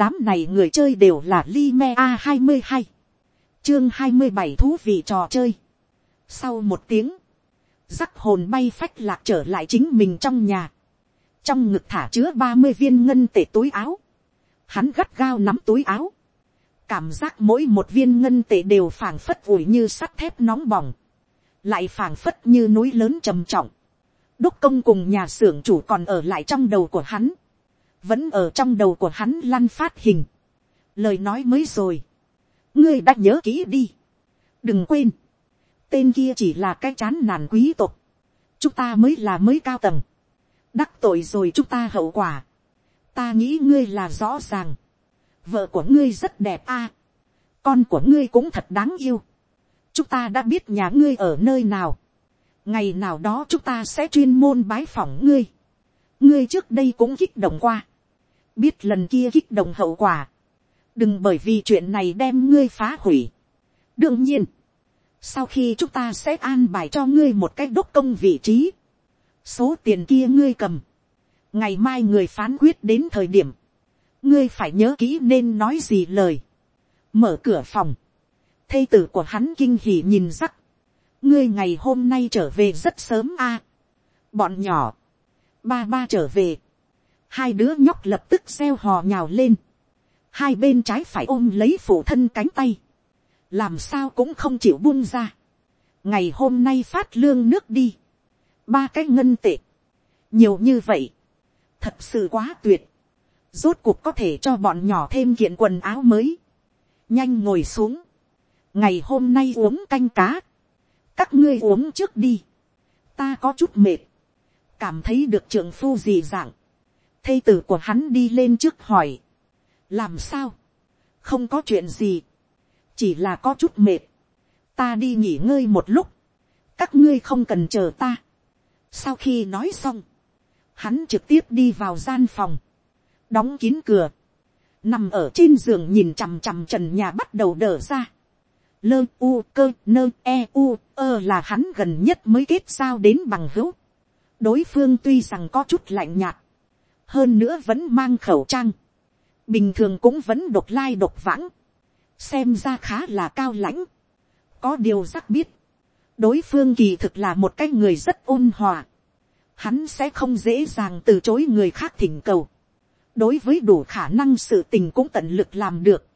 đám này người chơi đều là Lime A22. Chương 27 thú vị trò chơi. Sau một tiếng, rắc hồn bay phách lạc trở lại chính mình trong nhà. Trong ngực thả chứa 30 viên ngân tệ túi áo. Hắn gắt gao nắm túi áo. Cảm giác mỗi một viên ngân tệ đều phảng phất vùi như sắt thép nóng bỏng. Lại phảng phất như núi lớn trầm trọng. Đúc công cùng nhà xưởng chủ còn ở lại trong đầu của hắn vẫn ở trong đầu của hắn lăn phát hình. lời nói mới rồi, ngươi đã nhớ kỹ đi. đừng quên, tên kia chỉ là cái chán nản quý tộc, chúng ta mới là mới cao tầng, đắc tội rồi chúng ta hậu quả, ta nghĩ ngươi là rõ ràng, vợ của ngươi rất đẹp a, con của ngươi cũng thật đáng yêu, chúng ta đã biết nhà ngươi ở nơi nào, ngày nào đó chúng ta sẽ chuyên môn bái phỏng ngươi, ngươi trước đây cũng kích động qua, biết lần kia kích động hậu quả, đừng bởi vì chuyện này đem ngươi phá hủy. đương nhiên, sau khi chúng ta sẽ an bài cho ngươi một cách đốc công vị trí, số tiền kia ngươi cầm, ngày mai người phán quyết đến thời điểm, ngươi phải nhớ kỹ nên nói gì lời, mở cửa phòng, thây tử của hắn kinh hỉ nhìn rắc, ngươi ngày hôm nay trở về rất sớm a, bọn nhỏ, ba ba trở về, hai đứa nhóc lập tức xeo hò nhào lên, hai bên trái phải ôm lấy phụ thân cánh tay, làm sao cũng không chịu buông ra. ngày hôm nay phát lương nước đi, ba cái ngân tệ, nhiều như vậy, thật sự quá tuyệt, rốt cuộc có thể cho bọn nhỏ thêm kiện quần áo mới, nhanh ngồi xuống, ngày hôm nay uống canh cá, các ngươi uống trước đi, ta có chút mệt, cảm thấy được trưởng phu gì dạng, thây tử của hắn đi lên trước hỏi, làm sao, không có chuyện gì, chỉ là có chút mệt, ta đi nghỉ ngơi một lúc, các ngươi không cần chờ ta. sau khi nói xong, hắn trực tiếp đi vào gian phòng, đóng kín cửa, nằm ở trên giường nhìn chằm chằm trần nhà bắt đầu đờ ra. lơ u cơ nơ e u ơ là hắn gần nhất mới kết sao đến bằng hữu. đối phương tuy rằng có chút lạnh nhạt, hơn nữa vẫn mang khẩu trang, bình thường cũng vẫn độc lai độc vãng, xem ra khá là cao lãnh, có điều rắc biết, đối phương kỳ thực là một cái người rất ôn hòa, hắn sẽ không dễ dàng từ chối người khác thỉnh cầu, đối với đủ khả năng sự tình cũng tận lực làm được,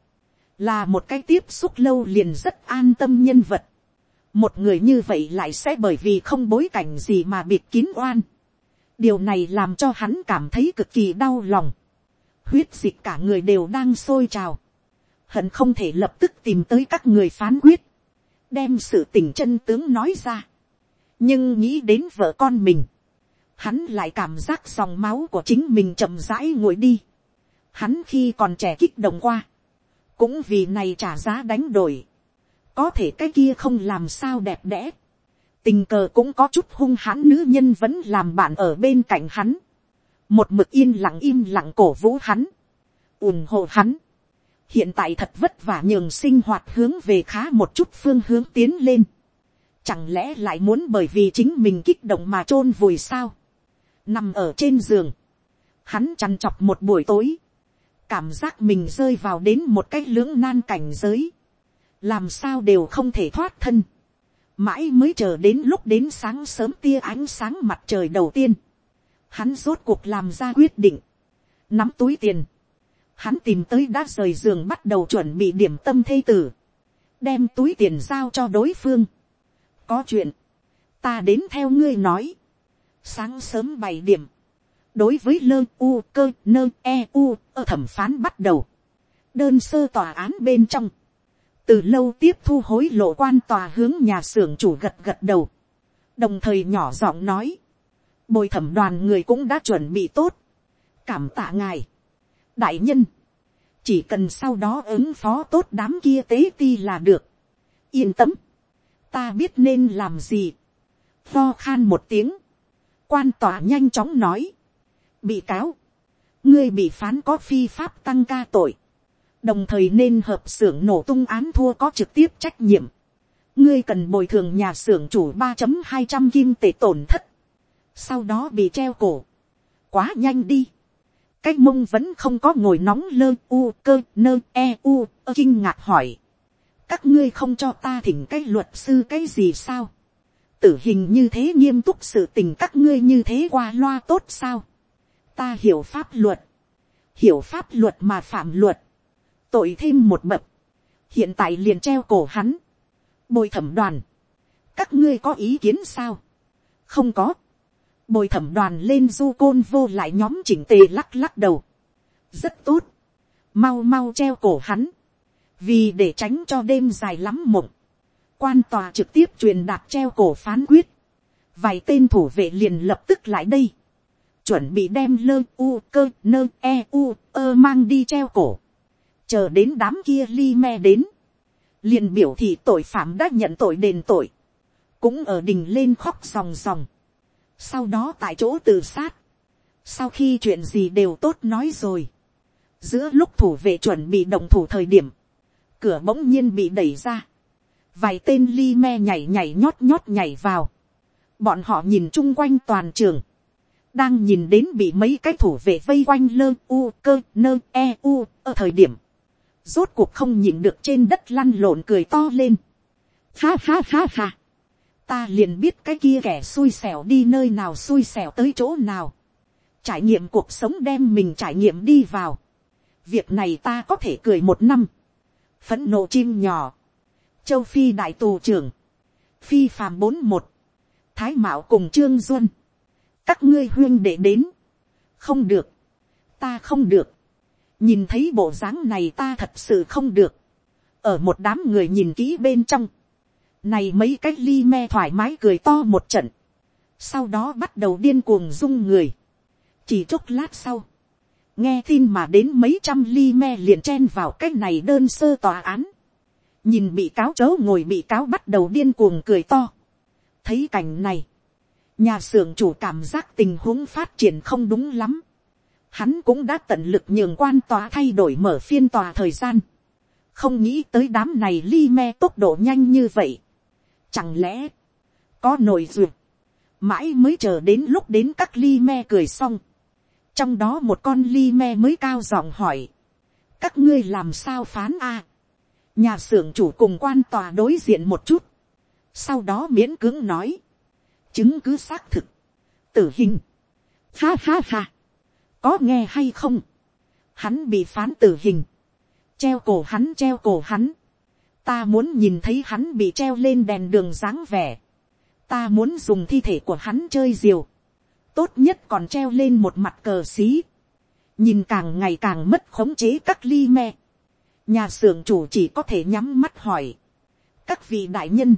là một cái tiếp xúc lâu liền rất an tâm nhân vật, một người như vậy lại sẽ bởi vì không bối cảnh gì mà bịt kín oan, điều này làm cho hắn cảm thấy cực kỳ đau lòng. huyết dịch cả người đều đang sôi trào. hận không thể lập tức tìm tới các người phán quyết. đem sự tình chân tướng nói ra. nhưng nghĩ đến vợ con mình. hắn lại cảm giác dòng máu của chính mình chậm rãi nguội đi. hắn khi còn trẻ kích động qua. cũng vì này trả giá đánh đổi. có thể cái kia không làm sao đẹp đẽ tình cờ cũng có chút hung hãn nữ nhân vẫn làm bạn ở bên cạnh hắn, một mực yên lặng im lặng cổ vũ hắn, ủng hộ hắn, hiện tại thật vất vả nhường sinh hoạt hướng về khá một chút phương hướng tiến lên, chẳng lẽ lại muốn bởi vì chính mình kích động mà t r ô n vùi sao, nằm ở trên giường, hắn chằn chọc một buổi tối, cảm giác mình rơi vào đến một cái lưỡng nan cảnh giới, làm sao đều không thể thoát thân, mãi mới chờ đến lúc đến sáng sớm tia ánh sáng mặt trời đầu tiên, hắn rốt cuộc làm ra quyết định, nắm túi tiền, hắn tìm tới đã rời giường bắt đầu chuẩn bị điểm tâm thây tử, đem túi tiền giao cho đối phương. có chuyện, ta đến theo ngươi nói, sáng sớm bảy điểm, đối với lơ u cơ nơ e u ở thẩm phán bắt đầu, đơn sơ tòa án bên trong, từ lâu tiếp thu hối lộ quan tòa hướng nhà xưởng chủ gật gật đầu, đồng thời nhỏ giọng nói, bồi thẩm đoàn người cũng đã chuẩn bị tốt, cảm tạ ngài, đại nhân, chỉ cần sau đó ứng phó tốt đám kia tế ti là được, yên tâm, ta biết nên làm gì, lo khan một tiếng, quan tòa nhanh chóng nói, bị cáo, ngươi bị phán có phi pháp tăng ca tội, đồng thời nên hợp xưởng nổ tung án thua có trực tiếp trách nhiệm. ngươi cần bồi thường nhà xưởng chủ ba hai trăm kim tệ tổn thất, sau đó bị treo cổ, quá nhanh đi, cái mông vẫn không có ngồi nóng lơ u cơ nơ e u ơ kinh ngạc hỏi. các ngươi không cho ta thỉnh cái luật sư cái gì sao. tử hình như thế nghiêm túc sự tình các ngươi như thế qua loa tốt sao. ta hiểu pháp luật. hiểu pháp luật mà phạm luật tội thêm một bậc. hiện tại liền treo cổ hắn. bồi thẩm đoàn. các ngươi có ý kiến sao. không có bồi thẩm đoàn lên du côn vô lại nhóm chỉnh tề lắc lắc đầu. rất tốt. mau mau treo cổ hắn. vì để tránh cho đêm dài lắm mộng. quan tòa trực tiếp truyền đạt treo cổ phán quyết. vài tên thủ vệ liền lập tức lại đây. chuẩn bị đem lơ u cơ nơ e u ơ mang đi treo cổ chờ đến đám kia li me đến. liền biểu thị tội phạm đã nhận tội đền tội. cũng ở đình lên khóc ròng ròng. Sau đó tại chỗ tự sát, sau khi chuyện gì đều tốt nói rồi, giữa lúc thủ vệ chuẩn bị động thủ thời điểm, cửa bỗng nhiên bị đẩy ra, vài tên li me nhảy nhảy nhót nhót nhảy vào, bọn họ nhìn chung quanh toàn trường, đang nhìn đến bị mấy cái thủ vệ vây quanh lơ u cơ nơ e u ở thời điểm, rốt cuộc không nhịn được trên đất lăn lộn cười to lên. Ha ha ha ha ta liền biết cái kia kẻ xui xẻo đi nơi nào xui xẻo tới chỗ nào. trải nghiệm cuộc sống đem mình trải nghiệm đi vào. việc này ta có thể cười một năm. phẫn nộ chim nhỏ. châu phi đại tù trưởng. phi phàm bốn một. thái mạo cùng trương duân. các ngươi huyên để đến. không được. ta không được nhìn thấy bộ dáng này ta thật sự không được. ở một đám người nhìn kỹ bên trong này mấy cái ly me thoải mái cười to một trận. Sau đó bắt đầu điên cuồng rung người. Chỉ chốc lát sau. Nghe tin mà đến mấy trăm ly me liền chen vào cái này đơn sơ tòa án. Nhìn bị cáo chớ ngồi bị cáo bắt đầu điên cuồng cười to. Thấy cảnh này. Nhà xưởng chủ cảm giác tình huống phát triển không đúng lắm. Hắn cũng đã tận lực nhường quan tòa thay đổi mở phiên tòa thời gian không nghĩ tới đám này ly me tốc độ nhanh như vậy. Chẳng lẽ, có nội duyệt, mãi mới chờ đến lúc đến các ly me cười xong. Trong đó một con ly me mới cao giọng hỏi, các ngươi làm sao phán a Nhà xưởng chủ cùng quan tòa đối diện một chút. Sau đó miễn cưỡng nói, chứng cứ xác thực, tử hình. Ha ha ha, có nghe hay không? Hắn bị phán tử hình, treo cổ hắn treo cổ hắn. Ta muốn nhìn thấy hắn bị treo lên đèn đường dáng vẻ, ta muốn dùng thi thể của hắn chơi diều, tốt nhất còn treo lên một mặt cờ xí, nhìn càng ngày càng mất khống chế các ly me, nhà xưởng chủ chỉ có thể nhắm mắt hỏi, các vị đại nhân,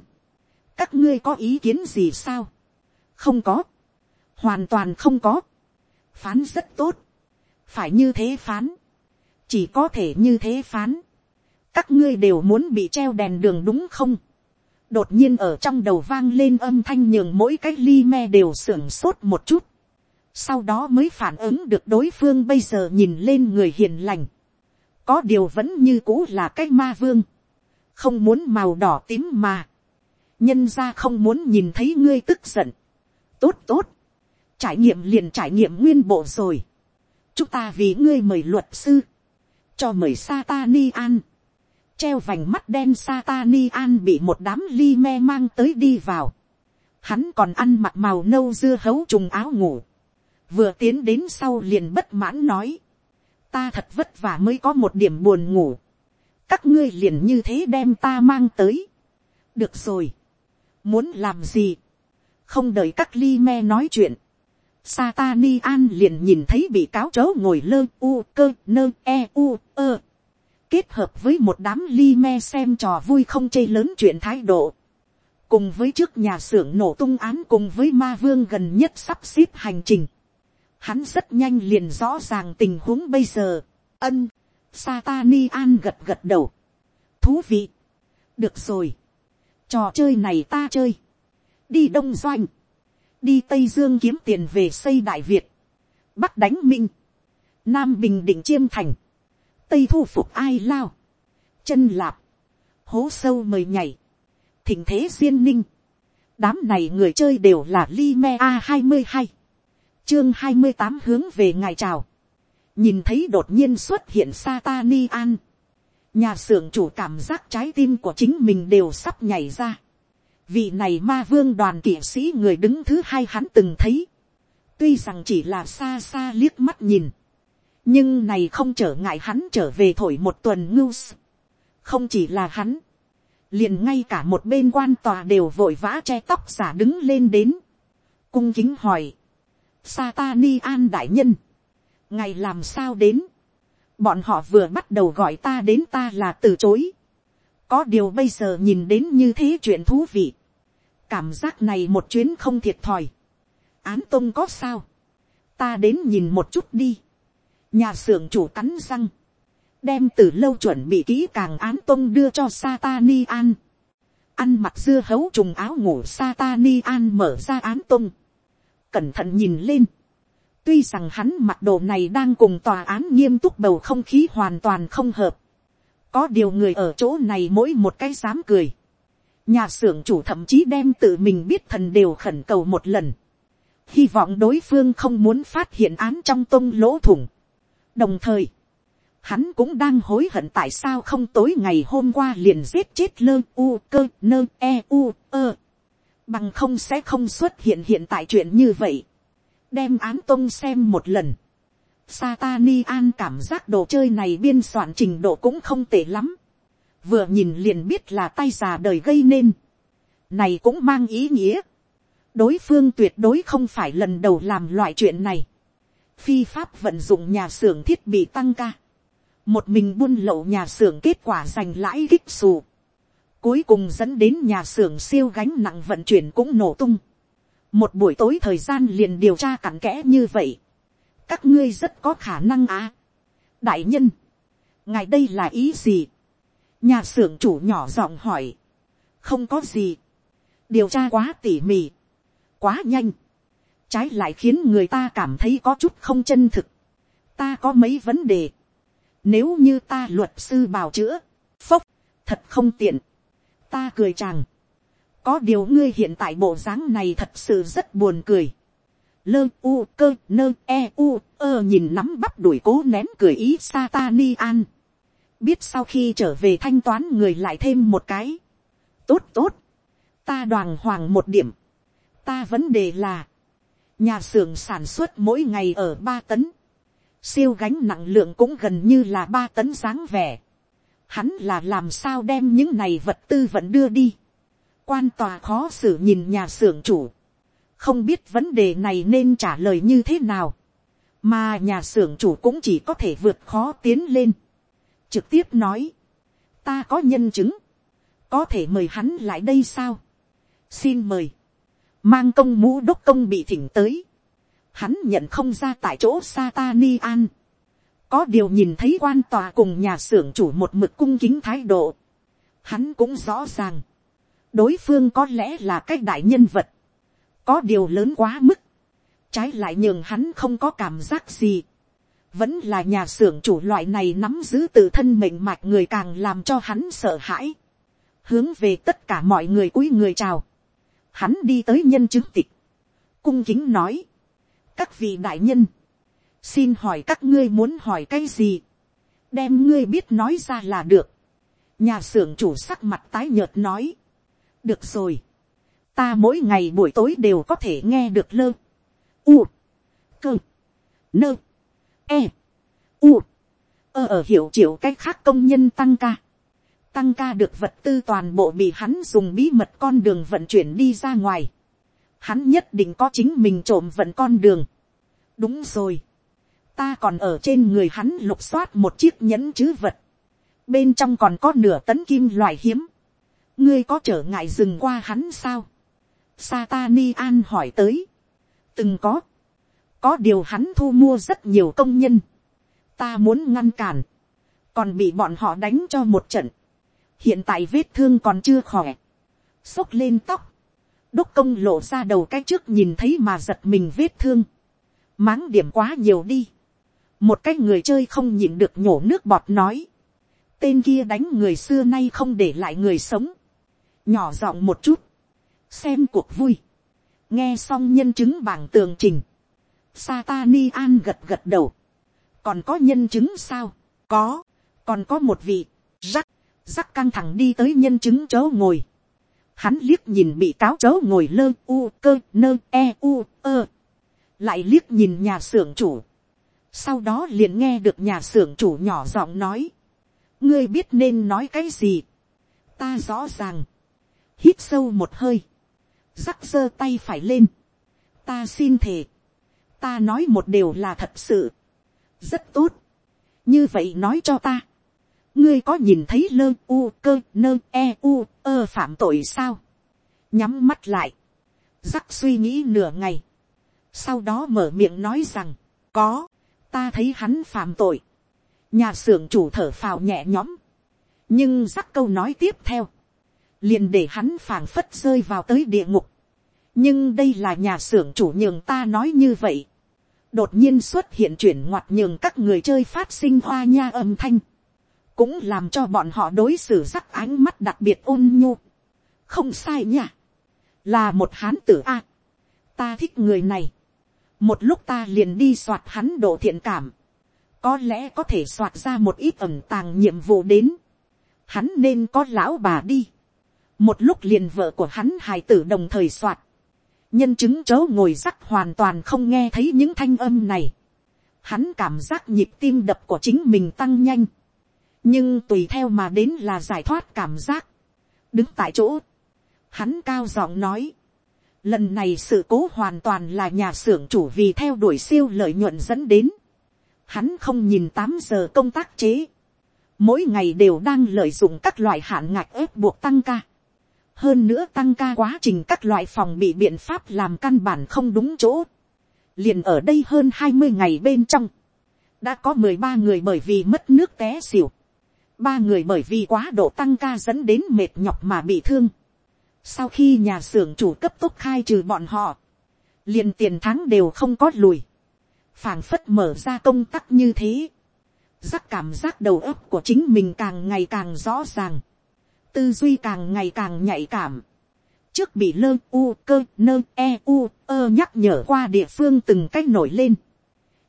các ngươi có ý kiến gì sao, không có, hoàn toàn không có, phán rất tốt, phải như thế phán, chỉ có thể như thế phán, các ngươi đều muốn bị treo đèn đường đúng không? Đột nhiên ở trong đầu vang lên âm thanh nhường mỗi cái ly me đều sưởng sốt một chút. Sau đó mới phản ứng được đối phương bây giờ nhìn lên người hiền lành. Có điều vẫn như cũ là cái ma vương. Không muốn màu đỏ tím mà. Nhân ra không muốn nhìn thấy ngươi tức giận. Tốt tốt trải nghiệm liền trải nghiệm nguyên bộ rồi chúng ta vì ngươi mời luật sư, cho mời Satani an treo vành mắt đen Satani an bị một đám ly me mang tới đi vào. Hắn còn ăn mặc màu nâu dưa hấu trùng áo ngủ. Vừa tiến đến sau liền bất mãn nói. Ta thật vất vả mới có một điểm buồn ngủ. Các ngươi liền như thế đem ta mang tới. Được rồi. Muốn làm gì? Không đợi các ly me nói chuyện. Satani an liền nhìn thấy bị cáo chấu ngồi lơ u cơ nơ e u ơ. Kết hợp với một đám ly me xem trò vui không chê lớn chuyện thái độ, cùng với trước nhà xưởng nổ tung án cùng với ma vương gần nhất sắp xếp hành trình, hắn rất nhanh liền rõ ràng tình huống bây giờ, ân, Satani an gật gật đầu, thú vị, được rồi, trò chơi này ta chơi, đi đông doanh, đi tây dương kiếm tiền về xây đại việt, bắc đánh minh, nam bình định chiêm thành, tây thu phục ai lao, chân lạp, hố sâu mời nhảy, thỉnh thế duyên ninh, đám này người chơi đều là li me a hai mươi hai, chương hai mươi tám hướng về ngài chào, nhìn thấy đột nhiên xuất hiện Satani An, nhà xưởng chủ cảm giác trái tim của chính mình đều sắp nhảy ra vị này ma vương đoàn kỵ sĩ người đứng thứ hai hắn từng thấy, tuy rằng chỉ là xa xa liếc mắt nhìn, nhưng này không trở ngại hắn trở về thổi một tuần ngưu không chỉ là hắn, liền ngay cả một bên quan tòa đều vội vã che tóc giả đứng lên đến, cung kính hỏi, Satani an đại nhân, ngày làm sao đến, bọn họ vừa bắt đầu gọi ta đến ta là từ chối, có điều bây giờ nhìn đến như thế chuyện thú vị, cảm giác này một chuyến không thiệt thòi, án tôn có sao, ta đến nhìn một chút đi, nhà xưởng chủ cắn răng, đem từ lâu chuẩn bị kỹ càng án tôn đưa cho Satani an, ăn mặc dưa hấu trùng áo ngủ Satani an mở ra án tôn cẩn thận nhìn lên, tuy rằng hắn mặc đồ này đang cùng tòa án nghiêm túc bầu không khí hoàn toàn không hợp, có điều người ở chỗ này mỗi một cái dám cười, nhà xưởng chủ thậm chí đem tự mình biết thần đều khẩn cầu một lần, hy vọng đối phương không muốn phát hiện án trong tông lỗ thủng. đồng thời, hắn cũng đang hối hận tại sao không tối ngày hôm qua liền giết chết lơ u cơ nơ e u ơ, bằng không sẽ không xuất hiện hiện tại chuyện như vậy, đem án tông xem một lần. Satani an cảm giác đồ chơi này biên soạn trình độ cũng không tệ lắm. Vừa nhìn liền biết là tay già đời gây nên. Này cũng mang ý nghĩa đối phương tuyệt đối không phải lần đầu làm loại chuyện này. phi pháp vận dụng nhà xưởng thiết bị tăng ca. một mình buôn lậu nhà xưởng kết quả giành lãi kích xù. cuối cùng dẫn đến nhà xưởng siêu gánh nặng vận chuyển cũng nổ tung. một buổi tối thời gian liền điều tra cặn kẽ như vậy. các ngươi rất có khả năng á. đại nhân, ngài đây là ý gì nhà xưởng chủ nhỏ giọng hỏi. không có gì. điều tra quá tỉ mỉ. Quá nhanh, trái lại khiến người ta cảm thấy có chút không chân thực. ta có mấy vấn đề, nếu như ta luật sư bào chữa, phốc, thật không tiện, ta cười chàng, có điều ngươi hiện tại bộ dáng này thật sự rất buồn cười, lơ u cơ nơ e u ơ nhìn nắm bắp đuổi cố nén cười ý satani an, biết sau khi trở về thanh toán người lại thêm một cái, tốt tốt, ta đoàn hoàng một điểm, ta vấn đề là, nhà xưởng sản xuất mỗi ngày ở ba tấn, siêu gánh nặng lượng cũng gần như là ba tấn dáng vẻ. Hắn là làm sao đem những này vật tư vẫn đưa đi. quan tòa khó xử nhìn nhà xưởng chủ, không biết vấn đề này nên trả lời như thế nào, mà nhà xưởng chủ cũng chỉ có thể vượt khó tiến lên, trực tiếp nói, ta có nhân chứng, có thể mời hắn lại đây sao, xin mời, mang công mũ đốc công bị thỉnh tới, hắn nhận không ra tại chỗ Satani an. có điều nhìn thấy quan tòa cùng nhà xưởng chủ một mực cung kính thái độ, hắn cũng rõ ràng, đối phương có lẽ là cái đại nhân vật, có điều lớn quá mức, trái lại nhường hắn không có cảm giác gì, vẫn là nhà xưởng chủ loại này nắm giữ tự thân mệnh mạch người càng làm cho hắn sợ hãi, hướng về tất cả mọi người cúi người chào, hắn đi tới nhân chứng tịch, cung kính nói, các vị đại nhân, xin hỏi các ngươi muốn hỏi cái gì, đem ngươi biết nói ra là được, nhà xưởng chủ sắc mặt tái nhợt nói, được rồi, ta mỗi ngày buổi tối đều có thể nghe được lơ, u, cơ, nơ, e, u, ơ ở hiểu chịu cách khác công nhân tăng ca, tăng ca được vật tư toàn bộ bị hắn dùng bí mật con đường vận chuyển đi ra ngoài. Hắn nhất định có chính mình trộm vận con đường. đúng rồi. ta còn ở trên người hắn lục soát một chiếc nhẫn chứ vật. bên trong còn có nửa tấn kim loại hiếm. ngươi có trở ngại dừng qua hắn sao. Satani an hỏi tới. từng có có điều hắn thu mua rất nhiều công nhân. ta muốn ngăn cản. còn bị bọn họ đánh cho một trận. Hiện tại vết thương còn chưa khỏe, xốc lên tóc, đúc công lộ ra đầu cái trước nhìn thấy mà giật mình vết thương, máng điểm quá nhiều đi, một cái người chơi không nhịn được nhổ nước bọt nói, tên kia đánh người xưa nay không để lại người sống, nhỏ giọng một chút, xem cuộc vui, nghe xong nhân chứng bảng tường trình, Satani an gật gật đầu, còn có nhân chứng sao, có, còn có một vị, rắc, rắc căng thẳng đi tới nhân chứng chớ ngồi, hắn liếc nhìn bị cáo chớ ngồi lơ u cơ nơ e u ơ, lại liếc nhìn nhà xưởng chủ, sau đó liền nghe được nhà xưởng chủ nhỏ giọng nói, ngươi biết nên nói cái gì, ta rõ ràng, hít sâu một hơi, rắc giơ tay phải lên, ta xin thề, ta nói một điều là thật sự, rất tốt, như vậy nói cho ta, ngươi có nhìn thấy lơ u cơ nơ e u ơ phạm tội sao, nhắm mắt lại, rắc suy nghĩ nửa ngày, sau đó mở miệng nói rằng, có, ta thấy hắn phạm tội, nhà xưởng chủ thở phào nhẹ nhõm, nhưng rắc câu nói tiếp theo, liền để hắn phảng phất rơi vào tới địa ngục. nhưng đây là nhà xưởng chủ nhường ta nói như vậy đột nhiên xuất hiện chuyển ngoặt nhường các người chơi phát sinh hoa nha âm thanh. cũng làm cho bọn họ đối xử rắc ánh mắt đặc biệt ôn nhu. không sai nha. là một hán tử a. ta thích người này. một lúc ta liền đi soạt hắn độ thiện cảm. có lẽ có thể soạt ra một ít ẩm tàng nhiệm vụ đến. hắn nên có lão bà đi một lúc liền vợ của hắn hài tử đồng thời soạt, nhân chứng chớ ngồi rắc hoàn toàn không nghe thấy những thanh âm này, hắn cảm giác nhịp tim đập của chính mình tăng nhanh, nhưng tùy theo mà đến là giải thoát cảm giác, đứng tại chỗ, hắn cao giọng nói, lần này sự cố hoàn toàn là nhà xưởng chủ vì theo đuổi siêu lợi nhuận dẫn đến, hắn không nhìn tám giờ công tác chế, mỗi ngày đều đang lợi dụng các loại hạn ngạch ép buộc tăng ca, hơn nữa tăng ca quá trình các loại phòng bị biện pháp làm căn bản không đúng chỗ. liền ở đây hơn hai mươi ngày bên trong, đã có mười ba người bởi vì mất nước té xỉu, ba người bởi vì quá độ tăng ca dẫn đến mệt nhọc mà bị thương. sau khi nhà xưởng chủ cấp tốc khai trừ bọn họ, liền tiền tháng đều không có lùi, phảng phất mở ra công tắc như thế, giác cảm giác đầu óc của chính mình càng ngày càng rõ ràng tư duy càng ngày càng nhạy cảm. Trước bị lơ u cơ nơ e u ơ nhắc nhở qua địa phương từng cách nổi lên.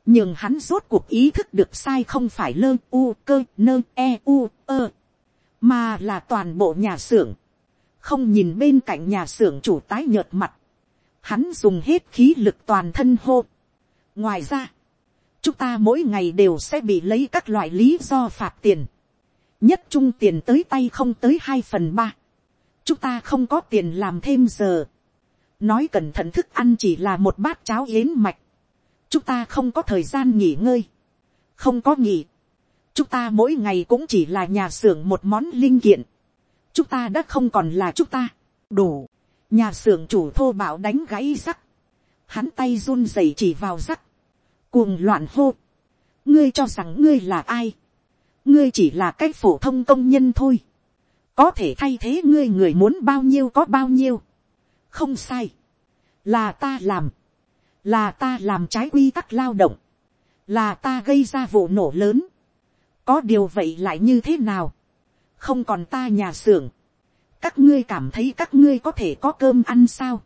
Nhưng hắn rốt cuộc ý thức được sai không phải lơ u cơ nơ e u ơ. Mà là toàn bộ nhà xưởng. Không nhìn bên cạnh nhà xưởng chủ tái nhợt mặt. Hắn dùng hết khí lực toàn thân hô. Ngoài ra, chúng ta mỗi ngày đều sẽ bị lấy các loại lý do phạt tiền nhất trung tiền tới tay không tới hai phần ba, chúng ta không có tiền làm thêm giờ, nói cẩn thận thức ăn chỉ là một bát cháo yến mạch, chúng ta không có thời gian nghỉ ngơi, không có nghỉ, chúng ta mỗi ngày cũng chỉ là nhà xưởng một món linh kiện, chúng ta đã không còn là chúng ta, đủ, nhà xưởng chủ thô bảo đánh gãy rắc, hắn tay run rẩy chỉ vào rắc, cuồng loạn hô, ngươi cho rằng ngươi là ai, ngươi chỉ là cái phổ thông công nhân thôi, có thể thay thế ngươi người muốn bao nhiêu có bao nhiêu, không sai, là ta làm, là ta làm trái quy tắc lao động, là ta gây ra vụ nổ lớn, có điều vậy lại như thế nào, không còn ta nhà xưởng, các ngươi cảm thấy các ngươi có thể có cơm ăn sao,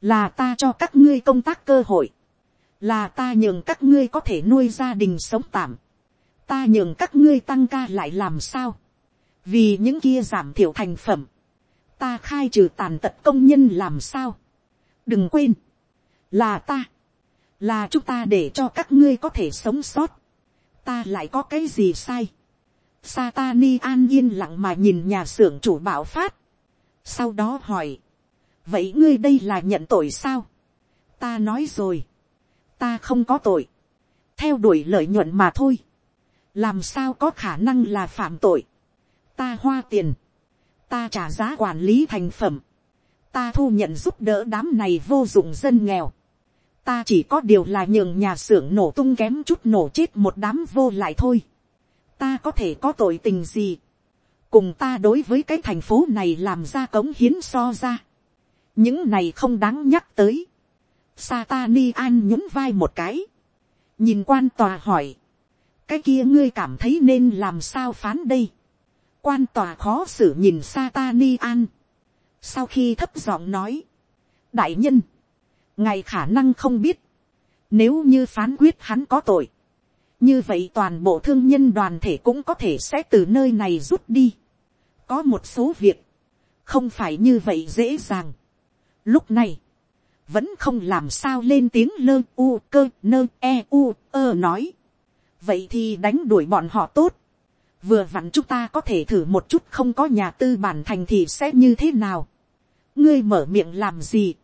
là ta cho các ngươi công tác cơ hội, là ta nhường các ngươi có thể nuôi gia đình sống tạm, ta nhường các ngươi tăng ca lại làm sao, vì những kia giảm thiểu thành phẩm, ta khai trừ tàn tật công nhân làm sao, đừng quên, là ta, là chúng ta để cho các ngươi có thể sống sót, ta lại có cái gì sai, Satani an yên lặng mà nhìn nhà xưởng chủ bảo phát, sau đó hỏi, vậy ngươi đây là nhận tội sao, ta nói rồi, ta không có tội, theo đuổi lợi nhuận mà thôi, làm sao có khả năng là phạm tội, ta hoa tiền, ta trả giá quản lý thành phẩm, ta thu nhận giúp đỡ đám này vô dụng dân nghèo, ta chỉ có điều là nhường nhà xưởng nổ tung kém chút nổ chết một đám vô lại thôi, ta có thể có tội tình gì, cùng ta đối với cái thành phố này làm ra cống hiến so ra, những này không đáng nhắc tới, Satani an nhún vai một cái, nhìn quan tòa hỏi, cái kia ngươi cảm thấy nên làm sao phán đây. quan tòa khó xử nhìn Satani an. sau khi thấp giọng nói, đại nhân, ngài khả năng không biết, nếu như phán quyết hắn có tội, như vậy toàn bộ thương nhân đoàn thể cũng có thể sẽ từ nơi này rút đi. có một số việc, không phải như vậy dễ dàng. lúc này, vẫn không làm sao lên tiếng lơ u cơ nơ e u ơ nói vậy thì đánh đuổi bọn họ tốt. vừa vặn chúng ta có thể thử một chút không có nhà tư bản thành thì sẽ như thế nào. ngươi mở miệng làm gì.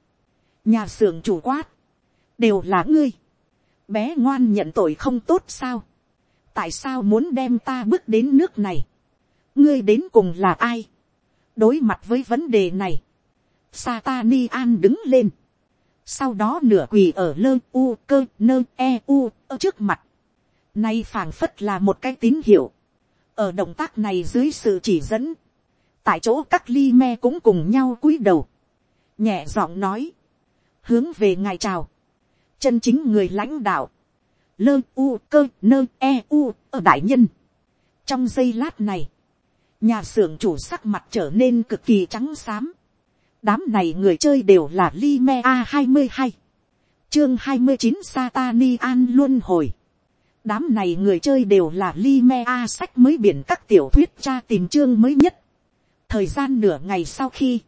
nhà xưởng chủ quát. đều là ngươi. bé ngoan nhận tội không tốt sao. tại sao muốn đem ta bước đến nước này. ngươi đến cùng là ai. đối mặt với vấn đề này. Satani an đứng lên sau đó nửa quỳ ở lơ u cơ nơ e u ở trước mặt, nay phảng phất là một cái tín hiệu, ở động tác này dưới sự chỉ dẫn, tại chỗ các ly me cũng cùng nhau cúi đầu, nhẹ giọng nói, hướng về ngài chào, chân chính người lãnh đạo, lơ u cơ nơ e u ở đại nhân. trong giây lát này, nhà xưởng chủ sắc mặt trở nên cực kỳ trắng xám, đám này người chơi đều là Lime A22. Chương 29 Satani An Luân Hồi. Đám này người chơi đều là Lime A sách mới biển các tiểu thuyết tra tìm chương mới nhất. Thời gian nửa ngày sau khi,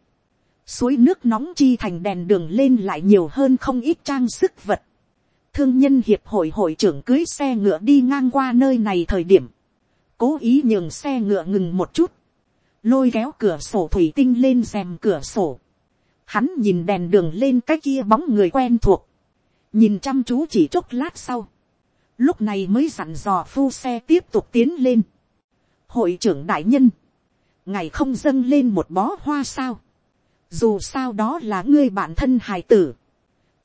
suối nước nóng chi thành đèn đường lên lại nhiều hơn không ít trang sức vật. Thương nhân hiệp hội hội trưởng cưới xe ngựa đi ngang qua nơi này thời điểm. Cố ý nhường xe ngựa ngừng một chút. Lôi kéo cửa sổ thủy tinh lên rèm cửa sổ Hắn nhìn đèn đường lên cái kia bóng người quen thuộc. Nhìn chăm chú chỉ chốc lát sau. Lúc này mới dặn dò phu xe tiếp tục tiến lên. Hội trưởng đại nhân. Ngày không dâng lên một bó hoa sao. Dù sao đó là ngươi bạn thân hài tử.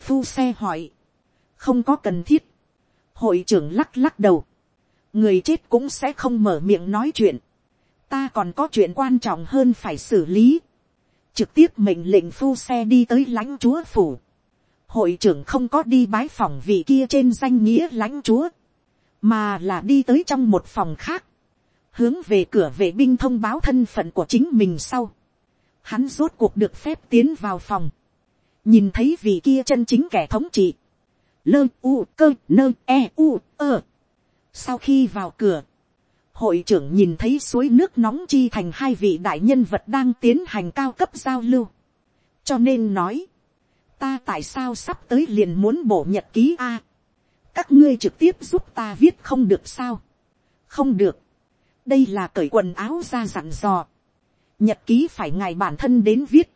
Phu xe hỏi. Không có cần thiết. Hội trưởng lắc lắc đầu. Người chết cũng sẽ không mở miệng nói chuyện. Ta còn có chuyện quan trọng hơn phải xử lý trực tiếp mệnh lệnh phu xe đi tới lãnh chúa phủ hội trưởng không có đi bái phòng vị kia trên danh nghĩa lãnh chúa, mà là đi tới trong một phòng khác, hướng về cửa vệ binh thông báo thân phận của chính mình sau. Hắn rốt cuộc được phép tiến vào phòng, nhìn thấy vị kia chân chính kẻ thống trị, lơ u cơ nơ e u ơ. sau khi vào cửa, hội trưởng nhìn thấy suối nước nóng chi thành hai vị đại nhân vật đang tiến hành cao cấp giao lưu. cho nên nói, ta tại sao sắp tới liền muốn bổ nhật ký a. các ngươi trực tiếp giúp ta viết không được sao. không được. đây là cởi quần áo ra dặn dò. nhật ký phải ngài bản thân đến viết.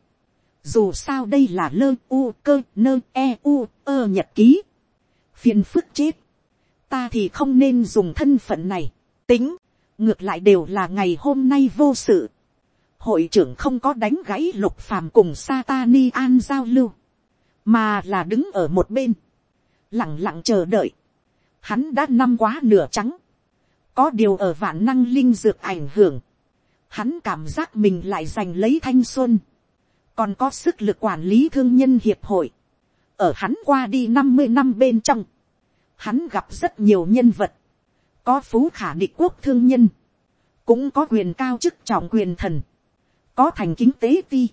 dù sao đây là lơ u cơ nơ e u ơ nhật ký. phiền phức chết. ta thì không nên dùng thân phận này. tính ngược lại đều là ngày hôm nay vô sự. hội trưởng không có đánh gãy lục phàm cùng Satani an giao lưu, mà là đứng ở một bên, lẳng lặng chờ đợi. Hắn đã năm quá nửa trắng, có điều ở vạn năng linh dược ảnh hưởng, hắn cảm giác mình lại giành lấy thanh xuân, còn có sức lực quản lý thương nhân hiệp hội, ở hắn qua đi năm mươi năm bên trong, hắn gặp rất nhiều nhân vật, có phú khả địch quốc thương nhân, cũng có quyền cao chức trọng quyền thần, có thành kính tế ti,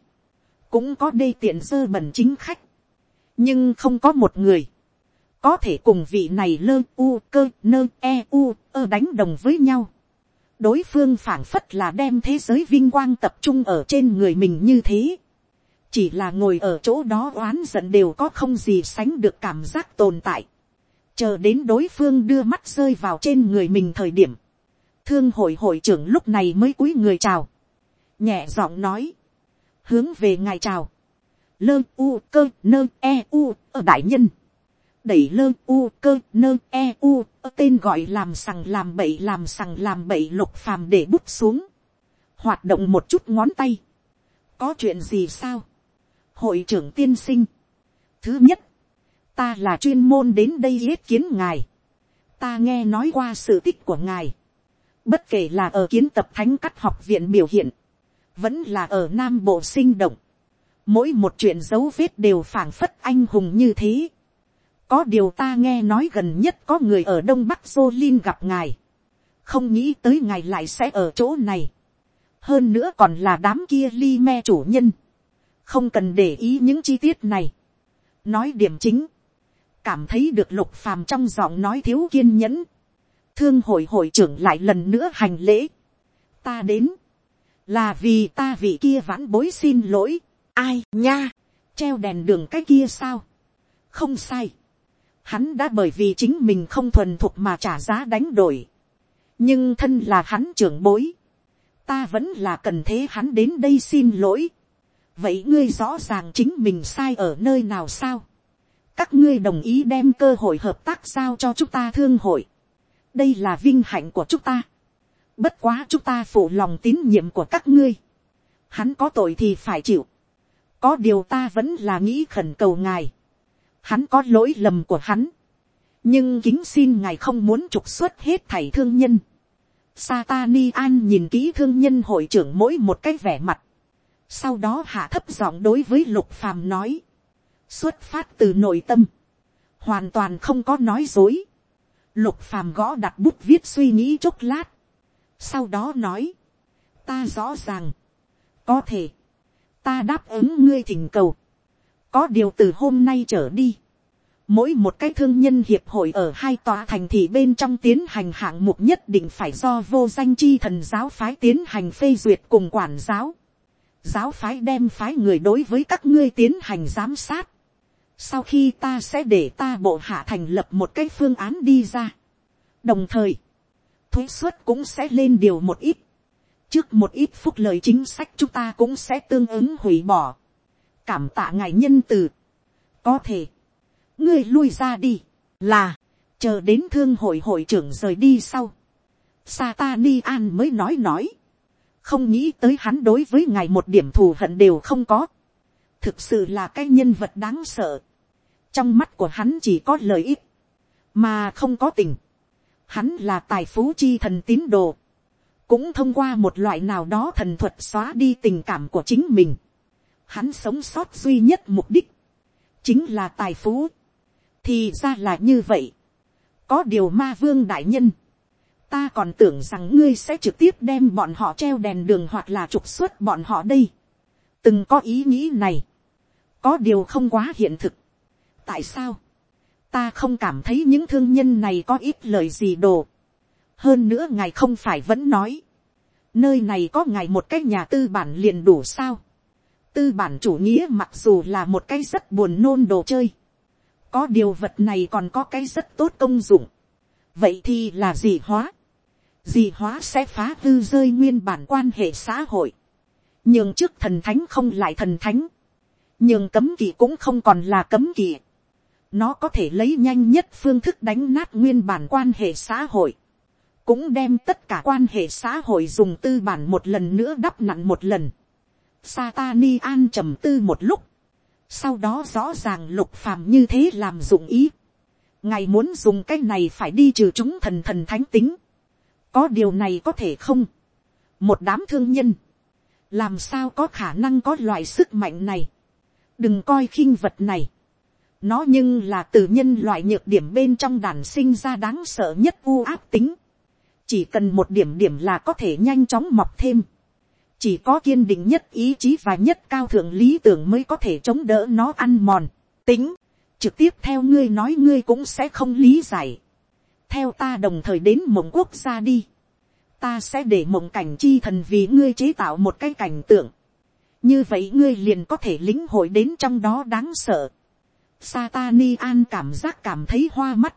cũng có đê tiện sơ bẩn chính khách, nhưng không có một người, có thể cùng vị này lơ u cơ nơ e u ơ đánh đồng với nhau. đối phương phảng phất là đem thế giới vinh quang tập trung ở trên người mình như thế. chỉ là ngồi ở chỗ đó oán giận đều có không gì sánh được cảm giác tồn tại. Chờ đến đối phương đưa mắt rơi vào trên người mình thời điểm, thương hội hội trưởng lúc này mới cúi người chào, nhẹ giọng nói, hướng về ngài chào, lơ u cơ nơ e u ở đại nhân, đẩy lơ u cơ nơ e u ở tên gọi làm sằng làm bậy làm sằng làm bậy lục phàm để bút xuống, hoạt động một chút ngón tay, có chuyện gì sao, hội trưởng tiên sinh, thứ nhất, ta là chuyên môn đến đây yết kiến ngài, ta nghe nói qua sự tích của ngài, bất kể là ở kiến tập thánh cắt học viện biểu hiện, vẫn là ở nam bộ sinh động, mỗi một chuyện dấu vết đều phảng phất anh hùng như thế. có điều ta nghe nói gần nhất có người ở đông bắc Jolin gặp ngài, không nghĩ tới ngài lại sẽ ở chỗ này, hơn nữa còn là đám kia li me chủ nhân, không cần để ý những chi tiết này. nói điểm chính, cảm thấy được lục phàm trong giọng nói thiếu kiên nhẫn, thương hội hội trưởng lại lần nữa hành lễ, ta đến, là vì ta vị kia vãn bối xin lỗi, ai nha, treo đèn đường cái kia sao, không sai, hắn đã bởi vì chính mình không thuần thuộc mà trả giá đánh đổi, nhưng thân là hắn trưởng bối, ta vẫn là cần thế hắn đến đây xin lỗi, vậy ngươi rõ ràng chính mình sai ở nơi nào sao, các ngươi đồng ý đem cơ hội hợp tác giao cho chúng ta thương hội, đây là vinh hạnh của chúng ta, bất quá chúng ta phụ lòng tín nhiệm của các ngươi, hắn có tội thì phải chịu, có điều ta vẫn là nghĩ khẩn cầu ngài, hắn có lỗi lầm của hắn, nhưng kính xin ngài không muốn trục xuất hết thảy thương nhân. Satani an nhìn kỹ thương nhân hội trưởng mỗi một cái vẻ mặt, sau đó hạ thấp giọng đối với lục phàm nói, xuất phát từ nội tâm, hoàn toàn không có nói dối. Lục phàm gõ đặt bút viết suy nghĩ chốc lát, sau đó nói, ta rõ ràng, có thể, ta đáp ứng ngươi thỉnh cầu, có điều từ hôm nay trở đi, mỗi một cái thương nhân hiệp hội ở hai tòa thành thị bên trong tiến hành hạng mục nhất định phải do vô danh chi thần giáo phái tiến hành phê duyệt cùng quản giáo. Giáo phái đem phái người đối với các ngươi tiến hành giám sát. Sau khi ta sẽ để ta bộ hạ thành lập một cái phương án đi ra. Đồng thời, thuế suất cũng sẽ lên điều một ít. Trước một ít phúc lợi chính sách chúng ta cũng sẽ tương ứng hủy bỏ. Cảm tạ ngài nhân từ. Có thể ngươi lui ra đi, là, chờ đến thương hội hội trưởng rời đi sau. Satani an mới nói nói, không nghĩ tới hắn đối với ngài một điểm thù hận đều không có. thực sự là cái nhân vật đáng sợ. trong mắt của hắn chỉ có lợi ích, mà không có tình. hắn là tài phú chi thần tín đồ, cũng thông qua một loại nào đó thần thuật xóa đi tình cảm của chính mình. hắn sống sót duy nhất mục đích, chính là tài phú thì ra là như vậy. có điều ma vương đại nhân, ta còn tưởng rằng ngươi sẽ trực tiếp đem bọn họ treo đèn đường hoặc là trục xuất bọn họ đây. từng có ý nghĩ này, có điều không quá hiện thực. tại sao, ta không cảm thấy những thương nhân này có ít lời gì đồ. hơn nữa ngài không phải vẫn nói, nơi này có ngài một cái nhà tư bản liền đủ sao. tư bản chủ nghĩa mặc dù là một cái rất buồn nôn đồ chơi có điều vật này còn có cái rất tốt công dụng. vậy thì là gì hóa. gì hóa sẽ phá hư rơi nguyên bản quan hệ xã hội. nhường trước thần thánh không lại thần thánh. nhường cấm kỵ cũng không còn là cấm kỵ. nó có thể lấy nhanh nhất phương thức đánh nát nguyên bản quan hệ xã hội cũng đem tất cả quan hệ xã hội dùng tư bản một lần nữa đắp nặn một lần. Satani an trầm tư một lúc sau đó rõ ràng lục phàm như thế làm dụng ý. ngài muốn dùng cái này phải đi trừ chúng thần thần thánh tính. có điều này có thể không. một đám thương nhân, làm sao có khả năng có loại sức mạnh này. đừng coi khinh vật này. nó nhưng là từ nhân loại nhược điểm bên trong đàn sinh ra đáng sợ nhất u áp tính chỉ cần một điểm điểm là có thể nhanh chóng mọc thêm. Chỉ có kiên định nhất ý chí và nhất cao thượng lý tưởng mới có thể chống đỡ nó ăn mòn, tính, trực tiếp theo ngươi nói ngươi cũng sẽ không lý giải. theo ta đồng thời đến mộng quốc gia đi, ta sẽ để mộng cảnh chi thần vì ngươi chế tạo một cái cảnh tượng, như vậy ngươi liền có thể lĩnh hội đến trong đó đáng sợ. Satani an cảm giác cảm thấy hoa mắt,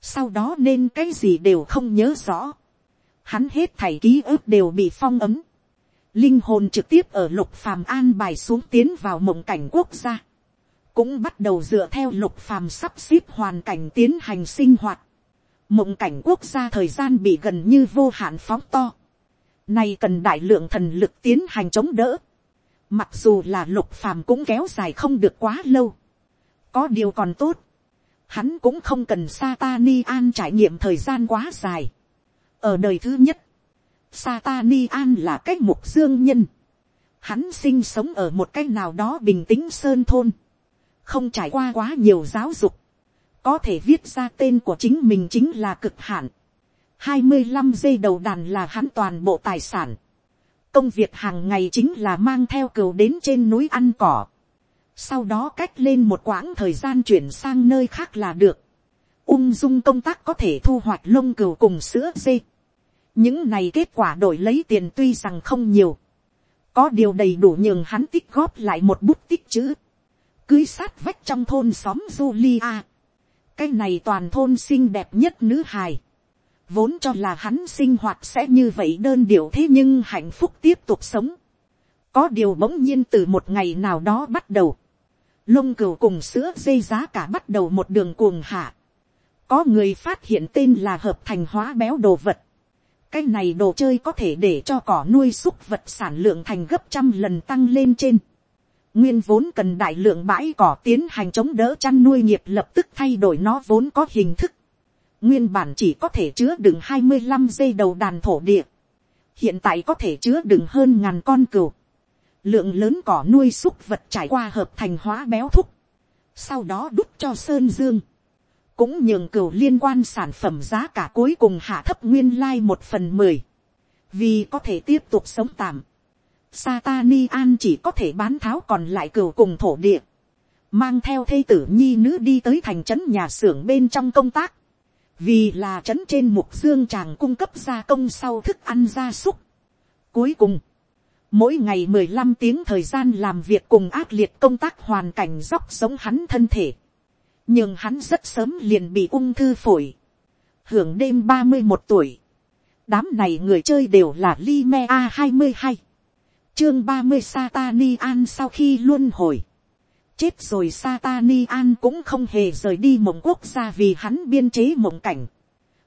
sau đó nên cái gì đều không nhớ rõ. Hắn hết thảy ký ức đều bị phong ấm linh hồn trực tiếp ở lục phàm an bài xuống tiến vào mộng cảnh quốc gia, cũng bắt đầu dựa theo lục phàm sắp xếp hoàn cảnh tiến hành sinh hoạt. Mộng cảnh quốc gia thời gian bị gần như vô hạn phóng to. Này cần đại lượng thần lực tiến hành chống đỡ. Mặc dù là lục phàm cũng kéo dài không được quá lâu. Có điều còn tốt. Hắn cũng không cần Satani an trải nghiệm thời gian quá dài. Ở đời thứ nhất Satani An là cái mục dương nhân. Hắn sinh sống ở một cái nào đó bình tĩnh sơn thôn. Không trải qua quá nhiều giáo dục. Có thể viết ra tên của chính mình chính là cực hạn. 25 giây đầu đàn là hắn toàn bộ tài sản. Công việc hàng ngày chính là mang theo cừu đến trên núi ăn cỏ. Sau đó cách lên một quãng thời gian chuyển sang nơi khác là được. ung dung công tác có thể thu hoạch lông cừu cùng sữa dê. những này kết quả đổi lấy tiền tuy rằng không nhiều, có điều đầy đủ nhường hắn tích góp lại một bút tích chữ, cưới sát vách trong thôn xóm Julia. cái này toàn thôn xinh đẹp nhất nữ hài, vốn cho là hắn sinh hoạt sẽ như vậy đơn điệu thế nhưng hạnh phúc tiếp tục sống. có điều bỗng nhiên từ một ngày nào đó bắt đầu, lông cừu cùng sữa dây giá cả bắt đầu một đường cuồng hạ. có người phát hiện tên là hợp thành hóa béo đồ vật. cái này đồ chơi có thể để cho cỏ nuôi súc vật sản lượng thành gấp trăm lần tăng lên trên. nguyên vốn cần đại lượng bãi cỏ tiến hành chống đỡ chăn nuôi nghiệp lập tức thay đổi nó vốn có hình thức nguyên bản chỉ có thể chứa đựng hai mươi 25 dây đầu đàn thổ địa, hiện tại có thể chứa đựng hơn ngàn con cừu, lượng lớn cỏ nuôi súc vật trải qua hợp thành hóa béo thúc, sau đó đút cho sơn dương, cũng nhường cửu liên quan sản phẩm giá cả cuối cùng hạ thấp nguyên lai một phần mười, vì có thể tiếp tục sống tạm. Satani an chỉ có thể bán tháo còn lại cửu cùng thổ địa, mang theo thê tử nhi nữ đi tới thành trấn nhà xưởng bên trong công tác, vì là trấn trên mục dương chàng cung cấp gia công sau thức ăn gia súc. Cuối cùng, mỗi ngày mười lăm tiếng thời gian làm việc cùng ác liệt công tác hoàn cảnh dốc sống hắn thân thể. nhưng hắn rất sớm liền bị ung thư phổi. hưởng đêm ba mươi một tuổi. đám này người chơi đều là Lime A hai mươi hai chương ba mươi Satani An sau khi luôn hồi chết rồi Satani An cũng không hề rời đi mộng quốc gia vì hắn biên chế mộng cảnh,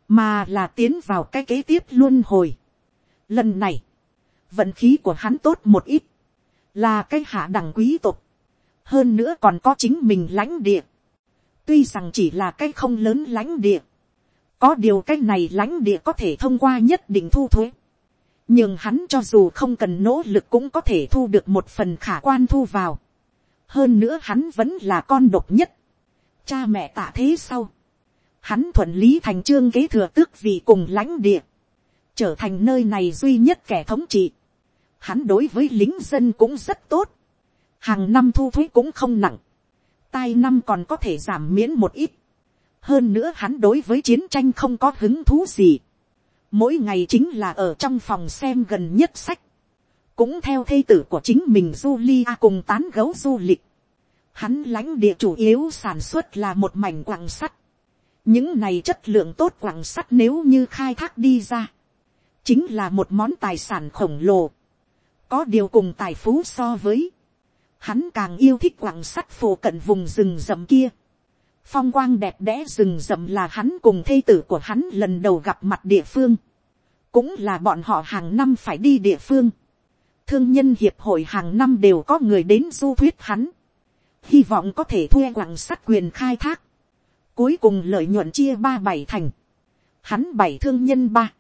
mà là tiến vào cái kế tiếp luôn hồi. Lần này, vận khí của hắn tốt một ít, là cái hạ đẳng quý tộc, hơn nữa còn có chính mình lãnh địa, tuy rằng chỉ là cái không lớn lãnh địa, có điều cái này lãnh địa có thể thông qua nhất định thu thuế, nhưng hắn cho dù không cần nỗ lực cũng có thể thu được một phần khả quan thu vào. Hơn nữa hắn vẫn là con độc nhất, cha mẹ tạ thế sau, hắn thuận lý thành trương kế thừa tước vì cùng lãnh địa, trở thành nơi này duy nhất kẻ thống trị. Hắn đối với lính dân cũng rất tốt, hàng năm thu thuế cũng không nặng, tai năm còn có thể giảm miễn một ít. hơn nữa hắn đối với chiến tranh không có hứng thú gì, mỗi ngày chính là ở trong phòng xem gần nhất sách, cũng theo thê tử của chính mình Julia cùng tán gấu du lịch. Hắn lãnh địa chủ yếu sản xuất là một mảnh quặng sắt. Những này chất lượng tốt quặng sắt nếu như khai thác đi ra. Chính là một món tài sản khổng lồ. Có điều cùng tài phú so với. Hắn càng yêu thích quặng sắt phổ cận vùng rừng rậm kia. Phong quang đẹp đẽ rừng rậm là hắn cùng thê tử của hắn lần đầu gặp mặt địa phương. Cũng là bọn họ hàng năm phải đi địa phương thương nhân hiệp hội hàng năm đều có người đến du thuyết hắn, hy vọng có thể thuê quặng sắt quyền khai thác, cuối cùng lợi nhuận chia ba bảy thành, hắn bảy thương nhân ba,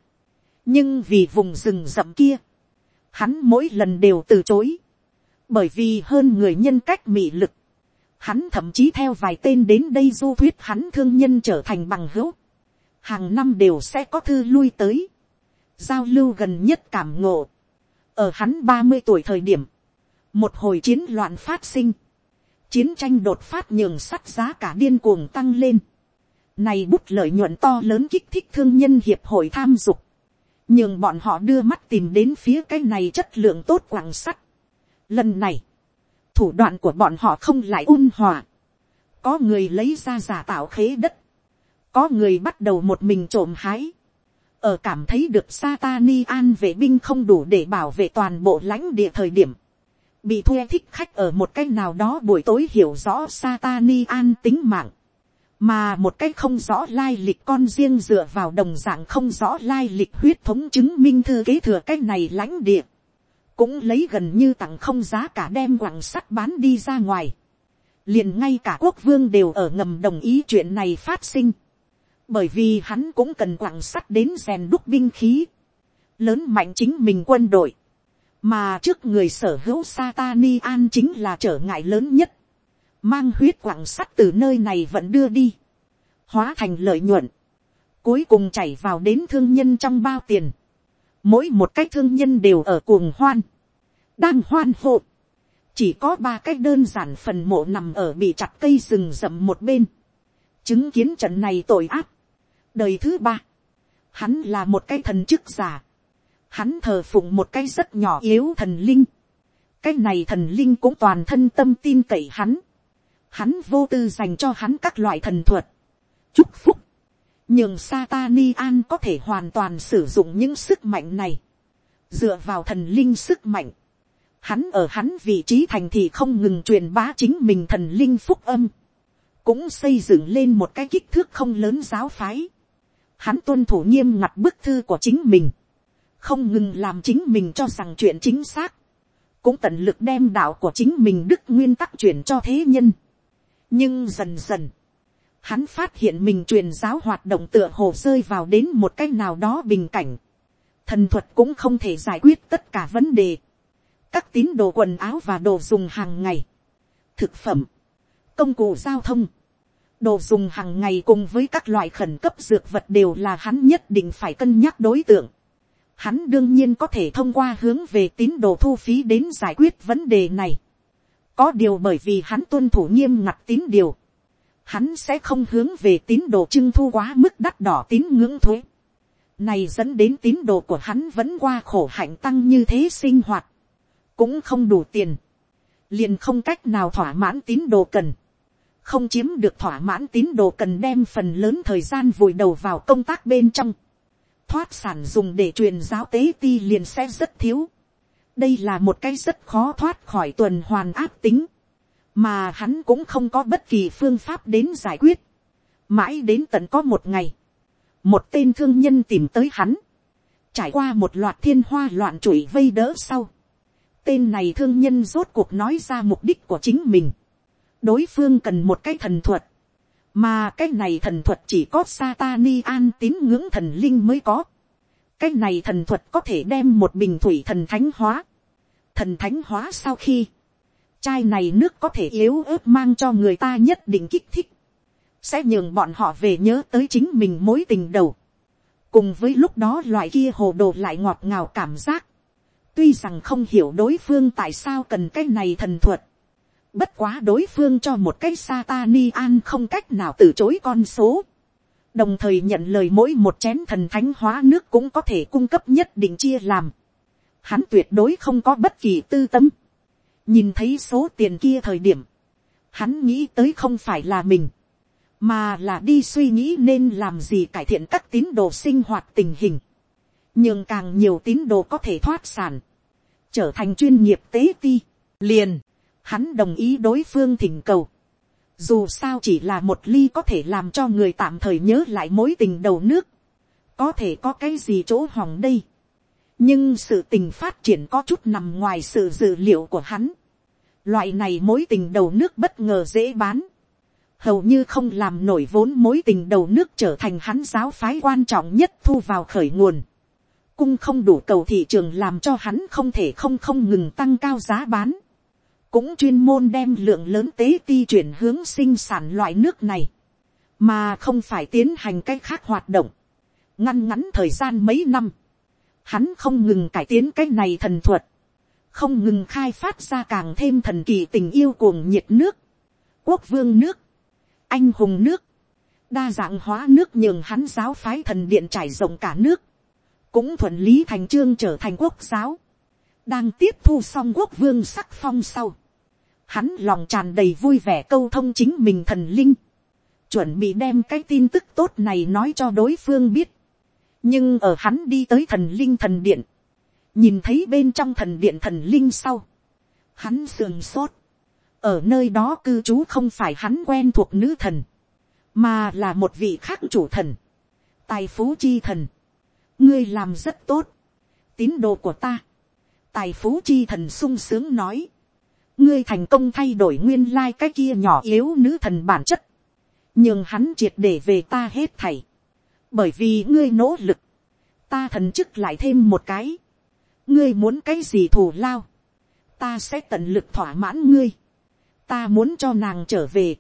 nhưng vì vùng rừng rậm kia, hắn mỗi lần đều từ chối, bởi vì hơn người nhân cách mị lực, hắn thậm chí theo vài tên đến đây du thuyết hắn thương nhân trở thành bằng hữu, hàng năm đều sẽ có thư lui tới, giao lưu gần nhất cảm ngộ, ở hắn ba mươi tuổi thời điểm, một hồi chiến loạn phát sinh, chiến tranh đột phát nhường sắt giá cả điên cuồng tăng lên, này bút lợi nhuận to lớn kích thích thương nhân hiệp hội tham dục, nhưng bọn họ đưa mắt tìm đến phía cái này chất lượng tốt quảng sắt. Lần này, thủ đoạn của bọn họ không lại ôn hòa, có người lấy ra giả tạo khế đất, có người bắt đầu một mình trộm hái, ở cảm thấy được Satani an vệ binh không đủ để bảo vệ toàn bộ lãnh địa thời điểm, bị thuê thích khách ở một cách nào đó buổi tối hiểu rõ Satani an tính mạng, mà một cách không rõ lai lịch con riêng dựa vào đồng dạng không rõ lai lịch huyết thống chứng minh thư kế thừa cách này lãnh địa, cũng lấy gần như tặng không giá cả đem quảng sắt bán đi ra ngoài, liền ngay cả quốc vương đều ở ngầm đồng ý chuyện này phát sinh, bởi vì hắn cũng cần quảng sắt đến rèn đúc binh khí, lớn mạnh chính mình quân đội, mà trước người sở hữu Satani an chính là trở ngại lớn nhất, mang huyết quảng sắt từ nơi này vẫn đưa đi, hóa thành lợi nhuận, cuối cùng chảy vào đến thương nhân trong bao tiền, mỗi một cái thương nhân đều ở cuồng hoan, đang hoan hộ, chỉ có ba cái đơn giản phần mộ nằm ở bị chặt cây rừng rậm một bên, chứng kiến trận này tội ác. đời thứ ba, hắn là một cái thần chức giả, hắn thờ phụng một cái rất nhỏ yếu thần linh, cái này thần linh cũng toàn thân tâm tin cậy hắn, hắn vô tư dành cho hắn các loại thần thuật, chúc phúc, nhường Satani An có thể hoàn toàn sử dụng những sức mạnh này, dựa vào thần linh sức mạnh, hắn ở hắn vị trí thành thì không ngừng truyền bá chính mình thần linh phúc âm, cũng xây dựng lên một cái kích thước không lớn giáo phái. Hắn tuân thủ nghiêm ngặt bức thư của chính mình, không ngừng làm chính mình cho rằng chuyện chính xác, cũng tận lực đem đạo của chính mình đức nguyên tắc chuyển cho thế nhân nhưng dần dần, hắn phát hiện mình truyền giáo hoạt động tựa hồ rơi vào đến một cái nào đó bình cảnh. Thần thuật cũng không thể giải quyết tất cả vấn đề. Các tín đồ quần áo và đồ dùng hàng ngày. Thực phẩm. Công cụ giao thông. Đồ dùng hàng ngày cùng với các loại khẩn cấp dược vật đều là hắn nhất định phải cân nhắc đối tượng. Hắn đương nhiên có thể thông qua hướng về tín đồ thu phí đến giải quyết vấn đề này. Có điều bởi vì hắn tuân thủ nghiêm ngặt tín điều hắn sẽ không hướng về tín đồ trưng thu quá mức đắt đỏ tín ngưỡng thuế. Này dẫn đến tín đồ của hắn vẫn qua khổ hạnh tăng như thế sinh hoạt. Cũng không đủ tiền. Liền không cách nào thỏa mãn tín đồ cần. Không chiếm được thỏa mãn tín đồ cần đem phần lớn thời gian vùi đầu vào công tác bên trong. Thoát sản dùng để truyền giáo tế ti liền sẽ rất thiếu. Đây là một cái rất khó thoát khỏi tuần hoàn áp tính. Mà hắn cũng không có bất kỳ phương pháp đến giải quyết. mãi đến tận có một ngày, một tên thương nhân tìm tới hắn, trải qua một loạt thiên hoa loạn trụi vây đỡ sau, tên này thương nhân rốt cuộc nói ra mục đích của chính mình, đối phương cần một cái thần thuật, mà cái này thần thuật chỉ có Satani an tín ngưỡng thần linh mới có cái này thần thuật có thể đem một bình thủy thần thánh hóa. thần thánh hóa sau khi, chai này nước có thể yếu ớt mang cho người ta nhất định kích thích, sẽ nhường bọn họ về nhớ tới chính mình mối tình đầu, cùng với lúc đó loại kia hồ đồ lại ngọt ngào cảm giác, tuy rằng không hiểu đối phương tại sao cần cái này thần thuật, bất quá đối phương cho một cái satani an không cách nào từ chối con số, đồng thời nhận lời mỗi một chén thần thánh hóa nước cũng có thể cung cấp nhất định chia làm, hắn tuyệt đối không có bất kỳ tư tâm, nhìn thấy số tiền kia thời điểm, hắn nghĩ tới không phải là mình, mà là đi suy nghĩ nên làm gì cải thiện các tín đồ sinh hoạt tình hình, nhưng càng nhiều tín đồ có thể thoát sản, trở thành chuyên nghiệp tế ti, liền, hắn đồng ý đối phương thỉnh cầu, dù sao chỉ là một ly có thể làm cho người tạm thời nhớ lại mối tình đầu nước, có thể có cái gì chỗ hỏng đây, nhưng sự tình phát triển có chút nằm ngoài sự dự liệu của hắn. Loại này mối tình đầu nước bất ngờ dễ bán. Hầu như không làm nổi vốn mối tình đầu nước trở thành hắn giáo phái quan trọng nhất thu vào khởi nguồn. Cung không đủ cầu thị trường làm cho hắn không thể không không ngừng tăng cao giá bán. Cũng chuyên môn đem lượng lớn tế ti chuyển hướng sinh sản loại nước này. Mà không phải tiến hành cách khác hoạt động. Ngăn ngắn thời gian mấy năm. Hắn không ngừng cải tiến cái này thần thuật, không ngừng khai phát ra càng thêm thần kỳ tình yêu cuồng nhiệt nước, quốc vương nước, anh hùng nước, đa dạng hóa nước nhường hắn giáo phái thần điện trải rộng cả nước, cũng thuận lý thành trương trở thành quốc giáo, đang tiếp thu xong quốc vương sắc phong sau, hắn lòng tràn đầy vui vẻ câu thông chính mình thần linh, chuẩn bị đem cái tin tức tốt này nói cho đối phương biết, nhưng ở hắn đi tới thần linh thần điện, nhìn thấy bên trong thần điện thần linh sau, hắn sườn sốt, ở nơi đó cư trú không phải hắn quen thuộc nữ thần, mà là một vị khác chủ thần, tài phú chi thần, ngươi làm rất tốt, tín đồ của ta, tài phú chi thần sung sướng nói, ngươi thành công thay đổi nguyên lai cái kia nhỏ yếu nữ thần bản chất, nhưng hắn triệt để về ta hết thảy, bởi vì ngươi nỗ lực, ta thần chức lại thêm một cái, ngươi muốn cái gì thù lao, ta sẽ tận lực thỏa mãn ngươi, ta muốn cho nàng trở về,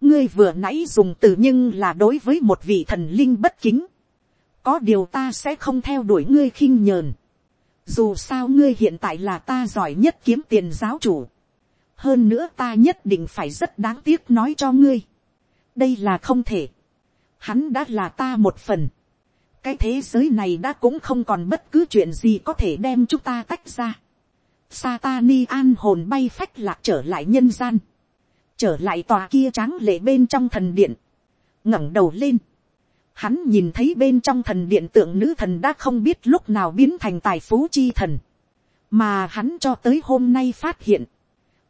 ngươi vừa nãy dùng từ nhưng là đối với một vị thần linh bất kính, có điều ta sẽ không theo đuổi ngươi khinh nhờn, dù sao ngươi hiện tại là ta giỏi nhất kiếm tiền giáo chủ, hơn nữa ta nhất định phải rất đáng tiếc nói cho ngươi, đây là không thể, hắn đã là ta một phần, cái thế giới này đã cũng không còn bất cứ chuyện gì có thể đem chúng ta tách ra. Satani an hồn bay phách lạc trở lại nhân gian, trở lại tòa kia tráng lệ bên trong thần điện, ngẩng đầu lên, hắn nhìn thấy bên trong thần điện tượng nữ thần đã không biết lúc nào biến thành tài phú chi thần, mà hắn cho tới hôm nay phát hiện,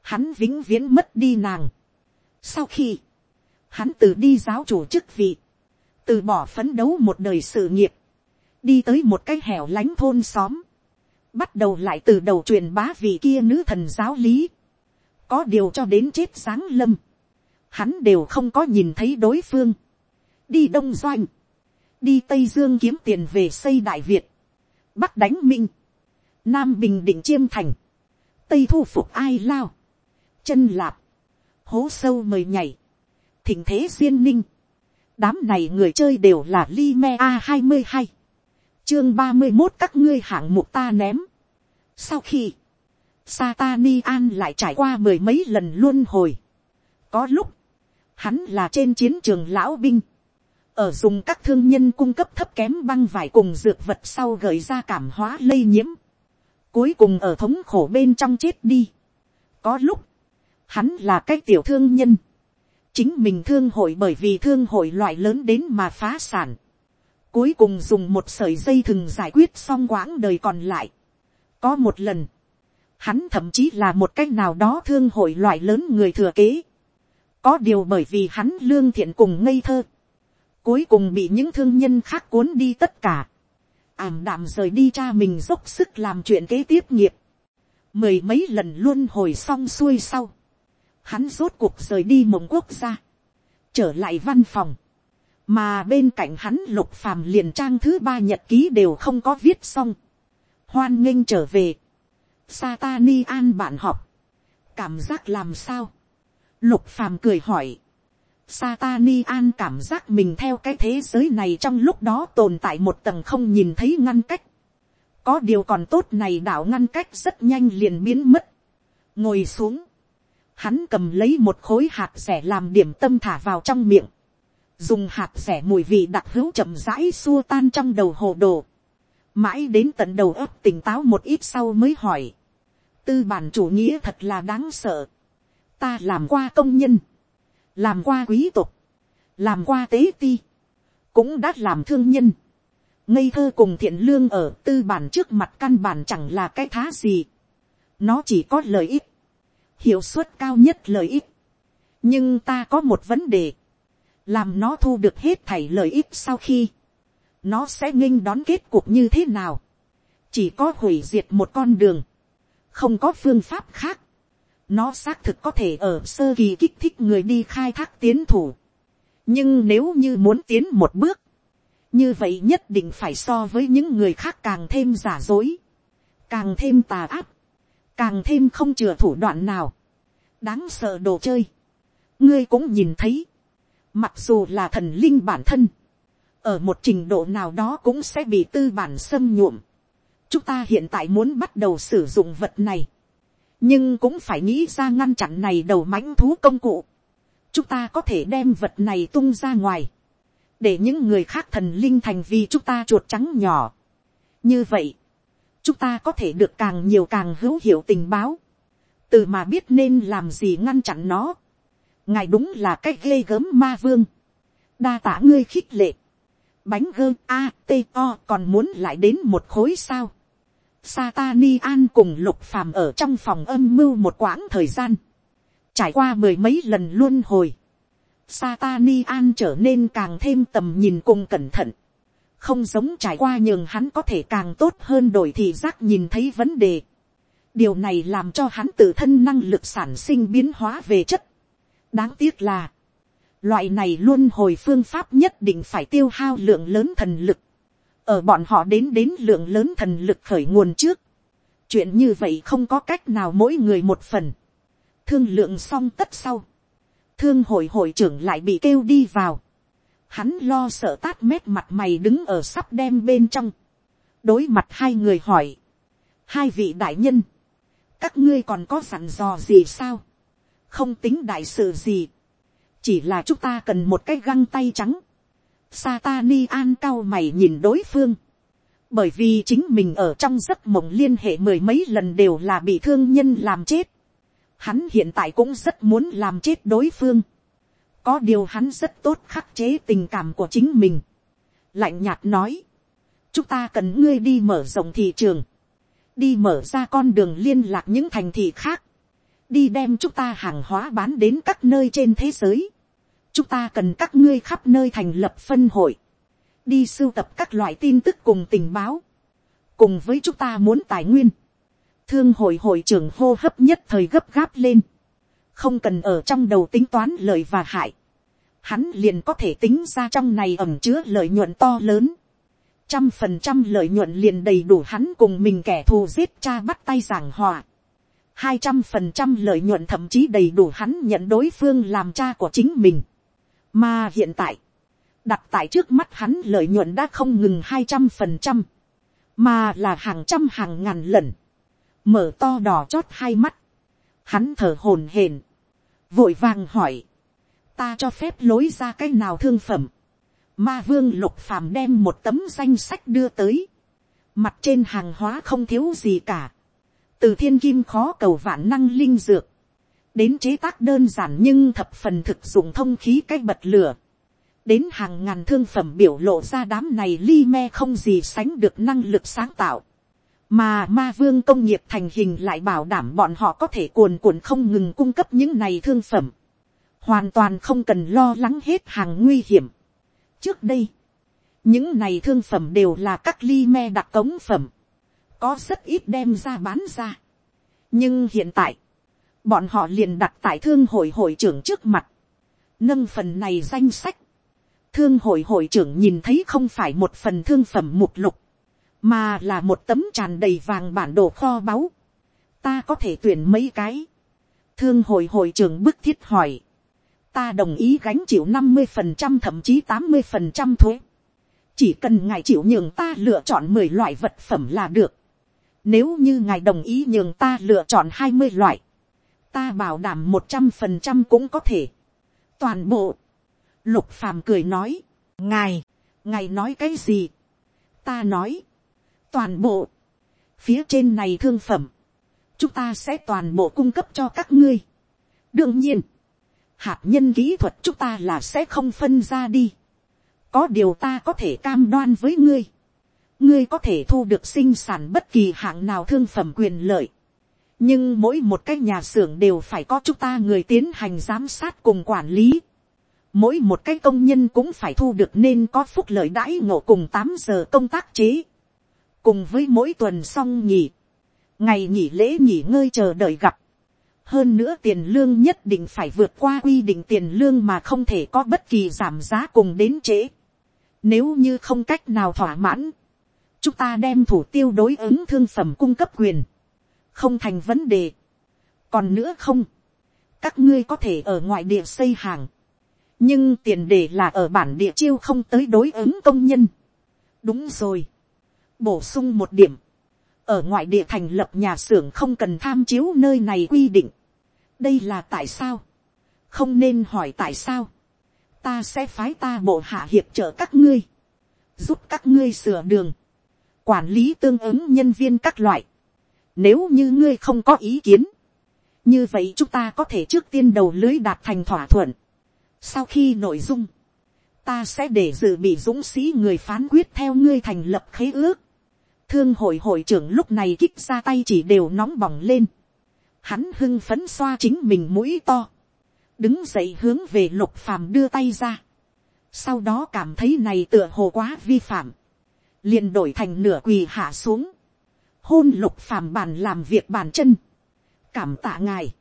hắn vĩnh viễn mất đi nàng. Sau khi, hắn từ đi giáo chủ chức vị, từ bỏ phấn đấu một đời sự nghiệp, đi tới một cái hẻo lánh thôn xóm, bắt đầu lại từ đầu truyền bá vị kia nữ thần giáo lý, có điều cho đến chết sáng lâm, hắn đều không có nhìn thấy đối phương, đi đông doanh, đi tây dương kiếm tiền về xây đại việt, bắc đánh minh, nam bình định chiêm thành, tây thu phục ai lao, chân lạp, hố sâu mời nhảy, thỉnh thế duyên ninh, đám này người chơi đều là li me a hai mươi hai, chương ba mươi một các ngươi hạng mục ta ném. sau khi, Satani an lại trải qua mười mấy lần luôn hồi, có lúc, hắn là trên chiến trường lão binh, ở dùng các thương nhân cung cấp thấp kém băng vải cùng dược vật sau gợi ra cảm hóa lây nhiễm, cuối cùng ở thống khổ bên trong chết đi. có lúc, hắn là cái tiểu thương nhân, chính mình thương hội bởi vì thương hội loại lớn đến mà phá sản, cuối cùng dùng một sợi dây thừng giải quyết xong quãng đời còn lại. có một lần, hắn thậm chí là một cách nào đó thương hội loại lớn người thừa kế, có điều bởi vì hắn lương thiện cùng ngây thơ, cuối cùng bị những thương nhân khác cuốn đi tất cả, ảm đạm rời đi cha mình dốc sức làm chuyện kế tiếp nghiệp, mười mấy lần luôn hồi xong xuôi sau, hắn rốt cuộc rời đi mộng quốc gia, trở lại văn phòng, mà bên cạnh hắn lục phàm liền trang thứ ba nhật ký đều không có viết xong, hoan nghênh trở về, Satani an bạn họp, cảm giác làm sao, lục phàm cười hỏi, Satani an cảm giác mình theo cái thế giới này trong lúc đó tồn tại một tầng không nhìn thấy ngăn cách. Có điều còn tốt này đảo ngăn cách rất nhanh liền biến mất. Ngồi xuống. Hắn cầm lấy một khối hạt rẻ làm điểm tâm thả vào trong miệng. Dùng hạt rẻ mùi vị đặc hữu chậm rãi xua tan trong đầu hồ đồ. Mãi đến tận đầu ấp tỉnh táo một ít sau mới hỏi. Tư bản chủ nghĩa thật là đáng sợ. Ta làm qua công nhân làm qua quý tộc, làm qua tế ti, cũng đã làm thương nhân, ngây thơ cùng thiện lương ở tư bản trước mặt căn bản chẳng là cái thá gì, nó chỉ có lợi ích, hiệu suất cao nhất lợi ích, nhưng ta có một vấn đề, làm nó thu được hết thảy lợi ích sau khi, nó sẽ nghinh đón kết cuộc như thế nào, chỉ có hủy diệt một con đường, không có phương pháp khác, nó xác thực có thể ở sơ kỳ kích thích người đi khai thác tiến thủ. nhưng nếu như muốn tiến một bước, như vậy nhất định phải so với những người khác càng thêm giả dối, càng thêm tà áp, càng thêm không chừa thủ đoạn nào, đáng sợ đồ chơi. ngươi cũng nhìn thấy, mặc dù là thần linh bản thân, ở một trình độ nào đó cũng sẽ bị tư bản xâm nhuộm. chúng ta hiện tại muốn bắt đầu sử dụng vật này, nhưng cũng phải nghĩ ra ngăn chặn này đầu mãnh thú công cụ. chúng ta có thể đem vật này tung ra ngoài, để những người khác thần linh thành vì chúng ta chuột trắng nhỏ. như vậy, chúng ta có thể được càng nhiều càng hữu hiệu tình báo, từ mà biết nên làm gì ngăn chặn nó. ngài đúng là cái ghê gớm ma vương, đa tả ngươi khích lệ, bánh gơ a t o còn muốn lại đến một khối sao Satani An cùng lục phàm ở trong phòng âm mưu một quãng thời gian. Trải qua mười mấy lần luôn hồi. Satani An trở nên càng thêm tầm nhìn cùng cẩn thận. Không giống trải qua nhường hắn có thể càng tốt hơn đổi thì giác nhìn thấy vấn đề. Điều này làm cho hắn tự thân năng lực sản sinh biến hóa về chất. Đáng tiếc là. Loại này luôn hồi phương pháp nhất định phải tiêu hao lượng lớn thần lực ở bọn họ đến đến lượng lớn thần lực khởi nguồn trước, chuyện như vậy không có cách nào mỗi người một phần, thương lượng xong tất sau, thương hội hội trưởng lại bị kêu đi vào, hắn lo sợ tát mét mặt mày đứng ở sắp đem bên trong, đối mặt hai người hỏi, hai vị đại nhân, các ngươi còn có sẵn dò gì sao, không tính đại sự gì, chỉ là chúng ta cần một cái găng tay trắng. Satani an cao mày nhìn đối phương. Bởi vì chính mình ở trong giấc mộng liên hệ mười mấy lần đều là bị thương nhân làm chết. Hắn hiện tại cũng rất muốn làm chết đối phương. Có điều hắn rất tốt khắc chế tình cảm của chính mình. Lạnh nhạt nói. Chúng ta cần ngươi đi mở rộng thị trường. Đi mở ra con đường liên lạc những thành thị khác. Đi đem chúng ta hàng hóa bán đến các nơi trên thế giới. Chúng ta cần các ngươi khắp nơi thành lập phân hội. Đi sưu tập các loại tin tức cùng tình báo. Cùng với chúng ta muốn tài nguyên thương hội hội trưởng hô hấp nhất thời gấp gáp lên, không cần ở trong đầu tính toán lợi và hại, hắn liền có thể tính ra trong này ẩm chứa lợi nhuận to lớn, trăm phần trăm lợi nhuận liền đầy đủ hắn cùng mình kẻ thù giết cha bắt tay giảng hòa, hai trăm phần trăm lợi nhuận thậm chí đầy đủ hắn nhận đối phương làm cha của chính mình, mà hiện tại, đặt tại trước mắt hắn lợi nhuận đã không ngừng hai trăm phần trăm, mà là hàng trăm hàng ngàn lần, mở to đỏ chót hai mắt, hắn thở hồn hển, vội vàng hỏi, ta cho phép lối ra cái nào thương phẩm, ma vương lục phàm đem một tấm danh sách đưa tới, mặt trên hàng hóa không thiếu gì cả, từ thiên kim khó cầu vạn năng linh dược, đến chế tác đơn giản nhưng thập phần thực dụng thông khí cách bật lửa, đến hàng ngàn thương phẩm biểu lộ ra đám này li me không gì sánh được năng lực sáng tạo, mà ma vương công nghiệp thành hình lại bảo đảm bọn họ có thể cuồn cuộn không ngừng cung cấp những này thương phẩm, hoàn toàn không cần lo lắng hết hàng nguy hiểm. trước đây, những này thương phẩm đều là các ly me đặc cống phẩm, có rất ít đem ra bán ra. nhưng hiện tại, bọn họ liền đặt tại thương hội hội trưởng trước mặt, nâng phần này danh sách, thương hội hội trưởng nhìn thấy không phải một phần thương phẩm mục lục, mà là một tấm tràn đầy vàng bản đồ kho báu. ta có thể tuyển mấy cái. thương hội hội trưởng bức thiết hỏi. ta đồng ý gánh chịu năm mươi phần trăm thậm chí tám mươi phần trăm thuế. chỉ cần ngài chịu nhường ta lựa chọn mười loại vật phẩm là được. nếu như ngài đồng ý nhường ta lựa chọn hai mươi loại, ta bảo đảm một trăm phần trăm cũng có thể. toàn bộ, lục phàm cười nói, ngài, ngài nói cái gì. ta nói, toàn bộ, phía trên này thương phẩm, chúng ta sẽ toàn bộ cung cấp cho các ngươi. đương nhiên, hạt nhân kỹ thuật chúng ta là sẽ không phân ra đi. có điều ta có thể cam đoan với ngươi. ngươi có thể thu được sinh sản bất kỳ hạng nào thương phẩm quyền lợi. nhưng mỗi một cái nhà xưởng đều phải có chúng ta người tiến hành giám sát cùng quản lý. mỗi một cái công nhân cũng phải thu được nên có phúc lợi đãi ngộ cùng tám giờ công tác chế cùng với mỗi tuần xong nghỉ, ngày nghỉ lễ nghỉ ngơi chờ đợi gặp, hơn nữa tiền lương nhất định phải vượt qua quy định tiền lương mà không thể có bất kỳ giảm giá cùng đến trễ. Nếu như không cách nào thỏa mãn, chúng ta đem thủ tiêu đối ứng thương phẩm cung cấp quyền, không thành vấn đề. còn nữa không, các ngươi có thể ở ngoại địa xây hàng, nhưng tiền đề là ở bản địa chiêu không tới đối ứng công nhân. đúng rồi bổ sung một điểm, ở ngoại địa thành lập nhà xưởng không cần tham chiếu nơi này quy định. đây là tại sao, không nên hỏi tại sao, ta sẽ phái ta bộ hạ hiệp trợ các ngươi, giúp các ngươi sửa đường, quản lý tương ứng nhân viên các loại. Nếu như ngươi không có ý kiến, như vậy chúng ta có thể trước tiên đầu lưới đạt thành thỏa thuận. Sau khi nội dung, ta sẽ để dự bị dũng sĩ người phán quyết theo ngươi thành lập khế ước. Thương hội hội trưởng lúc này kích ra tay chỉ đều nóng bỏng lên. Hắn hưng phấn xoa chính mình mũi to. Đứng dậy hướng về lục phàm đưa tay ra. Sau đó cảm thấy này tựa hồ quá vi phạm. liền đổi thành nửa quỳ hạ xuống. Hôn lục phàm bàn làm việc bàn chân. Cảm tạ ngài.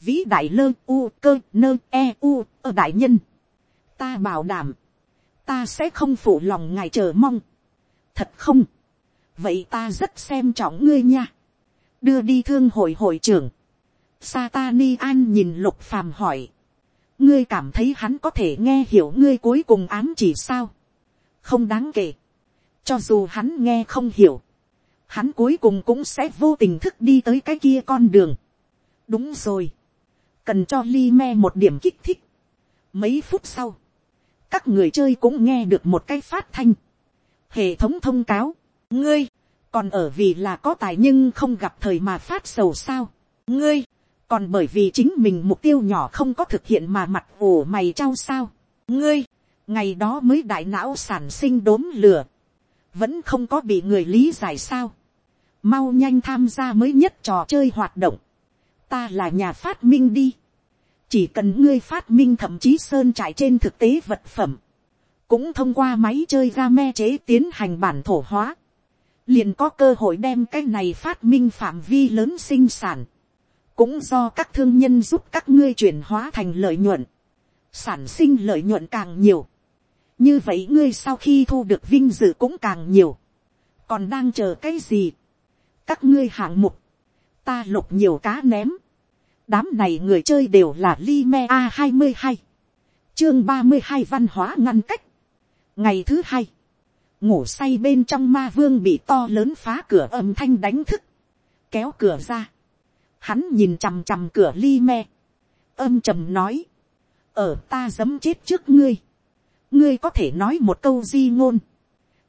Vĩ đại lơ, u, cơ, nơ e u, ở đại nhân. Ta bảo đảm. Ta sẽ không phụ lòng ngài chờ mong. Thật không vậy ta rất xem trọng ngươi nha. đưa đi thương hội hội trưởng. Satani an nhìn lục phàm hỏi. ngươi cảm thấy hắn có thể nghe hiểu ngươi cuối cùng ám chỉ sao. không đáng kể. cho dù hắn nghe không hiểu. hắn cuối cùng cũng sẽ vô tình thức đi tới cái kia con đường. đúng rồi. cần cho li me một điểm kích thích. Mấy phút sau, các người chơi cũng nghe được một cái phát thanh. Hệ thống thông cáo, ngươi, còn ở vì là có tài nhưng không gặp thời mà phát sầu sao. Ngươi, còn bởi vì chính mình mục tiêu nhỏ không có thực hiện mà mặt ủ mày trao sao. Ngươi, ngày đó mới đại não sản sinh đốm lửa, vẫn không có bị người lý giải sao. Mau nhanh tham gia mới nhất trò chơi hoạt động. Ta là nhà phát minh đi. Chỉ cần ngươi phát minh thậm chí sơn trải trên thực tế vật phẩm. Cũng thông qua máy chơi game chế tiến hành bản thổ hóa. Liền có cơ hội đem cái này phát minh phạm vi lớn sinh sản. Cũng do các thương nhân giúp các ngươi chuyển hóa thành lợi nhuận, sản sinh lợi nhuận càng nhiều, như vậy ngươi sau khi thu được vinh dự cũng càng nhiều, còn đang chờ cái gì, các ngươi hạng mục, ta lục nhiều cá ném, đám này người chơi đều là li me a hai mươi hai, chương ba mươi hai văn hóa ngăn cách, ngày thứ hai, ngủ say bên trong ma vương bị to lớn phá cửa âm thanh đánh thức, kéo cửa ra, Hắn nhìn chằm chằm cửa ly me. Âm trầm nói. Ở ta dấm chết trước ngươi. Ngươi có thể nói một câu di ngôn.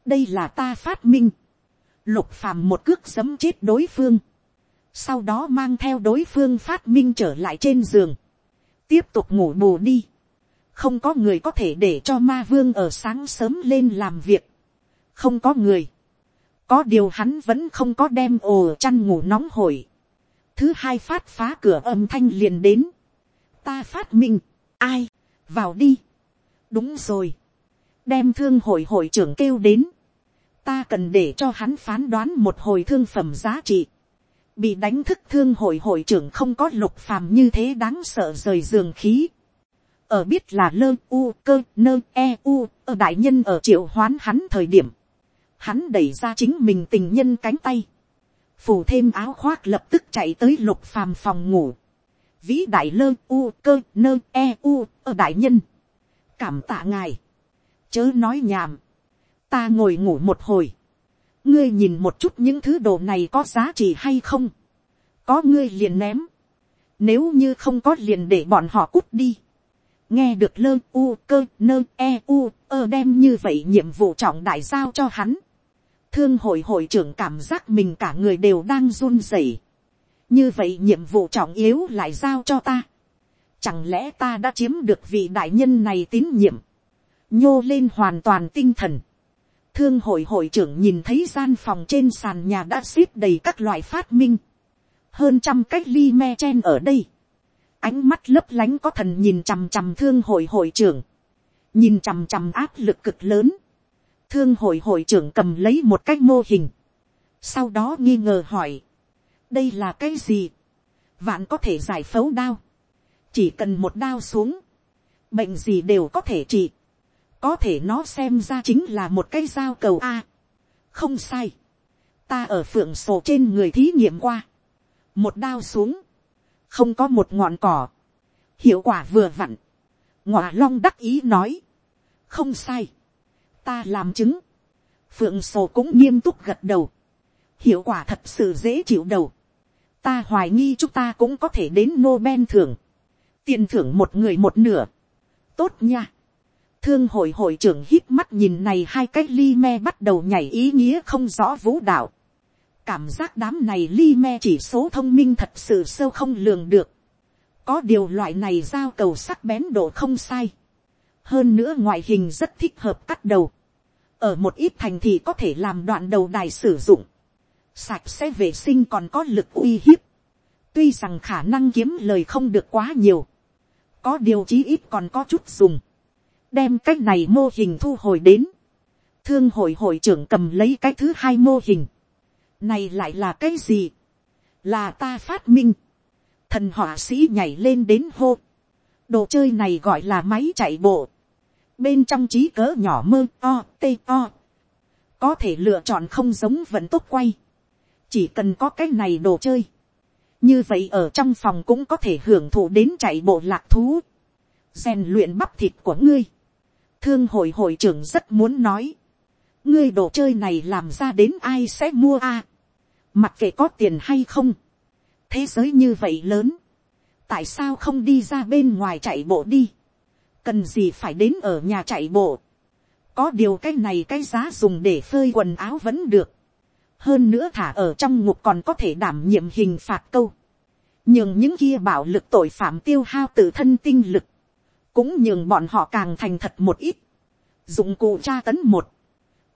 Đây là ta phát minh. Lục phàm một cước dấm chết đối phương. Sau đó mang theo đối phương phát minh trở lại trên giường. Tiếp tục ngủ bù đi. Không có người có thể để cho ma vương ở sáng sớm lên làm việc. Không có người. Có điều hắn vẫn không có đem ồ chăn ngủ nóng hổi thứ hai phát phá cửa âm thanh liền đến. ta phát minh, ai, vào đi. đúng rồi. đem thương hội hội trưởng kêu đến. ta cần để cho hắn phán đoán một hồi thương phẩm giá trị. bị đánh thức thương hội hội trưởng không có lục phàm như thế đáng sợ rời giường khí. ở biết là lơ u cơ nơ e u ở đại nhân ở triệu hoán hắn thời điểm hắn đẩy ra chính mình tình nhân cánh tay. Phủ thêm áo khoác lập tức chạy tới lục phàm phòng ngủ, vĩ đại lơ u cơ nơ e u ở đại nhân, cảm tạ ngài, chớ nói nhảm, ta ngồi ngủ một hồi, ngươi nhìn một chút những thứ đồ này có giá trị hay không, có ngươi liền ném, nếu như không có liền để bọn họ cút đi, nghe được lơ u cơ nơ e u ơ đem như vậy nhiệm vụ trọng đại giao cho hắn, thương hội hội trưởng cảm giác mình cả người đều đang run rẩy. như vậy nhiệm vụ trọng yếu lại giao cho ta. chẳng lẽ ta đã chiếm được vị đại nhân này tín nhiệm. nhô lên hoàn toàn tinh thần. thương hội hội trưởng nhìn thấy gian phòng trên sàn nhà đã xếp đầy các loại phát minh. hơn trăm cách ly me chen ở đây. ánh mắt lấp lánh có thần nhìn chằm chằm thương hội hội trưởng. nhìn chằm chằm áp lực cực lớn thương hội hội trưởng cầm lấy một cái mô hình, sau đó nghi ngờ hỏi, đây là cái gì, vạn có thể giải phẫu đao, chỉ cần một đao xuống, bệnh gì đều có thể trị, có thể nó xem ra chính là một cái dao cầu a, không sai, ta ở phượng sổ trên người thí nghiệm qua, một đao xuống, không có một ngọn cỏ, hiệu quả vừa vặn, ngọa long đắc ý nói, không sai, ta làm chứng. phượng sổ cũng nghiêm túc gật đầu. hiệu quả thật sự dễ chịu đầu. ta hoài nghi chúng ta cũng có thể đến nobel thưởng. tiền thưởng một người một nửa. tốt nha. thương hội hội trưởng hít mắt nhìn này hai cái ly me bắt đầu nhảy ý nghĩa không rõ vũ đạo. cảm giác đám này ly me chỉ số thông minh thật sự sâu không lường được. có điều loại này giao cầu sắc bén độ không sai hơn nữa ngoại hình rất thích hợp cắt đầu, ở một ít thành thì có thể làm đoạn đầu đài sử dụng, sạch sẽ vệ sinh còn có lực uy hiếp, tuy rằng khả năng kiếm lời không được quá nhiều, có điều chí ít còn có chút dùng, đem cái này mô hình thu hồi đến, thương hội hội trưởng cầm lấy cái thứ hai mô hình, này lại là cái gì, là ta phát minh, thần họa sĩ nhảy lên đến hô, đồ chơi này gọi là máy chạy bộ, bên trong trí cỡ nhỏ mơ o tê o, có thể lựa chọn không giống vận tốc quay, chỉ cần có cái này đồ chơi, như vậy ở trong phòng cũng có thể hưởng thụ đến chạy bộ lạc thú, rèn luyện bắp thịt của ngươi, thương hội hội trưởng rất muốn nói, ngươi đồ chơi này làm ra đến ai sẽ mua a, mặc kệ có tiền hay không, thế giới như vậy lớn, tại sao không đi ra bên ngoài chạy bộ đi, cần gì phải đến ở nhà chạy bộ, có điều cái này cái giá dùng để phơi quần áo vẫn được, hơn nữa thả ở trong ngục còn có thể đảm nhiệm hình phạt câu, nhường những kia bạo lực tội phạm tiêu hao tự thân tinh lực, cũng nhường bọn họ càng thành thật một ít, dụng cụ tra tấn một,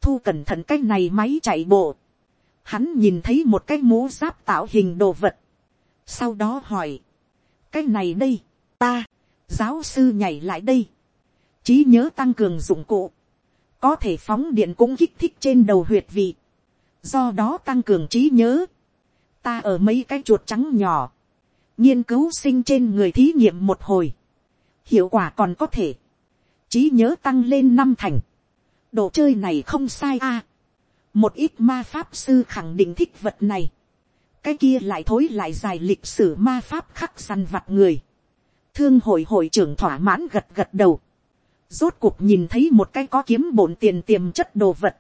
thu cẩn thận cái này máy chạy bộ, hắn nhìn thấy một cái mũ giáp tạo hình đồ vật, sau đó hỏi, cái này đây, ta, giáo sư nhảy lại đây, trí nhớ tăng cường dụng cụ, có thể phóng điện cũng kích thích trên đầu huyệt vị, do đó tăng cường trí nhớ, ta ở mấy cái chuột trắng nhỏ, nghiên cứu sinh trên người thí nghiệm một hồi, hiệu quả còn có thể, trí nhớ tăng lên năm thành, đồ chơi này không sai a, một ít ma pháp sư khẳng định thích vật này, cái kia lại thối lại dài lịch sử ma pháp khắc săn vặt người, thương hội hội trưởng thỏa mãn gật gật đầu, rốt cuộc nhìn thấy một cái có kiếm bổn tiền tiềm chất đồ vật,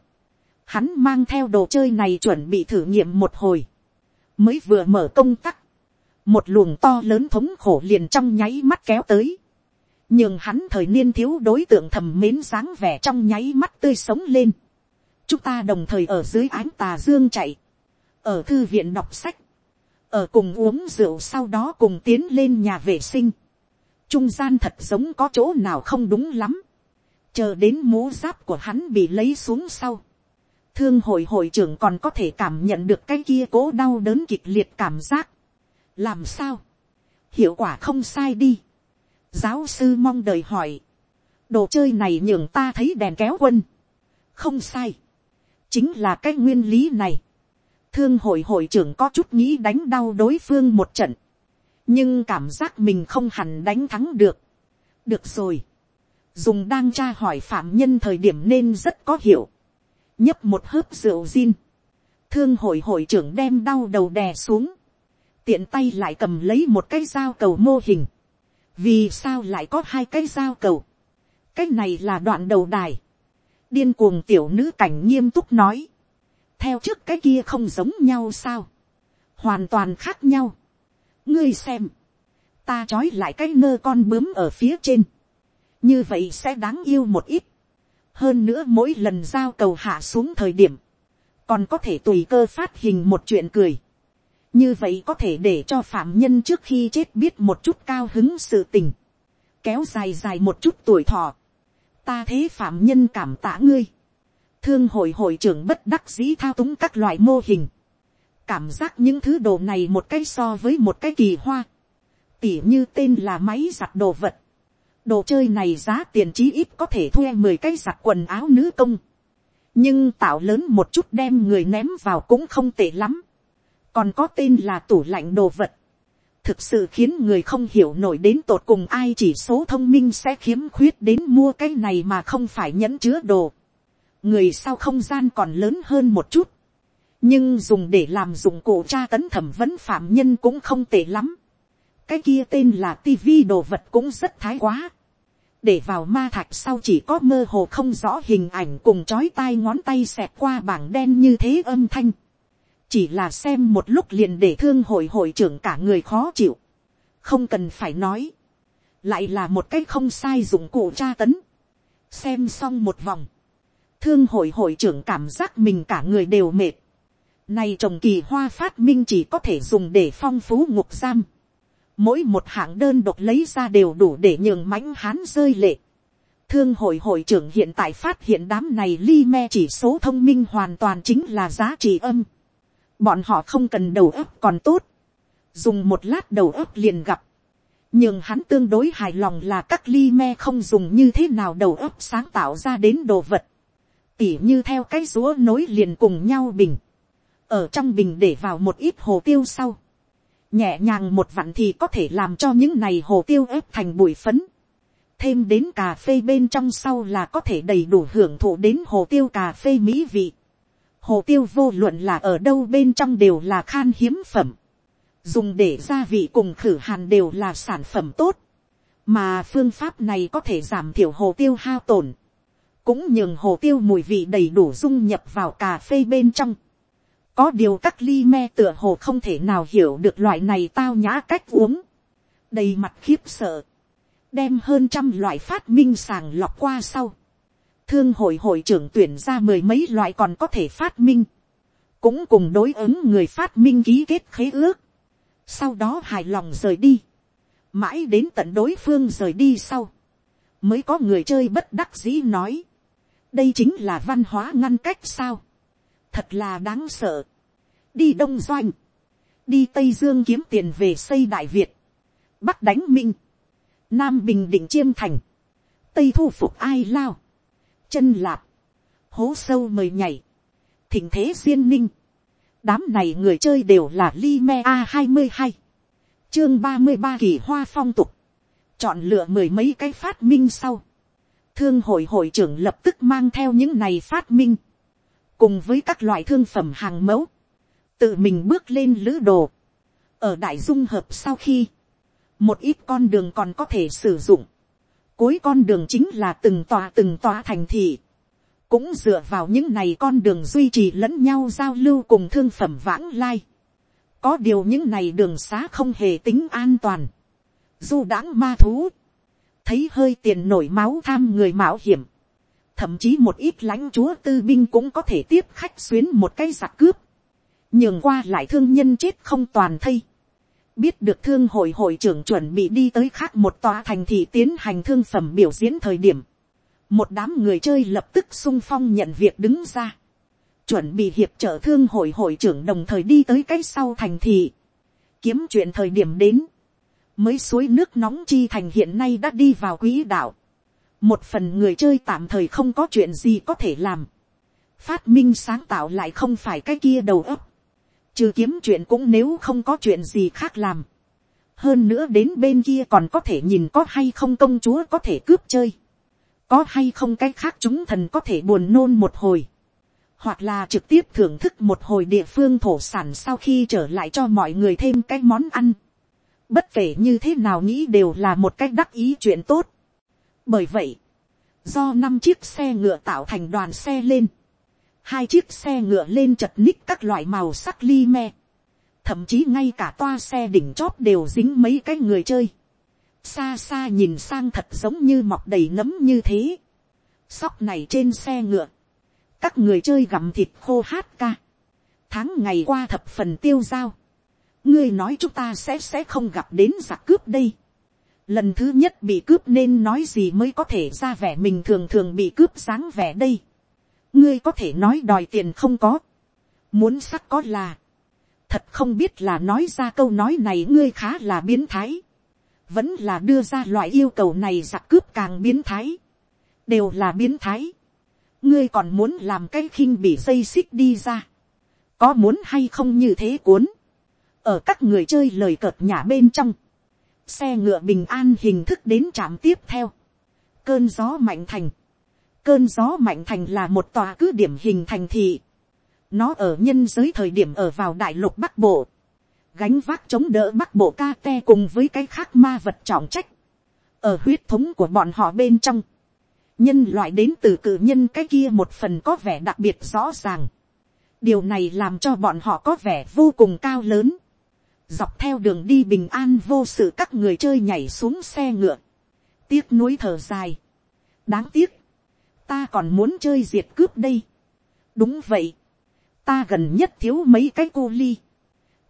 hắn mang theo đồ chơi này chuẩn bị thử nghiệm một hồi, mới vừa mở công tắc, một luồng to lớn thống khổ liền trong nháy mắt kéo tới, nhưng hắn thời niên thiếu đối tượng thầm mến dáng vẻ trong nháy mắt tươi sống lên, chúng ta đồng thời ở dưới ánh tà dương chạy, ở thư viện đọc sách, ở cùng uống rượu sau đó cùng tiến lên nhà vệ sinh, trung gian thật giống có chỗ nào không đúng lắm, chờ đến mũ giáp của hắn bị lấy xuống sau, thương hội hội trưởng còn có thể cảm nhận được cái kia cố đau đớn kịch liệt cảm giác, làm sao, hiệu quả không sai đi, giáo sư mong đợi hỏi, đồ chơi này nhường ta thấy đèn kéo quân, không sai, chính là cái nguyên lý này, thương hội hội trưởng có chút nghĩ đánh đau đối phương một trận, nhưng cảm giác mình không hẳn đánh thắng được. được rồi, dùng đang tra hỏi phạm nhân thời điểm nên rất có hiểu, nhấp một hớp rượu gin, thương hội hội trưởng đem đau đầu đè xuống, tiện tay lại cầm lấy một cái dao cầu mô hình, vì sao lại có hai cái dao cầu, cái này là đoạn đầu đài, điên cuồng tiểu nữ cảnh nghiêm túc nói, theo trước cái kia không giống nhau sao, hoàn toàn khác nhau ngươi xem, ta trói lại cái ngơ con bướm ở phía trên, như vậy sẽ đáng yêu một ít. hơn nữa mỗi lần giao cầu hạ xuống thời điểm, còn có thể tùy cơ phát hình một chuyện cười. như vậy có thể để cho phạm nhân trước khi chết biết một chút cao hứng sự tình, kéo dài dài một chút tuổi thọ. ta thế phạm nhân cảm tạ ngươi thương hội hội trưởng bất đắc dĩ thao túng các loại mô hình, cảm giác những thứ đồ này một cái so với một cái kỳ hoa, tỉ như tên là máy giặt đồ vật, đồ chơi này giá tiền chí ít có thể thuê mười cái giặt quần áo nữ công, nhưng tạo lớn một chút đem người ném vào cũng không tệ lắm, còn có tên là tủ lạnh đồ vật, thực sự khiến người không hiểu nổi đến tột cùng ai chỉ số thông minh sẽ khiếm khuyết đến mua cái này mà không phải nhẫn chứa đồ. Người sau không gian còn lớn hơn một chút, nhưng dùng để làm dụng cụ tra tấn thẩm vấn phạm nhân cũng không tệ lắm. cái kia tên là tivi đồ vật cũng rất thái quá. để vào ma thạch sau chỉ có mơ hồ không rõ hình ảnh cùng chói tai ngón tay xẹt qua bảng đen như thế âm thanh. chỉ là xem một lúc liền để thương hội hội trưởng cả người khó chịu. không cần phải nói. lại là một cái không sai dụng cụ tra tấn. xem xong một vòng thương hội hội trưởng cảm giác mình cả người đều mệt. Này trồng kỳ hoa phát minh chỉ có thể dùng để phong phú ngục giam. Mỗi một hạng đơn độc lấy ra đều đủ để nhường mãnh hán rơi lệ. Thương hội hội trưởng hiện tại phát hiện đám này ly me chỉ số thông minh hoàn toàn chính là giá trị âm. Bọn họ không cần đầu óc còn tốt. Dùng một lát đầu óc liền gặp. Nhưng hắn tương đối hài lòng là các ly me không dùng như thế nào đầu óc sáng tạo ra đến đồ vật tỉ như theo cái rúa nối liền cùng nhau bình, ở trong bình để vào một ít hồ tiêu sau, nhẹ nhàng một vặn thì có thể làm cho những này hồ tiêu ép thành bụi phấn, thêm đến cà phê bên trong sau là có thể đầy đủ hưởng thụ đến hồ tiêu cà phê mỹ vị. Hồ tiêu vô luận là ở đâu bên trong đều là khan hiếm phẩm. Dùng để gia vị cùng khử hàn đều là sản phẩm tốt. Mà phương pháp này có thể giảm thiểu hồ tiêu hao tổn cũng nhường hồ tiêu mùi vị đầy đủ dung nhập vào cà phê bên trong có điều các ly me tựa hồ không thể nào hiểu được loại này tao nhã cách uống. đầy mặt khiếp sợ. đem hơn trăm loại phát minh sàng lọc qua sau, thương hội hội trưởng tuyển ra mười mấy loại còn có thể phát minh, cũng cùng đối ứng người phát minh ký kết khế ước, sau đó hài lòng rời đi, mãi đến tận đối phương rời đi sau, mới có người chơi bất đắc dĩ nói, đây chính là văn hóa ngăn cách sao, thật là đáng sợ, đi đông doanh, đi tây dương kiếm tiền về xây đại việt, bắc đánh minh, nam bình định chiêm thành, tây thu phục ai lao, chân lạp, hố sâu mời nhảy, thỉnh thế duyên ninh, đám này người chơi đều là li me a hai mươi hai, chương ba mươi ba kỳ hoa phong tục, chọn lựa mười mấy cái phát minh sau, thương hội hội trưởng lập tức mang theo những này phát minh, cùng với các loại thương phẩm hàng mẫu, tự mình bước lên lữ đồ, ở đại dung hợp sau khi, một ít con đường còn có thể sử dụng, cuối con đường chính là từng tòa từng tòa thành thị, cũng dựa vào những này con đường duy trì lẫn nhau giao lưu cùng thương phẩm vãng lai. có điều những này đường xá không hề tính an toàn. du đãng ma thú, thấy hơi tiền nổi máu tham người mạo hiểm, thậm chí một ít lãnh chúa tư binh cũng có thể tiếp khách xuyến một cái giặc cướp, nhường qua lại thương nhân chết không toàn thây. biết được thương hội hội trưởng chuẩn bị đi tới khác một tòa thành thị tiến hành thương phẩm biểu diễn thời điểm, một đám người chơi lập tức sung phong nhận việc đứng ra, chuẩn bị hiệp trợ thương hội hội trưởng đồng thời đi tới cái sau thành thị, kiếm chuyện thời điểm đến, mới suối nước nóng chi thành hiện nay đã đi vào quỹ đạo, một phần người chơi tạm thời không có chuyện gì có thể làm, phát minh sáng tạo lại không phải cái kia đầu óc, trừ kiếm chuyện cũng nếu không có chuyện gì khác làm, hơn nữa đến bên kia còn có thể nhìn có hay không công chúa có thể cướp chơi, có hay không cái khác chúng thần có thể buồn nôn một hồi, hoặc là trực tiếp thưởng thức một hồi địa phương thổ sản sau khi trở lại cho mọi người thêm cái món ăn. Bất kể như thế nào nghĩ đều là một cách đắc ý chuyện tốt. Bởi vậy, do năm chiếc xe ngựa tạo thành đoàn xe lên, hai chiếc xe ngựa lên chật ních các loại màu sắc ly me, thậm chí ngay cả toa xe đỉnh chóp đều dính mấy cái người chơi xa xa nhìn sang thật giống như mọc đầy nấm như thế. Sóc này trên xe ngựa, các người chơi gặm thịt khô hát ca. Tháng ngày qua thập phần tiêu dao. Ngươi nói chúng ta sẽ sẽ không gặp đến giặc cướp đây. Lần thứ nhất bị cướp nên nói gì mới có thể ra vẻ mình thường thường bị cướp sáng vẻ đây. Ngươi có thể nói đòi tiền không có. Muốn sắc có là. Thật không biết là nói ra câu nói này ngươi khá là biến thái vẫn là đưa ra loại yêu cầu này giặc cướp càng biến thái, đều là biến thái. ngươi còn muốn làm cái khinh bị dây xích đi ra, có muốn hay không như thế cuốn, ở các người chơi lời cợt nhà bên trong, xe ngựa bình an hình thức đến trạm tiếp theo, cơn gió mạnh thành, cơn gió mạnh thành là một tòa cứ điểm hình thành thị, nó ở nhân giới thời điểm ở vào đại lục bắc bộ, gánh vác chống đỡ bắc bộ ca te cùng với cái khác ma vật trọng trách, ở huyết thống của bọn họ bên trong, nhân loại đến từ cử nhân cái kia một phần có vẻ đặc biệt rõ ràng, điều này làm cho bọn họ có vẻ vô cùng cao lớn, dọc theo đường đi bình an vô sự các người chơi nhảy xuống xe ngựa, tiếc nuối thở dài, đáng tiếc, ta còn muốn chơi diệt cướp đây, đúng vậy, ta gần nhất thiếu mấy cái cô ly,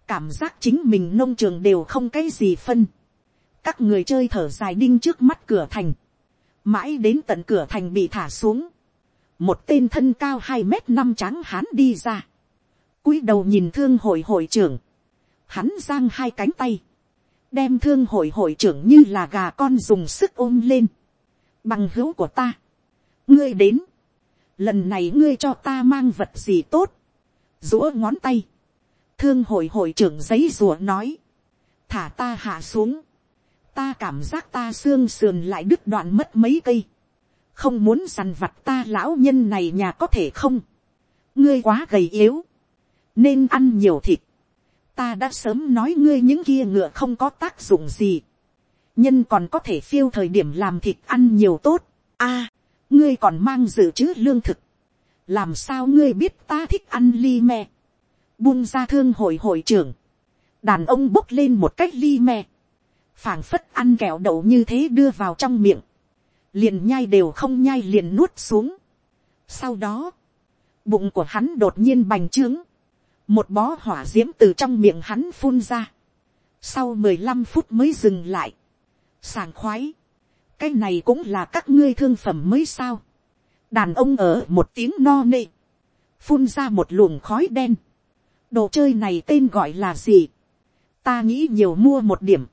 cảm giác chính mình nông trường đều không cái gì phân. các người chơi thở dài đinh trước mắt cửa thành, mãi đến tận cửa thành bị thả xuống, một tên thân cao hai mét năm trắng hán đi ra, cúi đầu nhìn thương hội hội trưởng, hắn giang hai cánh tay, đem thương hội hội trưởng như là gà con dùng sức ôm lên, bằng hữu của ta, ngươi đến, lần này ngươi cho ta mang vật gì tốt, rũa ngón tay, thương hội hội trưởng giấy rùa nói, thả ta hạ xuống, ta cảm giác ta xương sườn lại đứt đoạn mất mấy cây, không muốn sằn vặt ta lão nhân này nhà có thể không, ngươi quá gầy yếu, nên ăn nhiều thịt, ta đã sớm nói ngươi những kia ngựa không có tác dụng gì, nhân còn có thể phiêu thời điểm làm thịt ăn nhiều tốt, a, à, ngươi còn mang dự trữ lương thực, làm sao ngươi biết ta thích ăn ly me, buông ra thương hội hội trưởng, đàn ông bốc lên một cách ly me, phảng phất ăn kẹo đậu như thế đưa vào trong miệng, liền nhai đều không nhai liền nuốt xuống. Sau đó, bụng của hắn đột nhiên bành trướng, một bó hỏa d i ễ m từ trong miệng hắn phun ra, sau mười lăm phút mới dừng lại, sàng khoái, cái này cũng là các ngươi thương phẩm mới sao, đàn ông ở một tiếng no nê, phun ra một luồng khói đen, đồ chơi này tên gọi là gì, ta nghĩ nhiều mua một điểm,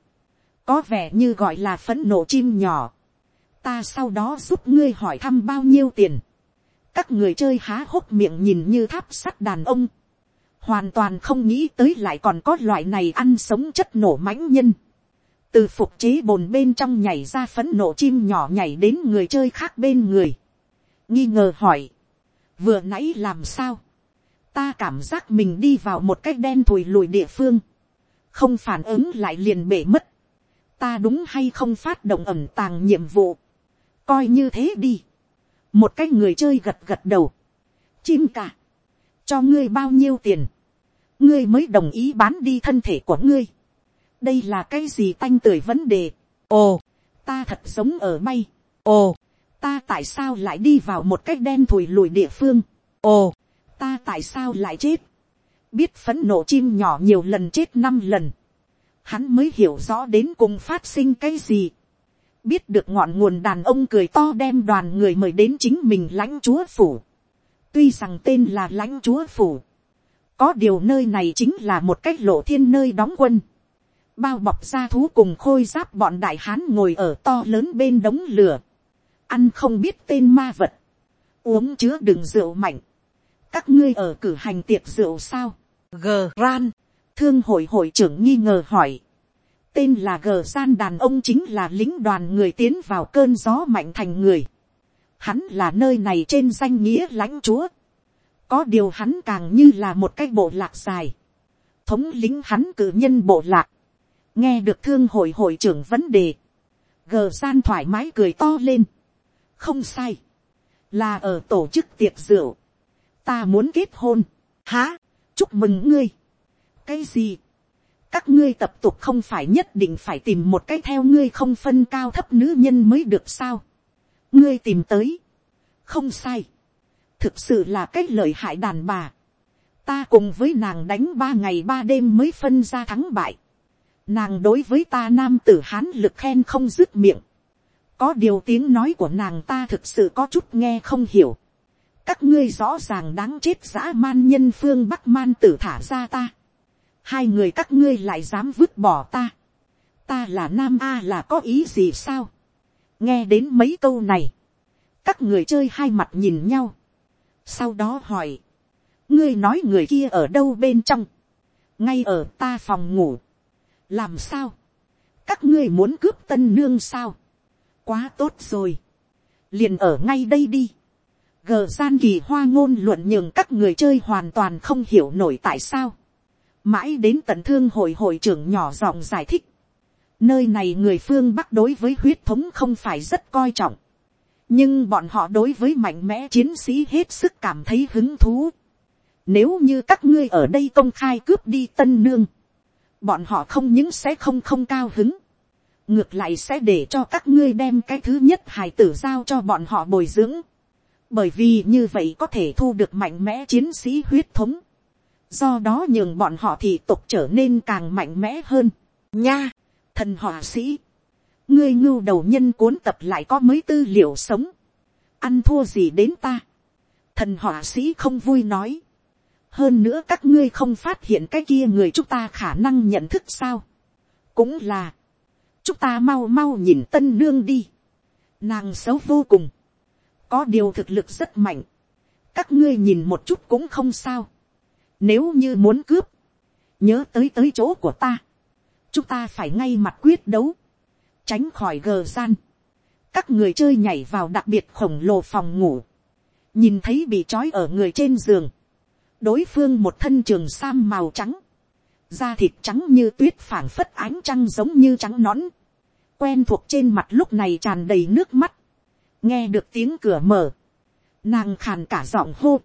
có vẻ như gọi là phấn nộ chim nhỏ, ta sau đó giúp ngươi hỏi thăm bao nhiêu tiền, các người chơi há hốc miệng nhìn như tháp sắt đàn ông, hoàn toàn không nghĩ tới lại còn có loại này ăn sống chất nổ mãnh nhân, từ phục chế bồn bên trong nhảy ra phấn nổ chim nhỏ nhảy đến người chơi khác bên người, nghi ngờ hỏi, vừa nãy làm sao, ta cảm giác mình đi vào một cái đen thùi lùi địa phương, không phản ứng lại liền bể mất, ta đúng hay không phát động ẩm tàng nhiệm vụ, coi như thế đi, một cái người chơi gật gật đầu, chim cả, cho ngươi bao nhiêu tiền, ngươi mới đồng ý bán đi thân thể của ngươi, đây là cái gì tanh tưởi vấn đề, ồ, ta thật sống ở may. ồ, ta tại sao lại đi vào một cái đen thùi lùi địa phương, ồ, ta tại sao lại chết, biết phấn nộ chim nhỏ nhiều lần chết năm lần, hắn mới hiểu rõ đến cùng phát sinh cái gì. Biết được ngọn nguồn đàn ông cười to đem đoàn người mời đến chính mình lãnh chúa phủ. tuy rằng tên là lãnh chúa phủ, có điều nơi này chính là một cách lộ thiên nơi đóng quân. bao bọc ra thú cùng khôi giáp bọn đại hán ngồi ở to lớn bên đống lửa. ăn không biết tên ma vật. uống chứa đừng rượu mạnh. các ngươi ở cử hành tiệc rượu sao. g ran, thương hội hội trưởng nghi ngờ hỏi tên là g gian đàn ông chính là lính đoàn người tiến vào cơn gió mạnh thành người. Hắn là nơi này trên danh nghĩa lãnh chúa. Có điều hắn càng như là một cái bộ lạc dài. Thống lính hắn cử nhân bộ lạc. Nghe được thương hội hội trưởng vấn đề. Gờ gian thoải mái cười to lên. Không sai. Là ở tổ chức tiệc rượu. Ta muốn kết hôn. há Chúc mừng ngươi. Cái gì? các ngươi tập tục không phải nhất định phải tìm một cái theo ngươi không phân cao thấp nữ nhân mới được sao. ngươi tìm tới. không sai thực sự là cái lợi hại đàn bà. ta cùng với nàng đánh ba ngày ba đêm mới phân ra thắng bại. nàng đối với ta nam tử hán lực khen không dứt miệng. có điều tiếng nói của nàng ta thực sự có chút nghe không hiểu. các ngươi rõ ràng đáng chết dã man nhân phương bắc man tử thả ra ta hai người các ngươi lại dám vứt bỏ ta, ta là nam a là có ý gì sao, nghe đến mấy câu này, các người chơi hai mặt nhìn nhau, sau đó hỏi, ngươi nói người kia ở đâu bên trong, ngay ở ta phòng ngủ, làm sao, các ngươi muốn cướp tân nương sao, quá tốt rồi, liền ở ngay đây đi, gờ gian kỳ hoa ngôn luận nhường các người chơi hoàn toàn không hiểu nổi tại sao, mãi đến tận thương hội hội trưởng nhỏ giọng giải thích. Nơi này người phương Bắc đối với huyết thống không phải rất coi trọng. Nhưng bọn họ đối với mạnh mẽ chiến sĩ hết sức cảm thấy hứng thú. Nếu như các ngươi ở đây công khai cướp đi tân nương. Bọn họ không những sẽ không không cao hứng. Ngược lại sẽ để cho các ngươi đem cái thứ nhất hài tử giao cho bọn họ bồi dưỡng. Bởi vì như vậy có thể thu được mạnh mẽ chiến sĩ huyết thống do đó nhường bọn họ thì tục trở nên càng mạnh mẽ hơn. nha, thần họa sĩ, ngươi ngưu đầu nhân cuốn tập lại có mấy tư liệu sống, ăn thua gì đến ta, thần họa sĩ không vui nói, hơn nữa các ngươi không phát hiện cái kia người chúng ta khả năng nhận thức sao, cũng là, chúng ta mau mau nhìn tân nương đi, nàng xấu vô cùng, có điều thực lực rất mạnh, các ngươi nhìn một chút cũng không sao, nếu như muốn cướp, nhớ tới tới chỗ của ta. Chúng ta phải ngay mặt quyết đấu. Tránh khỏi gờ gian. Các người chơi nhảy vào đặc biệt khổng lồ phòng ngủ. Nhìn thấy bị trói ở người trên giường. Đối phương một thân trường sam màu trắng. Da thịt trắng như tuyết phảng phất ánh trăng giống như trắng nõn. Quen thuộc trên mặt lúc này tràn đầy nước mắt. Nghe được tiếng cửa mở. Nàng khàn cả giọng hô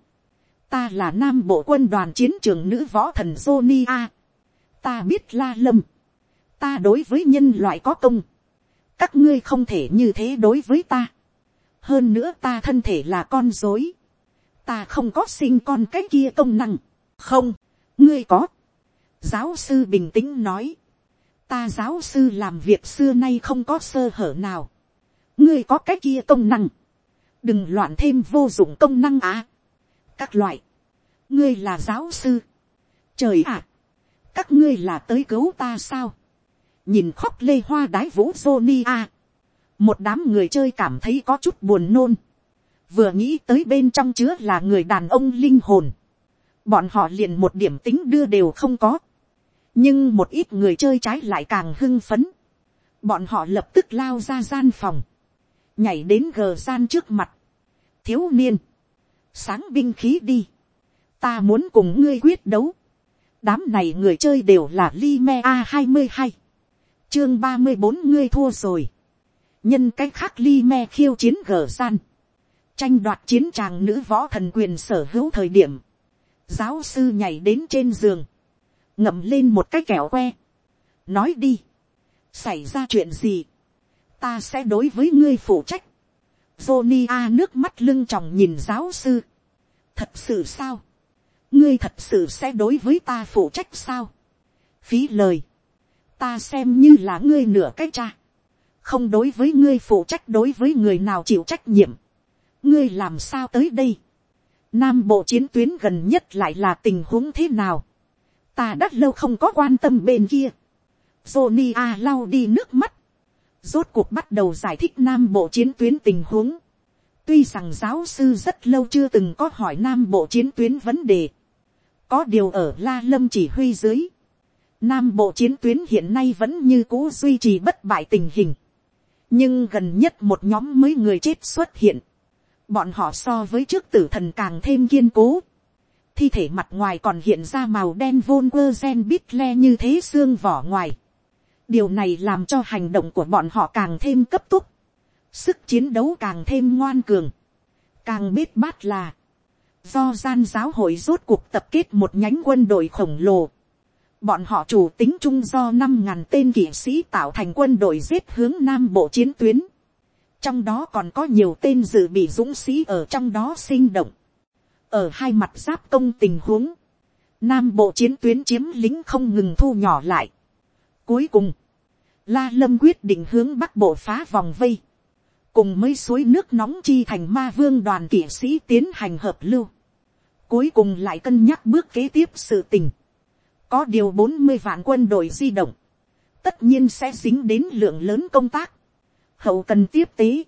ta là nam bộ quân đoàn chiến trường nữ võ thần sonia. ta biết la lâm. ta đối với nhân loại có công, các ngươi không thể như thế đối với ta. hơn nữa ta thân thể là con dối, ta không có sinh con cái kia công năng, không, ngươi có. giáo sư bình tĩnh nói, ta giáo sư làm việc xưa nay không có sơ hở nào, ngươi có cái kia công năng, đừng loạn thêm vô dụng công năng à. các loại, ngươi là giáo sư, trời ạ, các ngươi là tới cứu ta sao, nhìn khóc lê hoa đái vũ Johnny a. Một đám người chơi cảm thấy có chút buồn nôn. Vừa nghĩ tới bên trong chứa là người đàn ông linh hồn. Bọn họ liền một điểm tính đưa đều không có. Nhưng một ít người chơi trái lại càng hưng phấn. Bọn họ lập tức lao ra gian phòng. Nhảy đến gờ gian trước mặt. Thiếu niên. Sáng binh khí đi. Ta muốn cùng ngươi quyết đấu. Đám này người chơi đều là Lime A22 chương ba mươi bốn ngươi thua rồi. nhân cái khác ly me khiêu chiến gở gian. tranh đoạt chiến tràng nữ võ thần quyền sở hữu thời điểm. giáo sư nhảy đến trên giường. ngậm lên một cái kẹo que. nói đi. xảy ra chuyện gì. ta sẽ đối với ngươi phụ trách. Zonia nước mắt lưng tròng nhìn giáo sư. Thật sự sao? Ngươi thật sự sẽ đối với ta phụ trách sao? Phí lời ta xem như là ngươi nửa cái cha, không đối với ngươi phụ trách đối với người nào chịu trách nhiệm, ngươi làm sao tới đây, nam bộ chiến tuyến gần nhất lại là tình huống thế nào, ta đã lâu không có quan tâm bên kia, Johnny A. Lau đi nước mắt, rốt cuộc bắt đầu giải thích nam bộ chiến tuyến tình huống, tuy rằng giáo sư rất lâu chưa từng có hỏi nam bộ chiến tuyến vấn đề, có điều ở la lâm chỉ huy dưới, Nam bộ chiến tuyến hiện nay vẫn như cũ duy trì bất bại tình hình. Nhưng gần nhất một nhóm mới người chết xuất hiện. Bọn họ so với trước tử thần càng thêm kiên cố. Thi thể mặt ngoài còn hiện ra màu đen vôn quơ gen bít le như thế xương vỏ ngoài. Điều này làm cho hành động của bọn họ càng thêm cấp tốc. Sức chiến đấu càng thêm ngoan cường. Càng biết bát là. Do gian giáo hội rốt cuộc tập kết một nhánh quân đội khổng lồ Bọn họ chủ tính chung do năm ngàn tên kỵ sĩ tạo thành quân đội giết hướng nam bộ chiến tuyến. Trong đó còn có nhiều tên dự bị dũng sĩ ở trong đó sinh động. Ở hai mặt giáp công tình huống. Nam bộ chiến tuyến chiếm lính không ngừng thu nhỏ lại. Cuối cùng. La Lâm quyết định hướng bắc bộ phá vòng vây. Cùng mấy suối nước nóng chi thành ma vương đoàn kỵ sĩ tiến hành hợp lưu. Cuối cùng lại cân nhắc bước kế tiếp sự tình có điều bốn mươi vạn quân đội di động, tất nhiên sẽ dính đến lượng lớn công tác, hậu cần tiếp tế,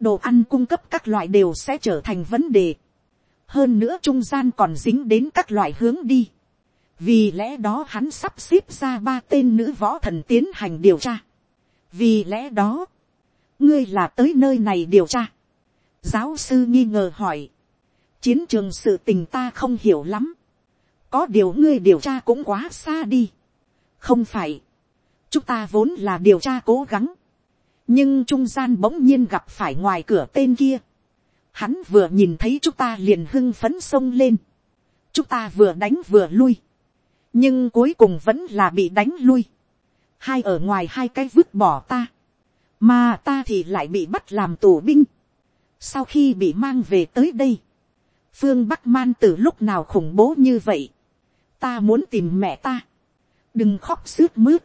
đồ ăn cung cấp các loại đều sẽ trở thành vấn đề, hơn nữa trung gian còn dính đến các loại hướng đi, vì lẽ đó hắn sắp xếp ra ba tên nữ võ thần tiến hành điều tra, vì lẽ đó, ngươi là tới nơi này điều tra, giáo sư nghi ngờ hỏi, chiến trường sự tình ta không hiểu lắm, có điều ngươi điều tra cũng quá xa đi. không phải, chúng ta vốn là điều tra cố gắng, nhưng trung gian bỗng nhiên gặp phải ngoài cửa tên kia. Hắn vừa nhìn thấy chúng ta liền hưng phấn sông lên. chúng ta vừa đánh vừa lui, nhưng cuối cùng vẫn là bị đánh lui. hai ở ngoài hai cái vứt bỏ ta, mà ta thì lại bị bắt làm tù binh. sau khi bị mang về tới đây, phương bắc man từ lúc nào khủng bố như vậy, ta muốn tìm mẹ ta, đừng khóc sướt mướt,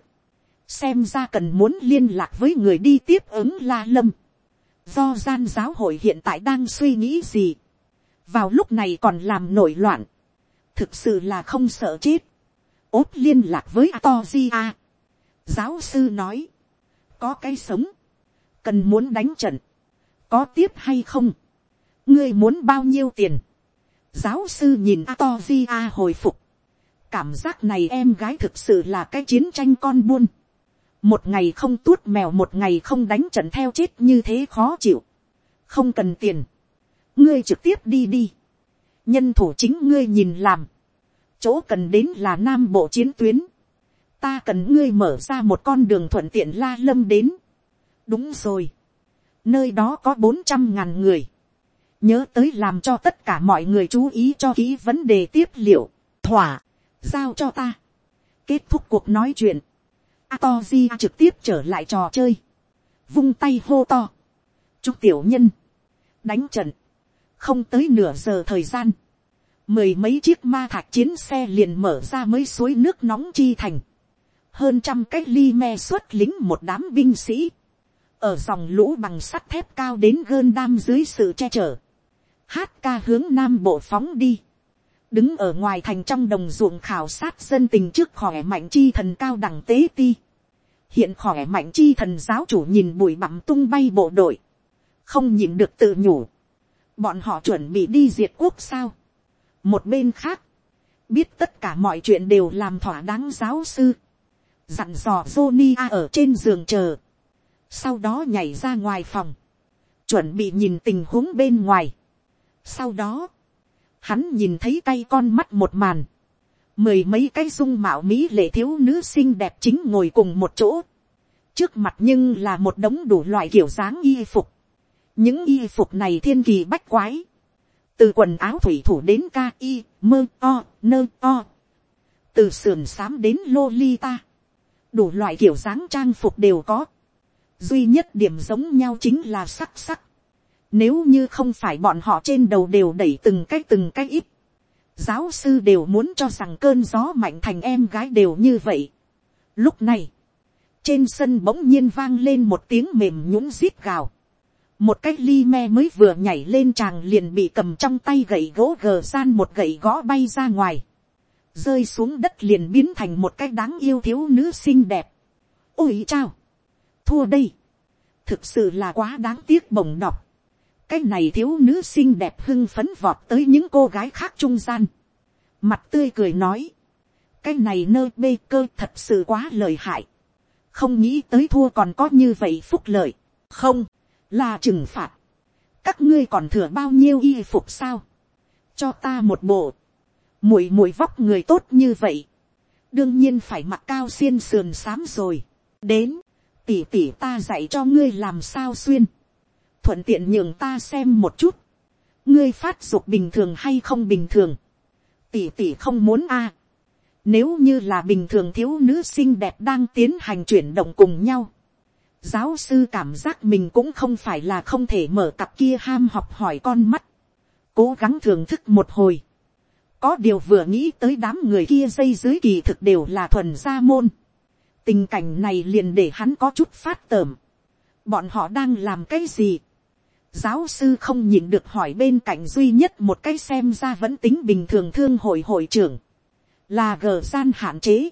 xem ra cần muốn liên lạc với người đi tiếp ứng la lâm, do gian giáo hội hiện tại đang suy nghĩ gì, vào lúc này còn làm nổi loạn, thực sự là không sợ chết, ốt liên lạc với to di a. giáo sư nói, có cái sống, cần muốn đánh trận, có tiếp hay không, ngươi muốn bao nhiêu tiền, giáo sư nhìn a to di a hồi phục, cảm giác này em gái thực sự là cái chiến tranh con buôn. một ngày không tuốt mèo, một ngày không đánh trận theo chết như thế khó chịu. không cần tiền. ngươi trực tiếp đi đi. nhân thủ chính ngươi nhìn làm. chỗ cần đến là nam bộ chiến tuyến. ta cần ngươi mở ra một con đường thuận tiện la lâm đến. đúng rồi. nơi đó có bốn trăm ngàn người. nhớ tới làm cho tất cả mọi người chú ý cho kỹ vấn đề tiếp liệu. thỏa giao cho ta. kết thúc cuộc nói chuyện. Atoji trực tiếp trở lại trò chơi. Vung tay hô to. Chúc tiểu nhân. Đánh trận. Không tới nửa giờ thời gian. Mười mấy chiếc ma thạch chiến xe liền mở ra mới suối nước nóng chi thành. Hơn trăm cách ly me xuất lính một đám binh sĩ. Ở dòng lũ bằng sắt thép cao đến gơn đam dưới sự che chở. Hát ca hướng nam bộ phóng đi đứng ở ngoài thành trong đồng ruộng khảo sát dân tình trước khỏe mạnh chi thần cao đẳng tế ti. hiện khỏe mạnh chi thần giáo chủ nhìn bụi bặm tung bay bộ đội, không nhìn được tự nhủ. bọn họ chuẩn bị đi diệt quốc sao. một bên khác, biết tất cả mọi chuyện đều làm thỏa đáng giáo sư, dặn dò Jonia ở trên giường chờ, sau đó nhảy ra ngoài phòng, chuẩn bị nhìn tình huống bên ngoài. sau đó, hắn nhìn thấy cay con mắt một màn, mười mấy cái dung mạo mỹ lệ thiếu nữ xinh đẹp chính ngồi cùng một chỗ, trước mặt nhưng là một đống đủ loại kiểu dáng y phục, những y phục này thiên kỳ bách quái, từ quần áo thủy thủ đến ca y mơ o nơ o, từ sườn xám đến lolita, đủ loại kiểu dáng trang phục đều có, duy nhất điểm giống nhau chính là sắc sắc, nếu như không phải bọn họ trên đầu đều đẩy từng cái từng cái ít. Giáo sư đều muốn cho rằng cơn gió mạnh thành em gái đều như vậy. Lúc này, trên sân bỗng nhiên vang lên một tiếng mềm nhũng rít gào. Một cái ly me mới vừa nhảy lên chàng liền bị cầm trong tay gậy gỗ gờ san một gậy gõ bay ra ngoài. Rơi xuống đất liền biến thành một cái đáng yêu thiếu nữ xinh đẹp. Ôi chao! Thua đây! Thực sự là quá đáng tiếc bổng đọc cái này thiếu nữ xinh đẹp hưng phấn vọt tới những cô gái khác trung gian. mặt tươi cười nói, cái này nơ bê cơ thật sự quá lời hại. không nghĩ tới thua còn có như vậy phúc lợi. không, là trừng phạt. các ngươi còn thừa bao nhiêu y phục sao. cho ta một bộ. mùi mùi vóc người tốt như vậy. đương nhiên phải mặc cao xiên sườn xám rồi. đến, tỉ tỉ ta dạy cho ngươi làm sao xuyên thuận tiện nhường ta xem một chút, ngươi phát dục bình thường hay không bình thường, tỷ tỷ không muốn a, nếu như là bình thường thiếu nữ xinh đẹp đang tiến hành chuyển động cùng nhau, giáo sư cảm giác mình cũng không phải là không thể mở cặp kia ham học hỏi con mắt, cố gắng thưởng thức một hồi, có điều vừa nghĩ tới đám người kia dây dưới kỳ thực đều là thuần gia môn, tình cảnh này liền để hắn có chút phát tởm, bọn họ đang làm cái gì, Giáo sư không nhìn được hỏi bên cạnh duy nhất một cái xem ra vẫn tính bình thường thương hội hội trưởng. Là gờ gian hạn chế.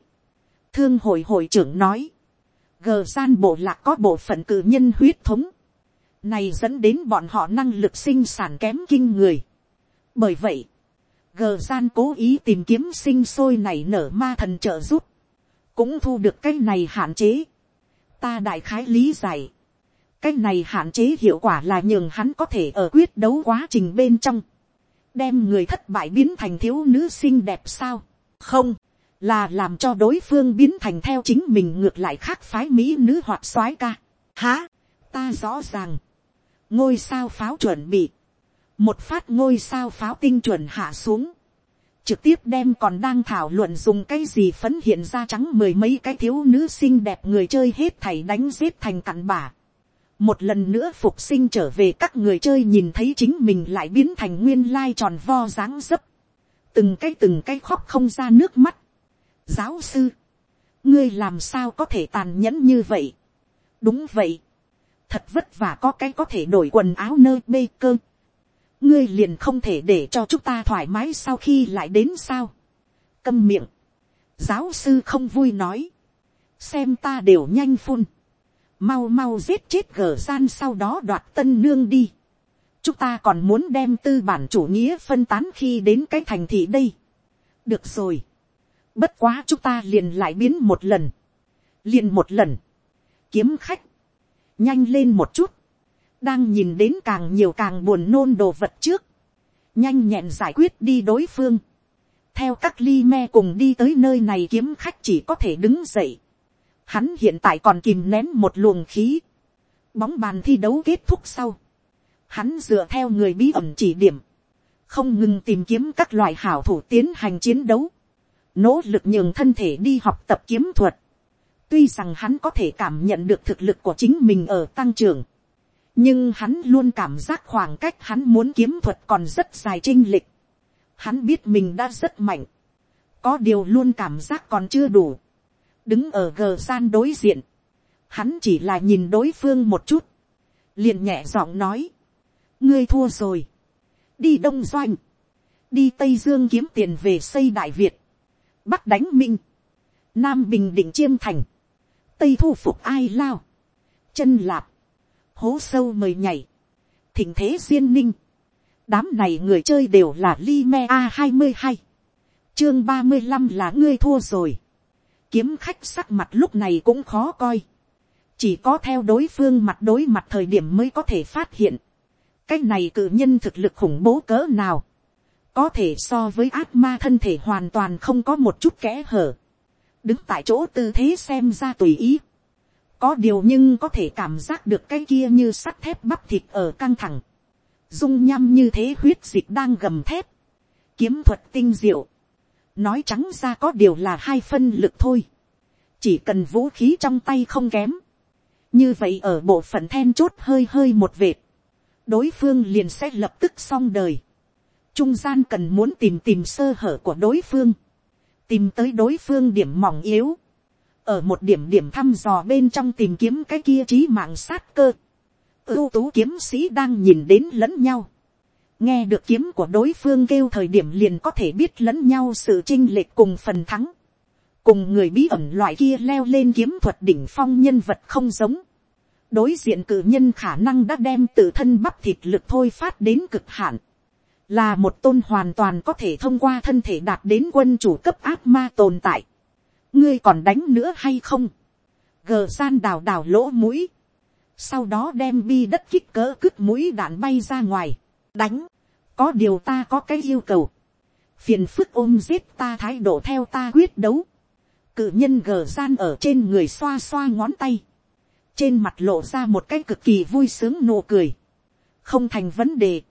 Thương hội hội trưởng nói. Gờ gian bộ lạc có bộ phận cử nhân huyết thống. Này dẫn đến bọn họ năng lực sinh sản kém kinh người. Bởi vậy, gờ gian cố ý tìm kiếm sinh sôi này nở ma thần trợ giúp. Cũng thu được cái này hạn chế. Ta đại khái lý giải cái này hạn chế hiệu quả là nhường hắn có thể ở quyết đấu quá trình bên trong, đem người thất bại biến thành thiếu nữ xinh đẹp sao, không, là làm cho đối phương biến thành theo chính mình ngược lại khác phái mỹ nữ hoặc soái ca. Hả, ta rõ ràng, ngôi sao pháo chuẩn bị, một phát ngôi sao pháo tinh chuẩn hạ xuống, trực tiếp đem còn đang thảo luận dùng cái gì phấn hiện ra trắng mười mấy cái thiếu nữ xinh đẹp người chơi hết thảy đánh giết thành cặn bả một lần nữa phục sinh trở về các người chơi nhìn thấy chính mình lại biến thành nguyên lai tròn vo dáng dấp, từng cái từng cái khóc không ra nước mắt. giáo sư, ngươi làm sao có thể tàn nhẫn như vậy. đúng vậy, thật vất vả có cái có thể đổi quần áo nơi bê cơ. ngươi liền không thể để cho chúng ta thoải mái sau khi lại đến sao. câm miệng, giáo sư không vui nói, xem ta đều nhanh phun mau mau giết chết gở gian sau đó đoạt tân nương đi. chúng ta còn muốn đem tư bản chủ nghĩa phân tán khi đến cái thành thị đây. được rồi. bất quá chúng ta liền lại biến một lần. liền một lần. kiếm khách. nhanh lên một chút. đang nhìn đến càng nhiều càng buồn nôn đồ vật trước. nhanh nhẹn giải quyết đi đối phương. theo các ly me cùng đi tới nơi này kiếm khách chỉ có thể đứng dậy Hắn hiện tại còn kìm nén một luồng khí. Bóng bàn thi đấu kết thúc sau. Hắn dựa theo người bí ẩn chỉ điểm. Không ngừng tìm kiếm các loại hảo thủ tiến hành chiến đấu. Nỗ lực nhường thân thể đi học tập kiếm thuật. Tuy rằng hắn có thể cảm nhận được thực lực của chính mình ở tăng trưởng. Nhưng hắn luôn cảm giác khoảng cách hắn muốn kiếm thuật còn rất dài trinh lịch. Hắn biết mình đã rất mạnh. Có điều luôn cảm giác còn chưa đủ. Đứng ở gờ gian đối diện. Hắn chỉ là nhìn đối phương một chút. Liền nhẹ giọng nói. Ngươi thua rồi. Đi Đông Doanh. Đi Tây Dương kiếm tiền về xây Đại Việt. Bắc đánh Minh. Nam Bình Định Chiêm Thành tây thu phục ai lao, chân lạp, hố sâu mời nhảy, thỉnh thế duyên ninh, đám này người chơi đều là li me a hai mươi hai, chương ba mươi năm là ngươi thua rồi, kiếm khách sắc mặt lúc này cũng khó coi, chỉ có theo đối phương mặt đối mặt thời điểm mới có thể phát hiện, cái này cự nhân thực lực khủng bố cỡ nào, có thể so với ác ma thân thể hoàn toàn không có một chút kẽ hở, đứng tại chỗ tư thế xem ra tùy ý. có điều nhưng có thể cảm giác được cái kia như sắt thép bắp thịt ở căng thẳng. dung nhăm như thế huyết dịch đang gầm thép. kiếm thuật tinh diệu nói trắng ra có điều là hai phân lực thôi. chỉ cần vũ khí trong tay không kém. như vậy ở bộ phận then chốt hơi hơi một vệt. đối phương liền sẽ lập tức xong đời. trung gian cần muốn tìm tìm sơ hở của đối phương tìm tới đối phương điểm mỏng yếu, ở một điểm điểm thăm dò bên trong tìm kiếm cái kia trí mạng sát cơ, ưu tú kiếm sĩ đang nhìn đến lẫn nhau, nghe được kiếm của đối phương kêu thời điểm liền có thể biết lẫn nhau sự chinh lệch cùng phần thắng, cùng người bí ẩn loại kia leo lên kiếm thuật đỉnh phong nhân vật không giống, đối diện cử nhân khả năng đã đem tự thân bắp thịt lực thôi phát đến cực hạn, là một tôn hoàn toàn có thể thông qua thân thể đạt đến quân chủ cấp ác ma tồn tại. ngươi còn đánh nữa hay không. gờ san đào đào lỗ mũi. sau đó đem bi đất kích cỡ cứt mũi đạn bay ra ngoài đánh. có điều ta có cái yêu cầu. phiền phức ôm giết ta thái độ theo ta quyết đấu. cự nhân gờ san ở trên người xoa xoa ngón tay. trên mặt lộ ra một cái cực kỳ vui sướng nụ cười. không thành vấn đề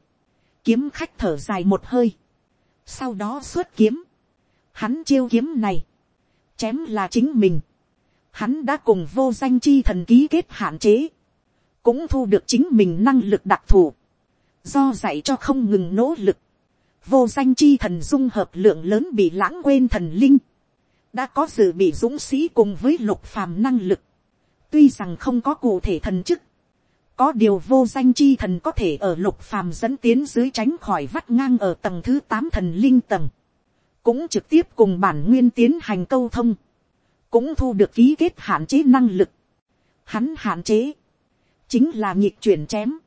kiếm khách thở dài một hơi, sau đó xuất kiếm, hắn chiêu kiếm này, chém là chính mình, hắn đã cùng vô danh chi thần ký kết hạn chế, cũng thu được chính mình năng lực đặc thù, do dạy cho không ngừng nỗ lực, vô danh chi thần dung hợp lượng lớn bị lãng quên thần linh, đã có sự bị dũng sĩ cùng với lục phàm năng lực, tuy rằng không có cụ thể thần chức, có điều vô danh chi thần có thể ở lục phàm dẫn tiến dưới tránh khỏi vắt ngang ở tầng thứ tám thần linh tầng. Cũng trực tiếp cùng bản nguyên tiến hành câu thông. Cũng thu được ký kết hạn chế năng lực. Hắn hạn chế. Chính là nhịp chuyển chém.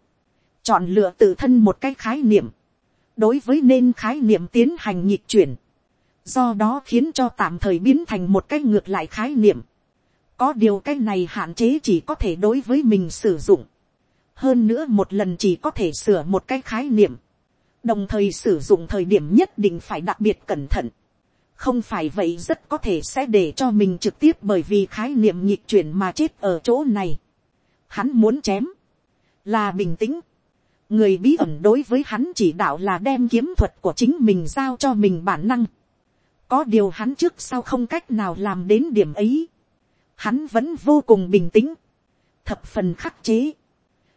Chọn lựa tự thân một cái khái niệm. Đối với nên khái niệm tiến hành nhịp chuyển. Do đó khiến cho tạm thời biến thành một cái ngược lại khái niệm. Có điều cái này hạn chế chỉ có thể đối với mình sử dụng hơn nữa một lần chỉ có thể sửa một cái khái niệm, đồng thời sử dụng thời điểm nhất định phải đặc biệt cẩn thận, không phải vậy rất có thể sẽ để cho mình trực tiếp bởi vì khái niệm nhịp chuyển mà chết ở chỗ này. Hắn muốn chém, là bình tĩnh, người bí ẩn đối với hắn chỉ đạo là đem kiếm thuật của chính mình giao cho mình bản năng, có điều hắn trước sau không cách nào làm đến điểm ấy, hắn vẫn vô cùng bình tĩnh, thập phần khắc chế,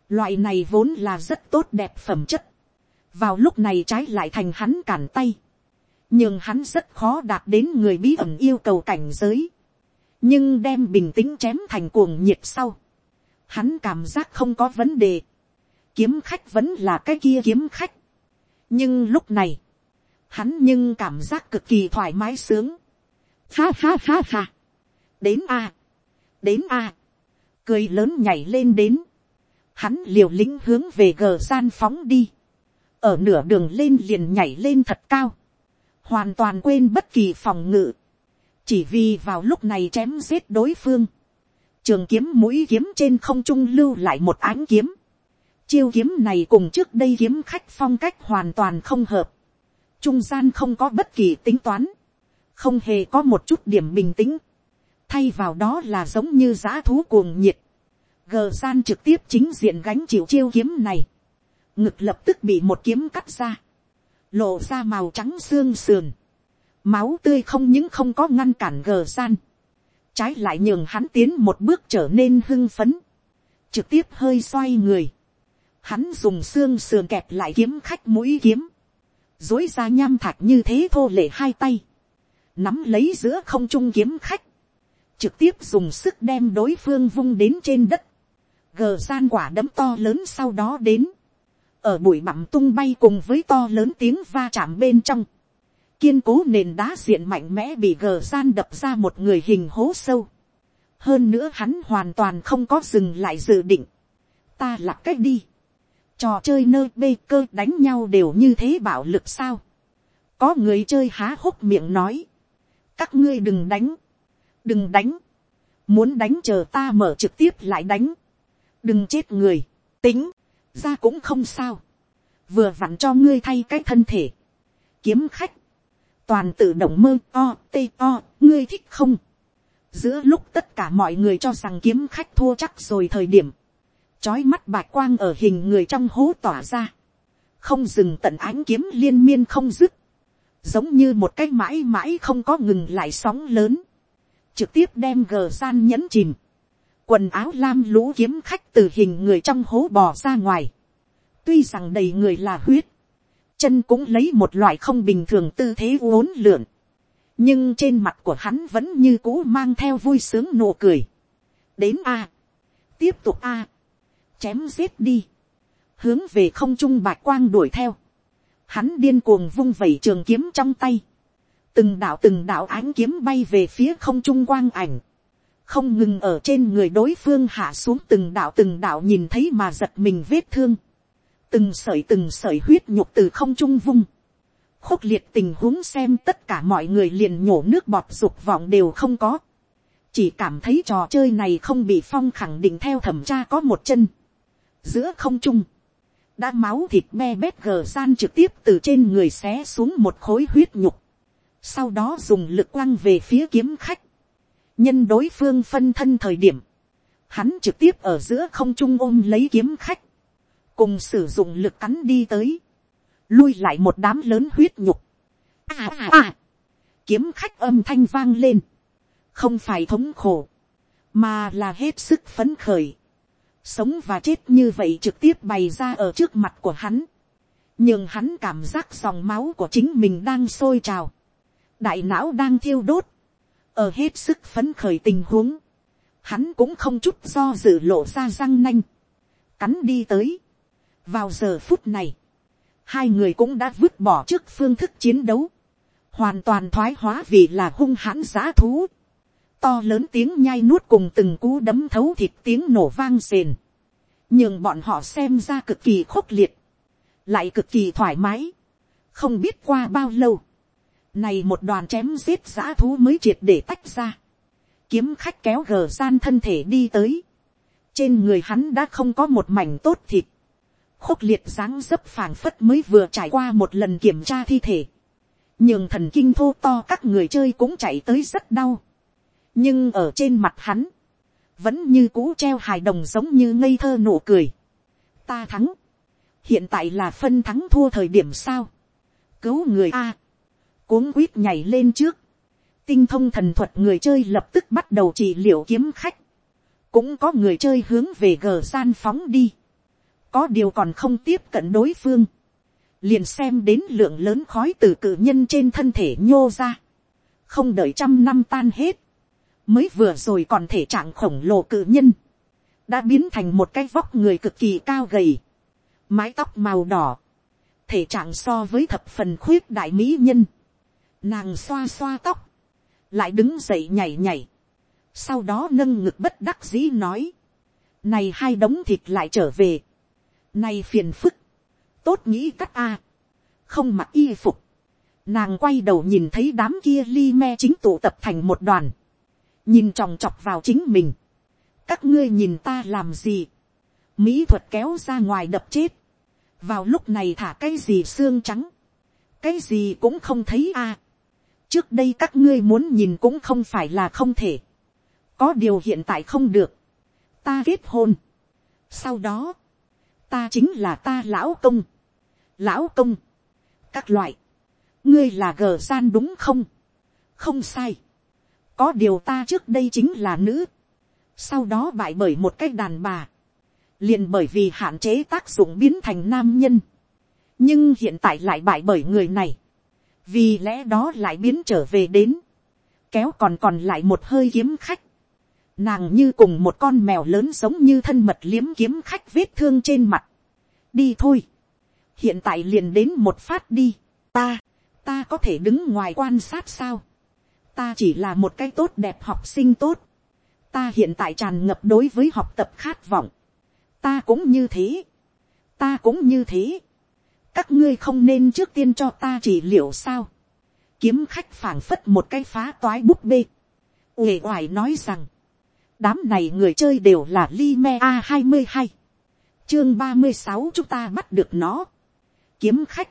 Loại này vốn là rất tốt đẹp phẩm chất. Vào lúc này trái lại thành hắn cản tay. Nhưng hắn rất khó đạt đến người bí ẩn yêu cầu cảnh giới. Nhưng đem bình tĩnh chém thành cuồng nhiệt sau. Hắn cảm giác không có vấn đề. Kiếm khách vẫn là cái kia kiếm khách. Nhưng lúc này. Hắn nhưng cảm giác cực kỳ thoải mái sướng. Ha ha ha ha. Đến a Đến a Cười lớn nhảy lên đến hắn liều lĩnh hướng về gờ gian phóng đi, ở nửa đường lên liền nhảy lên thật cao, hoàn toàn quên bất kỳ phòng ngự, chỉ vì vào lúc này chém giết đối phương, trường kiếm mũi kiếm trên không trung lưu lại một ánh kiếm, chiêu kiếm này cùng trước đây kiếm khách phong cách hoàn toàn không hợp, trung gian không có bất kỳ tính toán, không hề có một chút điểm bình tĩnh, thay vào đó là giống như giã thú cuồng nhiệt, gờ gian trực tiếp chính diện gánh chịu chiêu kiếm này, ngực lập tức bị một kiếm cắt ra, lộ ra màu trắng xương sườn, máu tươi không những không có ngăn cản gờ gian, trái lại nhường hắn tiến một bước trở nên hưng phấn, trực tiếp hơi xoay người, hắn dùng xương sườn kẹp lại kiếm khách mũi kiếm, dối ra nham thạch như thế thô lệ hai tay, nắm lấy giữa không trung kiếm khách, trực tiếp dùng sức đem đối phương vung đến trên đất, gờ gian quả đấm to lớn sau đó đến, ở bụi mặm tung bay cùng với to lớn tiếng va chạm bên trong, kiên cố nền đá diện mạnh mẽ bị gờ gian đập ra một người hình hố sâu. hơn nữa hắn hoàn toàn không có dừng lại dự định. ta là cách đi trò chơi nơi bê cơ đánh nhau đều như thế bạo lực sao. có người chơi há hốc miệng nói. các ngươi đừng đánh. đừng đánh. muốn đánh chờ ta mở trực tiếp lại đánh. đừng chết người. tính. ra cũng không sao. vừa vặn cho ngươi thay cái thân thể. kiếm khách toàn tự động mơ o tê o ngươi thích không giữa lúc tất cả mọi người cho rằng kiếm khách thua chắc rồi thời điểm chói mắt bạc quang ở hình người trong hố tỏa ra. Không dừng tận ánh kiếm liên miên không dứt. Giống như một cái mãi mãi không có ngừng lại sóng lớn. Trực tiếp đem gờ gian nhẫn chìm. Quần áo lam lũ kiếm khách từ hình người trong hố bò ra ngoài. Tuy rằng đầy người là huyết. Chân cũng lấy một loại không bình thường tư thế uốn lượn. nhưng trên mặt của hắn vẫn như cũ mang theo vui sướng nụ cười. đến a, tiếp tục a, chém giết đi, hướng về không trung bạch quang đuổi theo. hắn điên cuồng vung vẩy trường kiếm trong tay, từng đạo từng đạo ánh kiếm bay về phía không trung quang ảnh, không ngừng ở trên người đối phương hạ xuống từng đạo từng đạo nhìn thấy mà giật mình vết thương. Từng sởi từng sởi huyết nhục từ không trung vung, khốc liệt tình huống xem tất cả mọi người liền nhổ nước bọt dục vọng đều không có, chỉ cảm thấy trò chơi này không bị phong khẳng định theo thẩm tra có một chân, giữa không trung, đã máu thịt me bét gờ gian trực tiếp từ trên người xé xuống một khối huyết nhục, sau đó dùng lực quăng về phía kiếm khách, nhân đối phương phân thân thời điểm, hắn trực tiếp ở giữa không trung ôm lấy kiếm khách, cùng sử dụng lực cắn đi tới, lui lại một đám lớn huyết nhục. À à à, kiếm khách âm thanh vang lên, không phải thống khổ, mà là hết sức phấn khởi. Sống và chết như vậy trực tiếp bày ra ở trước mặt của hắn, nhưng hắn cảm giác dòng máu của chính mình đang sôi trào, đại não đang thiêu đốt, ở hết sức phấn khởi tình huống, hắn cũng không chút do dự lộ ra răng nanh, cắn đi tới, vào giờ phút này, hai người cũng đã vứt bỏ trước phương thức chiến đấu, hoàn toàn thoái hóa vì là hung hãn giá thú, to lớn tiếng nhai nuốt cùng từng cú đấm thấu thịt tiếng nổ vang sền, nhưng bọn họ xem ra cực kỳ khốc liệt, lại cực kỳ thoải mái, không biết qua bao lâu, này một đoàn chém giết giã thú mới triệt để tách ra, kiếm khách kéo gờ gian thân thể đi tới, trên người hắn đã không có một mảnh tốt thịt, khốc liệt dáng dấp phảng phất mới vừa trải qua một lần kiểm tra thi thể. nhưng thần kinh thô to các người chơi cũng chạy tới rất đau nhưng ở trên mặt hắn, vẫn như cũ treo hài đồng giống như ngây thơ nụ cười. ta thắng. hiện tại là phân thắng thua thời điểm sao. cứu người a. cuống quýt nhảy lên trước. tinh thông thần thuật người chơi lập tức bắt đầu trị liệu kiếm khách. cũng có người chơi hướng về gờ gian phóng đi có điều còn không tiếp cận đối phương, liền xem đến lượng lớn khói từ cự nhân trên thân thể nhô ra, không đợi trăm năm tan hết, mới vừa rồi còn thể trạng khổng lồ cự nhân, đã biến thành một cái vóc người cực kỳ cao gầy, mái tóc màu đỏ, thể trạng so với thập phần khuyết đại mỹ nhân, nàng xoa xoa tóc, lại đứng dậy nhảy nhảy, sau đó nâng ngực bất đắc dĩ nói, này hai đống thịt lại trở về, nay phiền phức. Tốt nghĩ cắt a. Không mặc y phục. Nàng quay đầu nhìn thấy đám kia li me chính tụ tập thành một đoàn. Nhìn tròng chọc vào chính mình. Các ngươi nhìn ta làm gì. Mỹ thuật kéo ra ngoài đập chết. Vào lúc này thả cái gì xương trắng. Cái gì cũng không thấy a. Trước đây các ngươi muốn nhìn cũng không phải là không thể. Có điều hiện tại không được. Ta kết hôn. Sau đó ta chính là ta lão công, lão công, các loại, ngươi là gờ gian đúng không, không sai, có điều ta trước đây chính là nữ, sau đó bại bởi một cái đàn bà, liền bởi vì hạn chế tác dụng biến thành nam nhân, nhưng hiện tại lại bại bởi người này, vì lẽ đó lại biến trở về đến, kéo còn còn lại một hơi kiếm khách, nàng như cùng một con mèo lớn giống như thân mật liếm kiếm khách vết thương trên mặt, đi thôi, hiện tại liền đến một phát đi, ta, ta có thể đứng ngoài quan sát sao, ta chỉ là một cái tốt đẹp học sinh tốt, ta hiện tại tràn ngập đối với học tập khát vọng, ta cũng như thế, ta cũng như thế, các ngươi không nên trước tiên cho ta chỉ liệu sao, kiếm khách phảng phất một cái phá toái búp bê, uể oải nói rằng, đám này người chơi đều là Lime a hai mươi hai, chương ba mươi sáu chúng ta bắt được nó, kiếm khách,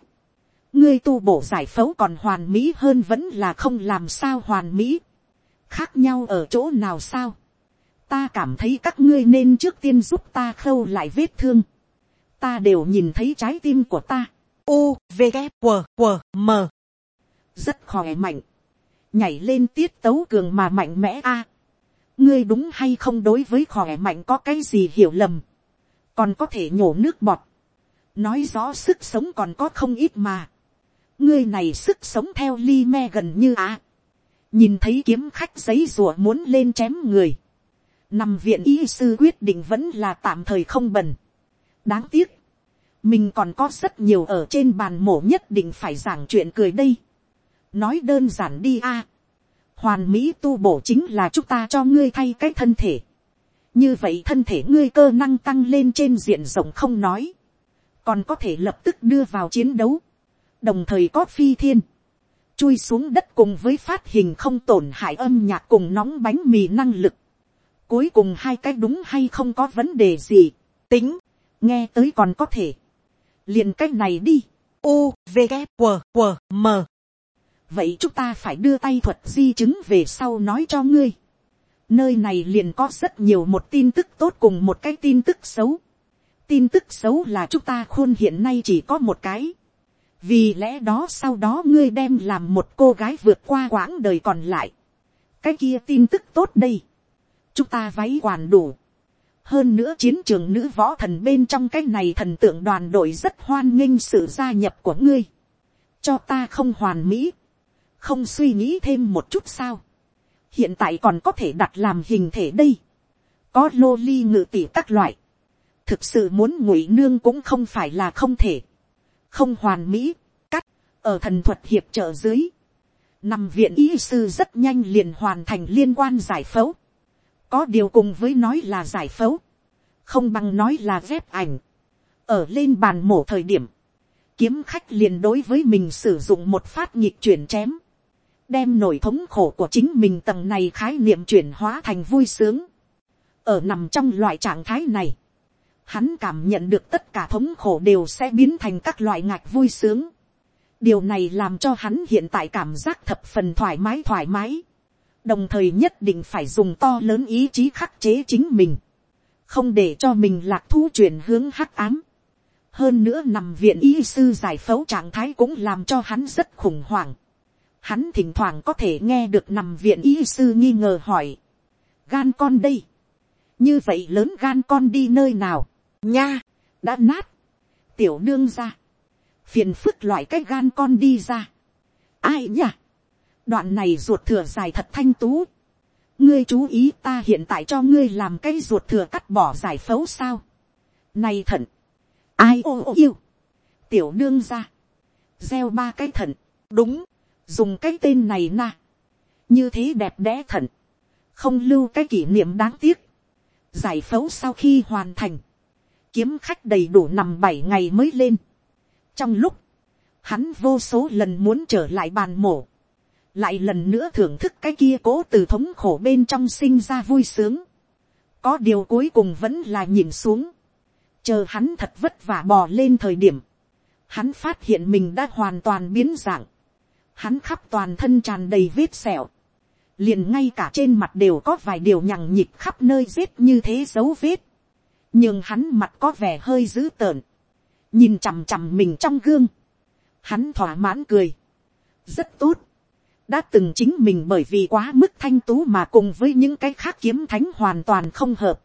ngươi tu bổ giải phẫu còn hoàn mỹ hơn vẫn là không làm sao hoàn mỹ, khác nhau ở chỗ nào sao, ta cảm thấy các ngươi nên trước tiên giúp ta khâu lại vết thương, ta đều nhìn thấy trái tim của ta, u v g q q m. Rất khỏe mạnh, nhảy lên tiết tấu cường mà mạnh mẽ a, ngươi đúng hay không đối với khỏe mạnh có cái gì hiểu lầm, còn có thể nhổ nước bọt, nói rõ sức sống còn có không ít mà, ngươi này sức sống theo ly me gần như á, nhìn thấy kiếm khách giấy rùa muốn lên chém người, nằm viện y sư quyết định vẫn là tạm thời không bần, đáng tiếc, mình còn có rất nhiều ở trên bàn mổ nhất định phải giảng chuyện cười đây, nói đơn giản đi a, hoàn mỹ tu bổ chính là chúng ta cho ngươi thay cái thân thể, như vậy thân thể ngươi cơ năng tăng lên trên diện rộng không nói, còn có thể lập tức đưa vào chiến đấu, đồng thời có phi thiên, chui xuống đất cùng với phát hình không tổn hại âm nhạc cùng nóng bánh mì năng lực, cuối cùng hai cái đúng hay không có vấn đề gì, tính, nghe tới còn có thể, liền cái này đi, u v k, w, w, m vậy chúng ta phải đưa tay thuật di chứng về sau nói cho ngươi. nơi này liền có rất nhiều một tin tức tốt cùng một cái tin tức xấu. tin tức xấu là chúng ta khuôn hiện nay chỉ có một cái vì lẽ đó sau đó ngươi đem làm một cô gái vượt qua quãng đời còn lại. cái kia tin tức tốt đây. chúng ta váy hoàn đủ. hơn nữa chiến trường nữ võ thần bên trong cái này thần tượng đoàn đội rất hoan nghênh sự gia nhập của ngươi. cho ta không hoàn mỹ không suy nghĩ thêm một chút sao. hiện tại còn có thể đặt làm hình thể đây. có lô ly ngự tỉ các loại. thực sự muốn ngụy nương cũng không phải là không thể không hoàn mỹ, cắt, ở thần thuật hiệp trợ dưới. nằm viện y sư rất nhanh liền hoàn thành liên quan giải phẫu. có điều cùng với nói là giải phẫu. không bằng nói là ghép ảnh. ở lên bàn mổ thời điểm kiếm khách liền đối với mình sử dụng một phát nhịp chuyển chém đem nổi thống khổ của chính mình tầng này khái niệm chuyển hóa thành vui sướng. ở nằm trong loại trạng thái này, hắn cảm nhận được tất cả thống khổ đều sẽ biến thành các loại ngạch vui sướng. điều này làm cho hắn hiện tại cảm giác thập phần thoải mái thoải mái. đồng thời nhất định phải dùng to lớn ý chí khắc chế chính mình. không để cho mình lạc thu chuyển hướng hắc ám. hơn nữa nằm viện y sư giải phẫu trạng thái cũng làm cho hắn rất khủng hoảng hắn thỉnh thoảng có thể nghe được nằm viện y sư nghi ngờ hỏi, gan con đây, như vậy lớn gan con đi nơi nào, nha, đã nát, tiểu đương ra, phiền phức loại cái gan con đi ra, ai nhỉ, đoạn này ruột thừa dài thật thanh tú, ngươi chú ý ta hiện tại cho ngươi làm cái ruột thừa cắt bỏ giải phẫu sao, này thận, ai ô ô yêu, tiểu đương ra, gieo ba cái thận, đúng, dùng cái tên này na, như thế đẹp đẽ thận, không lưu cái kỷ niệm đáng tiếc, giải phẫu sau khi hoàn thành, kiếm khách đầy đủ nằm bảy ngày mới lên. trong lúc, hắn vô số lần muốn trở lại bàn mổ, lại lần nữa thưởng thức cái kia cố từ thống khổ bên trong sinh ra vui sướng. có điều cuối cùng vẫn là nhìn xuống, chờ hắn thật vất vả bò lên thời điểm, hắn phát hiện mình đã hoàn toàn biến dạng, hắn khắp toàn thân tràn đầy vết sẹo, liền ngay cả trên mặt đều có vài điều nhằng nhịp khắp nơi vết như thế dấu vết, nhưng hắn mặt có vẻ hơi dữ tợn, nhìn chằm chằm mình trong gương, hắn thỏa mãn cười, rất tốt, đã từng chính mình bởi vì quá mức thanh tú mà cùng với những cái khác kiếm thánh hoàn toàn không hợp.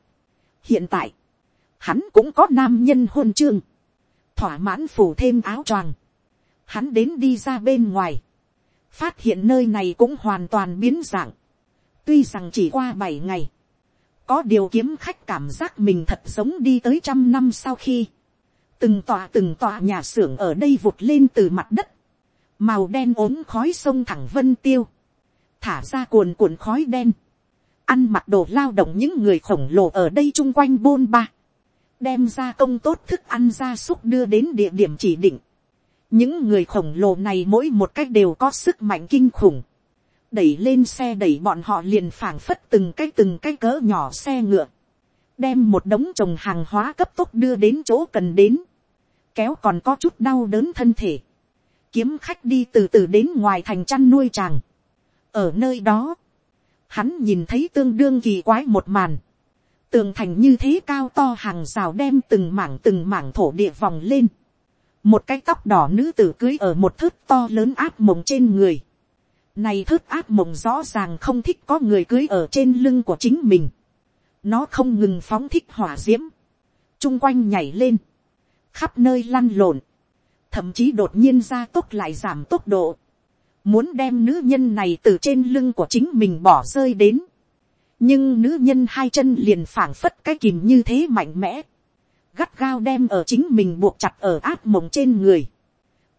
hiện tại, hắn cũng có nam nhân hôn chương, thỏa mãn phủ thêm áo choàng, hắn đến đi ra bên ngoài, phát hiện nơi này cũng hoàn toàn biến dạng, tuy rằng chỉ qua bảy ngày, có điều kiếm khách cảm giác mình thật giống đi tới trăm năm sau khi, từng tòa từng tòa nhà xưởng ở đây vụt lên từ mặt đất, màu đen ốm khói sông thẳng vân tiêu, thả ra cuồn cuộn khói đen, ăn mặc đồ lao động những người khổng lồ ở đây chung quanh bôn ba, đem ra công tốt thức ăn gia súc đưa đến địa điểm chỉ định. những người khổng lồ này mỗi một cách đều có sức mạnh kinh khủng, đẩy lên xe đẩy bọn họ liền phảng phất từng cái từng cái cỡ nhỏ xe ngựa, đem một đống trồng hàng hóa cấp tốc đưa đến chỗ cần đến, kéo còn có chút đau đớn thân thể, kiếm khách đi từ từ đến ngoài thành chăn nuôi chàng. ở nơi đó, hắn nhìn thấy tương đương kỳ quái một màn, tường thành như thế cao to hàng rào đem từng mảng từng mảng thổ địa vòng lên, một cái tóc đỏ nữ tử cưới ở một thước to lớn áp mộng trên người, này thức ác mộng rõ ràng không thích có người cưới ở trên lưng của chính mình, nó không ngừng phóng thích hỏa diễm. Trung chung quanh nhảy lên, khắp nơi lăn lộn, thậm chí đột nhiên ra tốc lại giảm tốc độ, muốn đem nữ nhân này từ trên lưng của chính mình bỏ rơi đến, nhưng nữ nhân hai chân liền phảng phất cái kìm như thế mạnh mẽ, gắt gao đem ở chính mình buộc chặt ở ác mộng trên người,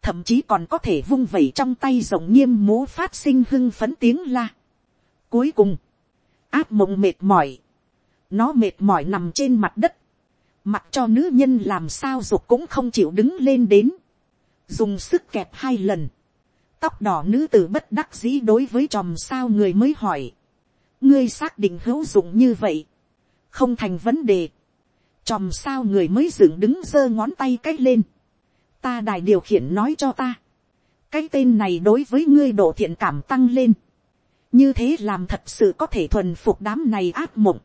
thậm chí còn có thể vung vẩy trong tay rồng nghiêm mố phát sinh hưng phấn tiếng la. Cuối cùng, áp mộng mệt mỏi, nó mệt mỏi nằm trên mặt đất, mặc cho nữ nhân làm sao dục cũng không chịu đứng lên đến, dùng sức kẹp hai lần, tóc đỏ nữ tử bất đắc dĩ đối với chòm sao người mới hỏi, ngươi xác định hữu dụng như vậy, không thành vấn đề, chòm sao người mới dựng đứng giơ ngón tay c á c h lên, ta đài điều khiển nói cho ta, cái tên này đối với ngươi độ thiện cảm tăng lên, như thế làm thật sự có thể thuần phục đám này áp mộng,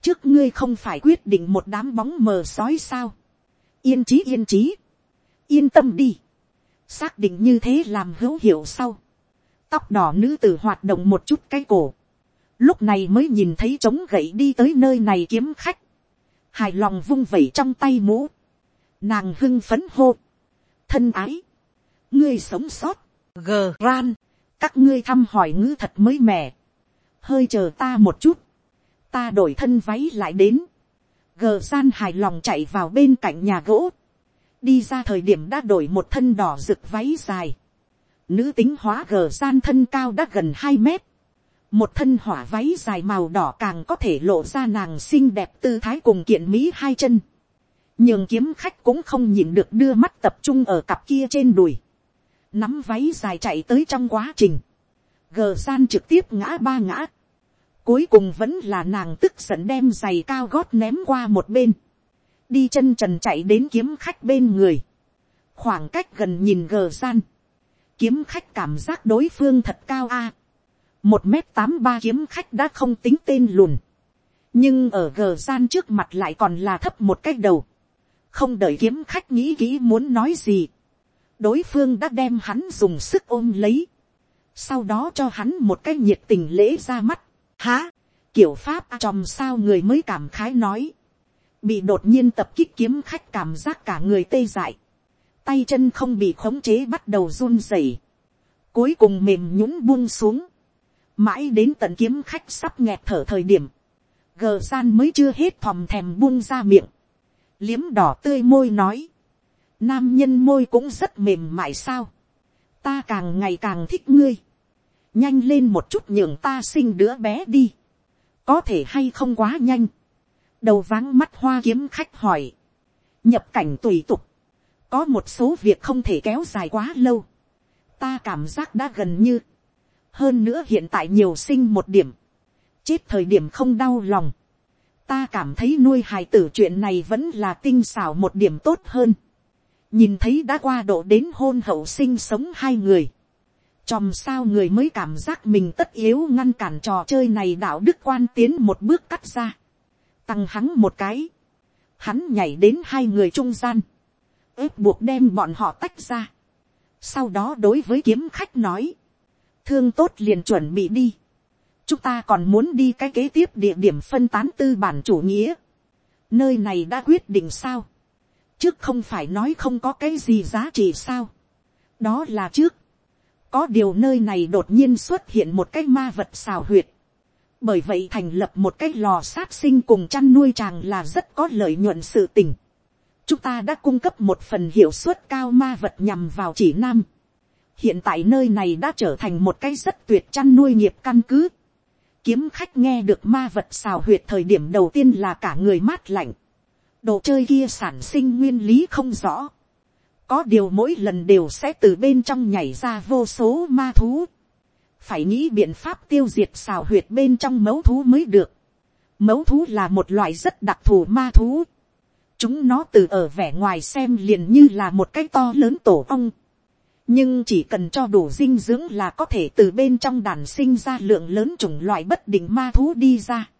trước ngươi không phải quyết định một đám bóng mờ sói sao, yên trí yên trí, yên tâm đi, xác định như thế làm hữu hiệu sau, tóc đỏ nữ tử hoạt động một chút cái cổ, lúc này mới nhìn thấy trống gậy đi tới nơi này kiếm khách, hài lòng vung vẩy trong tay mũ, nàng hưng phấn hô, thân ái, ngươi sống sót, gờ ran, các ngươi thăm hỏi ngữ thật mới mẻ, hơi chờ ta một chút, ta đổi thân váy lại đến, gờ gian hài lòng chạy vào bên cạnh nhà gỗ, đi ra thời điểm đã đổi một thân đỏ rực váy dài, nữ tính hóa gờ gian thân cao đã gần hai mét, một thân hỏa váy dài màu đỏ càng có thể lộ ra nàng xinh đẹp tư thái cùng kiện mỹ hai chân, nhường kiếm khách cũng không nhìn được đưa mắt tập trung ở cặp kia trên đùi, nắm váy dài chạy tới trong quá trình, gờ gian trực tiếp ngã ba ngã, cuối cùng vẫn là nàng tức giận đem giày cao gót ném qua một bên, đi chân trần chạy đến kiếm khách bên người, khoảng cách gần nhìn gờ gian, kiếm khách cảm giác đối phương thật cao a, một mét tám ba kiếm khách đã không tính tên lùn, nhưng ở gờ gian trước mặt lại còn là thấp một cái đầu, không đợi kiếm khách nghĩ kỹ muốn nói gì, đối phương đã đem hắn dùng sức ôm lấy, sau đó cho hắn một cái nhiệt tình lễ ra mắt, há, kiểu pháp tròm sao người mới cảm khái nói, bị đột nhiên tập kích kiếm khách cảm giác cả người tê dại, tay chân không bị khống chế bắt đầu run rẩy, cuối cùng mềm nhũng buông xuống, mãi đến tận kiếm khách sắp nghẹt thở thời điểm, gờ gian mới chưa hết thòm thèm buông ra miệng, liếm đỏ tươi môi nói, nam nhân môi cũng rất mềm mại sao, ta càng ngày càng thích ngươi, nhanh lên một chút nhường ta sinh đứa bé đi, có thể hay không quá nhanh, đầu váng mắt hoa kiếm khách hỏi, nhập cảnh tùy tục, có một số việc không thể kéo dài quá lâu, ta cảm giác đã gần như, hơn nữa hiện tại nhiều sinh một điểm, chết thời điểm không đau lòng, ta cảm thấy nuôi hài tử chuyện này vẫn là tinh xảo một điểm tốt hơn, nhìn thấy đã qua độ đến hôn hậu sinh sống hai người, chòm sao người mới cảm giác mình tất yếu ngăn cản trò chơi này đạo đức quan tiến một bước cắt ra. Tăng hắn một cái, hắn nhảy đến hai người trung gian, ép buộc đem bọn họ tách ra, sau đó đối với kiếm khách nói, thương tốt liền chuẩn bị đi, chúng ta còn muốn đi cái kế tiếp địa điểm phân tán tư bản chủ nghĩa, nơi này đã quyết định sao, trước không phải nói không có cái gì giá trị sao, đó là trước, có điều nơi này đột nhiên xuất hiện một cái ma vật xào huyệt, bởi vậy thành lập một cái lò sát sinh cùng chăn nuôi chàng là rất có lợi nhuận sự tình. chúng ta đã cung cấp một phần hiệu suất cao ma vật nhằm vào chỉ nam. hiện tại nơi này đã trở thành một cái rất tuyệt chăn nuôi nghiệp căn cứ kiếm khách nghe được ma vật xào huyệt thời điểm đầu tiên là cả người mát lạnh. đồ chơi kia sản sinh nguyên lý không rõ. có điều mỗi lần đều sẽ từ bên trong nhảy ra vô số ma thú phải nghĩ biện pháp tiêu diệt xào huyệt bên trong mấu thú mới được. Mấu thú là một loại rất đặc thù ma thú. Chúng nó từ ở vẻ ngoài xem liền như là một cái to lớn tổ ong. Nhưng chỉ cần cho đủ dinh dưỡng là có thể từ bên trong đàn sinh ra lượng lớn chủng loại bất định ma thú đi ra.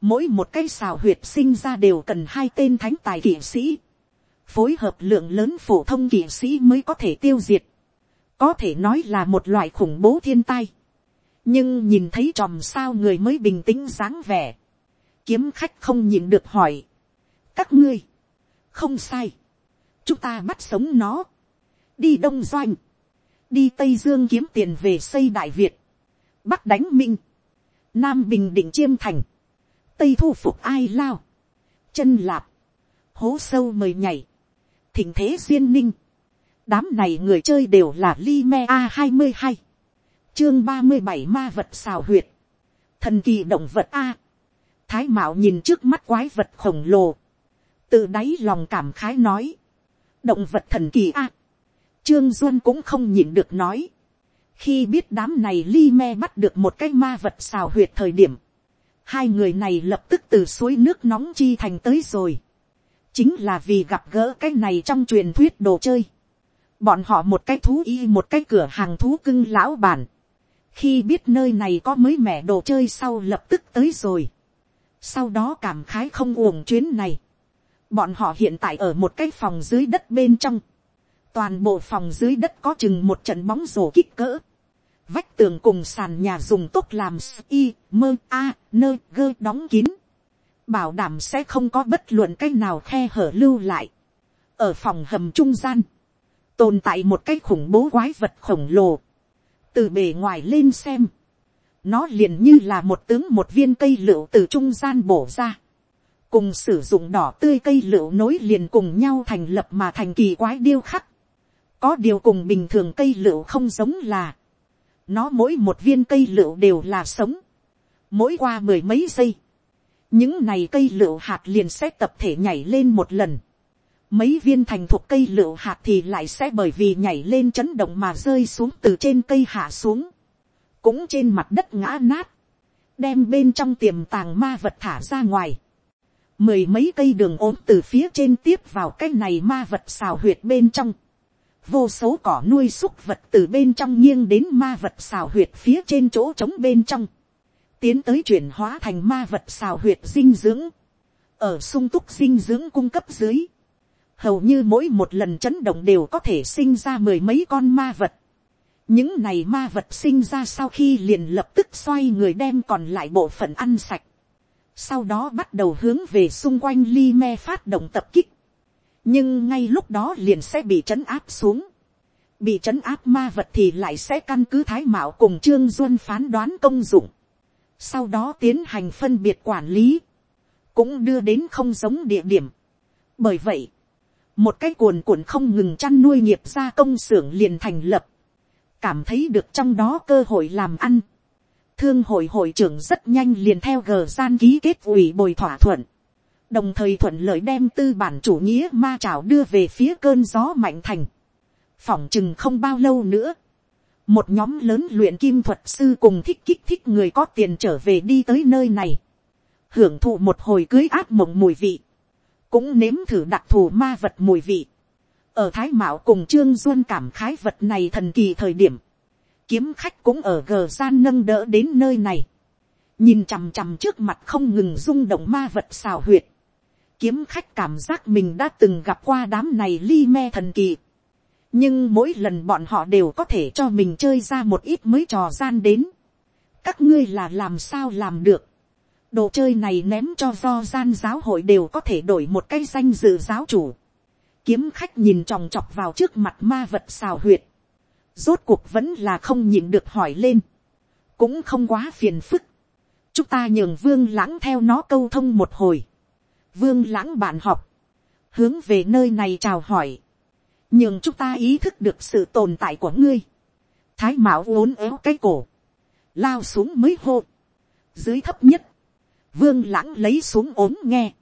Mỗi một cái xào huyệt sinh ra đều cần hai tên thánh tài kỷ sĩ. Phối hợp lượng lớn phổ thông kỷ sĩ mới có thể tiêu diệt có thể nói là một loại khủng bố thiên tai. nhưng nhìn thấy tròm sao người mới bình tĩnh dáng vẻ. kiếm khách không nhìn được hỏi. các ngươi, không sai. chúng ta bắt sống nó đi đông doanh. đi tây dương kiếm tiền về xây đại việt. bắc đánh minh. nam bình định chiêm thành. tây thu phục ai lao. chân lạp. hố sâu mời nhảy. thỉnh thế duyên ninh đám này người chơi đều là Li Me A22. Chương 37 ma vật xào huyệt. Thần kỳ động vật A. Thái Mạo nhìn trước mắt quái vật khổng lồ. Từ đáy lòng cảm khái nói. Động vật thần kỳ A. Trương Duân cũng không nhịn được nói. Khi biết đám này Lime bắt được một cái ma vật xào huyệt thời điểm. Hai người này lập tức từ suối nước nóng chi thành tới rồi. Chính là vì gặp gỡ cái này trong truyền thuyết đồ chơi bọn họ một cái thú y một cái cửa hàng thú cưng lão bản, khi biết nơi này có mới mẻ đồ chơi sau lập tức tới rồi, sau đó cảm khái không uổng chuyến này, bọn họ hiện tại ở một cái phòng dưới đất bên trong, toàn bộ phòng dưới đất có chừng một trận bóng rổ kích cỡ, vách tường cùng sàn nhà dùng tốt làm y mơ a nơ gơ đóng kín, bảo đảm sẽ không có bất luận cái nào khe hở lưu lại, ở phòng hầm trung gian, tồn tại một cái khủng bố quái vật khổng lồ, từ bề ngoài lên xem, nó liền như là một tướng một viên cây lựu từ trung gian bổ ra, cùng sử dụng đỏ tươi cây lựu nối liền cùng nhau thành lập mà thành kỳ quái điêu khắc, có điều cùng bình thường cây lựu không giống là, nó mỗi một viên cây lựu đều là sống, mỗi qua mười mấy giây, những này cây lựu hạt liền sẽ tập thể nhảy lên một lần, mấy viên thành thuộc cây lựu hạt thì lại sẽ bởi vì nhảy lên chấn động mà rơi xuống từ trên cây hạ xuống, cũng trên mặt đất ngã nát, đem bên trong tiềm tàng ma vật thả ra ngoài, mười mấy cây đường ốm từ phía trên tiếp vào cái này ma vật xào huyệt bên trong, vô số cỏ nuôi súc vật từ bên trong nghiêng đến ma vật xào huyệt phía trên chỗ trống bên trong, tiến tới chuyển hóa thành ma vật xào huyệt dinh dưỡng, ở sung túc dinh dưỡng cung cấp dưới, hầu như mỗi một lần chấn động đều có thể sinh ra mười mấy con ma vật. những này ma vật sinh ra sau khi liền lập tức xoay người đem còn lại bộ phận ăn sạch. sau đó bắt đầu hướng về xung quanh li me phát động tập kích nhưng ngay lúc đó liền sẽ bị trấn áp xuống. bị trấn áp ma vật thì lại sẽ căn cứ thái mạo cùng trương duân phán đoán công dụng. sau đó tiến hành phân biệt quản lý. cũng đưa đến không giống địa điểm. bởi vậy, một cái cuồn cuộn không ngừng chăn nuôi nghiệp gia công xưởng liền thành lập, cảm thấy được trong đó cơ hội làm ăn. Thương hội hội trưởng rất nhanh liền theo gờ gian ký kết ủy bồi thỏa thuận, đồng thời thuận lợi đem tư bản chủ nghĩa ma trào đưa về phía cơn gió mạnh thành. phỏng chừng không bao lâu nữa, một nhóm lớn luyện kim thuật sư cùng thích kích thích người có tiền trở về đi tới nơi này, hưởng thụ một hồi cưới áp mộng mùi vị cũng nếm thử đặc thù ma vật mùi vị. ở thái mạo cùng trương duân cảm khái vật này thần kỳ thời điểm, kiếm khách cũng ở gờ gian nâng đỡ đến nơi này, nhìn chằm chằm trước mặt không ngừng rung động ma vật xào huyệt, kiếm khách cảm giác mình đã từng gặp qua đám này li me thần kỳ, nhưng mỗi lần bọn họ đều có thể cho mình chơi ra một ít mới trò gian đến. các ngươi là làm sao làm được. đồ chơi này ném cho do gian giáo hội đều có thể đổi một cái danh dự giáo chủ. kiếm khách nhìn tròng trọc vào trước mặt ma vật xào huyệt. rốt cuộc vẫn là không nhìn được hỏi lên. cũng không quá phiền phức. chúng ta nhường vương lãng theo nó câu thông một hồi vương lãng bạn học. hướng về nơi này chào hỏi. Nhưng chúng ta ý thức được sự tồn tại của ngươi. thái mạo uốn éo cái cổ, lao xuống mới hô, dưới thấp nhất, vương lãng lấy xuống ốm nghe,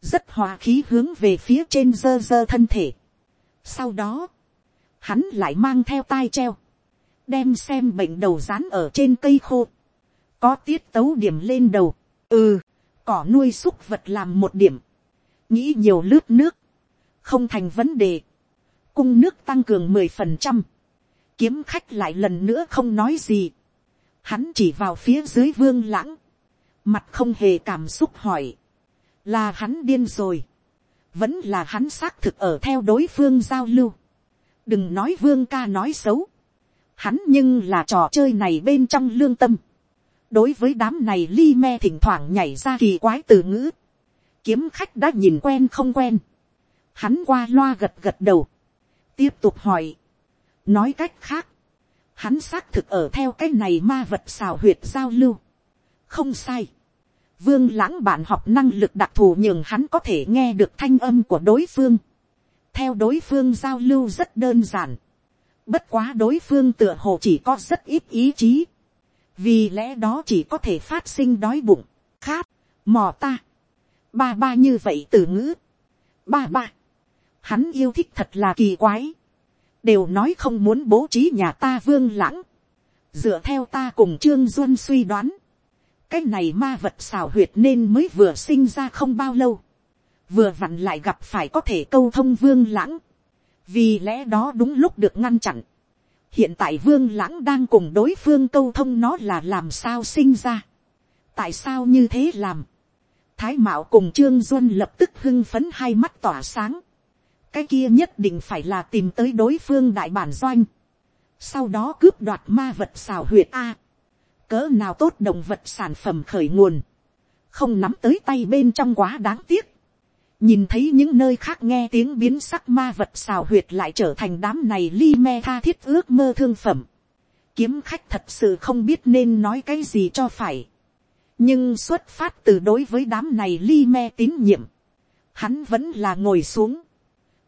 rất hòa khí hướng về phía trên dơ dơ thân thể. sau đó, hắn lại mang theo tai treo, đem xem bệnh đầu rán ở trên cây khô, có tiết tấu điểm lên đầu, ừ, cỏ nuôi súc vật làm một điểm, nghĩ nhiều lướt nước, không thành vấn đề, cung nước tăng cường mười phần trăm, kiếm khách lại lần nữa không nói gì, hắn chỉ vào phía dưới vương lãng, mặt không hề cảm xúc hỏi, là hắn điên rồi, vẫn là hắn xác thực ở theo đối phương giao lưu, đừng nói vương ca nói xấu, hắn nhưng là trò chơi này bên trong lương tâm, đối với đám này li me thỉnh thoảng nhảy ra kỳ quái từ ngữ, kiếm khách đã nhìn quen không quen, hắn qua loa gật gật đầu, tiếp tục hỏi. nói cách khác, hắn xác thực ở theo cái này ma vật xào huyệt giao lưu. không sai. vương lãng bạn học năng lực đặc thù nhường hắn có thể nghe được thanh âm của đối phương. theo đối phương giao lưu rất đơn giản. bất quá đối phương tựa hồ chỉ có rất ít ý chí vì lẽ đó chỉ có thể phát sinh đói bụng, khát, mò ta. ba ba như vậy từ ngữ. ba ba. Hắn yêu thích thật là kỳ quái, đều nói không muốn bố trí nhà ta vương lãng, dựa theo ta cùng trương duân suy đoán, cái này ma vật xào huyệt nên mới vừa sinh ra không bao lâu, vừa vặn lại gặp phải có thể câu thông vương lãng, vì lẽ đó đúng lúc được ngăn chặn hiện tại vương lãng đang cùng đối phương câu thông nó là làm sao sinh ra, tại sao như thế làm, thái mạo cùng trương duân lập tức hưng phấn hai mắt tỏa sáng, cái kia nhất định phải là tìm tới đối phương đại bản doanh, sau đó cướp đoạt ma vật xào huyệt a, cỡ nào tốt động vật sản phẩm khởi nguồn, không nắm tới tay bên trong quá đáng tiếc, nhìn thấy những nơi khác nghe tiếng biến sắc ma vật xào huyệt lại trở thành đám này li me tha thiết ước mơ thương phẩm, kiếm khách thật sự không biết nên nói cái gì cho phải, nhưng xuất phát từ đối với đám này li me tín nhiệm, hắn vẫn là ngồi xuống,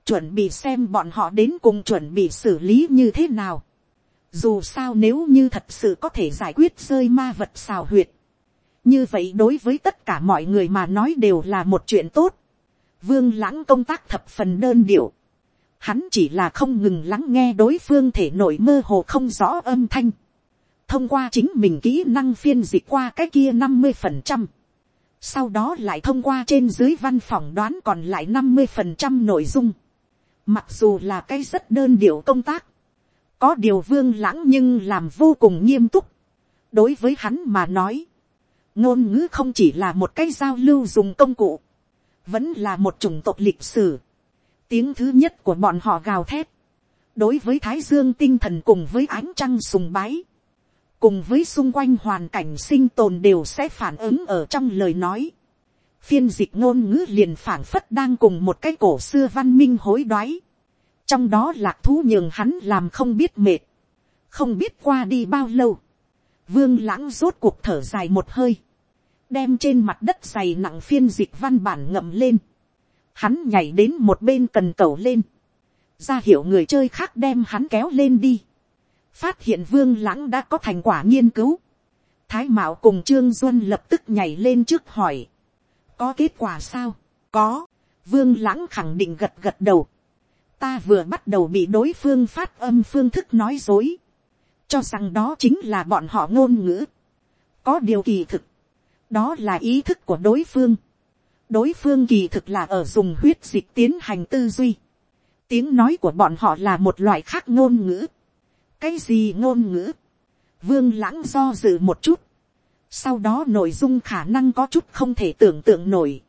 chuẩn bị xem bọn họ đến cùng chuẩn bị xử lý như thế nào. Dù sao nếu như thật sự có thể giải quyết rơi ma vật xào huyệt. Như vậy đối với tất cả mọi người mà nói đều là một chuyện tốt. Vương lãng công tác thập phần đơn điệu. Hắn chỉ là không ngừng lắng nghe đối phương thể nội mơ hồ không rõ âm thanh. Thông qua chính mình kỹ năng phiên dịch qua cái kia năm mươi phần trăm sau đó lại thông qua trên dưới văn phòng đoán còn lại năm mươi phần trăm nội dung. Mặc dù là cái rất đơn điệu công tác. Có điều vương lãng nhưng làm vô cùng nghiêm túc. Đối với hắn mà nói. Ngôn ngữ không chỉ là một cái giao lưu dùng công cụ. Vẫn là một chủng tộc lịch sử. Tiếng thứ nhất của bọn họ gào thét. Đối với Thái Dương tinh thần cùng với ánh trăng sùng bái. Cùng với xung quanh hoàn cảnh sinh tồn đều sẽ phản ứng ở trong lời nói phiên dịch ngôn ngữ liền phảng phất đang cùng một cái cổ xưa văn minh hối đoái. trong đó lạc thú nhường hắn làm không biết mệt, không biết qua đi bao lâu. vương lãng rốt cuộc thở dài một hơi, đem trên mặt đất dày nặng phiên dịch văn bản ngậm lên. hắn nhảy đến một bên cần cầu lên, ra hiệu người chơi khác đem hắn kéo lên đi. phát hiện vương lãng đã có thành quả nghiên cứu. thái mạo cùng trương duân lập tức nhảy lên trước hỏi. Có kết quả sao, có, vương lãng khẳng định gật gật đầu, ta vừa bắt đầu bị đối phương phát âm phương thức nói dối, cho rằng đó chính là bọn họ ngôn ngữ, có điều kỳ thực, đó là ý thức của đối phương, đối phương kỳ thực là ở dùng huyết dịch tiến hành tư duy, tiếng nói của bọn họ là một loại khác ngôn ngữ, cái gì ngôn ngữ, vương lãng do dự một chút, sau đó nội dung khả năng có chút không thể tưởng tượng nổi.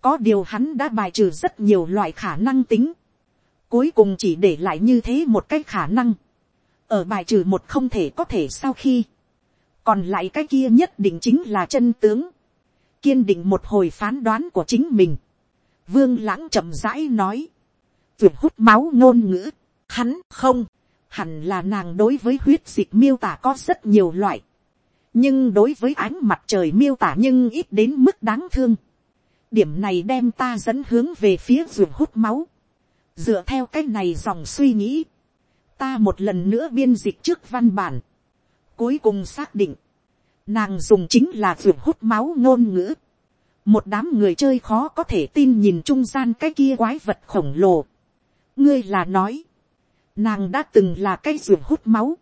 Có điều hắn đã bài trừ rất nhiều loại khả năng tính. cuối cùng chỉ để lại như thế một cái khả năng, ở bài trừ một không thể có thể sau khi, còn lại cái kia nhất định chính là chân tướng, kiên định một hồi phán đoán của chính mình, vương lãng chậm rãi nói, vượt hút máu ngôn ngữ, hắn không, hẳn là nàng đối với huyết dịch miêu tả có rất nhiều loại, nhưng đối với ánh mặt trời miêu tả nhưng ít đến mức đáng thương, điểm này đem ta dẫn hướng về phía ruột hút máu, dựa theo cái này dòng suy nghĩ, ta một lần nữa biên dịch trước văn bản, cuối cùng xác định, nàng dùng chính là ruột hút máu ngôn ngữ, một đám người chơi khó có thể tin nhìn trung gian cái kia quái vật khổng lồ, ngươi là nói, nàng đã từng là cái ruột hút máu,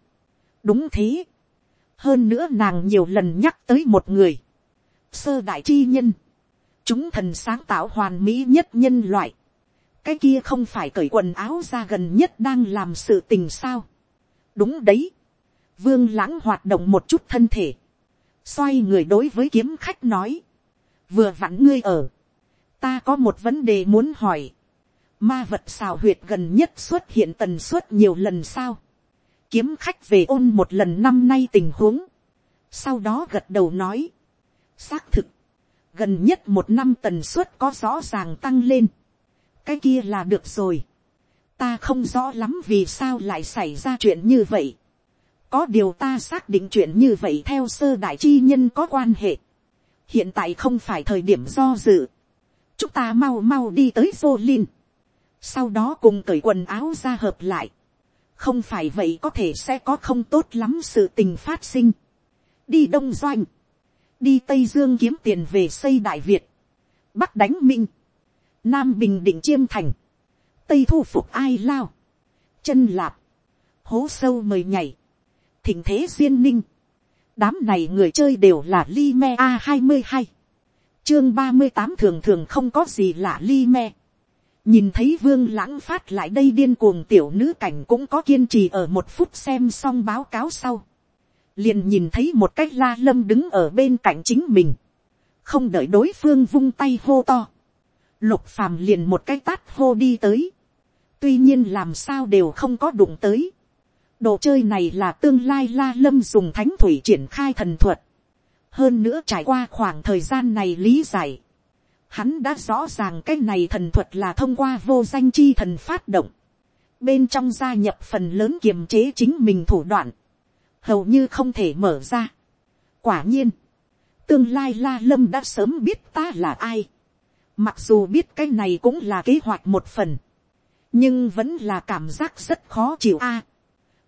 đúng thế, hơn nữa nàng nhiều lần nhắc tới một người, sơ đại chi nhân, chúng thần sáng tạo hoàn mỹ nhất nhân loại, cái kia không phải cởi quần áo ra gần nhất đang làm sự tình sao. đúng đấy, vương lãng hoạt động một chút thân thể, xoay người đối với kiếm khách nói, vừa vặn ngươi ở, ta có một vấn đề muốn hỏi, ma vật xào huyệt gần nhất xuất hiện tần suất nhiều lần sao, kiếm khách về ôn một lần năm nay tình huống, sau đó gật đầu nói, xác thực, gần nhất một năm tần suất có rõ ràng tăng lên, cái kia là được rồi, ta không rõ lắm vì sao lại xảy ra chuyện như vậy, có điều ta xác định chuyện như vậy theo sơ đại chi nhân có quan hệ, hiện tại không phải thời điểm do dự, chúng ta mau mau đi tới vô linh, sau đó cùng cởi quần áo ra hợp lại, không phải vậy có thể sẽ có không tốt lắm sự tình phát sinh, đi đông doanh, đi tây dương kiếm tiền về xây đại việt, bắc đánh minh, nam bình định chiêm thành, tây thu phục ai lao, chân lạp, hố sâu mời nhảy, thỉnh thế duyên ninh, đám này người chơi đều là li me a hai mươi hai, chương ba mươi tám thường thường không có gì lạ li me, nhìn thấy vương lãng phát lại đây điên cuồng tiểu nữ cảnh cũng có kiên trì ở một phút xem xong báo cáo sau, liền nhìn thấy một cách la lâm đứng ở bên cạnh chính mình, không đợi đối phương vung tay hô to, lục phàm liền một cái tát hô đi tới, tuy nhiên làm sao đều không có đụng tới, đồ chơi này là tương lai la lâm dùng thánh thủy triển khai thần thuật, hơn nữa trải qua khoảng thời gian này lý giải, hắn đã rõ ràng cái này thần thuật là thông qua vô danh chi thần phát động, bên trong gia nhập phần lớn kiềm chế chính mình thủ đoạn, hầu như không thể mở ra. quả nhiên, tương lai la lâm đã sớm biết ta là ai. mặc dù biết cái này cũng là kế hoạch một phần, nhưng vẫn là cảm giác rất khó chịu a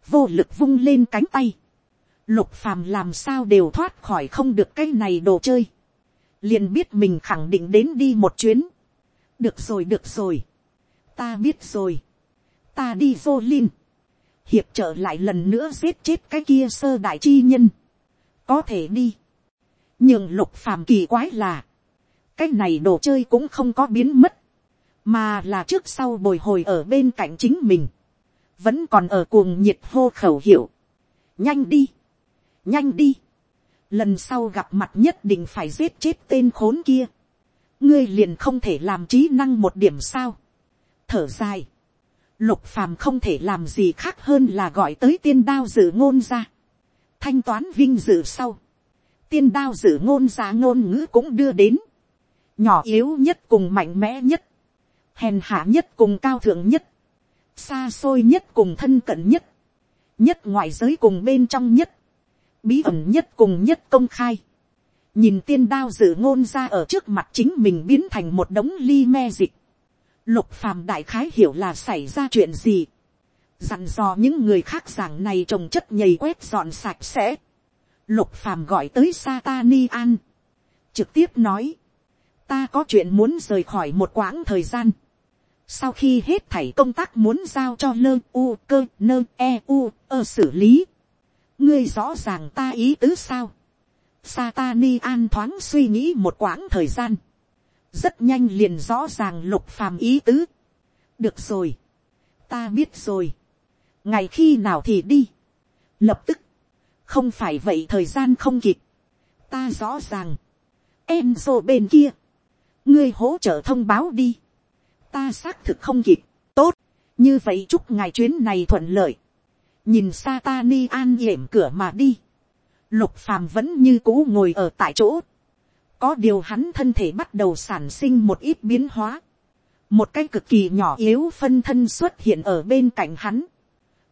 vô lực vung lên cánh tay, lục phàm làm sao đều thoát khỏi không được cái này đồ chơi. liền biết mình khẳng định đến đi một chuyến. được rồi được rồi, ta biết rồi, ta đi vô linh. Hiệp trở lại lần nữa giết chết cái kia sơ đại chi nhân, có thể đi, nhưng lục phàm kỳ quái là, cái này đồ chơi cũng không có biến mất, mà là trước sau bồi hồi ở bên cạnh chính mình, vẫn còn ở cuồng nhiệt hô khẩu hiệu, nhanh đi, nhanh đi, lần sau gặp mặt nhất định phải giết chết tên khốn kia, ngươi liền không thể làm trí năng một điểm sao, thở dài, lục phàm không thể làm gì khác hơn là gọi tới tiên đao dự ngôn ra. thanh toán vinh dự sau. tiên đao dự ngôn ra ngôn ngữ cũng đưa đến. nhỏ yếu nhất cùng mạnh mẽ nhất. hèn hạ nhất cùng cao thượng nhất xa xôi nhất cùng thân cận nhất. nhất ngoại giới cùng bên trong nhất. bí ẩn nhất cùng nhất công khai. nhìn tiên đao dự ngôn ra ở trước mặt chính mình biến thành một đống ly me dịch Lục phàm đại khái hiểu là xảy ra chuyện gì. Dặn dò những người khác giảng này trồng chất nhầy quét dọn sạch sẽ. Lục phàm gọi tới Satani An. Trực tiếp nói. Ta có chuyện muốn rời khỏi một quãng thời gian. Sau khi hết thảy công tác muốn giao cho lơ u cơ nơ e u ơ xử lý. Ngươi rõ ràng ta ý tứ sao. Satani An thoáng suy nghĩ một quãng thời gian. Rất nhanh liền rõ ràng lục phàm ý tứ. được rồi, ta biết rồi, ngày khi nào thì đi, lập tức, không phải vậy thời gian không kịp, ta rõ ràng, em rồ bên kia, ngươi hỗ trợ thông báo đi, ta xác thực không kịp, tốt, như vậy chúc ngài chuyến này thuận lợi, nhìn sa ta ni an yểm cửa mà đi, lục phàm vẫn như cũ ngồi ở tại chỗ, có điều hắn thân thể bắt đầu sản sinh một ít biến hóa, một cái cực kỳ nhỏ yếu phân thân xuất hiện ở bên cạnh hắn,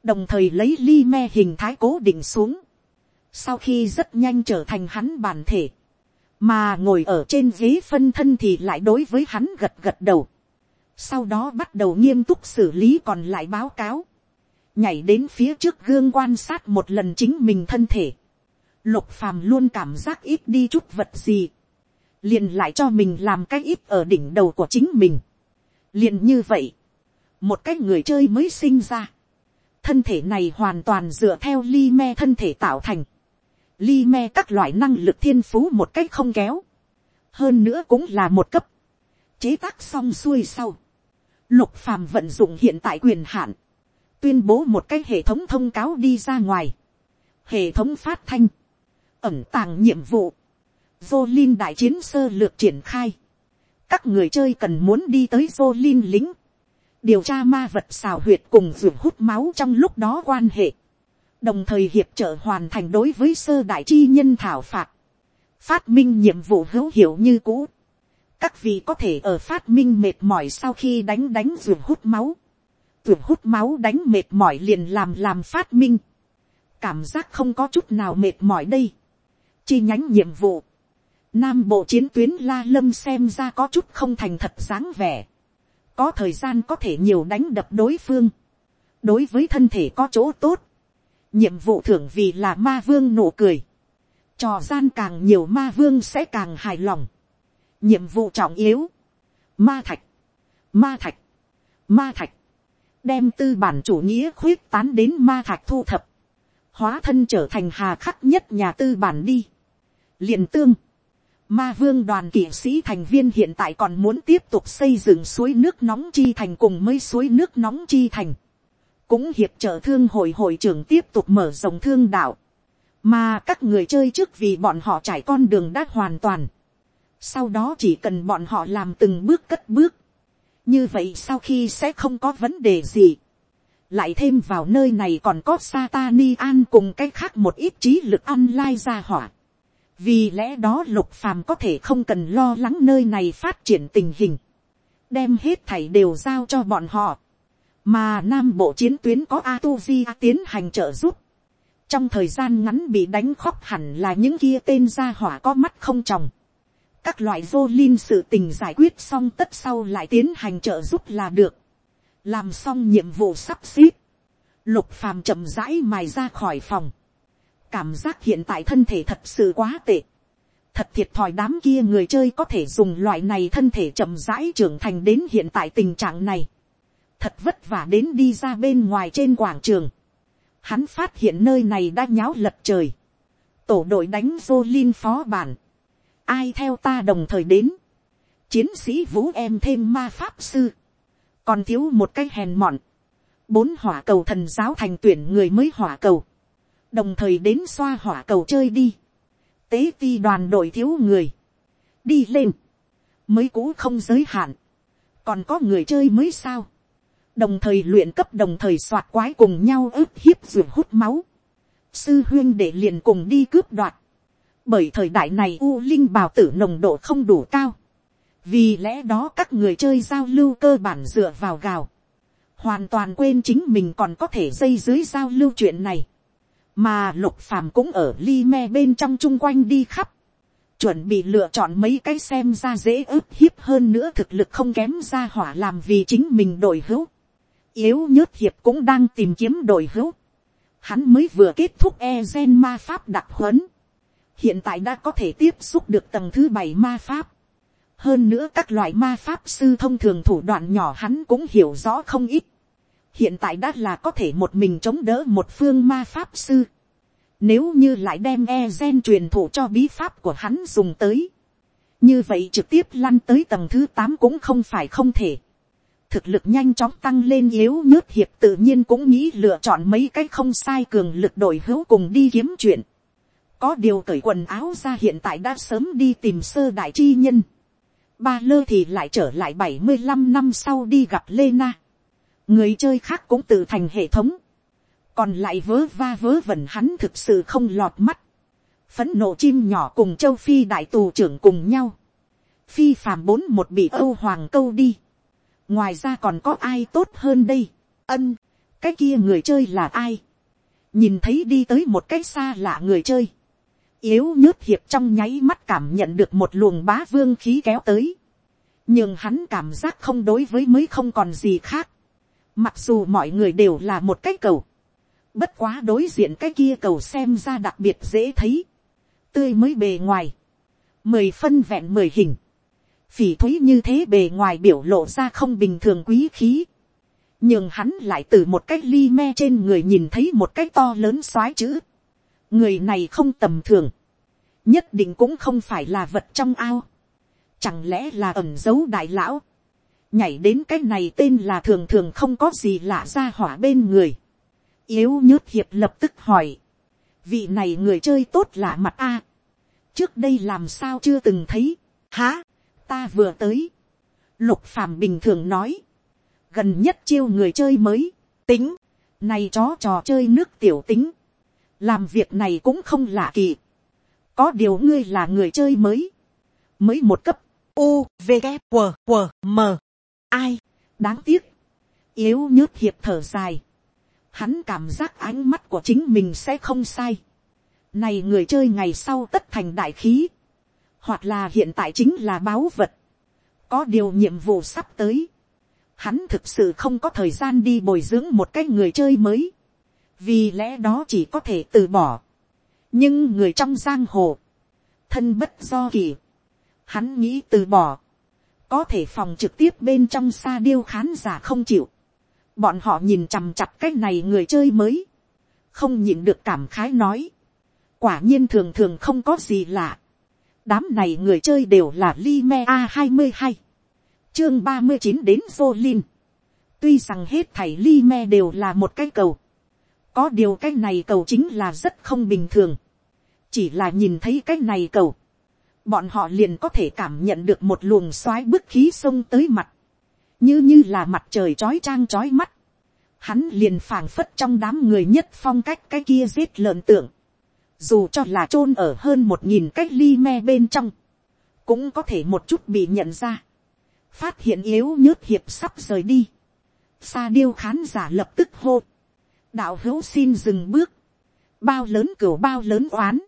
đồng thời lấy ly me hình thái cố định xuống, sau khi rất nhanh trở thành hắn bản thể, mà ngồi ở trên ghế phân thân thì lại đối với hắn gật gật đầu, sau đó bắt đầu nghiêm túc xử lý còn lại báo cáo, nhảy đến phía trước gương quan sát một lần chính mình thân thể, lục phàm luôn cảm giác ít đi chút vật gì, liền lại cho mình làm cái ít ở đỉnh đầu của chính mình, liền như vậy, một cái người chơi mới sinh ra, thân thể này hoàn toàn dựa theo ly me thân thể tạo thành, ly me các loại năng lực thiên phú một cách không kéo, hơn nữa cũng là một cấp, chế tác xong xuôi sau, lục phàm vận dụng hiện tại quyền hạn, tuyên bố một cái hệ thống thông cáo đi ra ngoài, hệ thống phát thanh, ẩm tàng nhiệm vụ, vô linh đại chiến sơ lược triển khai, các người chơi cần muốn đi tới vô linh lính, điều tra ma vật xào huyệt cùng ruột hút máu trong lúc đó quan hệ, đồng thời hiệp trợ hoàn thành đối với sơ đại chi nhân thảo phạt, phát minh nhiệm vụ hữu hiệu như cũ, các vị có thể ở phát minh mệt mỏi sau khi đánh đánh ruột hút máu, ruột hút máu đánh mệt mỏi liền làm làm phát minh, cảm giác không có chút nào mệt mỏi đây, chi nhánh nhiệm vụ, nam bộ chiến tuyến la lâm xem ra có chút không thành thật dáng vẻ, có thời gian có thể nhiều đánh đập đối phương, đối với thân thể có chỗ tốt, nhiệm vụ thưởng vì là ma vương nụ cười, trò gian càng nhiều ma vương sẽ càng hài lòng, nhiệm vụ trọng yếu, ma thạch, ma thạch, ma thạch, đem tư bản chủ nghĩa khuyết tán đến ma thạch thu thập, hóa thân trở thành hà khắc nhất nhà tư bản đi, liền tương, Ma vương đoàn kỵ sĩ thành viên hiện tại còn muốn tiếp tục xây dựng suối nước nóng chi thành cùng mấy suối nước nóng chi thành. Cũng hiệp trợ thương hội hội trưởng tiếp tục mở rộng thương đạo. Mà các người chơi trước vì bọn họ trải con đường đã hoàn toàn. Sau đó chỉ cần bọn họ làm từng bước cất bước. Như vậy sau khi sẽ không có vấn đề gì. Lại thêm vào nơi này còn có Satani An cùng cái khác một ít trí lực online ra hỏa. Vì lẽ đó lục phàm có thể không cần lo lắng nơi này phát triển tình hình, đem hết thảy đều giao cho bọn họ, mà nam bộ chiến tuyến có a tu di tiến hành trợ giúp, trong thời gian ngắn bị đánh khóc hẳn là những kia tên gia hỏa có mắt không tròng, các loại vô linh sự tình giải quyết xong tất sau lại tiến hành trợ giúp là được, làm xong nhiệm vụ sắp xếp, lục phàm chậm rãi mài ra khỏi phòng, cảm giác hiện tại thân thể thật sự quá tệ. thật thiệt thòi đám kia người chơi có thể dùng loại này thân thể chậm rãi trưởng thành đến hiện tại tình trạng này. thật vất vả đến đi ra bên ngoài trên quảng trường. hắn phát hiện nơi này đã nháo lật trời. tổ đội đánh vô linh phó bản ai theo ta đồng thời đến. chiến sĩ vũ em thêm ma pháp sư. còn thiếu một cái hèn mọn. bốn hỏa cầu thần giáo thành tuyển người mới hỏa cầu. Đồng thời đến xoa hỏa cầu chơi đi, tế ti đoàn đội thiếu người, đi lên, mới cũ không giới hạn, còn có người chơi mới sao, đồng thời luyện cấp đồng thời soạt quái cùng nhau ướp hiếp ruột hút máu, sư huyên để liền cùng đi cướp đoạt, bởi thời đại này u linh bào tử nồng độ không đủ cao, vì lẽ đó các người chơi giao lưu cơ bản dựa vào gào, hoàn toàn quên chính mình còn có thể dây dưới giao lưu chuyện này, mà lục phàm cũng ở li me bên trong chung quanh đi khắp, chuẩn bị lựa chọn mấy cái xem ra dễ ức hiếp hơn nữa thực lực không kém ra hỏa làm vì chính mình đội hữu. Yếu nhớt hiệp cũng đang tìm kiếm đội hữu. Hắn mới vừa kết thúc e gen ma pháp đặc huấn. Hiện tại đã có thể tiếp xúc được tầng thứ bảy ma pháp. Hơn nữa các loại ma pháp sư thông thường thủ đoạn nhỏ hắn cũng hiểu rõ không ít hiện tại đã là có thể một mình chống đỡ một phương ma pháp sư. Nếu như lại đem e gen truyền thụ cho bí pháp của hắn dùng tới. Như vậy trực tiếp lăn tới tầng thứ tám cũng không phải không thể. Thực lực nhanh chóng tăng lên yếu nhớt hiệp tự nhiên cũng nghĩ lựa chọn mấy cái không sai cường lực đội hữu cùng đi kiếm chuyện. Có điều cởi quần áo ra hiện tại đã sớm đi tìm sơ đại chi nhân. Ba lơ thì lại trở lại bảy mươi 75 năm sau đi gặp Lê Na. Người chơi khác cũng tự thành hệ thống, còn lại vớ va vớ vẩn hắn thực sự không lọt mắt, phấn nộ chim nhỏ cùng châu phi đại tù trưởng cùng nhau, phi phàm bốn một bị âu hoàng câu đi, ngoài ra còn có ai tốt hơn đây, ân, cái kia người chơi là ai, nhìn thấy đi tới một cái xa lạ người chơi, yếu nhớt hiệp trong nháy mắt cảm nhận được một luồng bá vương khí kéo tới, nhưng hắn cảm giác không đối với mới không còn gì khác, mặc dù mọi người đều là một cái cầu, bất quá đối diện cái kia cầu xem ra đặc biệt dễ thấy, tươi mới bề ngoài, mười phân vẹn mười hình, phỉ thúy như thế bề ngoài biểu lộ ra không bình thường quý khí, nhưng hắn lại từ một cái ly me trên người nhìn thấy một cái to lớn soái chữ người này không tầm thường, nhất định cũng không phải là vật trong ao, chẳng lẽ là ẩn giấu đại lão, nhảy đến cái này tên là thường thường không có gì lạ ra hỏa bên người, yếu nhớt hiệp lập tức hỏi, vị này người chơi tốt lạ mặt a, trước đây làm sao chưa từng thấy, há, ta vừa tới, lục phàm bình thường nói, gần nhất chiêu người chơi mới, tính, này chó trò chơi nước tiểu tính, làm việc này cũng không lạ kỳ, có điều ngươi là người chơi mới, mới một cấp, u, v, g, q, q, m, ai, đáng tiếc, yếu nhớt hiệp thở dài, hắn cảm giác ánh mắt của chính mình sẽ không sai, này người chơi ngày sau tất thành đại khí, hoặc là hiện tại chính là báo vật, có điều nhiệm vụ sắp tới, hắn thực sự không có thời gian đi bồi dưỡng một cái người chơi mới, vì lẽ đó chỉ có thể từ bỏ. nhưng người trong giang hồ, thân bất do kỳ, hắn nghĩ từ bỏ, có thể phòng trực tiếp bên trong xa điêu khán giả không chịu, bọn họ nhìn chằm chặp cái này người chơi mới, không nhìn được cảm khái nói, quả nhiên thường thường không có gì lạ, đám này người chơi đều là Lime a hai mươi hai chương ba mươi chín đến Zolin, Tuy rằng hết thảy Lime đều là một cái cầu. Có điều cái này cầu chính là rất không bình thường. Chỉ là nhìn thấy cái này cầu. Bọn họ liền có thể cảm nhận được một luồng xoáy bức khí sông tới mặt. Như như là mặt trời trói trang trói mắt. Hắn liền phảng phất trong đám người nhất phong cách cái kia giết lợn tượng. Dù cho là chôn ở hơn một nghìn cách ly me bên trong. Cũng có thể một chút bị nhận ra phát hiện yếu nhớt hiệp sắp rời đi, xa điêu khán giả lập tức hô, đạo hữu xin dừng bước, bao lớn cửu bao lớn oán,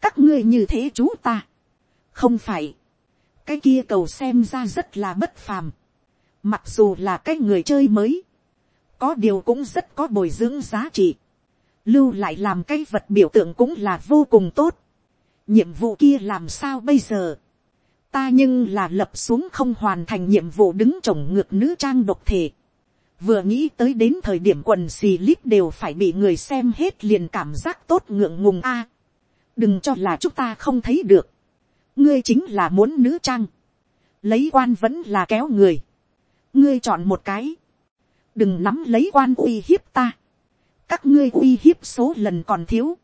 các ngươi như thế chú ta, không phải, cái kia cầu xem ra rất là bất phàm, mặc dù là cái người chơi mới, có điều cũng rất có bồi dưỡng giá trị, lưu lại làm cái vật biểu tượng cũng là vô cùng tốt, nhiệm vụ kia làm sao bây giờ, ta nhưng là lập xuống không hoàn thành nhiệm vụ đứng trồng ngược nữ trang độc thể vừa nghĩ tới đến thời điểm quần xì lít đều phải bị người xem hết liền cảm giác tốt ngượng ngùng a. đừng cho là chúng ta không thấy được. ngươi chính là muốn nữ trang. lấy quan vẫn là kéo người. ngươi chọn một cái. đừng nắm lấy quan uy hiếp ta. các ngươi uy hiếp số lần còn thiếu.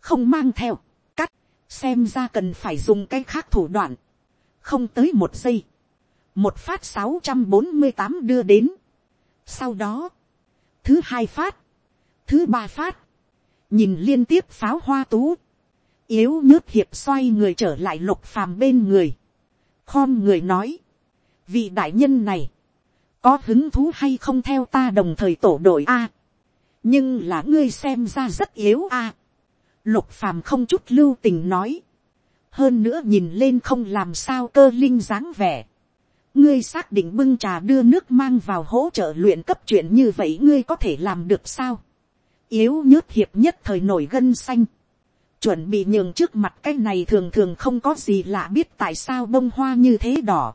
không mang theo. cắt. xem ra cần phải dùng cái khác thủ đoạn không tới một giây, một phát sáu trăm bốn mươi tám đưa đến sau đó, thứ hai phát, thứ ba phát, nhìn liên tiếp pháo hoa tú, yếu nhớt hiệp xoay người trở lại lục phàm bên người, khom người nói, vị đại nhân này, có hứng thú hay không theo ta đồng thời tổ đội a, nhưng là ngươi xem ra rất yếu a, lục phàm không chút lưu tình nói, hơn nữa nhìn lên không làm sao cơ linh dáng vẻ ngươi xác định bưng trà đưa nước mang vào hỗ trợ luyện cấp chuyện như vậy ngươi có thể làm được sao. yếu nhớt hiệp nhất thời nổi gân xanh. chuẩn bị nhường trước mặt cái này thường thường không có gì lạ biết tại sao bông hoa như thế đỏ.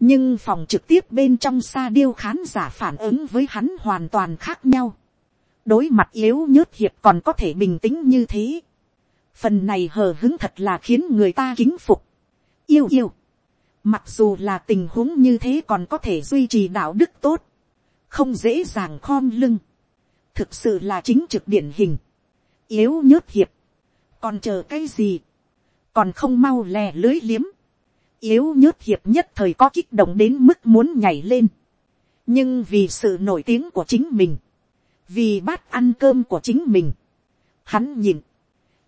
nhưng phòng trực tiếp bên trong xa điêu khán giả phản ứng với hắn hoàn toàn khác nhau. đối mặt yếu nhớt hiệp còn có thể bình tĩnh như thế phần này hờ hứng thật là khiến người ta kính phục, yêu yêu, mặc dù là tình huống như thế còn có thể duy trì đạo đức tốt, không dễ dàng khom lưng, thực sự là chính trực điển hình, yếu nhớt hiệp, còn chờ cái gì, còn không mau lè lưới liếm, yếu nhớt hiệp nhất thời có kích động đến mức muốn nhảy lên, nhưng vì sự nổi tiếng của chính mình, vì bát ăn cơm của chính mình, hắn nhìn,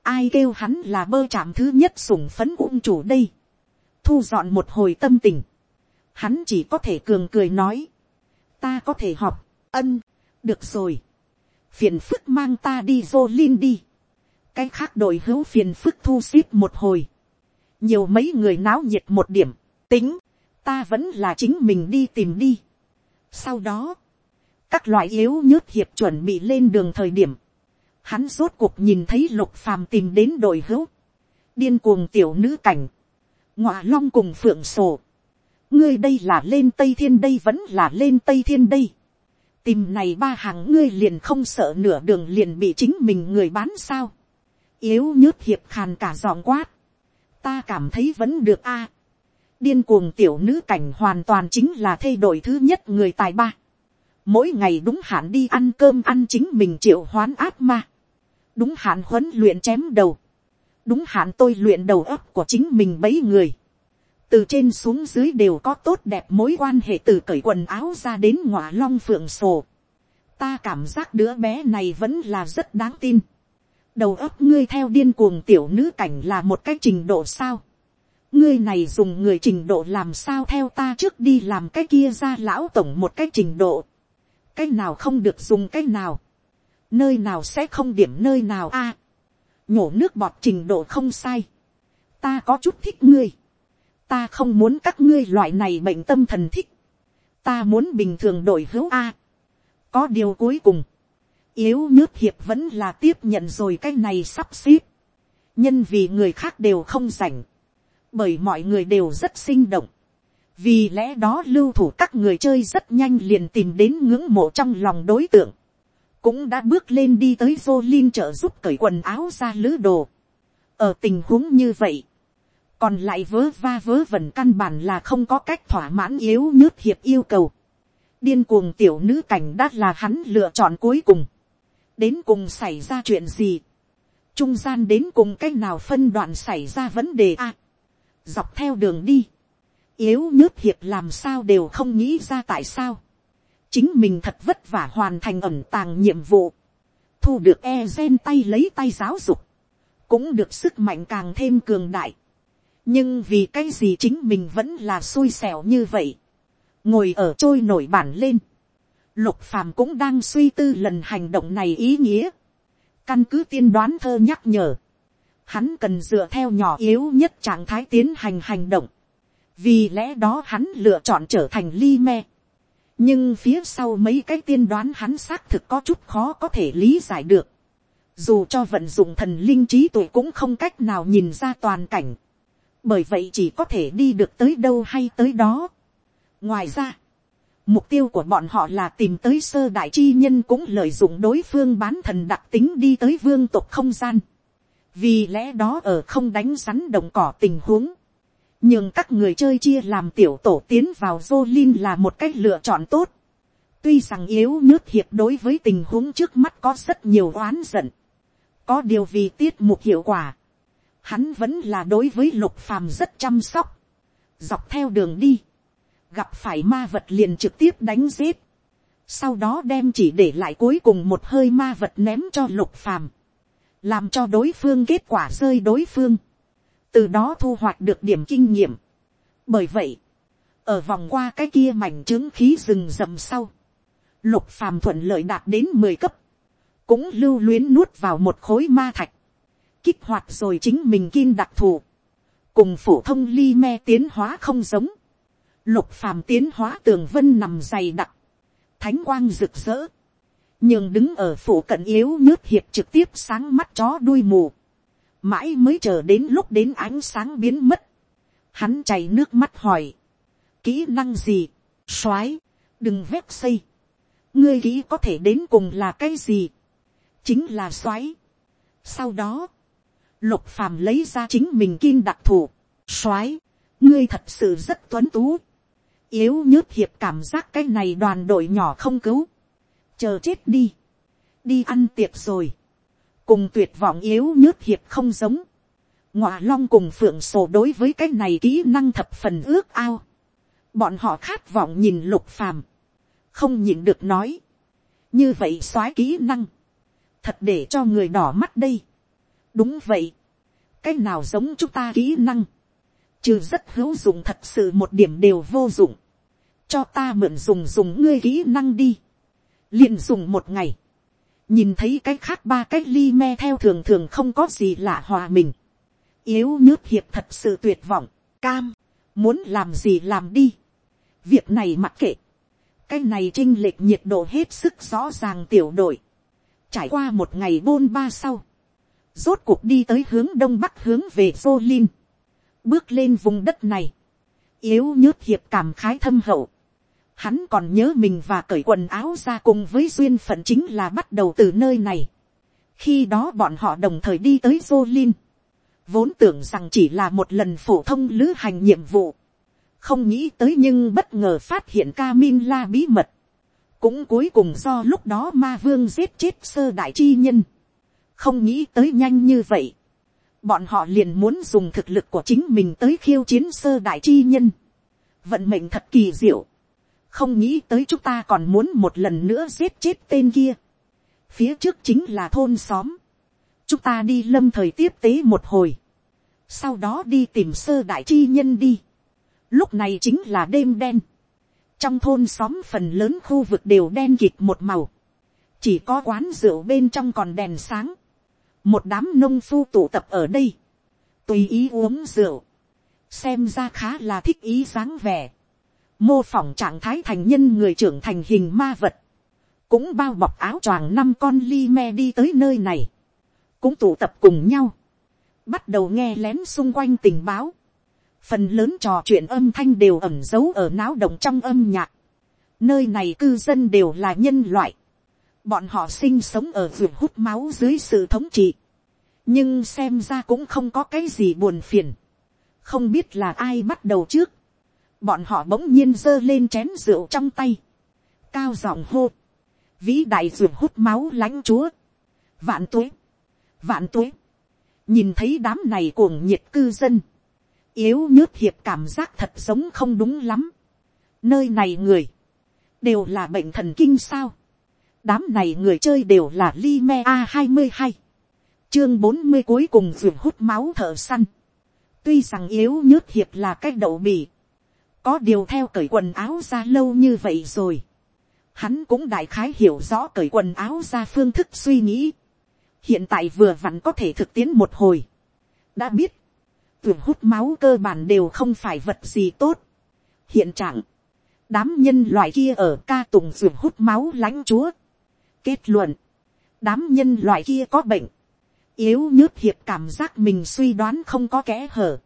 ai kêu hắn là bơ chạm thứ nhất sủng phấn ung chủ đây, thu dọn một hồi tâm tình, hắn chỉ có thể cường cười nói, ta có thể họp ân, được rồi, phiền phức mang ta đi vô linh đi, cái khác đội hữu phiền phức thu xếp một hồi, nhiều mấy người náo nhiệt một điểm, tính, ta vẫn là chính mình đi tìm đi. Sau đó, các loại yếu nhớt hiệp chuẩn bị lên đường thời điểm, hắn rốt cuộc nhìn thấy lục phàm tìm đến đội hữu, điên cuồng tiểu nữ cảnh, ngọa long cùng phượng sổ, ngươi đây là lên tây thiên đây vẫn là lên tây thiên đây, tìm này ba hàng ngươi liền không sợ nửa đường liền bị chính mình người bán sao, yếu nhớt hiệp khàn cả giọng quát, ta cảm thấy vẫn được a, điên cuồng tiểu nữ cảnh hoàn toàn chính là thay đổi thứ nhất người tài ba, mỗi ngày đúng hạn đi ăn cơm ăn chính mình triệu hoán ác ma, đúng hạn huấn luyện chém đầu, đúng hạn tôi luyện đầu óc của chính mình bấy người, từ trên xuống dưới đều có tốt đẹp mối quan hệ từ cởi quần áo ra đến ngọa long phượng sổ. ta cảm giác đứa bé này vẫn là rất đáng tin. đầu óc ngươi theo điên cuồng tiểu nữ cảnh là một cái trình độ sao. ngươi này dùng người trình độ làm sao theo ta trước đi làm cái kia ra lão tổng một cái trình độ. cái nào không được dùng cái nào. nơi nào sẽ không điểm nơi nào a nhổ nước bọt trình độ không sai. ta có chút thích ngươi. Ta không muốn các ngươi loại này bệnh tâm thần thích, ta muốn bình thường đổi hữu a. có điều cuối cùng, yếu nhớt hiệp vẫn là tiếp nhận rồi cái này sắp xếp, nhân vì người khác đều không rảnh, bởi mọi người đều rất sinh động, vì lẽ đó lưu thủ các người chơi rất nhanh liền tìm đến ngưỡng mộ trong lòng đối tượng, cũng đã bước lên đi tới vô liên trợ giúp cởi quần áo ra lữ đồ. ở tình huống như vậy, còn lại vớ va vớ vẩn căn bản là không có cách thỏa mãn yếu nhớt hiệp yêu cầu. điên cuồng tiểu nữ cảnh đã là hắn lựa chọn cuối cùng. đến cùng xảy ra chuyện gì. trung gian đến cùng cách nào phân đoạn xảy ra vấn đề a. dọc theo đường đi. yếu nhớt hiệp làm sao đều không nghĩ ra tại sao chính mình thật vất vả hoàn thành ẩn tàng nhiệm vụ. thu được e gen tay lấy tay giáo dục. cũng được sức mạnh càng thêm cường đại. Nhưng vì cái gì chính mình vẫn là xui xẻo như vậy, ngồi ở trôi nổi bản lên, lục phàm cũng đang suy tư lần hành động này ý nghĩa, căn cứ tiên đoán thơ nhắc nhở, hắn cần dựa theo nhỏ yếu nhất trạng thái tiến hành hành động, vì lẽ đó hắn lựa chọn trở thành ly me, nhưng phía sau mấy cái tiên đoán hắn xác thực có chút khó có thể lý giải được, dù cho vận dụng thần linh trí tuệ cũng không cách nào nhìn ra toàn cảnh, bởi vậy chỉ có thể đi được tới đâu hay tới đó. ngoài ra, mục tiêu của bọn họ là tìm tới sơ đại chi nhân cũng lợi dụng đối phương bán thần đặc tính đi tới vương tộc không gian. vì lẽ đó ở không đánh rắn đồng cỏ tình huống, nhưng các người chơi chia làm tiểu tổ tiến vào Jolin là một cách lựa chọn tốt. tuy rằng yếu nước hiệp đối với tình huống trước mắt có rất nhiều oán giận, có điều vì tiết mục hiệu quả, hắn vẫn là đối với lục phàm rất chăm sóc, dọc theo đường đi, gặp phải ma vật liền trực tiếp đánh giết, sau đó đem chỉ để lại cuối cùng một hơi ma vật ném cho lục phàm, làm cho đối phương kết quả rơi đối phương, từ đó thu hoạch được điểm kinh nghiệm. bởi vậy, ở vòng qua cái kia mảnh trướng khí rừng rậm sau, lục phàm thuận lợi đạt đến mười cấp, cũng lưu luyến nuốt vào một khối ma thạch, kích hoạt rồi chính mình kim đặc thù, cùng phổ thông ly me tiến hóa không giống, lục phàm tiến hóa tường vân nằm dày đặc, thánh quang rực rỡ, nhưng đứng ở phủ cận yếu nhớt hiệp trực tiếp sáng mắt chó đuôi mù, mãi mới chờ đến lúc đến ánh sáng biến mất, hắn chảy nước mắt hỏi, kỹ năng gì, soái, đừng vét xây, ngươi kỹ có thể đến cùng là cái gì, chính là soái. sau đó, lục phàm lấy ra chính mình kim đặc thù, soái, ngươi thật sự rất tuấn tú, yếu nhớt hiệp cảm giác cái này đoàn đội nhỏ không cứu, chờ chết đi, đi ăn tiệc rồi, cùng tuyệt vọng yếu nhớt hiệp không giống, ngọa long cùng phượng sổ đối với cái này kỹ năng thập phần ước ao, bọn họ khát vọng nhìn lục phàm, không nhịn được nói, như vậy soái kỹ năng, thật để cho người đỏ mắt đây. đúng vậy, cái nào giống chúng ta kỹ năng, trừ rất hữu dụng thật sự một điểm đều vô dụng, cho ta mượn dùng dùng ngươi kỹ năng đi, liền dùng một ngày, nhìn thấy cái khác ba cái ly me theo thường thường không có gì lạ hòa mình, yếu nhớt hiệp thật sự tuyệt vọng, cam, muốn làm gì làm đi, việc này mặc kệ, cái này trinh lệch nhiệt độ hết sức rõ ràng tiểu đội, trải qua một ngày bôn ba sau, rốt cuộc đi tới hướng đông bắc hướng về vô linh, bước lên vùng đất này, yếu nhớt hiệp cảm khái thâm hậu, hắn còn nhớ mình và cởi quần áo ra cùng với duyên phận chính là bắt đầu từ nơi này, khi đó bọn họ đồng thời đi tới vô vốn tưởng rằng chỉ là một lần phổ thông lữ hành nhiệm vụ, không nghĩ tới nhưng bất ngờ phát hiện ca min la bí mật, cũng cuối cùng do lúc đó ma vương giết chết sơ đại chi nhân, không nghĩ tới nhanh như vậy, bọn họ liền muốn dùng thực lực của chính mình tới khiêu chiến sơ đại chi nhân, vận mệnh thật kỳ diệu, không nghĩ tới chúng ta còn muốn một lần nữa giết chết tên kia, phía trước chính là thôn xóm, chúng ta đi lâm thời tiếp tế một hồi, sau đó đi tìm sơ đại chi nhân đi, lúc này chính là đêm đen, trong thôn xóm phần lớn khu vực đều đen kịt một màu, chỉ có quán rượu bên trong còn đèn sáng, một đám nông phu tụ tập ở đây, tùy ý uống rượu, xem ra khá là thích ý dáng vẻ, mô phỏng trạng thái thành nhân người trưởng thành hình ma vật, cũng bao bọc áo choàng năm con ly me đi tới nơi này, cũng tụ tập cùng nhau, bắt đầu nghe lén xung quanh tình báo, phần lớn trò chuyện âm thanh đều ẩm giấu ở náo động trong âm nhạc, nơi này cư dân đều là nhân loại, bọn họ sinh sống ở ruột hút máu dưới sự thống trị, nhưng xem ra cũng không có cái gì buồn phiền, không biết là ai bắt đầu trước, bọn họ bỗng nhiên giơ lên chén rượu trong tay, cao giọng hô, vĩ đại ruột hút máu lãnh chúa, vạn tuế, vạn tuế, nhìn thấy đám này cuồng nhiệt cư dân, yếu nhớt hiệp cảm giác thật sống không đúng lắm. nơi này người, đều là bệnh thần kinh sao. đám này người chơi đều là Lime a hai mươi hai, chương bốn mươi cuối cùng ruột hút máu thợ săn. tuy rằng yếu nhớt hiệp là cái đậu bỉ, có điều theo cởi quần áo ra lâu như vậy rồi. hắn cũng đại khái hiểu rõ cởi quần áo ra phương thức suy nghĩ. hiện tại vừa vặn có thể thực tiến một hồi. đã biết, Tưởng hút máu cơ bản đều không phải vật gì tốt. hiện trạng, đám nhân loại kia ở ca tùng ruột hút máu lãnh chúa. kết luận, đám nhân loại kia có bệnh, yếu nhớt hiệp cảm giác mình suy đoán không có kẽ hở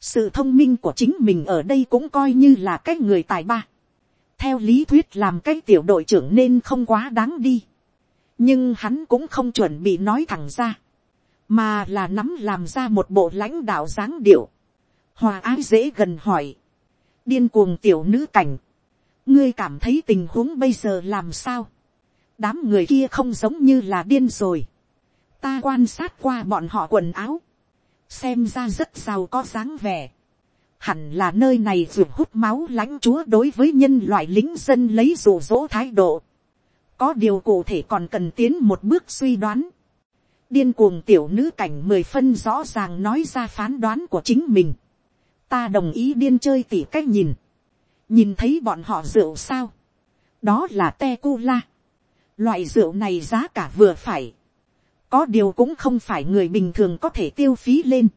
sự thông minh của chính mình ở đây cũng coi như là cái người tài ba. theo lý thuyết làm cái tiểu đội trưởng nên không quá đáng đi. nhưng hắn cũng không chuẩn bị nói thẳng ra. Mà là nắm làm ra một bộ lãnh đạo dáng điệu, hòa ái dễ gần hỏi, điên cuồng tiểu nữ cảnh, ngươi cảm thấy tình huống bây giờ làm sao, đám người kia không giống như là điên rồi, ta quan sát qua bọn họ quần áo, xem ra rất giàu có dáng vẻ, hẳn là nơi này ruột hút máu lãnh chúa đối với nhân loại lính dân lấy rủ rỗ thái độ, có điều cụ thể còn cần tiến một bước suy đoán, điên cuồng tiểu nữ cảnh mười phân rõ ràng nói ra phán đoán của chính mình. ta đồng ý điên chơi tỉ cách nhìn. nhìn thấy bọn họ rượu sao. đó là te cu la. loại rượu này giá cả vừa phải có điều cũng không phải người bình thường có thể tiêu phí lên.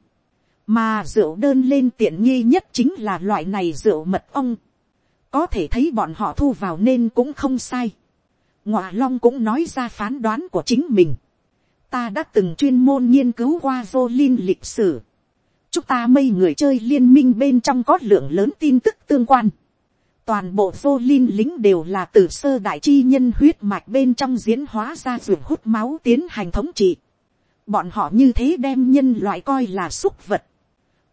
mà rượu đơn lên tiện nghi nhất chính là loại này rượu mật ong. có thể thấy bọn họ thu vào nên cũng không sai. ngọa long cũng nói ra phán đoán của chính mình ta đã từng chuyên môn nghiên cứu qua vô linh lịch sử. chúng ta mây người chơi liên minh bên trong có lượng lớn tin tức tương quan toàn bộ vô linh lính đều là từ sơ đại chi nhân huyết mạch bên trong diễn hóa ra ruột hút máu tiến hành thống trị. bọn họ như thế đem nhân loại coi là súc vật.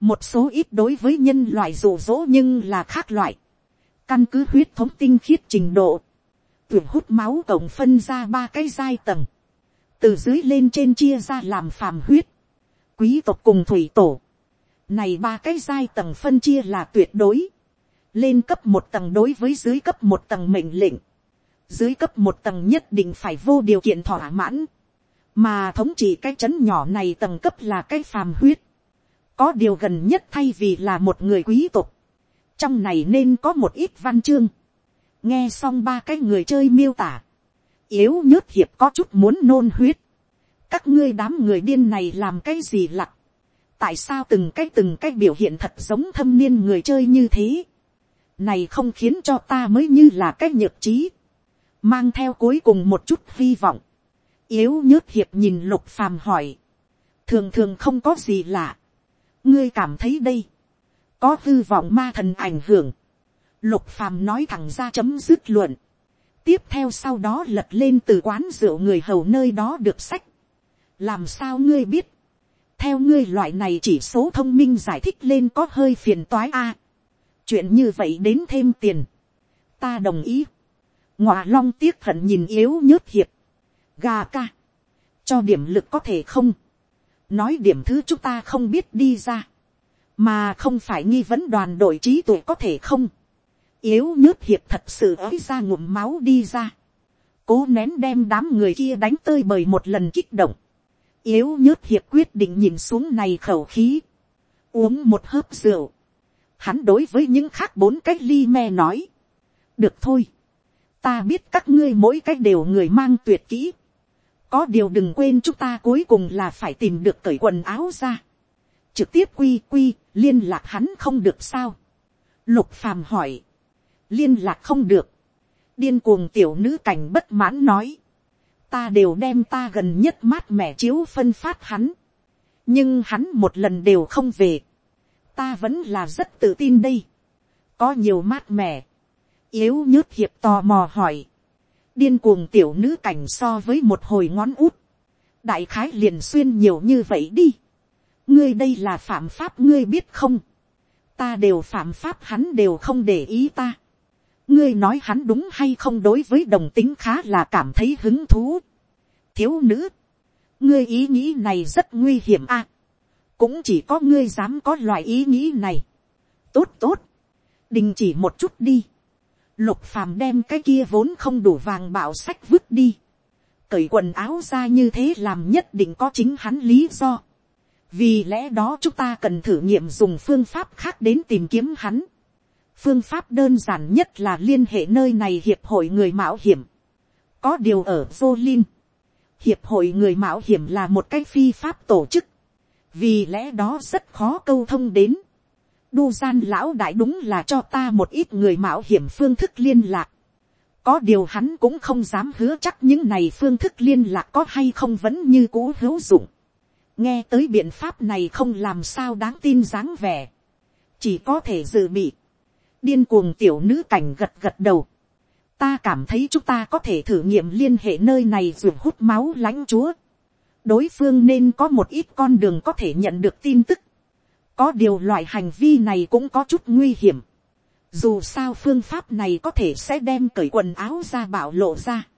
một số ít đối với nhân loại rủ rỗ nhưng là khác loại. căn cứ huyết thống tinh khiết trình độ. Tuyển hút máu tổng phân ra ba cái giai tầng từ dưới lên trên chia ra làm phàm huyết, quý tộc cùng thủy tổ. Này ba cái giai tầng phân chia là tuyệt đối. Lên cấp một tầng đối với dưới cấp một tầng mệnh lệnh. dưới cấp một tầng nhất định phải vô điều kiện thỏa mãn, mà thống trị cái chấn nhỏ này tầng cấp là cái phàm huyết, có điều gần nhất thay vì là một người quý tộc, trong này nên có một ít văn chương, nghe xong ba cái người chơi miêu tả, yếu nhớt hiệp có chút muốn nôn huyết, các ngươi đám người điên này làm cái gì lặc? Tại sao từng cái từng cái biểu hiện thật giống thâm niên người chơi như thế, này không khiến cho ta mới như là cái nhược trí, mang theo cuối cùng một chút hy vọng, yếu nhớt hiệp nhìn lục phàm hỏi, thường thường không có gì lạ, ngươi cảm thấy đây, có hư vọng ma thần ảnh hưởng, lục phàm nói thẳng ra chấm dứt luận, tiếp theo sau đó lật lên từ quán rượu người hầu nơi đó được sách, làm sao ngươi biết, theo ngươi loại này chỉ số thông minh giải thích lên có hơi phiền toái a, chuyện như vậy đến thêm tiền, ta đồng ý, ngọa long tiếc thận nhìn yếu nhớt hiệp, gà ca, cho điểm lực có thể không, nói điểm thứ chúng ta không biết đi ra, mà không phải nghi vấn đoàn đội trí tuệ có thể không, yếu nhớt hiệp thật sự ới ra ngụm máu đi ra, cố nén đem đám người kia đánh tơi bởi một lần kích động, yếu nhớt hiệp quyết định nhìn xuống này khẩu khí, uống một hớp rượu, hắn đối với những khác bốn cái ly me nói, được thôi, ta biết các ngươi mỗi cái đều người mang tuyệt kỹ, có điều đừng quên chúng ta cuối cùng là phải tìm được cởi quần áo ra, trực tiếp quy quy, liên lạc hắn không được sao, lục phàm hỏi, liên lạc không được, điên cuồng tiểu nữ cảnh bất mãn nói, ta đều đem ta gần nhất mát mẻ chiếu phân phát hắn, nhưng hắn một lần đều không về, ta vẫn là rất tự tin đây, có nhiều mát mẻ, yếu nhớt hiệp tò mò hỏi, điên cuồng tiểu nữ cảnh so với một hồi ngón út, đại khái liền xuyên nhiều như vậy đi, ngươi đây là phạm pháp ngươi biết không, ta đều phạm pháp hắn đều không để ý ta, ngươi nói hắn đúng hay không đối với đồng tính khá là cảm thấy hứng thú. thiếu nữ, ngươi ý nghĩ này rất nguy hiểm a cũng chỉ có ngươi dám có loại ý nghĩ này. tốt tốt, đình chỉ một chút đi. lục phàm đem cái kia vốn không đủ vàng bảo sách vứt đi. cởi quần áo ra như thế làm nhất định có chính hắn lý do. vì lẽ đó chúng ta cần thử nghiệm dùng phương pháp khác đến tìm kiếm hắn phương pháp đơn giản nhất là liên hệ nơi này hiệp hội người mạo hiểm. có điều ở Jolin, hiệp hội người mạo hiểm là một cái phi pháp tổ chức, vì lẽ đó rất khó câu thông đến. đu gian lão đại đúng là cho ta một ít người mạo hiểm phương thức liên lạc. có điều hắn cũng không dám hứa chắc những này phương thức liên lạc có hay không vẫn như cũ hữu dụng. nghe tới biện pháp này không làm sao đáng tin dáng vẻ. chỉ có thể dự bị điên cuồng tiểu nữ cảnh gật gật đầu. ta cảm thấy chúng ta có thể thử nghiệm liên hệ nơi này ruột hút máu lãnh chúa đối phương nên có một ít con đường có thể nhận được tin tức. có điều loại hành vi này cũng có chút nguy hiểm. dù sao phương pháp này có thể sẽ đem cởi quần áo ra bảo lộ ra.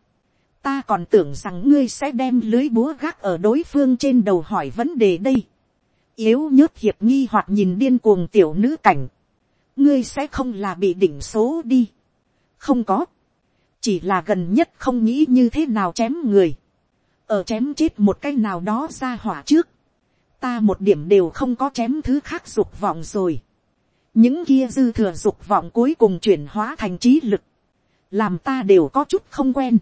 ta còn tưởng rằng ngươi sẽ đem lưới búa gác ở đối phương trên đầu hỏi vấn đề đây. yếu nhớt hiệp nghi hoặc nhìn điên cuồng tiểu nữ cảnh ngươi sẽ không là bị đỉnh số đi. không có, chỉ là gần nhất không nghĩ như thế nào chém người, ở chém chết một cái nào đó ra hỏa trước, ta một điểm đều không có chém thứ khác dục vọng rồi. những kia dư thừa dục vọng cuối cùng chuyển hóa thành trí lực, làm ta đều có chút không quen,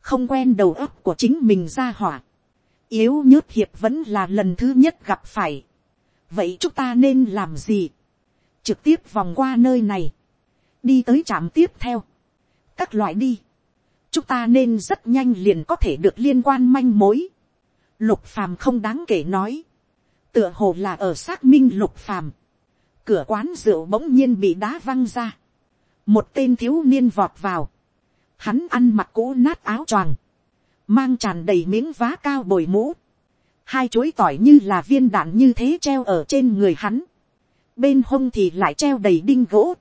không quen đầu óc của chính mình ra hỏa, yếu nhớt hiệp vẫn là lần thứ nhất gặp phải. vậy chúng ta nên làm gì, trực tiếp vòng qua nơi này, đi tới trạm tiếp theo, các loại đi, chúng ta nên rất nhanh liền có thể được liên quan manh mối. Lục phàm không đáng kể nói, tựa hồ là ở xác minh lục phàm, cửa quán rượu bỗng nhiên bị đá văng ra, một tên thiếu niên vọt vào, hắn ăn mặc cũ nát áo choàng, mang tràn đầy miếng vá cao bồi mũ, hai chuối tỏi như là viên đạn như thế treo ở trên người hắn, bên hông thì lại treo đầy đinh gỗ.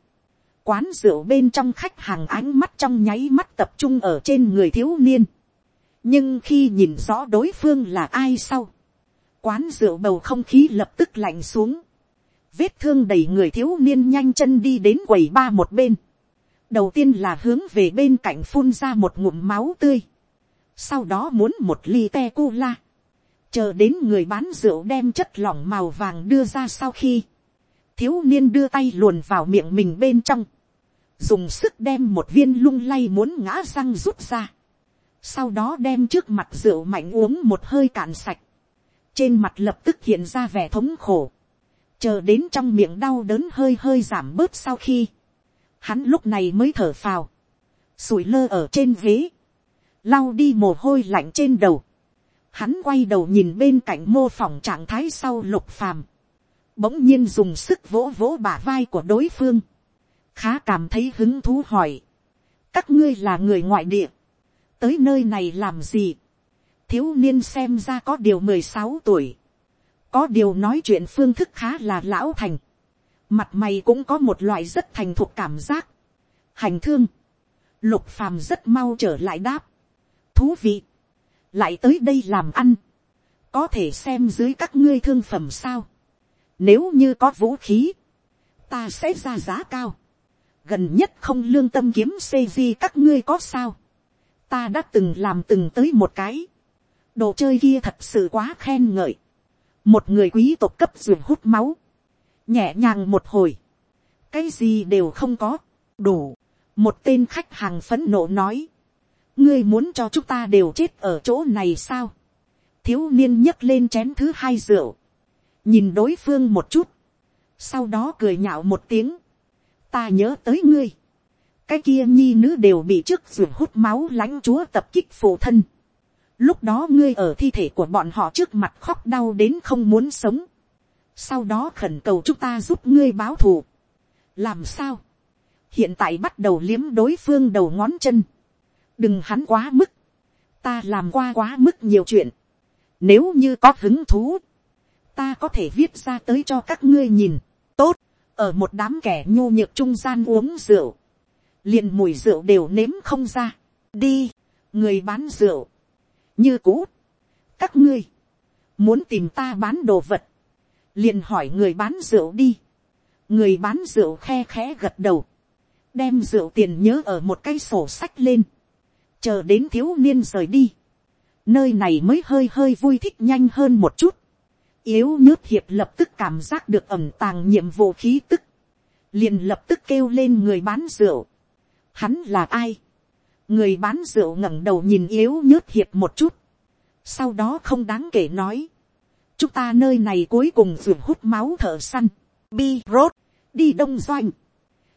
Quán rượu bên trong khách hàng ánh mắt trong nháy mắt tập trung ở trên người thiếu niên. Nhưng khi nhìn rõ đối phương là ai sau. Quán rượu bầu không khí lập tức lạnh xuống. Vết thương đầy người thiếu niên nhanh chân đi đến quầy ba một bên. đầu tiên là hướng về bên cạnh phun ra một ngụm máu tươi, sau đó muốn một ly te cu la, chờ đến người bán rượu đem chất lỏng màu vàng đưa ra sau khi, thiếu niên đưa tay luồn vào miệng mình bên trong, dùng sức đem một viên lung lay muốn ngã răng rút ra, sau đó đem trước mặt rượu mạnh uống một hơi cạn sạch, trên mặt lập tức hiện ra vẻ thống khổ, chờ đến trong miệng đau đớn hơi hơi giảm bớt sau khi, hắn lúc này mới thở phào, sủi lơ ở trên ghế, lau đi mồ hôi lạnh trên đầu, hắn quay đầu nhìn bên cạnh mô phỏng trạng thái sau lục phàm, bỗng nhiên dùng sức vỗ vỗ bả vai của đối phương, khá cảm thấy hứng thú hỏi, các ngươi là người ngoại địa, tới nơi này làm gì, thiếu niên xem ra có điều mười sáu tuổi, có điều nói chuyện phương thức khá là lão thành, mặt mày cũng có một loại rất thành thuộc cảm giác, hành thương, lục phàm rất mau trở lại đáp, thú vị, lại tới đây làm ăn, có thể xem dưới các ngươi thương phẩm sao, nếu như có vũ khí, ta sẽ ra giá cao, gần nhất không lương tâm kiếm xây gì các ngươi có sao, ta đã từng làm từng tới một cái, đồ chơi kia thật sự quá khen ngợi, một người quý tộc cấp duyệt hút máu, nhẹ nhàng một hồi, cái gì đều không có, đủ, một tên khách hàng phấn nộ nói, ngươi muốn cho chúng ta đều chết ở chỗ này sao, thiếu niên nhấc lên chén thứ hai rượu, nhìn đối phương một chút, sau đó cười nhạo một tiếng, ta nhớ tới ngươi, cái kia nhi nữ đều bị trước ruột hút máu lãnh chúa tập kích phụ thân, lúc đó ngươi ở thi thể của bọn họ trước mặt khóc đau đến không muốn sống, sau đó khẩn cầu chúng ta giúp ngươi báo thù, làm sao, hiện tại bắt đầu liếm đối phương đầu ngón chân, đừng hắn quá mức, ta làm qua quá mức nhiều chuyện, nếu như có hứng thú, ta có thể viết ra tới cho các ngươi nhìn, tốt, ở một đám kẻ nhô nhược trung gian uống rượu, liền mùi rượu đều nếm không ra, đi, người bán rượu, như cũ, các ngươi, muốn tìm ta bán đồ vật, liền hỏi người bán rượu đi, người bán rượu khe khẽ gật đầu, đem rượu tiền nhớ ở một cái sổ sách lên, chờ đến thiếu niên rời đi, nơi này mới hơi hơi vui thích nhanh hơn một chút, yếu nước hiệp lập tức cảm giác được ẩm tàng nhiệm vụ khí tức, liền lập tức kêu lên người bán rượu, hắn là ai, người bán rượu ngẩng đầu nhìn yếu nhớt hiệp một chút, sau đó không đáng kể nói, chúng ta nơi này cuối cùng vừa hút máu thở săn, bi rốt, đi đông doanh,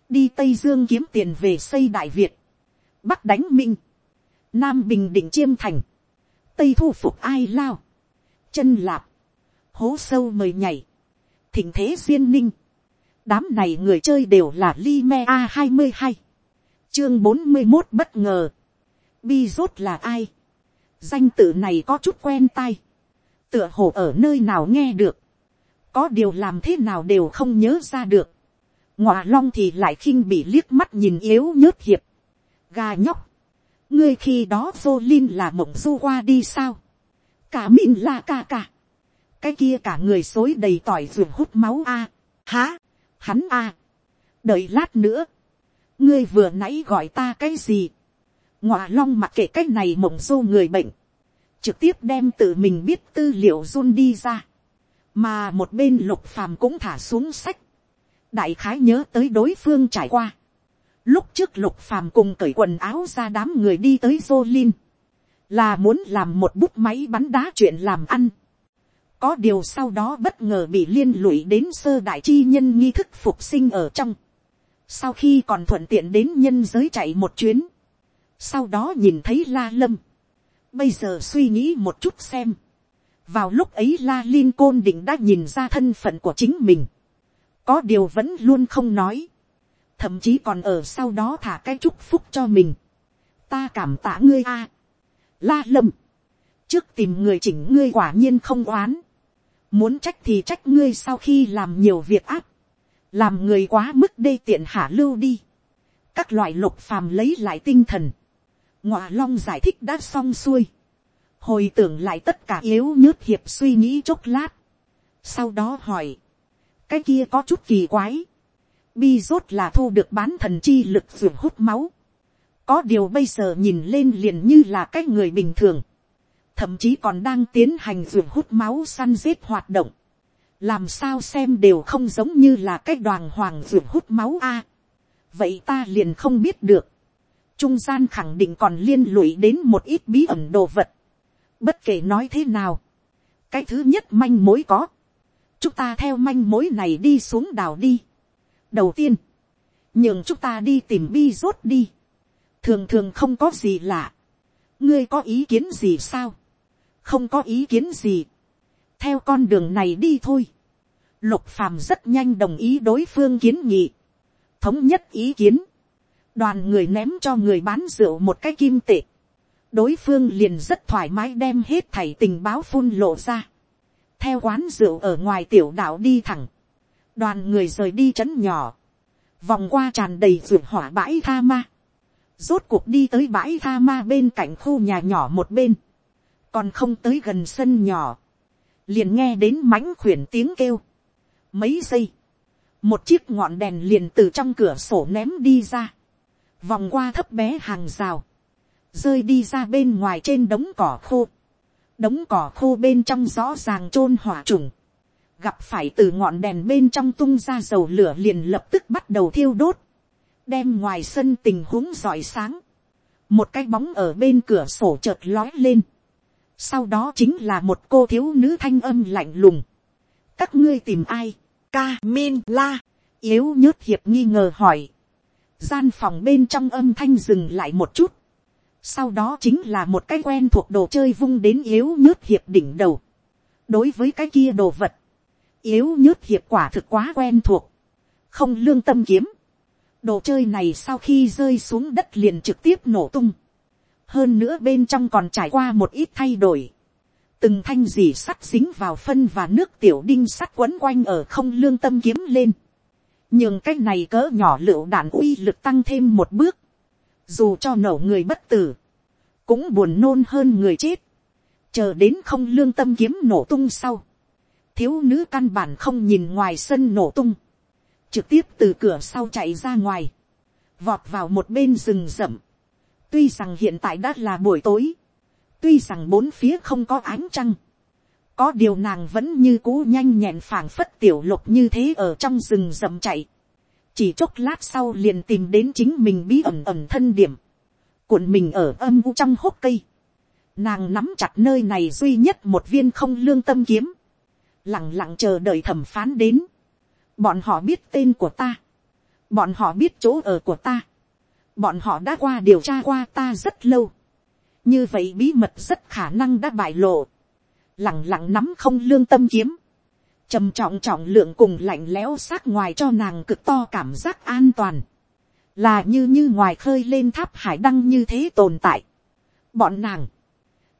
đi tây dương kiếm tiền về xây đại việt, bắc đánh minh, nam bình định chiêm thành, tây thu phục ai lao, chân lạp, hố sâu mời nhảy, thỉnh thế duyên ninh, đám này người chơi đều là li me a hai mươi hai, chương bốn mươi một bất ngờ, bi rốt là ai, danh tự này có chút quen tai, tựa hồ ở nơi nào nghe được, có điều làm thế nào đều không nhớ ra được, ngọa long thì lại khinh bị liếc mắt nhìn yếu nhớt hiệp, gà nhóc, ngươi khi đó vô linh là mộng du qua đi sao, cả mịn là ca ca, cái kia cả người xối đầy tỏi ruột hút máu a, há, hắn a, đợi lát nữa, ngươi vừa nãy gọi ta cái gì, ngọa long mặc kệ cái này mộng du người bệnh, trực tiếp đem tự mình biết tư liệu run đi ra, mà một bên lục phàm cũng thả xuống sách, đại khái nhớ tới đối phương trải qua, lúc trước lục phàm cùng cởi quần áo ra đám người đi tới Jolin, là muốn làm một bút máy bắn đá chuyện làm ăn, có điều sau đó bất ngờ bị liên lụy đến sơ đại chi nhân nghi thức phục sinh ở trong, sau khi còn thuận tiện đến nhân giới chạy một chuyến, sau đó nhìn thấy la lâm, bây giờ suy nghĩ một chút xem, vào lúc ấy la Linh côn định đã nhìn ra thân phận của chính mình, có điều vẫn luôn không nói, thậm chí còn ở sau đó thả cái chúc phúc cho mình, ta cảm tạ ngươi a, la lâm, trước tìm người chỉnh ngươi quả nhiên không oán, muốn trách thì trách ngươi sau khi làm nhiều việc áp, làm người quá mức đê tiện hạ lưu đi, các loại lục phàm lấy lại tinh thần, ngọa long giải thích đã xong xuôi, hồi tưởng lại tất cả yếu nhớt hiệp suy nghĩ chốc lát, sau đó hỏi, cái kia có chút kỳ quái, bi rốt là thu được bán thần chi lực ruột hút máu. có điều bây giờ nhìn lên liền như là cái người bình thường thậm chí còn đang tiến hành ruột hút máu săn giết hoạt động. làm sao xem đều không giống như là cái đoàn hoàng ruột hút máu a. vậy ta liền không biết được. trung gian khẳng định còn liên lụy đến một ít bí ẩn đồ vật. bất kể nói thế nào. cái thứ nhất manh mối có. chúng ta theo manh mối này đi xuống đào đi đầu tiên, nhường chúng ta đi tìm bi rốt đi, thường thường không có gì lạ, ngươi có ý kiến gì sao, không có ý kiến gì, theo con đường này đi thôi, lục phàm rất nhanh đồng ý đối phương kiến nghị, thống nhất ý kiến, đoàn người ném cho người bán rượu một cái kim tệ, đối phương liền rất thoải mái đem hết thảy tình báo phun lộ ra, theo quán rượu ở ngoài tiểu đạo đi thẳng, đoàn người rời đi trấn nhỏ, vòng qua tràn đầy ruột hỏa bãi tha ma, rốt cuộc đi tới bãi tha ma bên cạnh khu nhà nhỏ một bên, còn không tới gần sân nhỏ, liền nghe đến mánh khuyển tiếng kêu. Mấy giây, một chiếc ngọn đèn liền từ trong cửa sổ ném đi ra, vòng qua thấp bé hàng rào, rơi đi ra bên ngoài trên đống cỏ khô, đống cỏ khô bên trong rõ ràng t r ô n hỏa trùng, gặp phải từ ngọn đèn bên trong tung ra dầu lửa liền lập tức bắt đầu thiêu đốt, đem ngoài sân tình huống rọi sáng, một cái bóng ở bên cửa sổ chợt lói lên, sau đó chính là một cô thiếu nữ thanh âm lạnh lùng, các ngươi tìm ai, ca min la, yếu nhớt hiệp nghi ngờ hỏi, gian phòng bên trong âm thanh dừng lại một chút, sau đó chính là một cái quen thuộc đồ chơi vung đến yếu nhớt hiệp đỉnh đầu, đối với cái kia đồ vật, yếu nhớt hiệp quả thực quá quen thuộc, không lương tâm kiếm, đồ chơi này sau khi rơi xuống đất liền trực tiếp nổ tung, hơn nữa bên trong còn trải qua một ít thay đổi, từng thanh dì sắt dính vào phân và nước tiểu đinh sắt quấn quanh ở không lương tâm kiếm lên, nhưng cái này cỡ nhỏ lựu đạn uy lực tăng thêm một bước, dù cho nổ người bất tử, cũng buồn nôn hơn người chết, chờ đến không lương tâm kiếm nổ tung sau, thiếu nữ căn bản không nhìn ngoài sân nổ tung, trực tiếp từ cửa sau chạy ra ngoài, vọt vào một bên rừng rậm tuy rằng hiện tại đã là buổi tối, tuy rằng bốn phía không có ánh trăng, có điều nàng vẫn như cú nhanh nhẹn phảng phất tiểu lục như thế ở trong rừng rậm chạy, chỉ chốc lát sau liền tìm đến chính mình bí ẩn ẩn thân điểm, cuộn mình ở âm u trong hốc cây, nàng nắm chặt nơi này duy nhất một viên không lương tâm kiếm, lặng lặng chờ đợi thẩm phán đến. bọn họ biết tên của ta, bọn họ biết chỗ ở của ta, bọn họ đã qua điều tra qua ta rất lâu, như vậy bí mật rất khả năng đã bại lộ, lẳng lặng nắm không lương tâm kiếm, trầm trọng trọng lượng cùng lạnh lẽo sát ngoài cho nàng cực to cảm giác an toàn, là như như ngoài khơi lên tháp hải đăng như thế tồn tại. bọn nàng,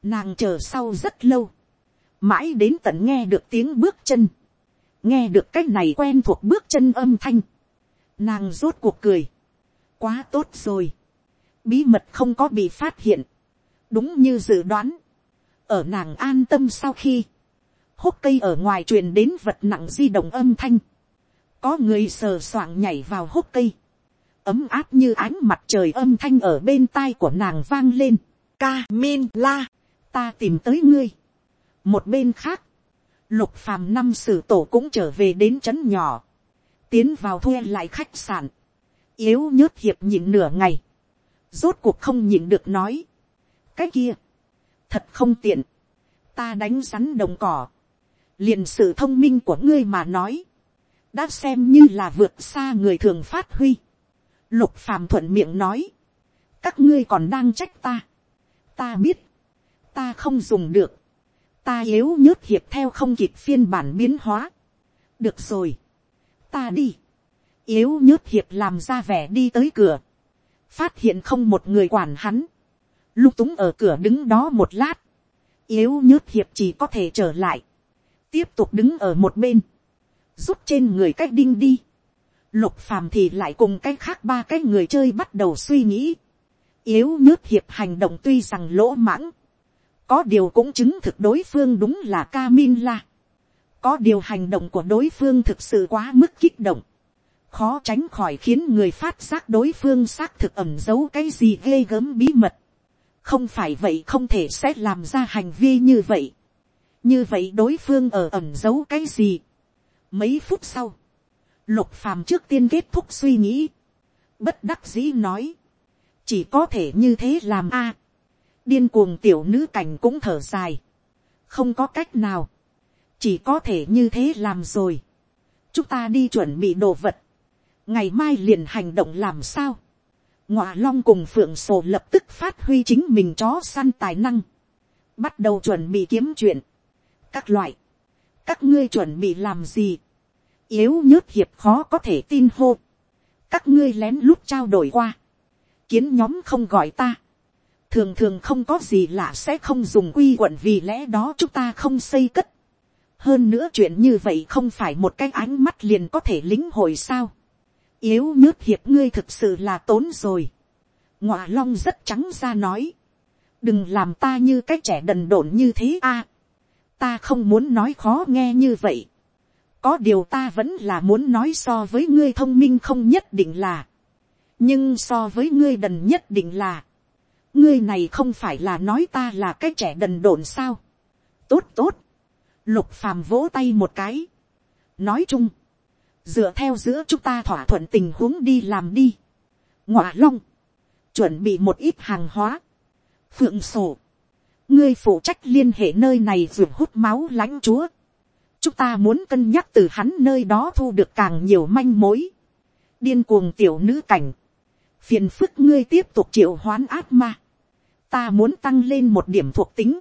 nàng chờ sau rất lâu, mãi đến tận nghe được tiếng bước chân, nghe được cái này quen thuộc bước chân âm thanh, nàng rốt cuộc cười, quá tốt rồi, bí mật không có bị phát hiện, đúng như dự đoán, ở nàng an tâm sau khi, hốc cây ở ngoài truyền đến vật nặng di động âm thanh, có người sờ soạng nhảy vào hốc cây, ấm áp như ánh mặt trời âm thanh ở bên tai của nàng vang lên, ca min la, ta tìm tới ngươi, một bên khác, lục phàm năm sử tổ cũng trở về đến trấn nhỏ, tiến vào thuê lại khách sạn, yếu nhớt hiệp nhịn nửa ngày, rốt cuộc không nhịn được nói, cái kia, thật không tiện, ta đánh rắn đồng cỏ, liền sự thông minh của ngươi mà nói, đã xem như là vượt xa người thường phát huy. Lục phàm thuận miệng nói, các ngươi còn đang trách ta, ta biết, ta không dùng được, ta yếu nhớt hiệp theo không kịp phiên bản biến hóa. được rồi, ta đi, yếu nhớt hiệp làm ra vẻ đi tới cửa, phát hiện không một người quản hắn, lung túng ở cửa đứng đó một lát, yếu nhớt hiệp chỉ có thể trở lại, tiếp tục đứng ở một bên, rút trên người cách đinh đi, lục phàm thì lại cùng cái khác ba cái người chơi bắt đầu suy nghĩ, yếu nhớt hiệp hành động tuy rằng lỗ mãng, có điều cũng chứng thực đối phương đúng là ca la. có điều hành động của đối phương thực sự quá mức kích động khó tránh khỏi khiến người phát giác đối phương xác thực ẩm giấu cái gì ghê gớm bí mật. không phải vậy không thể sẽ làm ra hành vi như vậy. như vậy đối phương ở ẩm giấu cái gì. mấy phút sau, lục phàm trước tiên kết thúc suy nghĩ. bất đắc dĩ nói, chỉ có thể như thế làm a. điên cuồng tiểu nữ cảnh cũng thở dài. không có cách nào, chỉ có thể như thế làm rồi. chúng ta đi chuẩn bị đồ vật ngày mai liền hành động làm sao. ngọa long cùng phượng sổ lập tức phát huy chính mình chó săn tài năng, bắt đầu chuẩn bị kiếm chuyện, các loại, các ngươi chuẩn bị làm gì, yếu nhớt hiệp khó có thể tin hô, các ngươi lén lút trao đổi qua, kiến nhóm không gọi ta, thường thường không có gì lạ sẽ không dùng quy quận vì lẽ đó chúng ta không xây cất. hơn nữa chuyện như vậy không phải một cái ánh mắt liền có thể lính hội sao? Yếu nước hiệp ngươi thực sự là tốn rồi. ngọa long rất trắng ra nói. đừng làm ta như cái trẻ đần độn như thế a. ta không muốn nói khó nghe như vậy. có điều ta vẫn là muốn nói so với ngươi thông minh không nhất định là. nhưng so với ngươi đần nhất định là. ngươi này không phải là nói ta là cái trẻ đần độn sao. tốt tốt. lục phàm vỗ tay một cái. nói chung dựa theo giữa chúng ta thỏa thuận tình huống đi làm đi. ngọa long, chuẩn bị một ít hàng hóa. phượng sổ, ngươi phụ trách liên hệ nơi này ruột hút máu lãnh chúa. chúng ta muốn cân nhắc từ hắn nơi đó thu được càng nhiều manh mối. điên cuồng tiểu nữ cảnh. phiền phức ngươi tiếp tục triệu hoán ác ma. ta muốn tăng lên một điểm thuộc tính.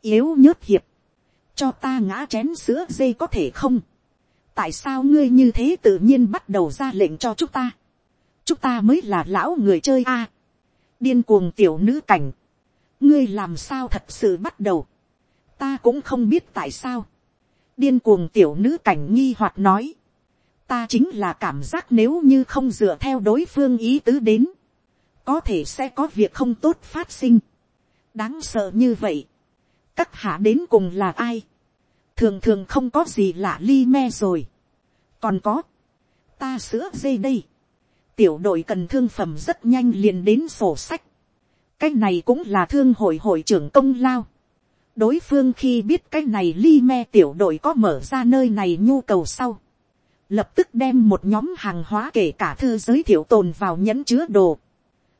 yếu nhớt hiệp. cho ta ngã chén sữa dây có thể không tại sao ngươi như thế tự nhiên bắt đầu ra lệnh cho chúng ta. chúng ta mới là lão người chơi a. điên cuồng tiểu nữ cảnh. ngươi làm sao thật sự bắt đầu. ta cũng không biết tại sao. điên cuồng tiểu nữ cảnh nghi hoặc nói. ta chính là cảm giác nếu như không dựa theo đối phương ý tứ đến. có thể sẽ có việc không tốt phát sinh. đáng sợ như vậy. các hạ đến cùng là ai thường thường không có gì lạ li me rồi. còn có, ta sữa dây đây, tiểu đội cần thương phẩm rất nhanh liền đến sổ sách, cái này cũng là thương hội hội trưởng công lao. đối phương khi biết cái này li me tiểu đội có mở ra nơi này nhu cầu sau, lập tức đem một nhóm hàng hóa kể cả thư giới thiệu tồn vào nhẫn chứa đồ.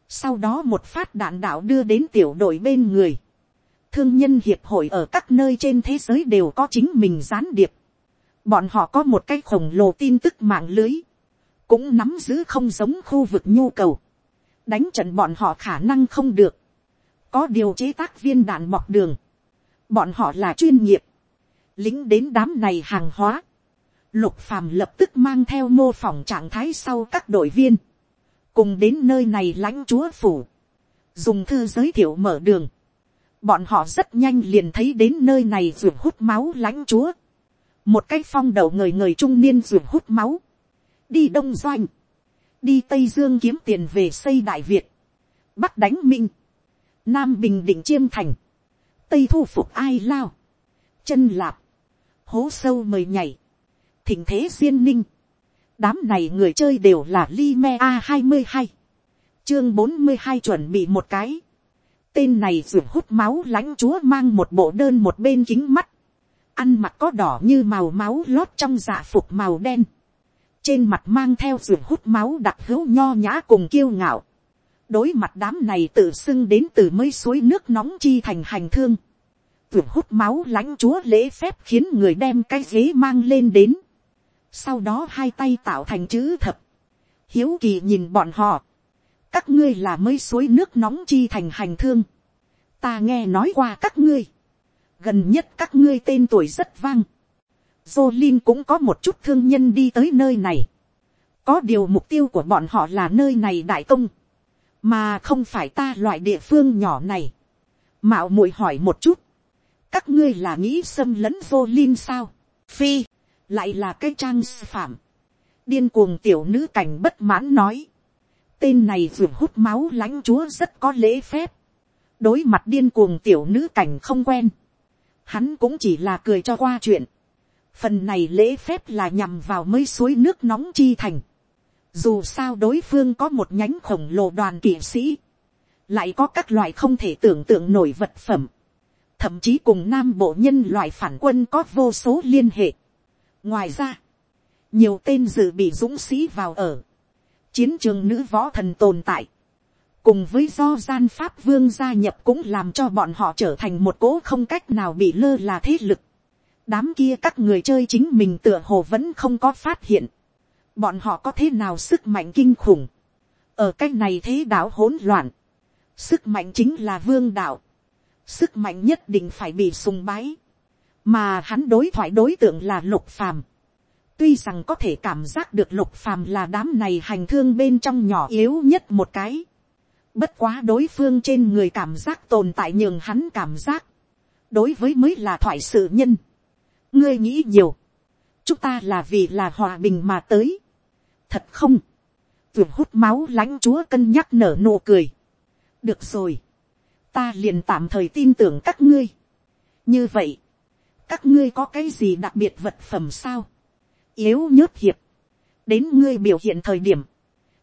sau đó một phát đạn đạo đưa đến tiểu đội bên người thương nhân hiệp hội ở các nơi trên thế giới đều có chính mình gián điệp. Bọn họ có một cái khổng lồ tin tức mạng lưới. Cũng nắm giữ không giống khu vực nhu cầu. Đánh trận bọn họ khả năng không được. Có điều chế tác viên đạn mọc đường. Bọn họ là chuyên nghiệp. Lính đến đám này hàng hóa. Lục phàm lập tức mang theo mô phỏng trạng thái sau các đội viên. Cùng đến nơi này lãnh chúa phủ. Dùng thư giới thiệu mở đường bọn họ rất nhanh liền thấy đến nơi này ruột hút máu lãnh chúa, một cái phong đầu người người trung niên ruột hút máu, đi đông doanh, đi tây dương kiếm tiền về xây đại việt, bắc đánh minh, nam bình định chiêm thành, tây thu phục ai lao, chân lạp, hố sâu mời nhảy, thỉnh thế duyên ninh, đám này người chơi đều là li me a hai mươi hai, chương bốn mươi hai chuẩn bị một cái, Tên này ruột hút máu lãnh chúa mang một bộ đơn một bên kính mắt. Ăn mặc có đỏ như màu máu lót trong dạ phục màu đen. Trên mặt mang theo ruột hút máu đặc hữu nho nhã cùng kiêu ngạo. Đối mặt đám này tự xưng đến từ mấy suối nước nóng chi thành hành thương. Ruột hút máu lãnh chúa lễ phép khiến người đem cái ghế mang lên đến. Sau đó hai tay tạo thành chữ thập. Hiếu kỳ nhìn bọn họ các ngươi là mấy suối nước nóng chi thành hành thương. ta nghe nói qua các ngươi. gần nhất các ngươi tên tuổi rất vang. Jolin cũng có một chút thương nhân đi tới nơi này. có điều mục tiêu của bọn họ là nơi này đại công. mà không phải ta loại địa phương nhỏ này. mạo muội hỏi một chút. các ngươi là nghĩ xâm lấn Jolin sao. phi, lại là cái trang phạm. điên cuồng tiểu nữ cảnh bất mãn nói Tên này ruột hút máu lãnh chúa rất có lễ phép. Đối mặt điên cuồng tiểu nữ cảnh không quen. Hắn cũng chỉ là cười cho qua chuyện. Phần này lễ phép là nhằm vào mấy suối nước nóng chi thành. Dù sao đối phương có một nhánh khổng lồ đoàn kỵ sĩ. Lại có các loại không thể tưởng tượng nổi vật phẩm. Thậm chí cùng nam bộ nhân loại phản quân có vô số liên hệ. Ngoài ra, nhiều tên dự bị dũng sĩ vào ở. Chiến trường nữ võ thần tồn tại. Cùng với do gian pháp vương gia nhập cũng làm cho bọn họ trở thành một cố không cách nào bị lơ là thế lực. Đám kia các người chơi chính mình tựa hồ vẫn không có phát hiện. Bọn họ có thế nào sức mạnh kinh khủng, ở cái này thế đạo hỗn loạn, sức mạnh chính là vương đạo, sức mạnh nhất định phải bị sùng bái, mà hắn đối thoại đối tượng là lục phàm, tuy rằng có thể cảm giác được lục phàm là đám này hành thương bên trong nhỏ yếu nhất một cái, bất quá đối phương trên người cảm giác tồn tại nhường hắn cảm giác, đối với mới là thoại sự nhân, ngươi nghĩ nhiều, chúng ta là vì là hòa bình mà tới, thật không, vượt hút máu lãnh chúa cân nhắc nở nụ cười. được rồi, ta liền tạm thời tin tưởng các ngươi. như vậy, các ngươi có cái gì đặc biệt vật phẩm sao, yếu nhớt hiệp, đến ngươi biểu hiện thời điểm,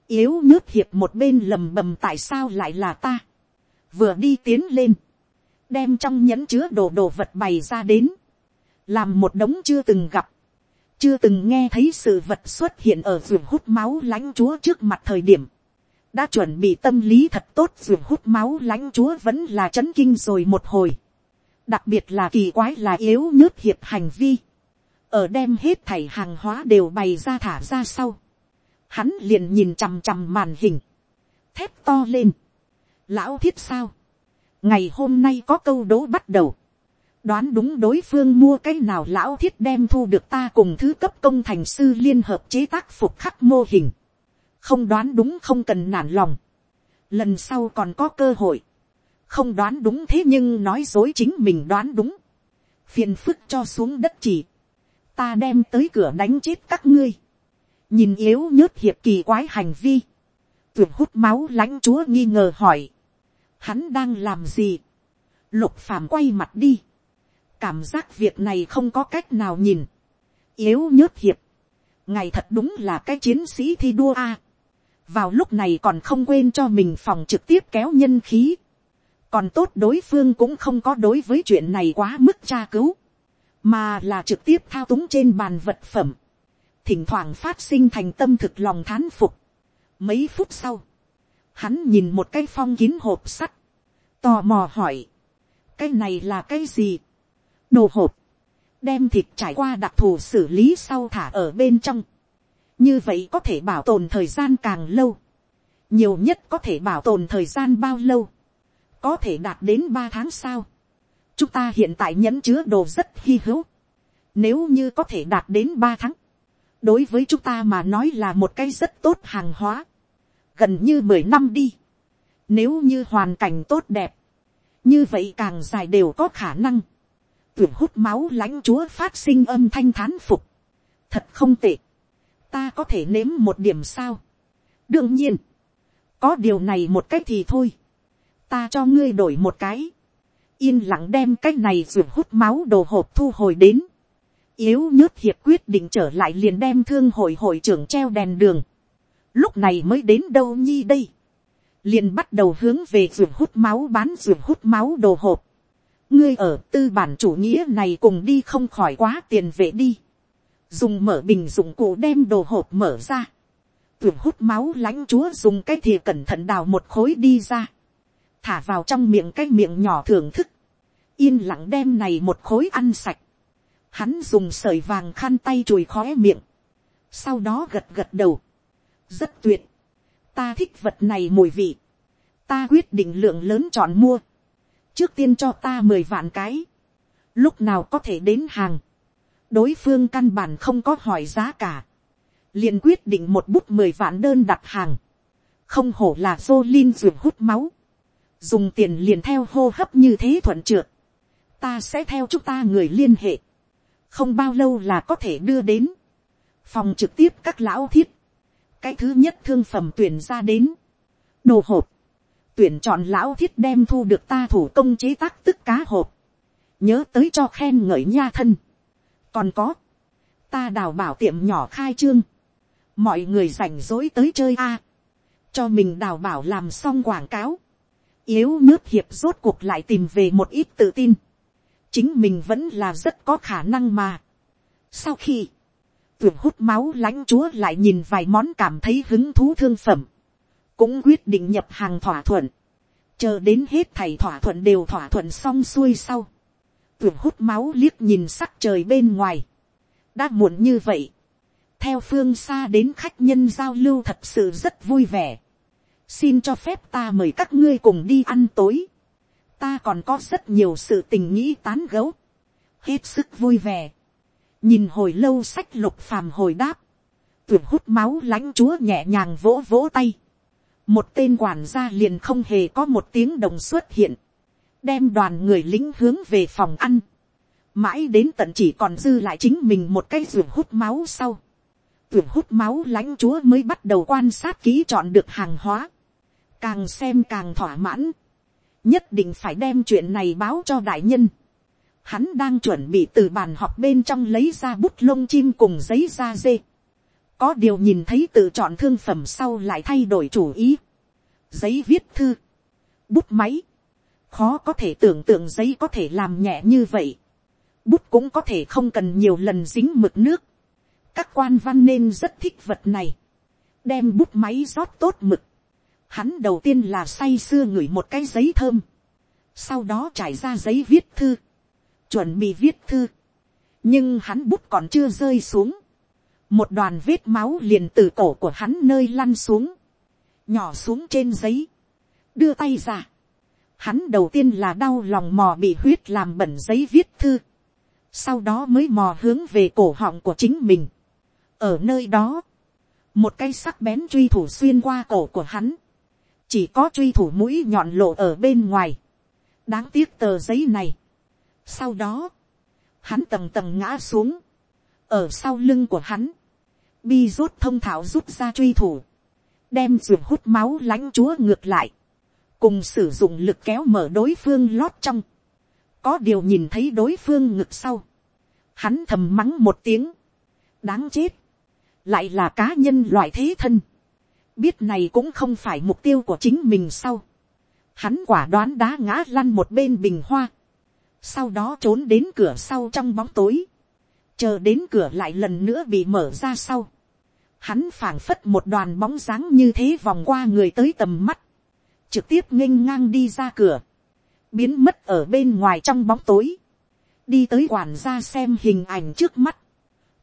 yếu nhớt hiệp một bên lầm bầm tại sao lại là ta, vừa đi tiến lên, đem trong nhẫn chứa đồ đồ vật bày ra đến, làm một đống chưa từng gặp, chưa từng nghe thấy sự vật xuất hiện ở ruột hút máu lãnh chúa trước mặt thời điểm, đã chuẩn bị tâm lý thật tốt ruột hút máu lãnh chúa vẫn là c h ấ n kinh rồi một hồi, đặc biệt là kỳ quái là yếu nhớt hiệp hành vi, ở đem hết thảy hàng hóa đều bày ra thả ra sau, hắn liền nhìn chằm chằm màn hình, thép to lên, lão thiết sao, ngày hôm nay có câu đố bắt đầu, đoán đúng đối phương mua cái nào lão thiết đem thu được ta cùng thứ cấp công thành sư liên hợp chế tác phục khắc mô hình. không đoán đúng không cần nản lòng. lần sau còn có cơ hội. không đoán đúng thế nhưng nói dối chính mình đoán đúng. phiền phức cho xuống đất chỉ ta đem tới cửa đánh chết các ngươi. nhìn yếu nhớt hiệp kỳ quái hành vi. tuyệt hút máu lãnh chúa nghi ngờ hỏi. hắn đang làm gì. lục phàm quay mặt đi cảm giác việc này không có cách nào nhìn, yếu nhớt hiệp, ngày thật đúng là cái chiến sĩ thi đua a, vào lúc này còn không quên cho mình phòng trực tiếp kéo nhân khí, còn tốt đối phương cũng không có đối với chuyện này quá mức tra cứu, mà là trực tiếp thao túng trên bàn vật phẩm, thỉnh thoảng phát sinh thành tâm thực lòng thán phục. Mấy phút sau, hắn nhìn một cái phong kín hộp sắt, tò mò hỏi, cái này là cái gì, đồ hộp, đem thịt trải qua đặc thù xử lý sau thả ở bên trong. như vậy có thể bảo tồn thời gian càng lâu. nhiều nhất có thể bảo tồn thời gian bao lâu. có thể đạt đến ba tháng sau chúng ta hiện tại nhẫn chứa đồ rất hy hữu. nếu như có thể đạt đến ba tháng, đối với chúng ta mà nói là một cái rất tốt hàng hóa. gần như mười năm đi. nếu như hoàn cảnh tốt đẹp, như vậy càng dài đều có khả năng tuyển hút máu lãnh chúa phát sinh âm thanh thán phục. Thật không tệ. Ta có thể nếm một điểm sao. Đương nhiên. Có điều này một cách thì thôi. Ta cho ngươi đổi một cái. Yên lặng đem cái này ruột hút máu đồ hộp thu hồi đến. Yếu nhớt hiệp quyết định trở lại liền đem thương hội hội trưởng treo đèn đường. Lúc này mới đến đâu nhi đây. Liền bắt đầu hướng về ruột hút máu bán ruột hút máu đồ hộp ngươi ở tư bản chủ nghĩa này cùng đi không khỏi quá tiền vệ đi. dùng mở bình dụng cụ đem đồ hộp mở ra. Ruột hút máu lãnh chúa dùng cái thìa cẩn thận đào một khối đi ra thả vào trong miệng cái miệng nhỏ thưởng thức. yên lặng đem này một khối ăn sạch. hắn dùng sợi vàng khăn tay chùi khóe miệng. sau đó gật gật đầu. rất tuyệt. ta thích vật này mùi vị. ta quyết định lượng lớn chọn mua trước tiên cho ta mười vạn cái, lúc nào có thể đến hàng, đối phương căn bản không có hỏi giá cả, liền quyết định một bút mười vạn đơn đặt hàng, không hổ là dô linh ruột hút máu, dùng tiền liền theo hô hấp như thế thuận trượt, ta sẽ theo chúng ta người liên hệ, không bao lâu là có thể đưa đến, phòng trực tiếp các lão thiết, cái thứ nhất thương phẩm tuyển ra đến, đồ hộp, tuyển chọn lão thiết đem thu được ta thủ công chế tác tức cá hộp, nhớ tới cho khen ngợi nha thân. còn có, ta đào bảo tiệm nhỏ khai trương, mọi người rảnh rỗi tới chơi a, cho mình đào bảo làm xong quảng cáo, yếu nước hiệp rốt cuộc lại tìm về một ít tự tin, chính mình vẫn là rất có khả năng mà. Sau khi, tuyệt hút máu lãnh chúa lại nhìn vài món cảm thấy hứng thú thương phẩm, cũng quyết định nhập hàng thỏa thuận, chờ đến hết thầy thỏa thuận đều thỏa thuận xong xuôi sau, tuyệt hút máu liếc nhìn sắc trời bên ngoài, đã muộn như vậy, theo phương xa đến khách nhân giao lưu thật sự rất vui vẻ, xin cho phép ta mời các ngươi cùng đi ăn tối, ta còn có rất nhiều sự tình nghĩ tán gấu, hết sức vui vẻ, nhìn hồi lâu sách lục phàm hồi đáp, tuyệt hút máu lãnh chúa nhẹ nhàng vỗ vỗ tay, một tên quản gia liền không hề có một tiếng đồng xuất hiện, đem đoàn người lính hướng về phòng ăn, mãi đến tận chỉ còn dư lại chính mình một cái ruột hút máu sau, ruột hút máu lãnh chúa mới bắt đầu quan sát kỹ chọn được hàng hóa, càng xem càng thỏa mãn, nhất định phải đem chuyện này báo cho đại nhân. Hắn đang chuẩn bị từ bàn họp bên trong lấy ra bút lông chim cùng giấy da dê. Có điều nhìn thấy tự chọn thương phẩm sau lại thay đổi chủ ý. Giấy viết thư. Bút máy. Khó có thể tưởng tượng giấy có thể làm nhẹ như vậy. Bút cũng có thể không cần nhiều lần dính mực nước. Các quan văn nên rất thích vật này. Đem bút máy rót tốt mực Hắn đầu tiên là say sưa ngửi một cái giấy thơm. Sau đó trải ra giấy viết thư. Chuẩn bị viết thư. Nhưng hắn bút còn chưa rơi xuống. Một đoàn vết máu liền từ cổ của hắn nơi lăn xuống. Nhỏ xuống trên giấy. Đưa tay ra. Hắn đầu tiên là đau lòng mò bị huyết làm bẩn giấy viết thư. Sau đó mới mò hướng về cổ họng của chính mình. Ở nơi đó. Một cây sắc bén truy thủ xuyên qua cổ của hắn chỉ có truy thủ mũi nhọn lộ ở bên ngoài, đáng tiếc tờ giấy này. sau đó, hắn tầng tầng ngã xuống, ở sau lưng của hắn, bi rút thông thảo rút ra truy thủ, đem ruột hút máu lãnh chúa ngược lại, cùng sử dụng lực kéo mở đối phương lót trong, có điều nhìn thấy đối phương ngực sau, hắn thầm mắng một tiếng, đáng chết, lại là cá nhân loại thế thân, biết này cũng không phải mục tiêu của chính mình sau. Hắn quả đoán đá ngã lăn một bên bình hoa. Sau đó trốn đến cửa sau trong bóng tối. Chờ đến cửa lại lần nữa bị mở ra sau. Hắn phảng phất một đoàn bóng dáng như thế vòng qua người tới tầm mắt. Trực tiếp nghênh ngang đi ra cửa. Biến mất ở bên ngoài trong bóng tối. Đi tới quản gia xem hình ảnh trước mắt.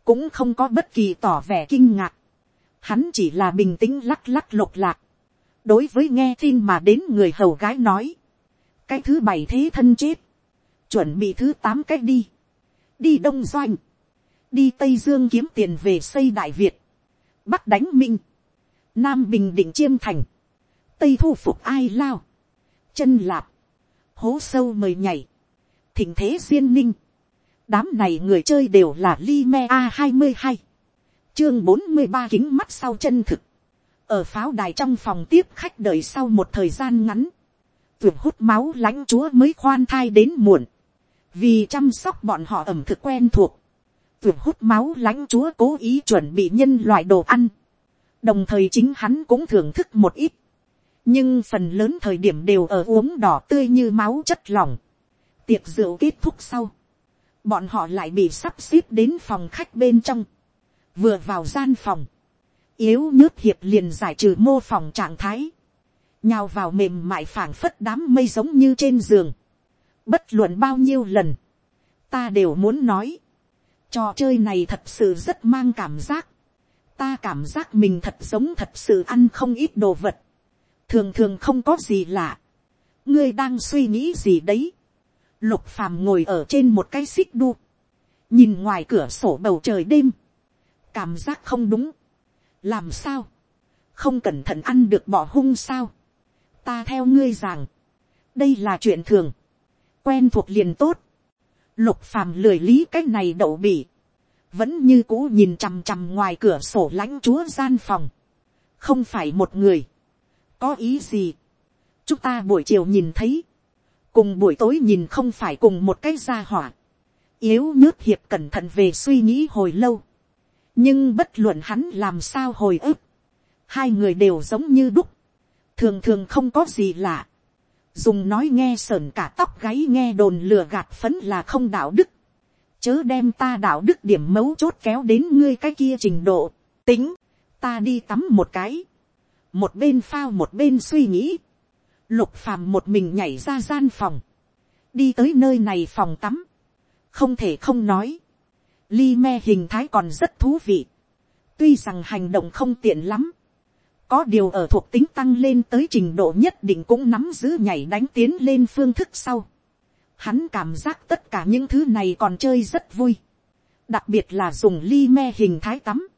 Cũng không có bất kỳ tỏ vẻ kinh ngạc hắn chỉ là bình tĩnh lắc lắc lục lạc. đối với nghe tin mà đến người hầu gái nói, cái thứ bảy thế thân chết, chuẩn bị thứ tám cách đi, đi đông doanh, đi tây dương kiếm tiền về xây đại việt, bắc đánh minh, nam bình định chiêm thành, tây thu phục ai lao, chân lạp, hố sâu mời nhảy, thỉnh thế duyên ninh, đám này người chơi đều là li me a hai mươi hai chương bốn mươi ba kính mắt sau chân thực, ở pháo đài trong phòng tiếp khách đợi sau một thời gian ngắn, tuyệt hút máu lãnh chúa mới khoan thai đến muộn, vì chăm sóc bọn họ ẩm thực quen thuộc, tuyệt hút máu lãnh chúa cố ý chuẩn bị nhân loại đồ ăn, đồng thời chính hắn cũng thưởng thức một ít, nhưng phần lớn thời điểm đều ở uống đỏ tươi như máu chất lỏng, tiệc rượu kết thúc sau, bọn họ lại bị sắp xếp đến phòng khách bên trong, vừa vào gian phòng, yếu nước hiệp liền giải trừ mô phòng trạng thái, nhào vào mềm mại phảng phất đám mây giống như trên giường, bất luận bao nhiêu lần, ta đều muốn nói, trò chơi này thật sự rất mang cảm giác, ta cảm giác mình thật giống thật sự ăn không ít đồ vật, thường thường không có gì lạ, ngươi đang suy nghĩ gì đấy, lục phàm ngồi ở trên một cái xích đu, nhìn ngoài cửa sổ bầu trời đêm, cảm giác không đúng, làm sao, không cẩn thận ăn được bỏ hung sao, ta theo ngươi rằng, đây là chuyện thường, quen thuộc liền tốt, lục phàm lười lý cái này đậu bỉ. Vẫn như cũ nhìn chằm chằm ngoài cửa sổ lãnh chúa gian phòng, không phải một người, có ý gì, chúng ta buổi chiều nhìn thấy, cùng buổi tối nhìn không phải cùng một cái gia hỏa, yếu nước hiệp cẩn thận về suy nghĩ hồi lâu, nhưng bất luận hắn làm sao hồi ức, hai người đều giống như đúc, thường thường không có gì lạ, dùng nói nghe sờn cả tóc gáy nghe đồn lừa gạt phấn là không đạo đức, chớ đem ta đạo đức điểm mấu chốt kéo đến ngươi cái kia trình độ, tính, ta đi tắm một cái, một bên phao một bên suy nghĩ, lục phàm một mình nhảy ra gian phòng, đi tới nơi này phòng tắm, không thể không nói, ly me hình thái còn rất thú vị, tuy rằng hành động không tiện lắm, có điều ở thuộc tính tăng lên tới trình độ nhất định cũng nắm giữ nhảy đánh tiến lên phương thức sau. Hắn cảm giác tất cả những thứ này còn chơi rất vui. Đặc biệt là dùng ly me hình thái tắm.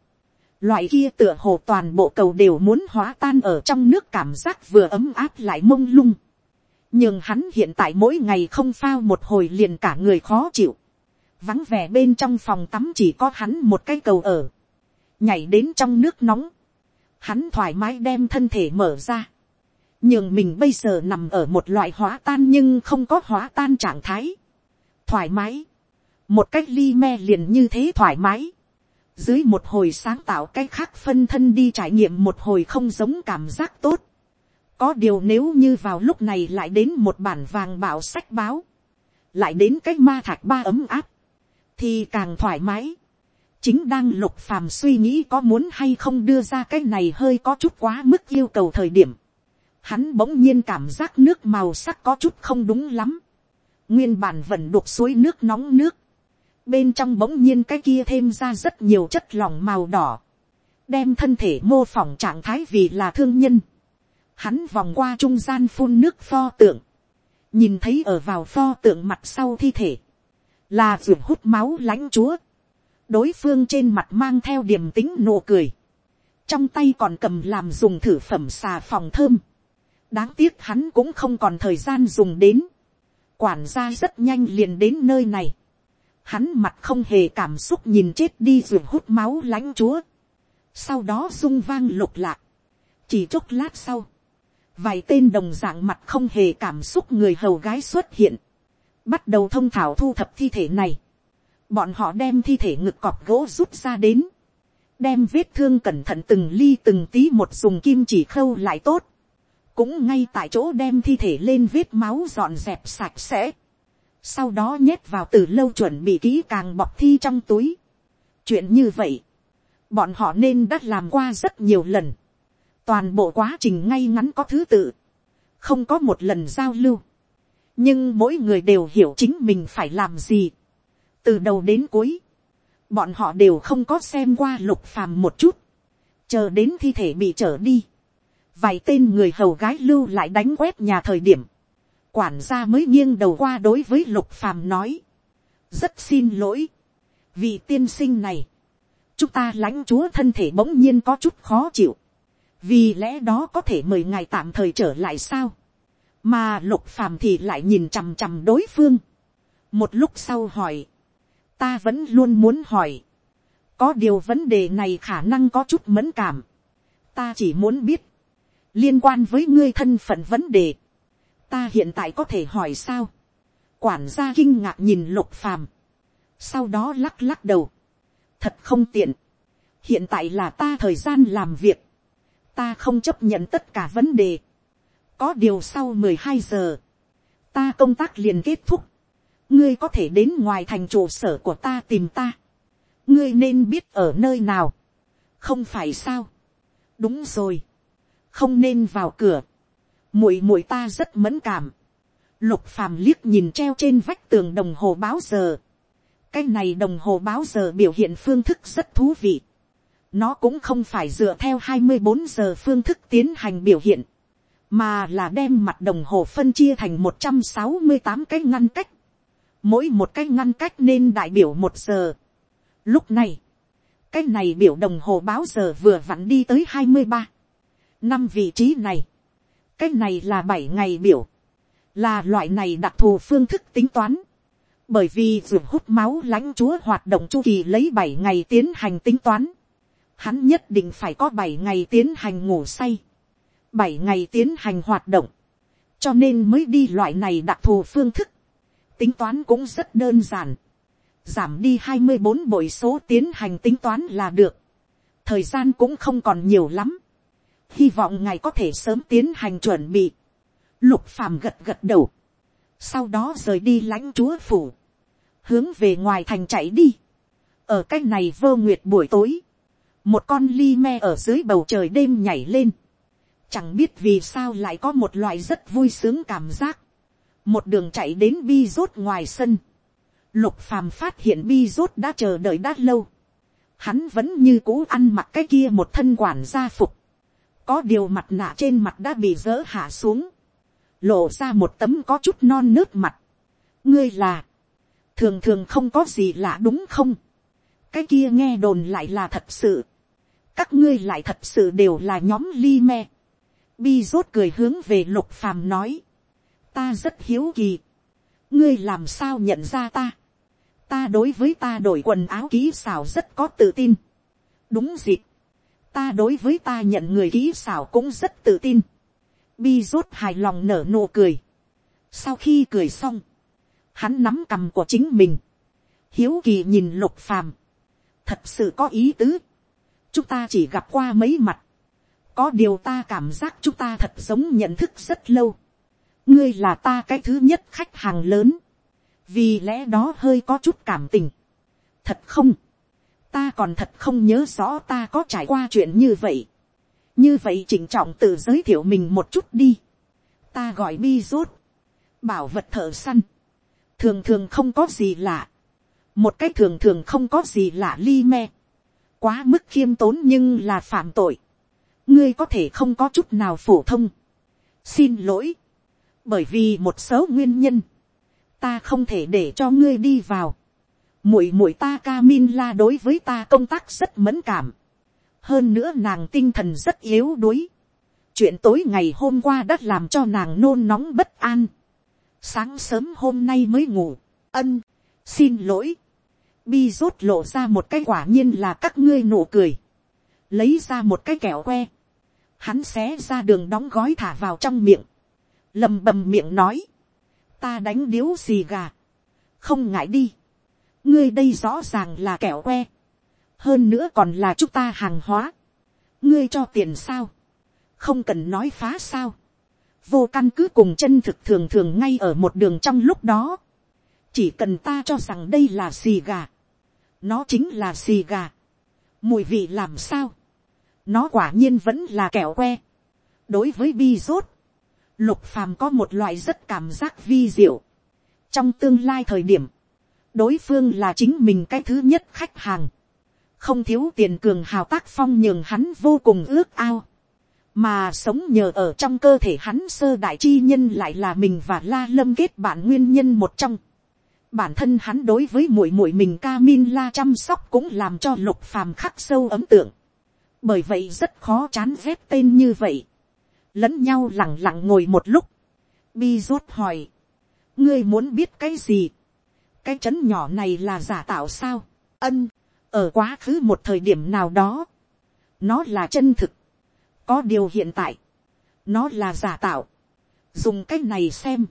Loại kia tựa hồ toàn bộ cầu đều muốn hóa tan ở trong nước cảm giác vừa ấm áp lại mông lung. Nhưng hắn hiện tại mỗi ngày không phao một hồi liền cả người khó chịu. Vắng vẻ bên trong phòng tắm chỉ có hắn một cái cầu ở. Nhảy đến trong nước nóng. Hắn thoải mái đem thân thể mở ra, nhường mình bây giờ nằm ở một loại hóa tan nhưng không có hóa tan trạng thái, thoải mái, một cách ly me liền như thế thoải mái, dưới một hồi sáng tạo cách khác phân thân đi trải nghiệm một hồi không giống cảm giác tốt, có điều nếu như vào lúc này lại đến một bản vàng bảo sách báo, lại đến cách ma thạch ba ấm áp, thì càng thoải mái chính đang lục phàm suy nghĩ có muốn hay không đưa ra cái này hơi có chút quá mức yêu cầu thời điểm. Hắn bỗng nhiên cảm giác nước màu sắc có chút không đúng lắm. Nguyên bản vẫn đục suối nước nóng nước. Bên trong bỗng nhiên cái kia thêm ra rất nhiều chất lỏng màu đỏ. Đem thân thể mô phỏng trạng thái vì là thương nhân. Hắn vòng qua trung gian phun nước pho tượng. Nhìn thấy ở vào pho tượng mặt sau thi thể. Là ruột hút máu lãnh chúa. Đối phương trên mặt mang theo điềm tính nụ cười, trong tay còn cầm làm dùng thử phẩm xà phòng thơm, đáng tiếc hắn cũng không còn thời gian dùng đến, quản gia rất nhanh liền đến nơi này, hắn mặt không hề cảm xúc nhìn chết đi ruột hút máu lãnh chúa, sau đó rung vang lục lạc, chỉ chốc lát sau, vài tên đồng dạng mặt không hề cảm xúc người hầu gái xuất hiện, bắt đầu thông thảo thu thập thi thể này, bọn họ đem thi thể ngực cọp gỗ rút ra đến, đem vết thương cẩn thận từng ly từng tí một dùng kim chỉ khâu lại tốt, cũng ngay tại chỗ đem thi thể lên vết máu dọn dẹp sạch sẽ, sau đó nhét vào từ lâu chuẩn bị kỹ càng bọc thi trong túi. chuyện như vậy, bọn họ nên đã làm qua rất nhiều lần, toàn bộ quá trình ngay ngắn có thứ tự, không có một lần giao lưu, nhưng mỗi người đều hiểu chính mình phải làm gì. Từ đầu đến cuối, bọn họ đều không có xem qua lục phàm một chút, chờ đến thi thể bị trở đi, vài tên người hầu gái lưu lại đánh quét nhà thời điểm, quản gia mới nghiêng đầu qua đối với lục phàm nói, rất xin lỗi, vì tiên sinh này, chúng ta lãnh chúa thân thể bỗng nhiên có chút khó chịu, vì lẽ đó có thể mời ngài tạm thời trở lại sao, mà lục phàm thì lại nhìn chằm chằm đối phương, một lúc sau hỏi, ta vẫn luôn muốn hỏi. có điều vấn đề này khả năng có chút mẫn cảm. ta chỉ muốn biết, liên quan với ngươi thân phận vấn đề, ta hiện tại có thể hỏi sao. quản gia kinh ngạc nhìn lục phàm, sau đó lắc lắc đầu, thật không tiện, hiện tại là ta thời gian làm việc, ta không chấp nhận tất cả vấn đề, có điều sau mười hai giờ, ta công tác liền kết thúc, ngươi có thể đến ngoài thành trụ sở của ta tìm ta, ngươi nên biết ở nơi nào, không phải sao, đúng rồi, không nên vào cửa, muội muội ta rất mẫn cảm, lục phàm liếc nhìn treo trên vách tường đồng hồ báo giờ, cái này đồng hồ báo giờ biểu hiện phương thức rất thú vị, nó cũng không phải dựa theo hai mươi bốn giờ phương thức tiến hành biểu hiện, mà là đem mặt đồng hồ phân chia thành một trăm sáu mươi tám cái ngăn cách, mỗi một cái ngăn cách nên đại biểu một giờ. Lúc này, cái này biểu đồng hồ báo giờ vừa vặn đi tới hai mươi ba, năm vị trí này, cái này là bảy ngày biểu, là loại này đặc thù phương thức tính toán, bởi vì ruột hút máu lãnh chúa hoạt động chu kỳ lấy bảy ngày tiến hành tính toán, hắn nhất định phải có bảy ngày tiến hành ngủ say, bảy ngày tiến hành hoạt động, cho nên mới đi loại này đặc thù phương thức. Tính toán cũng rất đơn giản. giảm đi hai mươi bốn bội số tiến hành tính toán là được, thời gian cũng không còn nhiều lắm, hy vọng ngài có thể sớm tiến hành chuẩn bị, lục phàm gật gật đầu, sau đó rời đi lãnh chúa phủ, hướng về ngoài thành chạy đi, ở cái này vơ nguyệt buổi tối, một con ly me ở dưới bầu trời đêm nhảy lên, chẳng biết vì sao lại có một loại rất vui sướng cảm giác, một đường chạy đến bi rốt ngoài sân, lục phàm phát hiện bi rốt đã chờ đợi đã lâu, hắn vẫn như cũ ăn mặc cái kia một thân quản gia phục, có điều mặt nạ trên mặt đã bị dỡ hạ xuống, lộ ra một tấm có chút non nước mặt, ngươi là, thường thường không có gì lạ đúng không, cái kia nghe đồn lại là thật sự, các ngươi lại thật sự đều là nhóm li me, bi rốt cười hướng về lục phàm nói, ta rất hiếu kỳ, ngươi làm sao nhận ra ta, ta đối với ta đổi quần áo kỹ xảo rất có tự tin, đúng dịp, ta đối với ta nhận người kỹ xảo cũng rất tự tin, bi rốt hài lòng nở nụ cười, sau khi cười xong, hắn nắm cầm của chính mình, hiếu kỳ nhìn lục phàm, thật sự có ý tứ, chúng ta chỉ gặp qua mấy mặt, có điều ta cảm giác chúng ta thật giống nhận thức rất lâu, ngươi là ta cái thứ nhất khách hàng lớn, vì lẽ đó hơi có chút cảm tình. thật không, ta còn thật không nhớ rõ ta có trải qua chuyện như vậy. như vậy chỉnh trọng tự giới thiệu mình một chút đi. ta gọi bi rốt, bảo vật thợ săn, thường thường không có gì lạ, một cái thường thường không có gì lạ li me, quá mức khiêm tốn nhưng là phạm tội, ngươi có thể không có chút nào phổ thông, xin lỗi, bởi vì một số nguyên nhân, ta không thể để cho ngươi đi vào, muội muội ta Camin la đối với ta công tác rất mẫn cảm, hơn nữa nàng tinh thần rất yếu đuối, chuyện tối ngày hôm qua đã làm cho nàng nôn nóng bất an, sáng sớm hôm nay mới ngủ, ân, xin lỗi, bi rốt lộ ra một cái quả nhiên là các ngươi nụ cười, lấy ra một cái kẹo que, hắn xé ra đường đóng gói thả vào trong miệng, lầm bầm miệng nói, ta đánh điếu xì gà, không ngại đi, ngươi đây rõ ràng là kẹo que, hơn nữa còn là chúng ta hàng hóa, ngươi cho tiền sao, không cần nói phá sao, vô căn cứ cùng chân thực thường thường ngay ở một đường trong lúc đó, chỉ cần ta cho rằng đây là xì gà, nó chính là xì gà, mùi vị làm sao, nó quả nhiên vẫn là kẹo que, đối với bi rốt, lục phàm có một loại rất cảm giác vi diệu, trong tương lai thời điểm, đối phương là chính mình cái thứ nhất khách hàng, không thiếu tiền cường hào tác phong nhường hắn vô cùng ước ao, mà sống nhờ ở trong cơ thể hắn sơ đại chi nhân lại là mình và la lâm kết bạn nguyên nhân một trong. bản thân hắn đối với muội muội mình ca min la chăm sóc cũng làm cho lục phàm khắc sâu ấm tượng bởi vậy rất khó chán ghét tên như vậy. lẫn nhau lẳng lặng ngồi một lúc. bi rốt hỏi. ngươi muốn biết cái gì. cái trấn nhỏ này là giả tạo sao. ân, ở quá khứ một thời điểm nào đó. nó là chân thực có điều hiện tại, nó là giả tạo. Dùng cái này xem.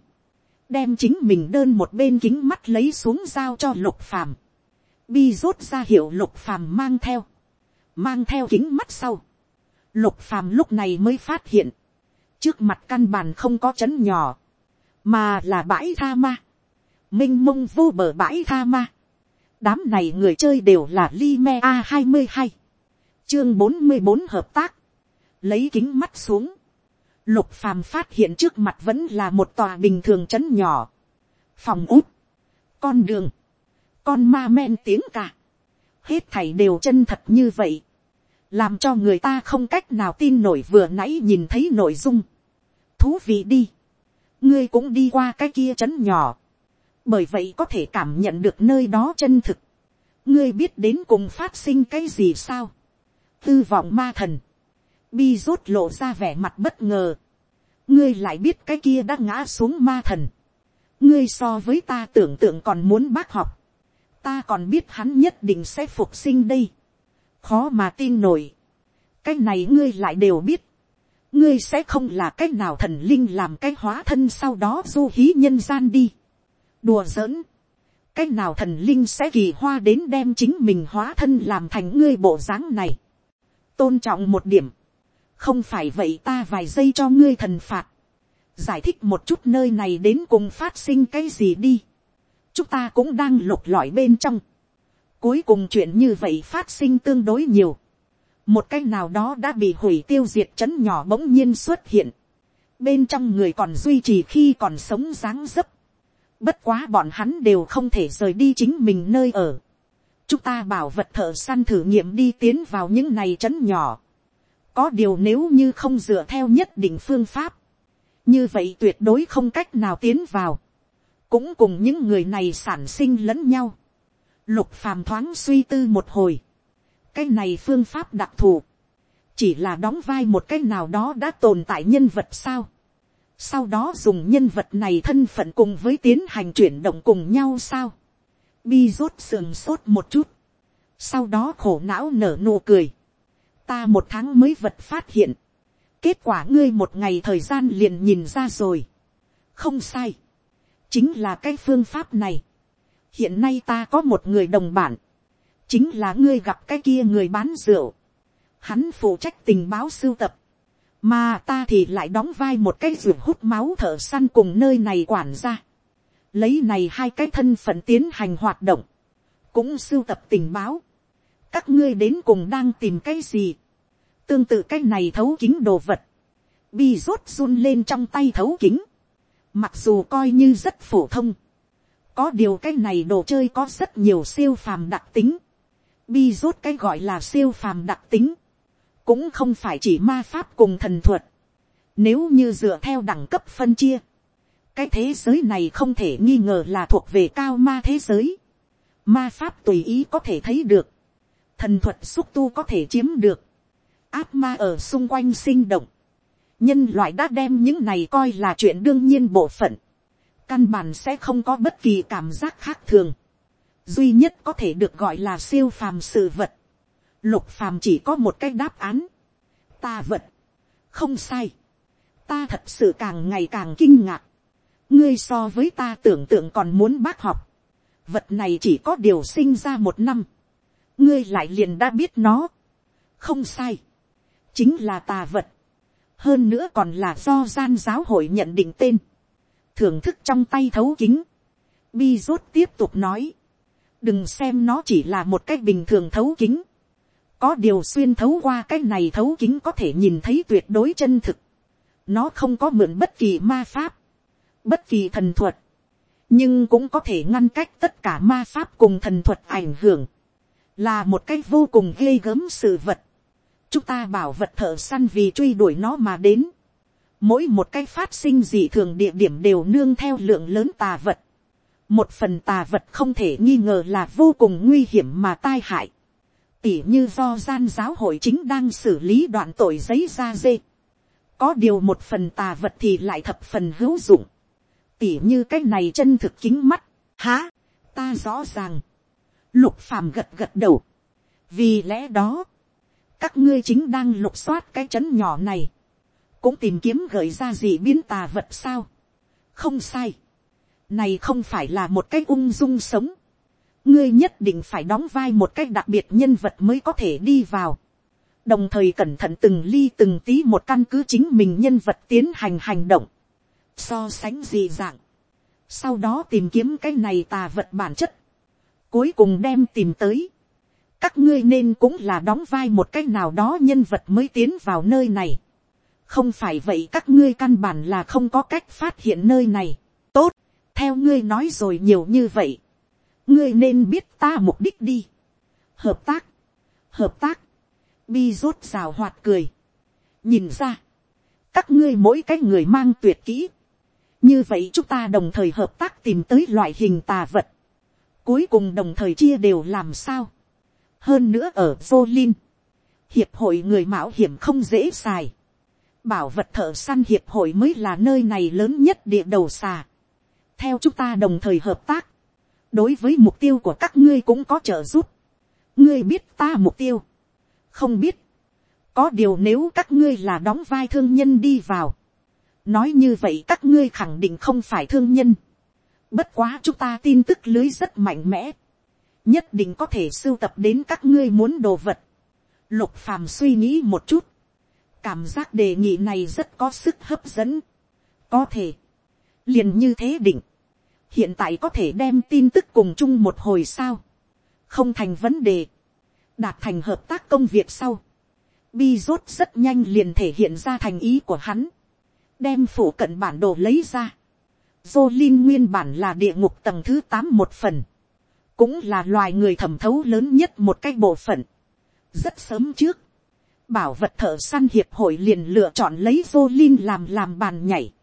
Đem chính mình đơn một bên kính mắt lấy xuống giao cho lục phàm. Bi rốt ra hiệu lục phàm mang theo. Mang theo kính mắt sau. Lục phàm lúc này mới phát hiện. Trước mặt căn bàn không có chấn nhỏ. Mà là bãi tha ma. Minh mông vô bờ bãi tha ma. Đám này người chơi đều là Lime A22. Chương 44 hợp tác lấy kính mắt xuống, lục phàm phát hiện trước mặt vẫn là một tòa bình thường trấn nhỏ, phòng út, con đường, con ma men tiếng cả, hết thảy đều chân thật như vậy, làm cho người ta không cách nào tin nổi vừa nãy nhìn thấy nội dung, thú vị đi, ngươi cũng đi qua cái kia trấn nhỏ, bởi vậy có thể cảm nhận được nơi đó chân thực, ngươi biết đến cùng phát sinh cái gì sao, tư vọng ma thần, bi rút lộ ra vẻ mặt bất ngờ. ngươi lại biết cái kia đã ngã xuống ma thần. ngươi so với ta tưởng tượng còn muốn bác học ta còn biết hắn nhất định sẽ phục sinh đây. khó mà tin nổi. cái này ngươi lại đều biết. ngươi sẽ không là cái nào thần linh làm cái hóa thân sau đó du hí nhân gian đi. đùa giỡn. cái nào thần linh sẽ kỳ hoa đến đem chính mình hóa thân làm thành ngươi bộ dáng này. tôn trọng một điểm, không phải vậy ta vài giây cho ngươi thần phạt, giải thích một chút nơi này đến cùng phát sinh cái gì đi chúng ta cũng đang lục lọi bên trong. cuối cùng chuyện như vậy phát sinh tương đối nhiều. một cái nào đó đã bị hủy tiêu diệt chấn nhỏ bỗng nhiên xuất hiện. bên trong người còn duy trì khi còn sống dáng dấp Bất quá bọn hắn đều không thể rời đi chính mình nơi ở. Chúng ta bảo vật thợ săn thử nghiệm đi tiến vào những này chấn nhỏ. Có điều nếu như không dựa theo nhất định phương pháp. Như vậy tuyệt đối không cách nào tiến vào. Cũng cùng những người này sản sinh lẫn nhau. Lục phàm thoáng suy tư một hồi. Cái này phương pháp đặc thù. Chỉ là đóng vai một cái nào đó đã tồn tại nhân vật sao sau đó dùng nhân vật này thân phận cùng với tiến hành chuyển động cùng nhau sao. bi rốt sườn sốt một chút, sau đó khổ não nở nụ cười. ta một tháng mới vật phát hiện, kết quả ngươi một ngày thời gian liền nhìn ra rồi. không sai, chính là cái phương pháp này. hiện nay ta có một người đồng bản, chính là ngươi gặp cái kia người bán rượu. hắn phụ trách tình báo sưu tập, mà ta thì lại đóng vai một cái ruột hút máu thở săn cùng nơi này quản ra. lấy này hai cái thân phận tiến hành hoạt động, cũng sưu tập tình báo. các ngươi đến cùng đang tìm cái gì. tương tự cái này thấu kính đồ vật. bi rốt run lên trong tay thấu kính mặc dù coi như rất phổ thông. có điều cái này đồ chơi có rất nhiều siêu phàm đặc tính. bi rốt cái gọi là siêu phàm đặc tính cũng không phải chỉ ma pháp cùng thần thuật. Nếu như dựa theo đẳng cấp phân chia, cái thế giới này không thể nghi ngờ là thuộc về cao ma thế giới. Ma pháp tùy ý có thể thấy được, thần thuật xúc tu có thể chiếm được, áp ma ở xung quanh sinh động. Nhân loại đã đem những này coi là chuyện đương nhiên bộ phận. Căn bản sẽ không có bất kỳ cảm giác khác thường. Duy nhất có thể được gọi là siêu phàm sự vật Lục phàm chỉ có một cái đáp án. Ta vật. Không sai. Ta thật sự càng ngày càng kinh ngạc. Ngươi so với ta tưởng tượng còn muốn bác học. Vật này chỉ có điều sinh ra một năm. Ngươi lại liền đã biết nó. Không sai. Chính là tà vật. Hơn nữa còn là do gian giáo hội nhận định tên. Thưởng thức trong tay thấu kính. Bi rốt tiếp tục nói. Đừng xem nó chỉ là một cách bình thường thấu kính có điều xuyên thấu qua cái này thấu kính có thể nhìn thấy tuyệt đối chân thực. nó không có mượn bất kỳ ma pháp, bất kỳ thần thuật, nhưng cũng có thể ngăn cách tất cả ma pháp cùng thần thuật ảnh hưởng, là một cái vô cùng ghê gớm sự vật chúng ta bảo vật thợ săn vì truy đuổi nó mà đến. mỗi một cái phát sinh dị thường địa điểm đều nương theo lượng lớn tà vật. một phần tà vật không thể nghi ngờ là vô cùng nguy hiểm mà tai hại tỉ như do gian giáo hội chính đang xử lý đoạn tội giấy ra dê. Có điều một phần tà vật thì lại thập phần hữu dụng. Tỉ như cái này chân thực kính mắt. Há, ta rõ ràng. Lục phàm gật gật đầu. Vì lẽ đó, các ngươi chính đang lục soát cái chấn nhỏ này. Cũng tìm kiếm gợi ra gì biến tà vật sao. Không sai. Này không phải là một cái ung dung sống ngươi nhất định phải đóng vai một cách đặc biệt nhân vật mới có thể đi vào. đồng thời cẩn thận từng ly từng tí một căn cứ chính mình nhân vật tiến hành hành động. so sánh gì dạng. sau đó tìm kiếm cái này tà vật bản chất. cuối cùng đem tìm tới các ngươi nên cũng là đóng vai một cách nào đó nhân vật mới tiến vào nơi này. không phải vậy các ngươi căn bản là không có cách phát hiện nơi này. tốt, theo ngươi nói rồi nhiều như vậy ngươi nên biết ta mục đích đi. hợp tác, hợp tác, bi rốt rào hoạt cười. nhìn ra, các ngươi mỗi cái người mang tuyệt kỹ. như vậy chúng ta đồng thời hợp tác tìm tới loại hình tà vật. cuối cùng đồng thời chia đều làm sao hơn nữa ở vô linh, hiệp hội người mạo hiểm không dễ xài. bảo vật thợ săn hiệp hội mới là nơi này lớn nhất địa đầu xà. theo chúng ta đồng thời hợp tác, đối với mục tiêu của các ngươi cũng có trợ giúp. ngươi biết ta mục tiêu. không biết. có điều nếu các ngươi là đóng vai thương nhân đi vào. nói như vậy các ngươi khẳng định không phải thương nhân. Bất quá chúng ta tin tức lưới rất mạnh mẽ. Nhất định có thể sưu tập đến các ngươi muốn đồ vật. Lục phàm suy nghĩ một chút. Cảm giác đề nghị này rất có sức hấp dẫn. Có thể. Liền như thế định. Hiện tại có thể đem tin tức cùng chung một hồi sao. Không thành vấn đề. Đạt thành hợp tác công việc sau. Bi rốt rất nhanh liền thể hiện ra thành ý của hắn. Đem phủ cận bản đồ lấy ra. Jolin nguyên bản là địa ngục tầng thứ tám một phần. Cũng là loài người thẩm thấu lớn nhất một cái bộ phận. Rất sớm trước. Bảo vật thợ săn hiệp hội liền lựa chọn lấy Jolin làm làm bàn nhảy.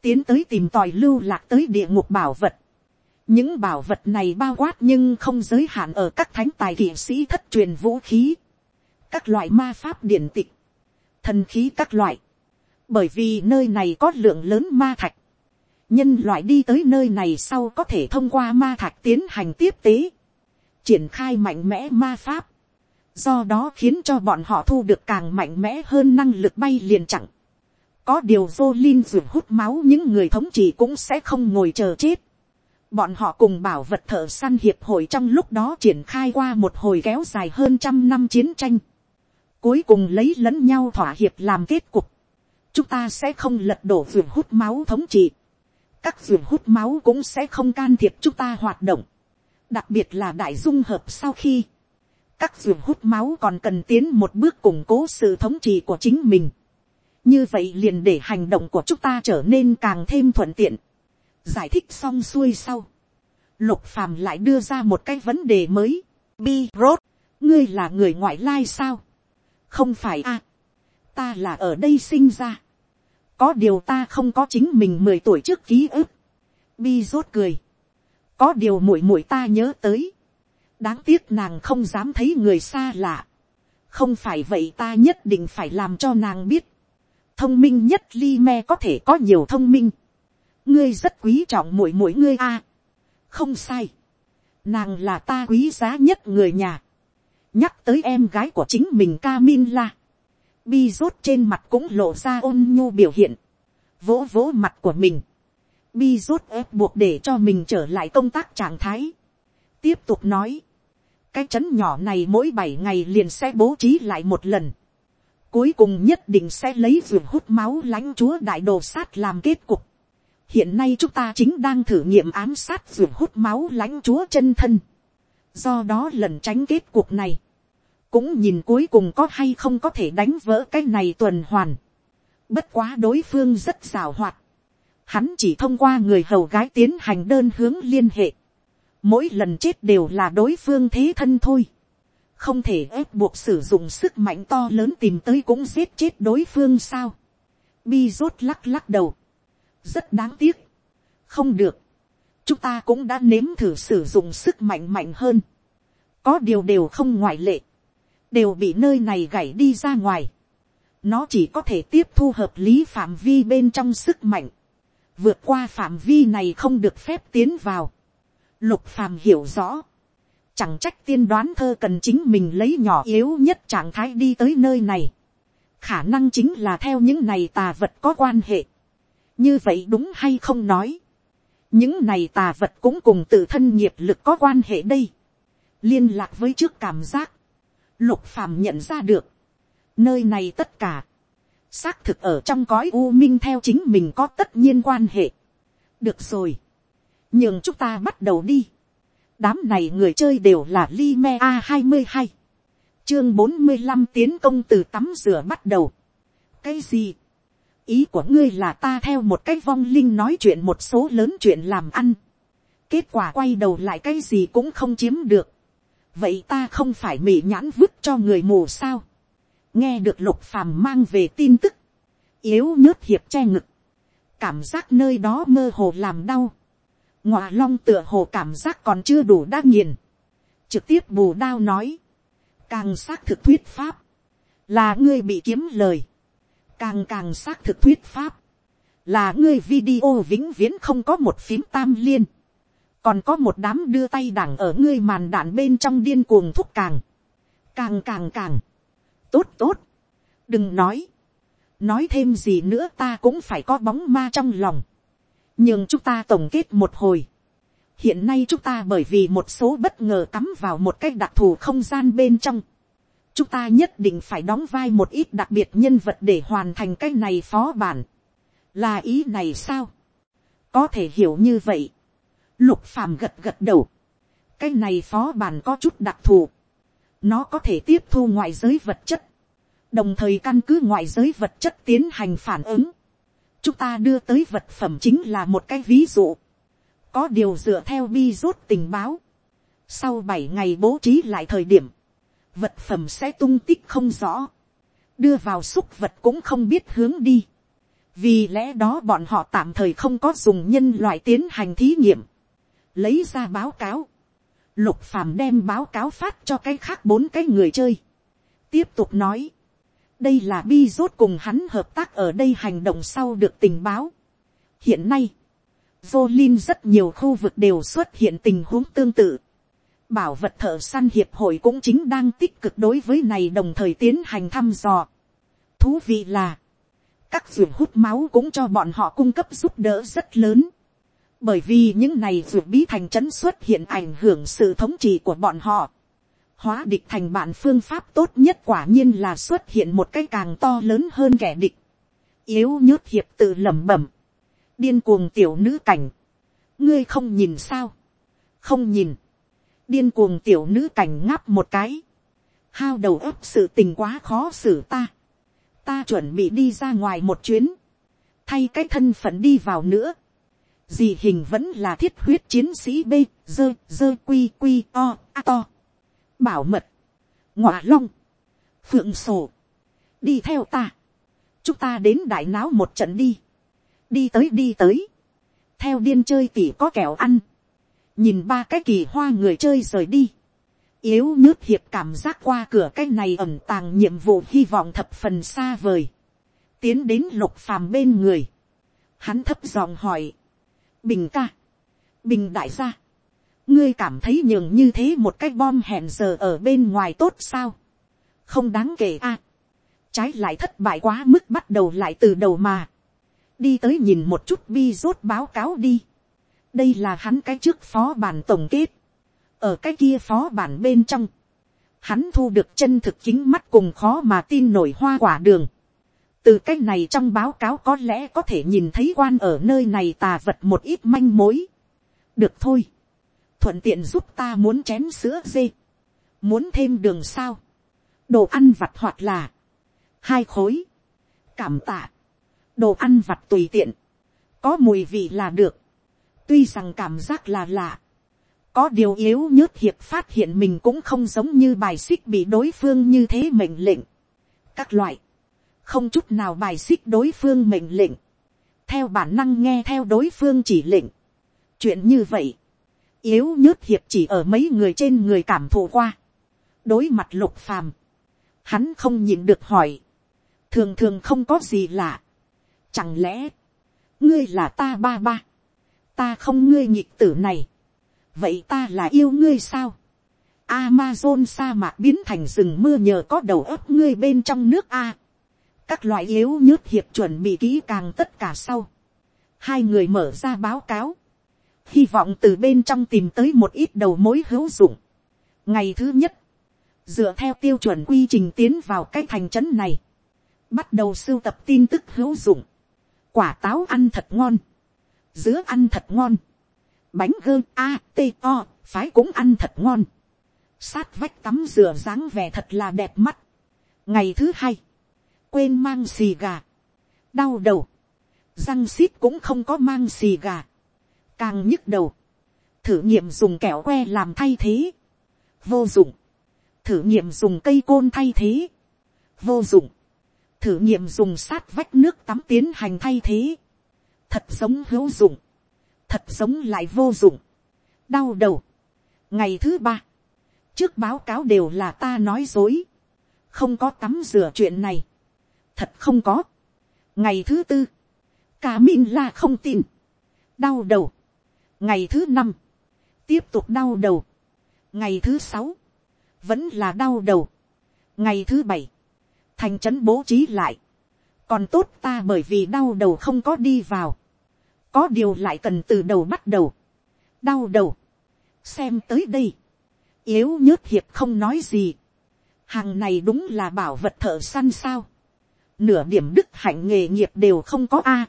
Tiến tới tìm tòi lưu lạc tới địa ngục bảo vật. Những bảo vật này bao quát nhưng không giới hạn ở các thánh tài kỵ sĩ thất truyền vũ khí. Các loại ma pháp điển tịch. Thần khí các loại. Bởi vì nơi này có lượng lớn ma thạch nhân loại đi tới nơi này sau có thể thông qua ma thạch tiến hành tiếp tế, triển khai mạnh mẽ ma pháp, do đó khiến cho bọn họ thu được càng mạnh mẽ hơn năng lực bay liền chẳng có điều vô linh ruột hút máu những người thống trị cũng sẽ không ngồi chờ chết. bọn họ cùng bảo vật thợ săn hiệp hội trong lúc đó triển khai qua một hồi kéo dài hơn trăm năm chiến tranh. cuối cùng lấy lẫn nhau thỏa hiệp làm kết cục. chúng ta sẽ không lật đổ ruột hút máu thống trị các ruộng hút máu cũng sẽ không can thiệp chúng ta hoạt động. đặc biệt là đại dung hợp sau khi, các ruộng hút máu còn cần tiến một bước củng cố sự thống trị của chính mình. như vậy liền để hành động của chúng ta trở nên càng thêm thuận tiện. giải thích xong xuôi sau. lục phàm lại đưa ra một cái vấn đề mới. bi rốt, ngươi là người ngoại lai sao. không phải a. ta là ở đây sinh ra có điều ta không có chính mình mười tuổi trước ký ức. bi rốt cười. có điều muội muội ta nhớ tới. đáng tiếc nàng không dám thấy người xa lạ. không phải vậy ta nhất định phải làm cho nàng biết. thông minh nhất li me có thể có nhiều thông minh. ngươi rất quý trọng muội muội ngươi a. không sai. nàng là ta quý giá nhất người nhà. nhắc tới em gái của chính mình Camilla bi rốt trên mặt cũng lộ ra ôn nhu biểu hiện, vỗ vỗ mặt của mình, bi rốt ép buộc để cho mình trở lại công tác trạng thái, tiếp tục nói, cái trấn nhỏ này mỗi bảy ngày liền sẽ bố trí lại một lần, cuối cùng nhất định sẽ lấy ruột hút máu lãnh chúa đại đồ sát làm kết cục. hiện nay chúng ta chính đang thử nghiệm ám sát ruột hút máu lãnh chúa chân thân. do đó lần tránh kết cục này, cũng nhìn cuối cùng có hay không có thể đánh vỡ cái này tuần hoàn. Bất quá đối phương rất rào hoạt. Hắn chỉ thông qua người hầu gái tiến hành đơn hướng liên hệ. Mỗi lần chết đều là đối phương thế thân thôi. Không thể ép buộc sử dụng sức mạnh to lớn tìm tới cũng giết chết đối phương sao. Bi rốt lắc lắc đầu. Rất đáng tiếc. Không được. Chúng ta cũng đã nếm thử sử dụng sức mạnh mạnh hơn. Có điều đều không ngoại lệ đều bị nơi này gảy đi ra ngoài. Nó chỉ có thể tiếp thu hợp lý phạm vi bên trong sức mạnh. Vượt qua phạm vi này không được phép tiến vào. Lục phàm hiểu rõ. Chẳng trách tiên đoán thơ cần chính mình lấy nhỏ yếu nhất trạng thái đi tới nơi này. Khả năng chính là theo những này tà vật có quan hệ. Như vậy đúng hay không nói. Những này tà vật cũng cùng tự thân nghiệp lực có quan hệ đây. Liên lạc với trước cảm giác lục phàm nhận ra được, nơi này tất cả, xác thực ở trong cõi u minh theo chính mình có tất nhiên quan hệ. được rồi, nhưng chúng ta bắt đầu đi. đám này người chơi đều là Lime a hai mươi hai, chương bốn mươi năm tiến công từ tắm rửa bắt đầu. cái gì, ý của ngươi là ta theo một cái vong linh nói chuyện một số lớn chuyện làm ăn. kết quả quay đầu lại cái gì cũng không chiếm được vậy ta không phải mỉ nhãn vứt cho người mù sao. nghe được lục phàm mang về tin tức, yếu nhớt hiệp che ngực, cảm giác nơi đó mơ hồ làm đau, ngọa long tựa hồ cảm giác còn chưa đủ đa nghiền, trực tiếp bù đao nói, càng xác thực thuyết pháp, là ngươi bị kiếm lời, càng càng xác thực thuyết pháp, là ngươi video vĩnh viễn không có một phím tam liên, còn có một đám đưa tay đảng ở ngươi màn đạn bên trong điên cuồng thúc càng, càng càng càng, tốt tốt, đừng nói, nói thêm gì nữa ta cũng phải có bóng ma trong lòng, nhưng chúng ta tổng kết một hồi, hiện nay chúng ta bởi vì một số bất ngờ cắm vào một cái đặc thù không gian bên trong, chúng ta nhất định phải đóng vai một ít đặc biệt nhân vật để hoàn thành cái này phó bản. là ý này sao, có thể hiểu như vậy lục phàm gật gật đầu, cái này phó bản có chút đặc thù, nó có thể tiếp thu ngoại giới vật chất, đồng thời căn cứ ngoại giới vật chất tiến hành phản ứng. chúng ta đưa tới vật phẩm chính là một cái ví dụ, có điều dựa theo bi rút tình báo, sau bảy ngày bố trí lại thời điểm, vật phẩm sẽ tung tích không rõ, đưa vào xúc vật cũng không biết hướng đi, vì lẽ đó bọn họ tạm thời không có dùng nhân loại tiến hành thí nghiệm, lấy ra báo cáo, lục phàm đem báo cáo phát cho cái khác bốn cái người chơi, tiếp tục nói, đây là bi rốt cùng hắn hợp tác ở đây hành động sau được tình báo. hiện nay, vô linh rất nhiều khu vực đều xuất hiện tình huống tương tự. Bảo vật thợ săn hiệp hội cũng chính đang tích cực đối với này đồng thời tiến hành thăm dò. Thú vị là, các ruộng hút máu cũng cho bọn họ cung cấp giúp đỡ rất lớn. Bởi vì những này ruột bí thành trấn xuất hiện ảnh hưởng sự thống trị của bọn họ. Hóa địch thành bạn phương pháp tốt nhất quả nhiên là xuất hiện một cái càng to lớn hơn kẻ địch. Yếu nhớt hiệp tự lẩm bẩm. Điên cuồng tiểu nữ cảnh, ngươi không nhìn sao, không nhìn, điên cuồng tiểu nữ cảnh ngáp một cái, hao đầu ấp sự tình quá khó xử ta, ta chuẩn bị đi ra ngoài một chuyến, thay cái thân phận đi vào nữa, dì hình vẫn là thiết huyết chiến sĩ b, dơ dơ quy quy o a to, bảo mật, ngọa long, phượng sổ, đi theo ta, chúng ta đến đại náo một trận đi, đi tới đi tới, theo điên chơi tỉ có kẹo ăn, nhìn ba cái kỳ hoa người chơi rời đi, yếu nhớt hiệp cảm giác qua cửa cái này ẩm tàng nhiệm vụ hy vọng thập phần xa vời, tiến đến lục phàm bên người, hắn thấp giọng hỏi, bình ca, bình đại gia, ngươi cảm thấy nhường như thế một cái bom hẹn giờ ở bên ngoài tốt sao, không đáng kể a, trái lại thất bại quá mức bắt đầu lại từ đầu mà, đi tới nhìn một chút bi rốt báo cáo đi. đây là hắn cái trước phó bản tổng kết. ở cái kia phó bản bên trong, hắn thu được chân thực chính mắt cùng khó mà tin nổi hoa quả đường từ cái này trong báo cáo có lẽ có thể nhìn thấy quan ở nơi này tà vật một ít manh mối. được thôi. thuận tiện giúp ta muốn chén sữa dê. muốn thêm đường sao. đồ ăn vặt hoặc là hai khối. cảm tạ đồ ăn vặt tùy tiện, có mùi vị là được, tuy rằng cảm giác là lạ, có điều yếu nhớt hiệp phát hiện mình cũng không giống như bài xích bị đối phương như thế mệnh lệnh. các loại, không chút nào bài xích đối phương mệnh lệnh, theo bản năng nghe theo đối phương chỉ lệnh. chuyện như vậy, yếu nhớt hiệp chỉ ở mấy người trên người cảm thụ qua, đối mặt lục phàm, hắn không nhìn được hỏi, thường thường không có gì lạ, Chẳng lẽ, ngươi là ta ba ba, ta không ngươi nhịp tử này, vậy ta là yêu ngươi sao? Amazon sa mạc biến thành rừng mưa nhờ có đầu ấp ngươi bên trong nước A. Các loại yếu nhớt hiệp chuẩn bị kỹ càng tất cả sau. Hai người mở ra báo cáo. Hy vọng từ bên trong tìm tới một ít đầu mối hữu dụng. Ngày thứ nhất. Dựa theo tiêu chuẩn quy trình tiến vào cái thành trấn này. Bắt đầu sưu tập tin tức hữu dụng quả táo ăn thật ngon, dứa ăn thật ngon, bánh gơ a t o phái cũng ăn thật ngon, sát vách tắm rửa dáng vẻ thật là đẹp mắt. ngày thứ hai, quên mang xì gà, đau đầu, răng xít cũng không có mang xì gà, càng nhức đầu, thử nghiệm dùng kẹo que làm thay thế, vô dụng, thử nghiệm dùng cây côn thay thế, vô dụng, thử nghiệm dùng sát vách nước tắm tiến hành thay thế, thật giống hữu dụng, thật giống lại vô dụng, đau đầu. ngày thứ ba, trước báo cáo đều là ta nói dối, không có tắm rửa chuyện này, thật không có. ngày thứ tư, cả min là không tin, đau đầu. ngày thứ năm, tiếp tục đau đầu. ngày thứ sáu, vẫn là đau đầu. ngày thứ bảy, thành trấn bố trí lại, còn tốt ta bởi vì đau đầu không có đi vào, có điều lại cần từ đầu bắt đầu, đau đầu, xem tới đây, yếu nhớt hiệp không nói gì, hàng này đúng là bảo vật thợ săn sao, nửa điểm đức hạnh nghề nghiệp đều không có a,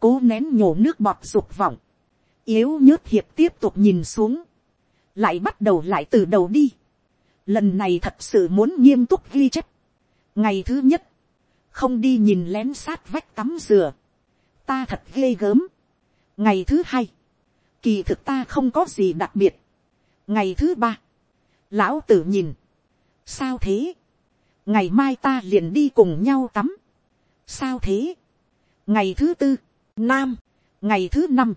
cố nén nhổ nước bọt dục vọng, yếu nhớt hiệp tiếp tục nhìn xuống, lại bắt đầu lại từ đầu đi, lần này thật sự muốn nghiêm túc ghi chép, ngày thứ nhất, không đi nhìn lén sát vách tắm dừa, ta thật ghê gớm, ngày thứ hai, kỳ thực ta không có gì đặc biệt, ngày thứ ba, lão tử nhìn, sao thế, ngày mai ta liền đi cùng nhau tắm, sao thế, ngày thứ tư, nam, ngày thứ năm,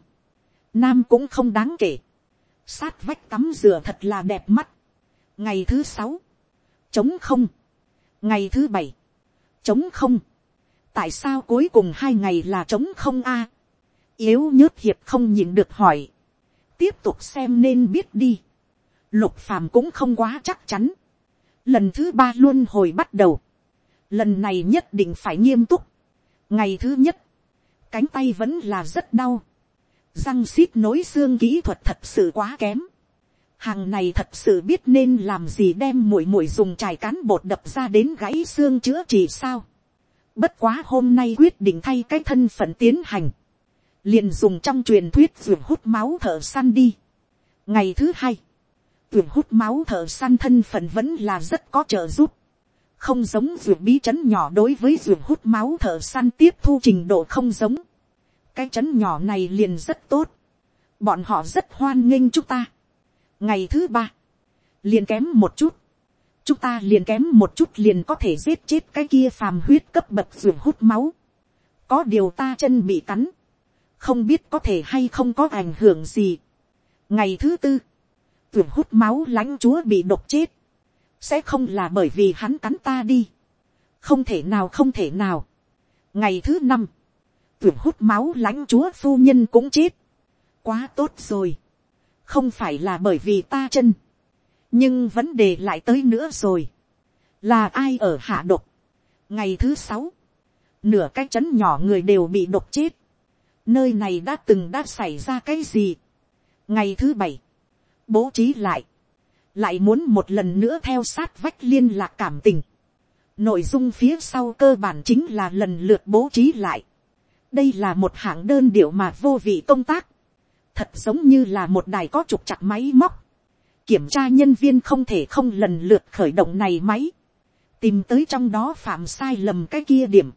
nam cũng không đáng kể, sát vách tắm rửa thật là đẹp mắt, ngày thứ sáu, trống không, ngày thứ bảy, trống không, tại sao cuối cùng hai ngày là trống không a, yếu nhớt hiệp không nhìn được hỏi, tiếp tục xem nên biết đi, lục phàm cũng không quá chắc chắn, lần thứ ba luôn hồi bắt đầu, lần này nhất định phải nghiêm túc, ngày thứ nhất, cánh tay vẫn là rất đau, răng xít nối xương kỹ thuật thật sự quá kém, hàng này thật sự biết nên làm gì đem mũi mũi dùng trải cán bột đập ra đến gãy xương chữa trị sao. Bất quá hôm nay quyết định thay cái thân phận tiến hành. liền dùng trong truyền thuyết ruột hút máu thở săn đi. Ngày thứ hai, ruột hút máu thở săn thân phận vẫn là rất có trợ giúp. Không giống ruột bí chấn nhỏ đối với ruột hút máu thở săn tiếp thu trình độ không giống. Cái chấn nhỏ này liền rất tốt. Bọn họ rất hoan nghênh chúng ta ngày thứ ba, liền kém một chút, chúng ta liền kém một chút liền có thể giết chết cái kia phàm huyết cấp bậc ruột hút máu. có điều ta chân bị cắn, không biết có thể hay không có ảnh hưởng gì. ngày thứ tư, ruột hút máu lãnh chúa bị độc chết, sẽ không là bởi vì hắn cắn ta đi. không thể nào không thể nào. ngày thứ năm, ruột hút máu lãnh chúa phu nhân cũng chết. quá tốt rồi không phải là bởi vì ta chân, nhưng vấn đề lại tới nữa rồi, là ai ở hạ độc. ngày thứ sáu, nửa cái chấn nhỏ người đều bị độc chết, nơi này đã từng đã xảy ra cái gì. ngày thứ bảy, bố trí lại, lại muốn một lần nữa theo sát vách liên lạc cảm tình. nội dung phía sau cơ bản chính là lần lượt bố trí lại. đây là một hạng đơn điệu mà vô vị công tác thật giống như là một đài có trục chặt máy móc. Kiểm tra nhân viên không thể không lần lượt khởi động này máy. Tìm tới trong đó phạm sai lầm cái kia điểm.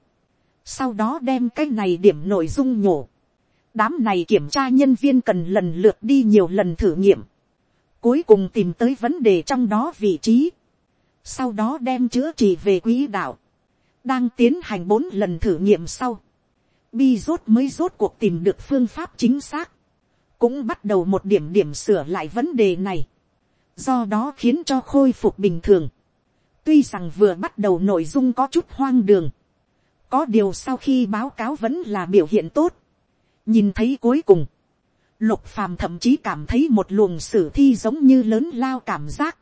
Sau đó đem cái này điểm nội dung nhổ. Đám này kiểm tra nhân viên cần lần lượt đi nhiều lần thử nghiệm. Cuối cùng tìm tới vấn đề trong đó vị trí. Sau đó đem chữa trị về quỹ đạo. Đang tiến hành bốn lần thử nghiệm sau. Bi rốt mới rốt cuộc tìm được phương pháp chính xác cũng bắt đầu một điểm điểm sửa lại vấn đề này, do đó khiến cho khôi phục bình thường. tuy rằng vừa bắt đầu nội dung có chút hoang đường, có điều sau khi báo cáo vẫn là biểu hiện tốt, nhìn thấy cuối cùng, lục phàm thậm chí cảm thấy một luồng sử thi giống như lớn lao cảm giác,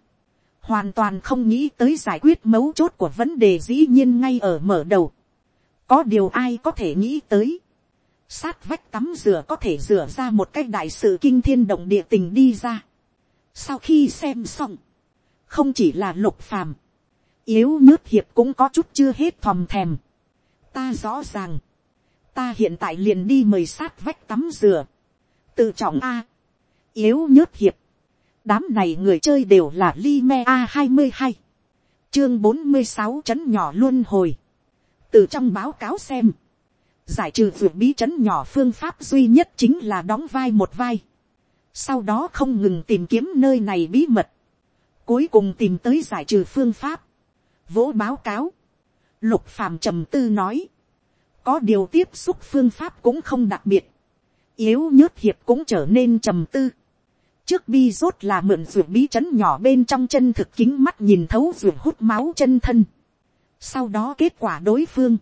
hoàn toàn không nghĩ tới giải quyết mấu chốt của vấn đề dĩ nhiên ngay ở mở đầu. có điều ai có thể nghĩ tới, sát vách tắm rửa có thể rửa ra một cái đại sự kinh thiên động địa tình đi ra. Sau khi xem xong, không chỉ là lục phàm, yếu nhớt hiệp cũng có chút chưa hết thòm thèm. Ta rõ ràng, ta hiện tại liền đi mời sát vách tắm rửa. Tự trọng A, yếu nhớt hiệp, đám này người chơi đều là li me a hai mươi hai, chương bốn mươi sáu chấn nhỏ luôn hồi. từ trong báo cáo xem, giải trừ vượt bí chấn nhỏ phương pháp duy nhất chính là đóng vai một vai. Sau đó không ngừng tìm kiếm nơi này bí mật. Cuối cùng tìm tới giải trừ phương pháp. Vỗ báo cáo. Lục phàm trầm tư nói. Có điều tiếp xúc phương pháp cũng không đặc biệt. Yếu nhớt hiệp cũng trở nên trầm tư. Trước bi rốt là mượn ruột bí chấn nhỏ bên trong chân thực kính mắt nhìn thấu ruột hút máu chân thân. Sau đó kết quả đối phương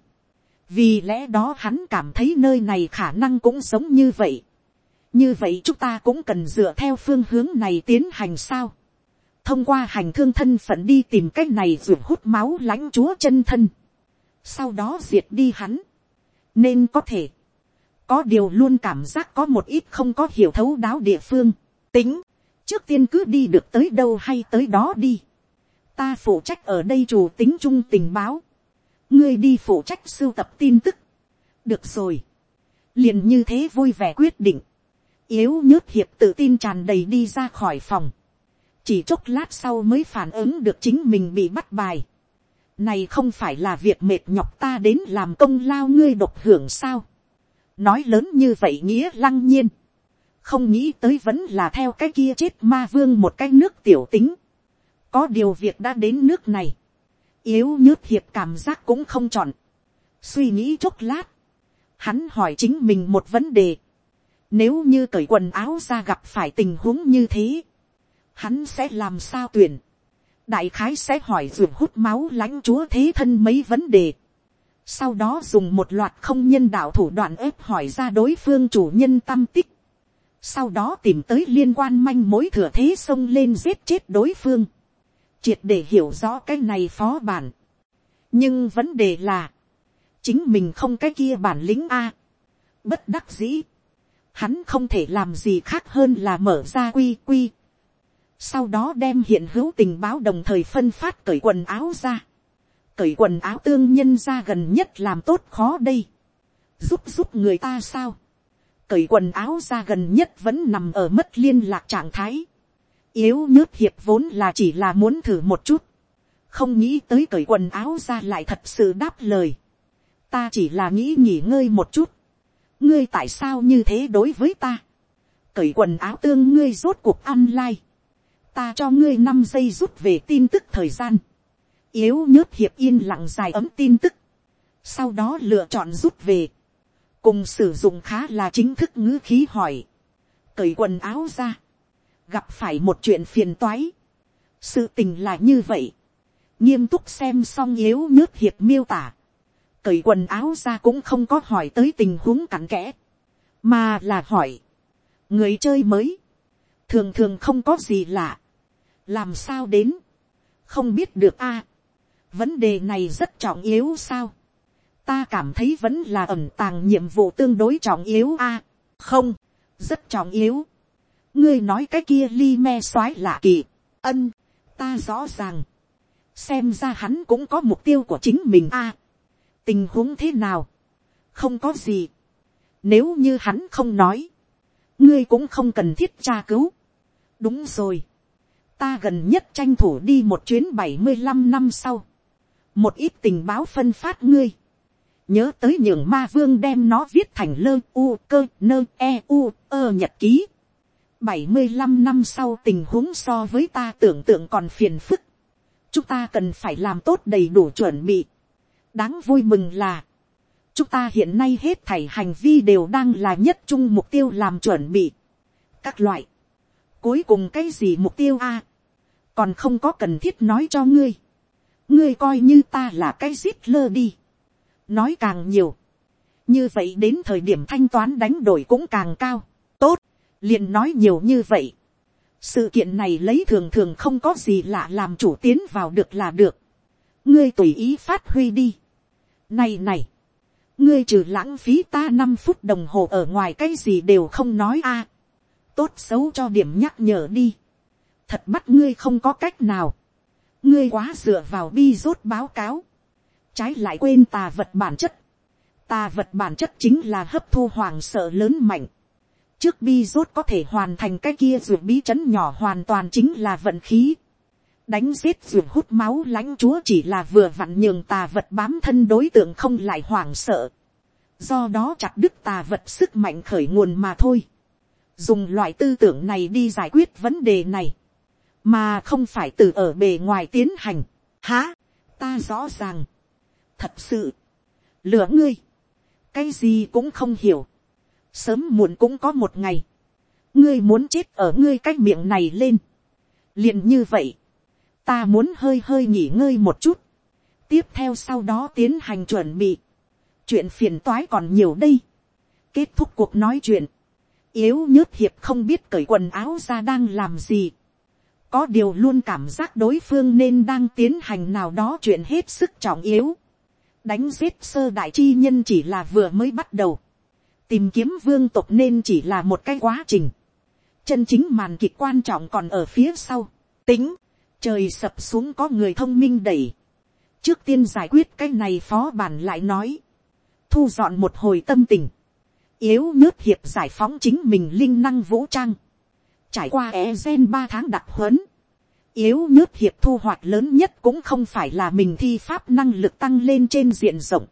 vì lẽ đó hắn cảm thấy nơi này khả năng cũng giống như vậy. như vậy chúng ta cũng cần dựa theo phương hướng này tiến hành sao. thông qua hành thương thân phận đi tìm cách này ruột hút máu lãnh chúa chân thân. sau đó diệt đi hắn. nên có thể có điều luôn cảm giác có một ít không có hiểu thấu đáo địa phương. tính, trước tiên cứ đi được tới đâu hay tới đó đi. ta phụ trách ở đây chủ tính chung tình báo, ngươi đi phụ trách sưu tập tin tức. được rồi, liền như thế vui vẻ quyết định, yếu nhớt hiệp tự tin tràn đầy đi ra khỏi phòng, chỉ chốc lát sau mới phản ứng được chính mình bị bắt bài. này không phải là việc mệt nhọc ta đến làm công lao ngươi độc hưởng sao nói lớn như vậy nghĩa lăng nhiên. không nghĩ tới vẫn là theo cái kia chết ma vương một cái nước tiểu tính. có điều việc đã đến nước này. yếu nhớt hiệp cảm giác cũng không chọn. suy nghĩ chốc lát. hắn hỏi chính mình một vấn đề. nếu như cởi quần áo ra gặp phải tình huống như thế hắn sẽ làm sao tuyển, đại khái sẽ hỏi ruột hút máu lãnh chúa thế thân mấy vấn đề, sau đó dùng một loạt không nhân đạo thủ đoạn ép hỏi ra đối phương chủ nhân tâm tích, sau đó tìm tới liên quan manh mối thừa thế xông lên giết chết đối phương, triệt để hiểu rõ cái này phó bản. nhưng vấn đề là, chính mình không cái kia bản lĩnh a, bất đắc dĩ, hắn không thể làm gì khác hơn là mở ra quy quy. Sau đó đem hiện hữu tình báo đồng thời phân phát cởi quần áo ra, cởi quần áo tương nhân ra gần nhất làm tốt khó đây, giúp giúp người ta sao, cởi quần áo ra gần nhất vẫn nằm ở mất liên lạc trạng thái, yếu nhớt hiệp vốn là chỉ là muốn thử một chút, không nghĩ tới cởi quần áo ra lại thật sự đáp lời, ta chỉ là nghĩ nghỉ ngơi một chút, ngươi tại sao như thế đối với ta, cởi quần áo tương ngươi rốt cuộc ăn lai, ta cho ngươi năm giây rút về tin tức thời gian, yếu nhớt hiệp yên lặng dài ấm tin tức, sau đó lựa chọn rút về, cùng sử dụng khá là chính thức ngữ khí hỏi, cởi quần áo ra, gặp phải một chuyện phiền toái, sự tình là như vậy, nghiêm túc xem xong yếu nhớt hiệp miêu tả, cởi quần áo ra cũng không có hỏi tới tình huống cặn kẽ, mà là hỏi, người chơi mới, thường thường không có gì lạ, làm sao đến, không biết được a, vấn đề này rất trọng yếu sao, ta cảm thấy vẫn là ẩm tàng nhiệm vụ tương đối trọng yếu a, không, rất trọng yếu, ngươi nói cái kia li me soái lạ kỳ, ân, ta rõ ràng, xem ra hắn cũng có mục tiêu của chính mình a, tình huống thế nào, không có gì, nếu như hắn không nói, ngươi cũng không cần thiết tra cứu, đúng rồi, ta gần nhất tranh thủ đi một chuyến bảy mươi 75 năm sau, một ít tình báo phân phát ngươi, nhớ tới nhường ma vương đem nó viết thành lơ u cơ nơ e u ơ nhật ký, bảy mươi 75 năm sau tình huống so với ta tưởng tượng còn phiền phức, chúng ta cần phải làm tốt đầy đủ chuẩn bị, đáng vui mừng là, chúng ta hiện nay hết thảy hành vi đều đang là nhất chung mục tiêu làm chuẩn bị. các loại, cuối cùng cái gì mục tiêu a, còn không có cần thiết nói cho ngươi, ngươi coi như ta là cái zip lơ đi, nói càng nhiều, như vậy đến thời điểm thanh toán đánh đổi cũng càng cao, tốt, liền nói nhiều như vậy, sự kiện này lấy thường thường không có gì lạ làm chủ tiến vào được là được, ngươi tùy ý phát huy đi, này này, ngươi trừ lãng phí ta năm phút đồng hồ ở ngoài cái gì đều không nói a, tốt xấu cho điểm nhắc nhở đi, thật bắt ngươi không có cách nào, ngươi quá dựa vào bi rốt báo cáo, trái lại quên tà vật bản chất, tà vật bản chất chính là hấp thu hoàng sợ lớn mạnh, trước bi rốt có thể hoàn thành cái kia ruột bí chấn nhỏ hoàn toàn chính là vận khí, đánh giết ruột hút máu lãnh chúa chỉ là vừa vặn nhường tà vật bám thân đối tượng không lại hoảng sợ, do đó chặt đứt tà vật sức mạnh khởi nguồn mà thôi, dùng loại tư tưởng này đi giải quyết vấn đề này, mà không phải từ ở bề ngoài tiến hành. Há, ta rõ ràng, thật sự, lửa ngươi, cái gì cũng không hiểu, sớm muộn cũng có một ngày, ngươi muốn chết ở ngươi cái miệng này lên, liền như vậy, ta muốn hơi hơi nghỉ ngơi một chút, tiếp theo sau đó tiến hành chuẩn bị, chuyện phiền toái còn nhiều đây, kết thúc cuộc nói chuyện, yếu nhớt hiệp không biết cởi quần áo ra đang làm gì, có điều luôn cảm giác đối phương nên đang tiến hành nào đó chuyện hết sức trọng yếu. đánh giết sơ đại chi nhân chỉ là vừa mới bắt đầu. tìm kiếm vương tộc nên chỉ là một cái quá trình. chân chính màn kịch quan trọng còn ở phía sau, tính, trời sập xuống có người thông minh đẩy, trước tiên giải quyết cái này phó bản lại nói, thu dọn một hồi tâm tình, yếu nước hiệp giải phóng chính mình linh năng vũ trang, trải qua e gen ba tháng đặc huấn, yếu nhớt hiệp thu hoạch lớn nhất cũng không phải là mình thi pháp năng lực tăng lên trên diện rộng,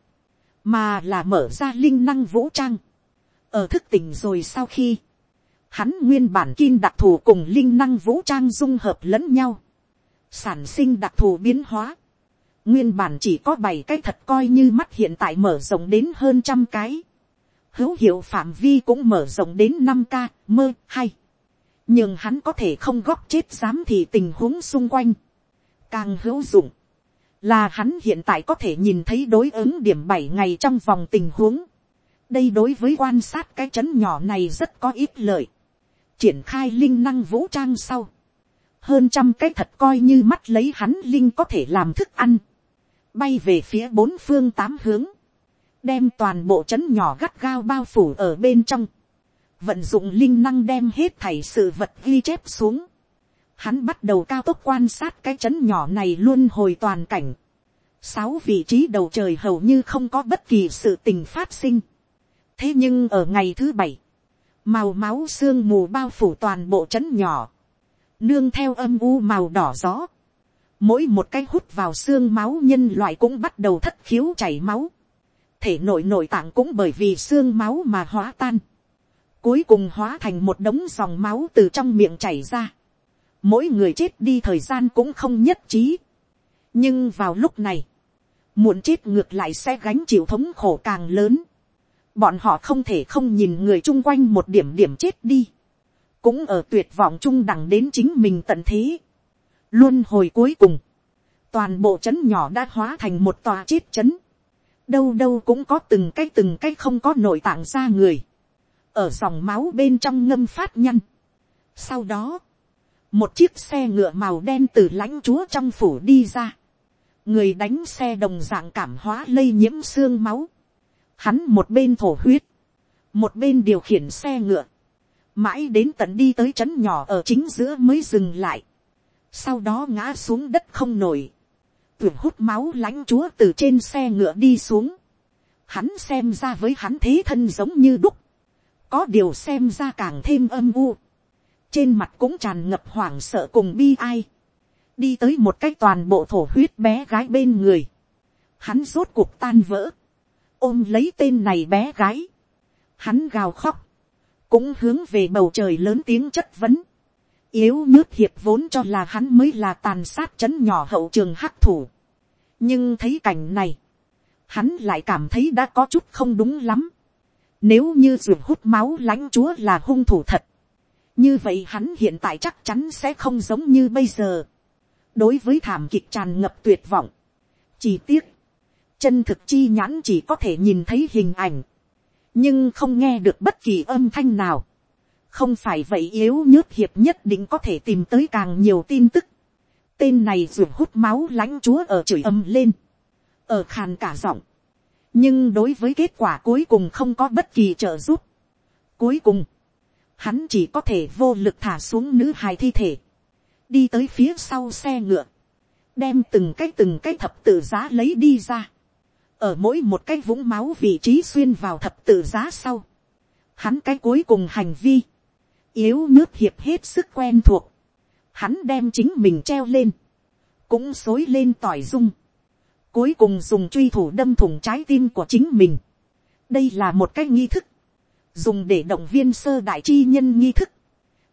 mà là mở ra linh năng vũ trang. ở thức tỉnh rồi sau khi, hắn nguyên bản kim đặc thù cùng linh năng vũ trang dung hợp lẫn nhau, sản sinh đặc thù biến hóa, nguyên bản chỉ có bảy cái thật coi như mắt hiện tại mở rộng đến hơn trăm cái, hữu hiệu phạm vi cũng mở rộng đến năm k mơ hay nhưng hắn có thể không góc chết dám thì tình huống xung quanh, càng hữu dụng, là hắn hiện tại có thể nhìn thấy đối ứng điểm bảy ngày trong vòng tình huống. đây đối với quan sát cái chấn nhỏ này rất có ít lợi. triển khai linh năng vũ trang sau. hơn trăm cái thật coi như mắt lấy hắn linh có thể làm thức ăn. bay về phía bốn phương tám hướng. đem toàn bộ chấn nhỏ gắt gao bao phủ ở bên trong vận dụng linh năng đem hết thảy sự vật ghi chép xuống. Hắn bắt đầu cao tốc quan sát cái chấn nhỏ này luôn hồi toàn cảnh. Sáu vị trí đầu trời hầu như không có bất kỳ sự tình phát sinh. Thế nhưng ở ngày thứ bảy, màu máu xương mù bao phủ toàn bộ chấn nhỏ. Nương theo âm u màu đỏ gió. Mỗi một cái hút vào xương máu nhân loại cũng bắt đầu thất khiếu chảy máu. Thể nội nội tạng cũng bởi vì xương máu mà hóa tan cuối cùng hóa thành một đống dòng máu từ trong miệng chảy ra. Mỗi người chết đi thời gian cũng không nhất trí. Nhưng vào lúc này, muộn chết ngược lại sẽ gánh chịu thống khổ càng lớn. Bọn họ không thể không nhìn người chung quanh một điểm điểm chết đi. Cũng ở tuyệt vọng chung đẳng đến chính mình tận thế. Luôn hồi cuối cùng, toàn bộ trấn nhỏ đã hóa thành một tòa chết trấn. Đâu đâu cũng có từng cái từng cái không có nội tạng ra người ở dòng máu bên trong ngâm phát nhăn. Sau đó, một chiếc xe ngựa màu đen từ lãnh chúa trong phủ đi ra. Người đánh xe đồng dạng cảm hóa lây nhiễm xương máu. Hắn một bên thổ huyết, một bên điều khiển xe ngựa. Mãi đến tận đi tới trấn nhỏ ở chính giữa mới dừng lại. Sau đó ngã xuống đất không nổi. Tuyển hút máu lãnh chúa từ trên xe ngựa đi xuống. Hắn xem ra với hắn thế thân giống như đúc có điều xem ra càng thêm âm u, trên mặt cũng tràn ngập hoảng sợ cùng bi ai, đi tới một cái toàn bộ thổ huyết bé gái bên người, hắn rốt cuộc tan vỡ, ôm lấy tên này bé gái, hắn gào khóc, cũng hướng về bầu trời lớn tiếng chất vấn, yếu nước hiệp vốn cho là hắn mới là tàn sát c h ấ n nhỏ hậu trường hắc thủ, nhưng thấy cảnh này, hắn lại cảm thấy đã có chút không đúng lắm, nếu như ruột hút máu lãnh chúa là hung thủ thật. Như vậy hắn hiện tại chắc chắn sẽ không giống như bây giờ. Đối với thảm kịch tràn ngập tuyệt vọng. Chỉ tiếc. Chân thực chi nhãn chỉ có thể nhìn thấy hình ảnh. Nhưng không nghe được bất kỳ âm thanh nào. Không phải vậy yếu nhớt hiệp nhất định có thể tìm tới càng nhiều tin tức. Tên này ruột hút máu lãnh chúa ở chửi âm lên. Ở khàn cả giọng nhưng đối với kết quả cuối cùng không có bất kỳ trợ giúp. Cuối cùng, hắn chỉ có thể vô lực thả xuống nữ hài thi thể, đi tới phía sau xe ngựa, đem từng cái từng cái thập tự giá lấy đi ra, ở mỗi một cái vũng máu vị trí xuyên vào thập tự giá sau, hắn cái cuối cùng hành vi, yếu nước hiệp hết sức quen thuộc, hắn đem chính mình treo lên, cũng xối lên tỏi dung, cuối cùng dùng truy thủ đâm thủng trái tim của chính mình. đây là một cái nghi thức, dùng để động viên sơ đại chi nhân nghi thức.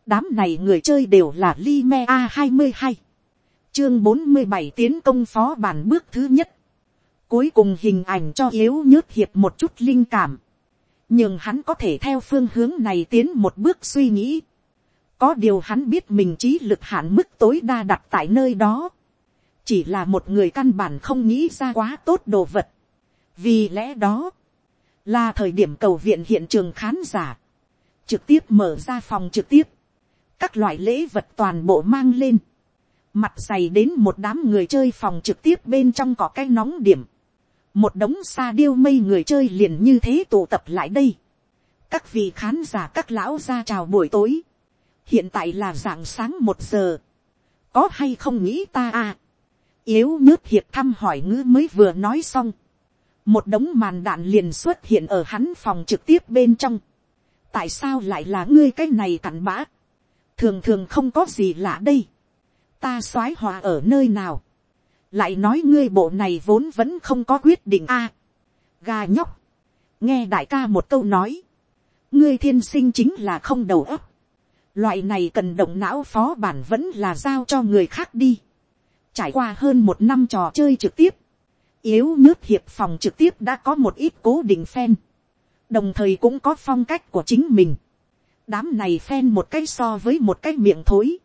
đám này người chơi đều là li me a hai mươi hai, chương bốn mươi bảy tiến công phó bản bước thứ nhất. cuối cùng hình ảnh cho yếu nhớt hiệp một chút linh cảm, nhưng hắn có thể theo phương hướng này tiến một bước suy nghĩ. có điều hắn biết mình trí lực hạn mức tối đa đặt tại nơi đó chỉ là một người căn bản không nghĩ ra quá tốt đồ vật. vì lẽ đó, là thời điểm cầu viện hiện trường khán giả, trực tiếp mở ra phòng trực tiếp, các loại lễ vật toàn bộ mang lên, mặt dày đến một đám người chơi phòng trực tiếp bên trong có cái nóng điểm, một đống xa điêu mây người chơi liền như thế tụ tập lại đây, các vị khán giả các lão ra chào buổi tối, hiện tại là dạng sáng một giờ, có hay không nghĩ ta à, yếu nhớt hiệp thăm hỏi ngữ mới vừa nói xong, một đống màn đạn liền xuất hiện ở hắn phòng trực tiếp bên trong, tại sao lại là ngươi cái này cặn bã, thường thường không có gì lạ đây, ta soái hòa ở nơi nào, lại nói ngươi bộ này vốn vẫn không có quyết định a, gà nhóc, nghe đại ca một câu nói, ngươi thiên sinh chính là không đầu óc, loại này cần động não phó bản vẫn là giao cho người khác đi, trải qua hơn một năm trò chơi trực tiếp, yếu nước hiệp phòng trực tiếp đã có một ít cố định fan, đồng thời cũng có phong cách của chính mình, đám này fan một cái so với một cái miệng thối,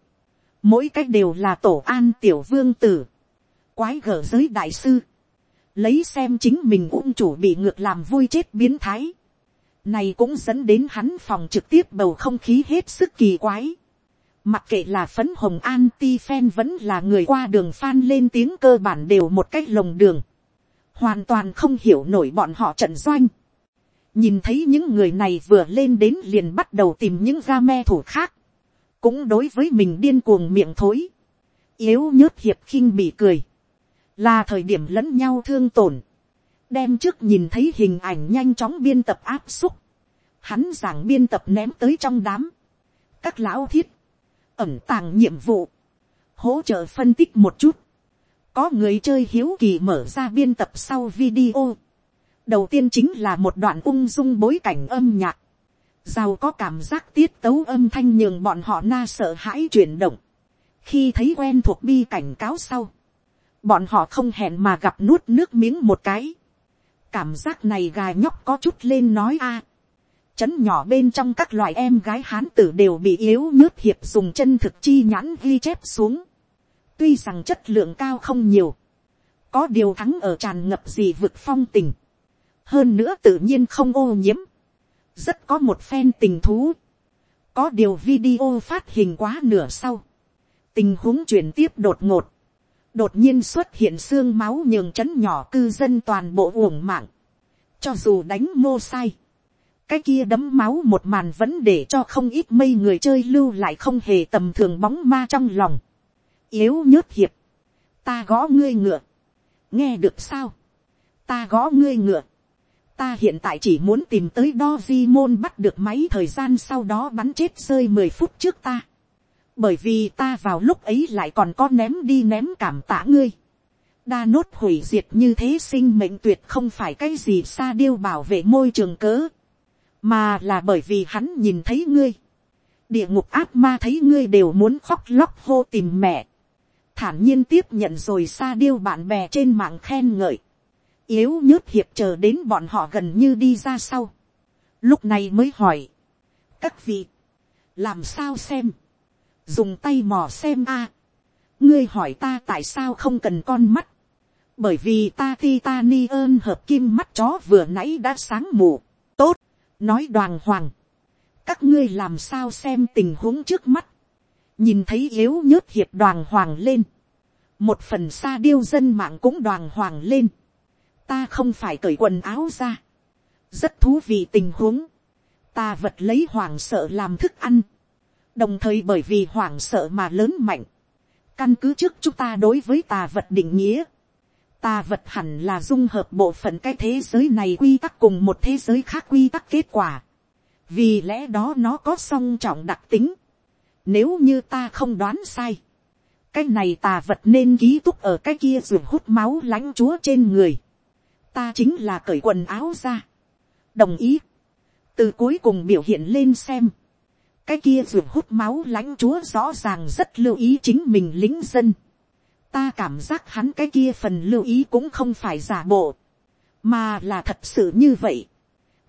mỗi cái đều là tổ an tiểu vương tử, quái gở giới đại sư, lấy xem chính mình ung chủ bị ngược làm vui chết biến thái, này cũng dẫn đến hắn phòng trực tiếp bầu không khí hết sức kỳ quái. Mặc kệ là phấn hồng anti-fan vẫn là người qua đường fan lên tiếng cơ bản đều một cách lồng đường. Hoàn toàn không hiểu nổi bọn họ trận doanh. Nhìn thấy những người này vừa lên đến liền bắt đầu tìm những ga me thủ khác. Cũng đối với mình điên cuồng miệng thối. Yếu nhớt hiệp khinh bị cười. Là thời điểm lẫn nhau thương tổn đem trước nhìn thấy hình ảnh nhanh chóng biên tập áp xúc, hắn giảng biên tập ném tới trong đám, các lão thiết, ẩm tàng nhiệm vụ, hỗ trợ phân tích một chút, có người chơi hiếu kỳ mở ra biên tập sau video, đầu tiên chính là một đoạn ung dung bối cảnh âm nhạc, giàu có cảm giác tiết tấu âm thanh nhường bọn họ na sợ hãi chuyển động, khi thấy quen thuộc bi cảnh cáo sau, bọn họ không hẹn mà gặp nuốt nước miếng một cái, cảm giác này gà nhóc có chút lên nói a, chấn nhỏ bên trong các loại em gái hán tử đều bị yếu nước hiệp dùng chân thực chi nhãn ghi chép xuống. Tuy rằng chất lượng cao không nhiều. Có điều thắng ở tràn ngập gì vực phong tình. Hơn nữa tự nhiên không ô nhiễm. Rất có một phen tình thú. Có điều video phát hình quá nửa sau. Tình huống chuyển tiếp đột ngột. Đột nhiên xuất hiện xương máu nhường chấn nhỏ cư dân toàn bộ uổng mạng. Cho dù đánh mô sai cái kia đấm máu một màn vẫn để cho không ít mây người chơi lưu lại không hề tầm thường bóng ma trong lòng. yếu nhớt hiệp, ta gõ ngươi ngựa, nghe được sao, ta gõ ngươi ngựa, ta hiện tại chỉ muốn tìm tới đo di môn bắt được máy thời gian sau đó bắn chết rơi mười phút trước ta, bởi vì ta vào lúc ấy lại còn có ném đi ném cảm tạ ngươi, đa nốt hủy diệt như thế sinh mệnh tuyệt không phải cái gì xa điêu bảo vệ môi trường cớ mà là bởi vì hắn nhìn thấy ngươi, địa ngục áp ma thấy ngươi đều muốn khóc lóc hô tìm mẹ, thản nhiên tiếp nhận rồi xa điêu bạn bè trên mạng khen ngợi, yếu nhớt hiệp chờ đến bọn họ gần như đi ra sau, lúc này mới hỏi, các vị, làm sao xem, dùng tay mò xem a, ngươi hỏi ta tại sao không cần con mắt, bởi vì ta ti ta ni ơn hợp kim mắt chó vừa nãy đã sáng mù, tốt, nói đoàn hoàng, các ngươi làm sao xem tình huống trước mắt, nhìn thấy yếu nhớt hiệp đoàn hoàng lên, một phần xa điêu dân mạng cũng đoàn hoàng lên, ta không phải cởi quần áo ra, rất thú vị tình huống, ta vật lấy hoàng sợ làm thức ăn, đồng thời bởi vì hoàng sợ mà lớn mạnh, căn cứ trước chúng ta đối với tà vật định nghĩa, tà vật hẳn là dung hợp bộ phận cái thế giới này quy tắc cùng một thế giới khác quy tắc kết quả. vì lẽ đó nó có song trọng đặc tính. nếu như ta không đoán sai, cái này tà vật nên ký túc ở cái kia ruột hút máu lãnh chúa trên người. ta chính là cởi quần áo ra. đồng ý. từ cuối cùng biểu hiện lên xem. cái kia ruột hút máu lãnh chúa rõ ràng rất lưu ý chính mình lính dân ta cảm giác hắn cái kia phần lưu ý cũng không phải giả bộ, mà là thật sự như vậy.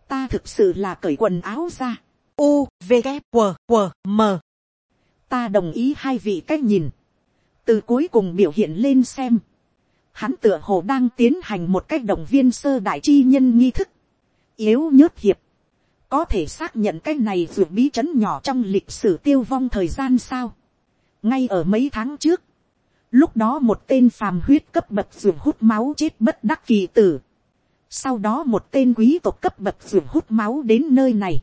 ta thực sự là cởi quần áo ra. u v g q q m ta đồng ý hai vị cách nhìn. từ cuối cùng biểu hiện lên xem. hắn tựa hồ đang tiến hành một cách động viên sơ đại chi nhân nghi thức. yếu nhớt hiệp. có thể xác nhận cái này vượt bí trấn nhỏ trong lịch sử tiêu vong thời gian sao. ngay ở mấy tháng trước, Lúc đó một tên phàm huyết cấp bậc ruột hút máu chết bất đắc kỳ tử. Sau đó một tên quý tộc cấp bậc ruột hút máu đến nơi này.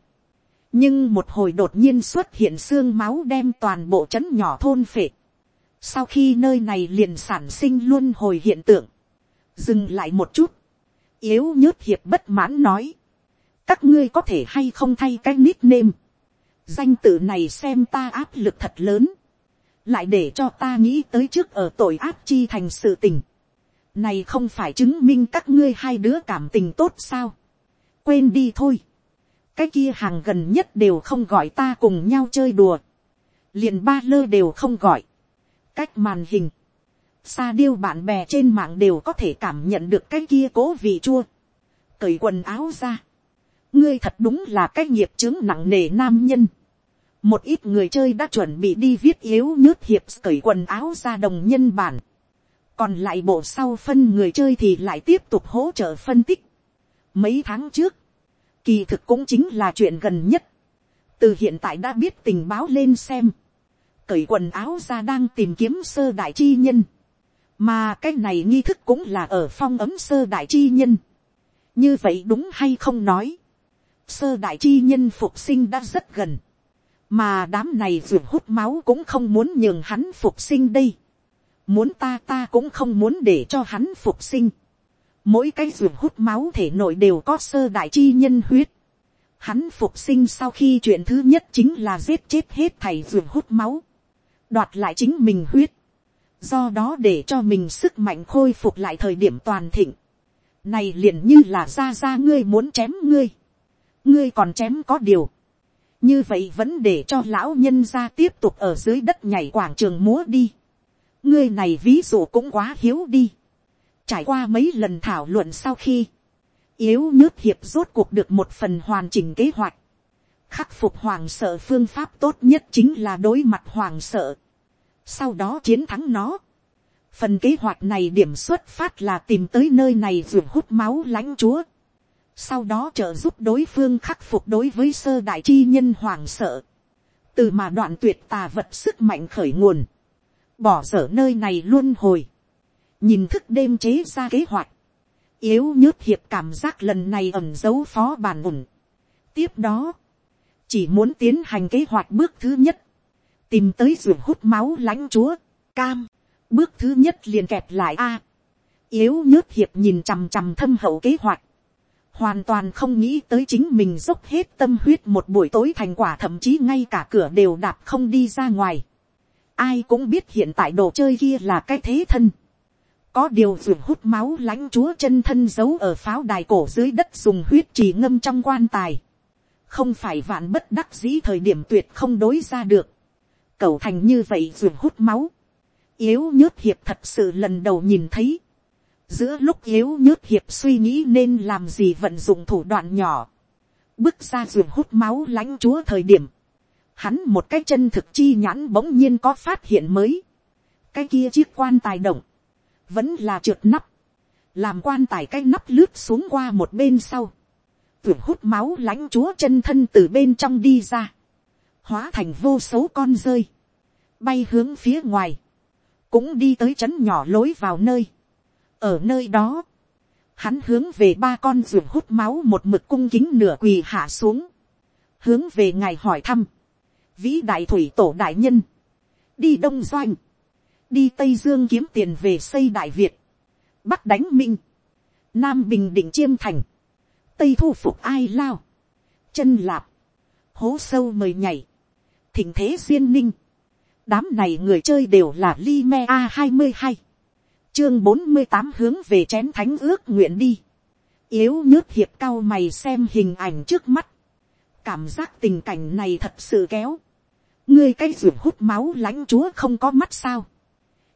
nhưng một hồi đột nhiên xuất hiện xương máu đem toàn bộ trấn nhỏ thôn phệ. sau khi nơi này liền sản sinh luôn hồi hiện tượng, dừng lại một chút, yếu nhớt hiệp bất mãn nói, các ngươi có thể hay không thay cái nít nêm, danh tự này xem ta áp lực thật lớn, lại để cho ta nghĩ tới trước ở tội ác chi thành sự tình, này không phải chứng minh các ngươi hai đứa cảm tình tốt sao, quên đi thôi, cái kia hàng gần nhất đều không gọi ta cùng nhau chơi đùa, liền ba lơ đều không gọi, cách màn hình, xa điêu bạn bè trên mạng đều có thể cảm nhận được cái kia cố vị chua, cởi quần áo ra, ngươi thật đúng là cái nghiệp chứng nặng nề nam nhân, một ít người chơi đã chuẩn bị đi viết yếu nhớt hiệp cởi quần áo ra đồng nhân bản, còn lại bộ sau phân người chơi thì lại tiếp tục hỗ trợ phân tích. Mấy tháng trước, kỳ thực cũng chính là chuyện gần nhất, từ hiện tại đã biết tình báo lên xem, cởi quần áo ra đang tìm kiếm sơ đại chi nhân, mà cái này nghi thức cũng là ở phong ấm sơ đại chi nhân, như vậy đúng hay không nói, sơ đại chi nhân phục sinh đã rất gần, mà đám này ruột hút máu cũng không muốn nhường hắn phục sinh đây, muốn ta ta cũng không muốn để cho hắn phục sinh, mỗi cái ruột hút máu thể nội đều có sơ đại chi nhân huyết, hắn phục sinh sau khi chuyện thứ nhất chính là giết chết hết thầy ruột hút máu, đoạt lại chính mình huyết, do đó để cho mình sức mạnh khôi phục lại thời điểm toàn thịnh, này liền như là ra ra ngươi muốn chém ngươi, ngươi còn chém có điều, như vậy vẫn để cho lão nhân ra tiếp tục ở dưới đất nhảy quảng trường múa đi. ngươi này ví dụ cũng quá hiếu đi. trải qua mấy lần thảo luận sau khi, yếu nhớt hiệp rốt cuộc được một phần hoàn chỉnh kế hoạch. khắc phục hoàng sợ phương pháp tốt nhất chính là đối mặt hoàng sợ. sau đó chiến thắng nó. phần kế hoạch này điểm xuất phát là tìm tới nơi này ruột hút máu lãnh chúa sau đó trợ giúp đối phương khắc phục đối với sơ đại chi nhân hoàng sợ, từ mà đoạn tuyệt tà vật sức mạnh khởi nguồn, bỏ dở nơi này luôn hồi, nhìn thức đêm chế ra kế hoạch, yếu nhớt hiệp cảm giác lần này ẩm dấu phó bàn ủng. tiếp đó, chỉ muốn tiến hành kế hoạch bước thứ nhất, tìm tới ruột hút máu lãnh chúa, cam, bước thứ nhất liền kẹt lại a, yếu nhớt hiệp nhìn chằm chằm thâm hậu kế hoạch, hoàn toàn không nghĩ tới chính mình dốc hết tâm huyết một buổi tối thành quả thậm chí ngay cả cửa đều đạp không đi ra ngoài. ai cũng biết hiện tại đồ chơi kia là cái thế thân. có điều ruột hút máu lãnh chúa chân thân giấu ở pháo đài cổ dưới đất dùng huyết trì ngâm trong quan tài. không phải vạn bất đắc dĩ thời điểm tuyệt không đối ra được. cầu thành như vậy ruột hút máu. yếu nhớt hiệp thật sự lần đầu nhìn thấy giữa lúc yếu nhớt hiệp suy nghĩ nên làm gì vận dụng thủ đoạn nhỏ, bước ra giường hút máu lãnh chúa thời điểm, hắn một cái chân thực chi nhãn bỗng nhiên có phát hiện mới, cái kia chiếc quan tài động, vẫn là trượt nắp, làm quan tài cái nắp lướt xuống qua một bên sau, tưởng hút máu lãnh chúa chân thân từ bên trong đi ra, hóa thành vô số con rơi, bay hướng phía ngoài, cũng đi tới trấn nhỏ lối vào nơi, ở nơi đó, hắn hướng về ba con ruột hút máu một mực cung kính nửa quỳ hạ xuống, hướng về ngài hỏi thăm, vĩ đại thủy tổ đại nhân, đi đông doanh, đi tây dương kiếm tiền về xây đại việt, bắc đánh minh, nam bình định chiêm thành, tây thu phục ai lao, chân lạp, hố sâu mời nhảy, thỉnh thế duyên ninh, đám này người chơi đều là li me a hai mươi hai, chương bốn mươi tám hướng về chén thánh ước nguyện đi. Yếu nhớt hiệp cao mày xem hình ảnh trước mắt. Cảm giác tình cảnh này thật sự kéo. Ngươi cái ruột hút máu lãnh chúa không có mắt sao.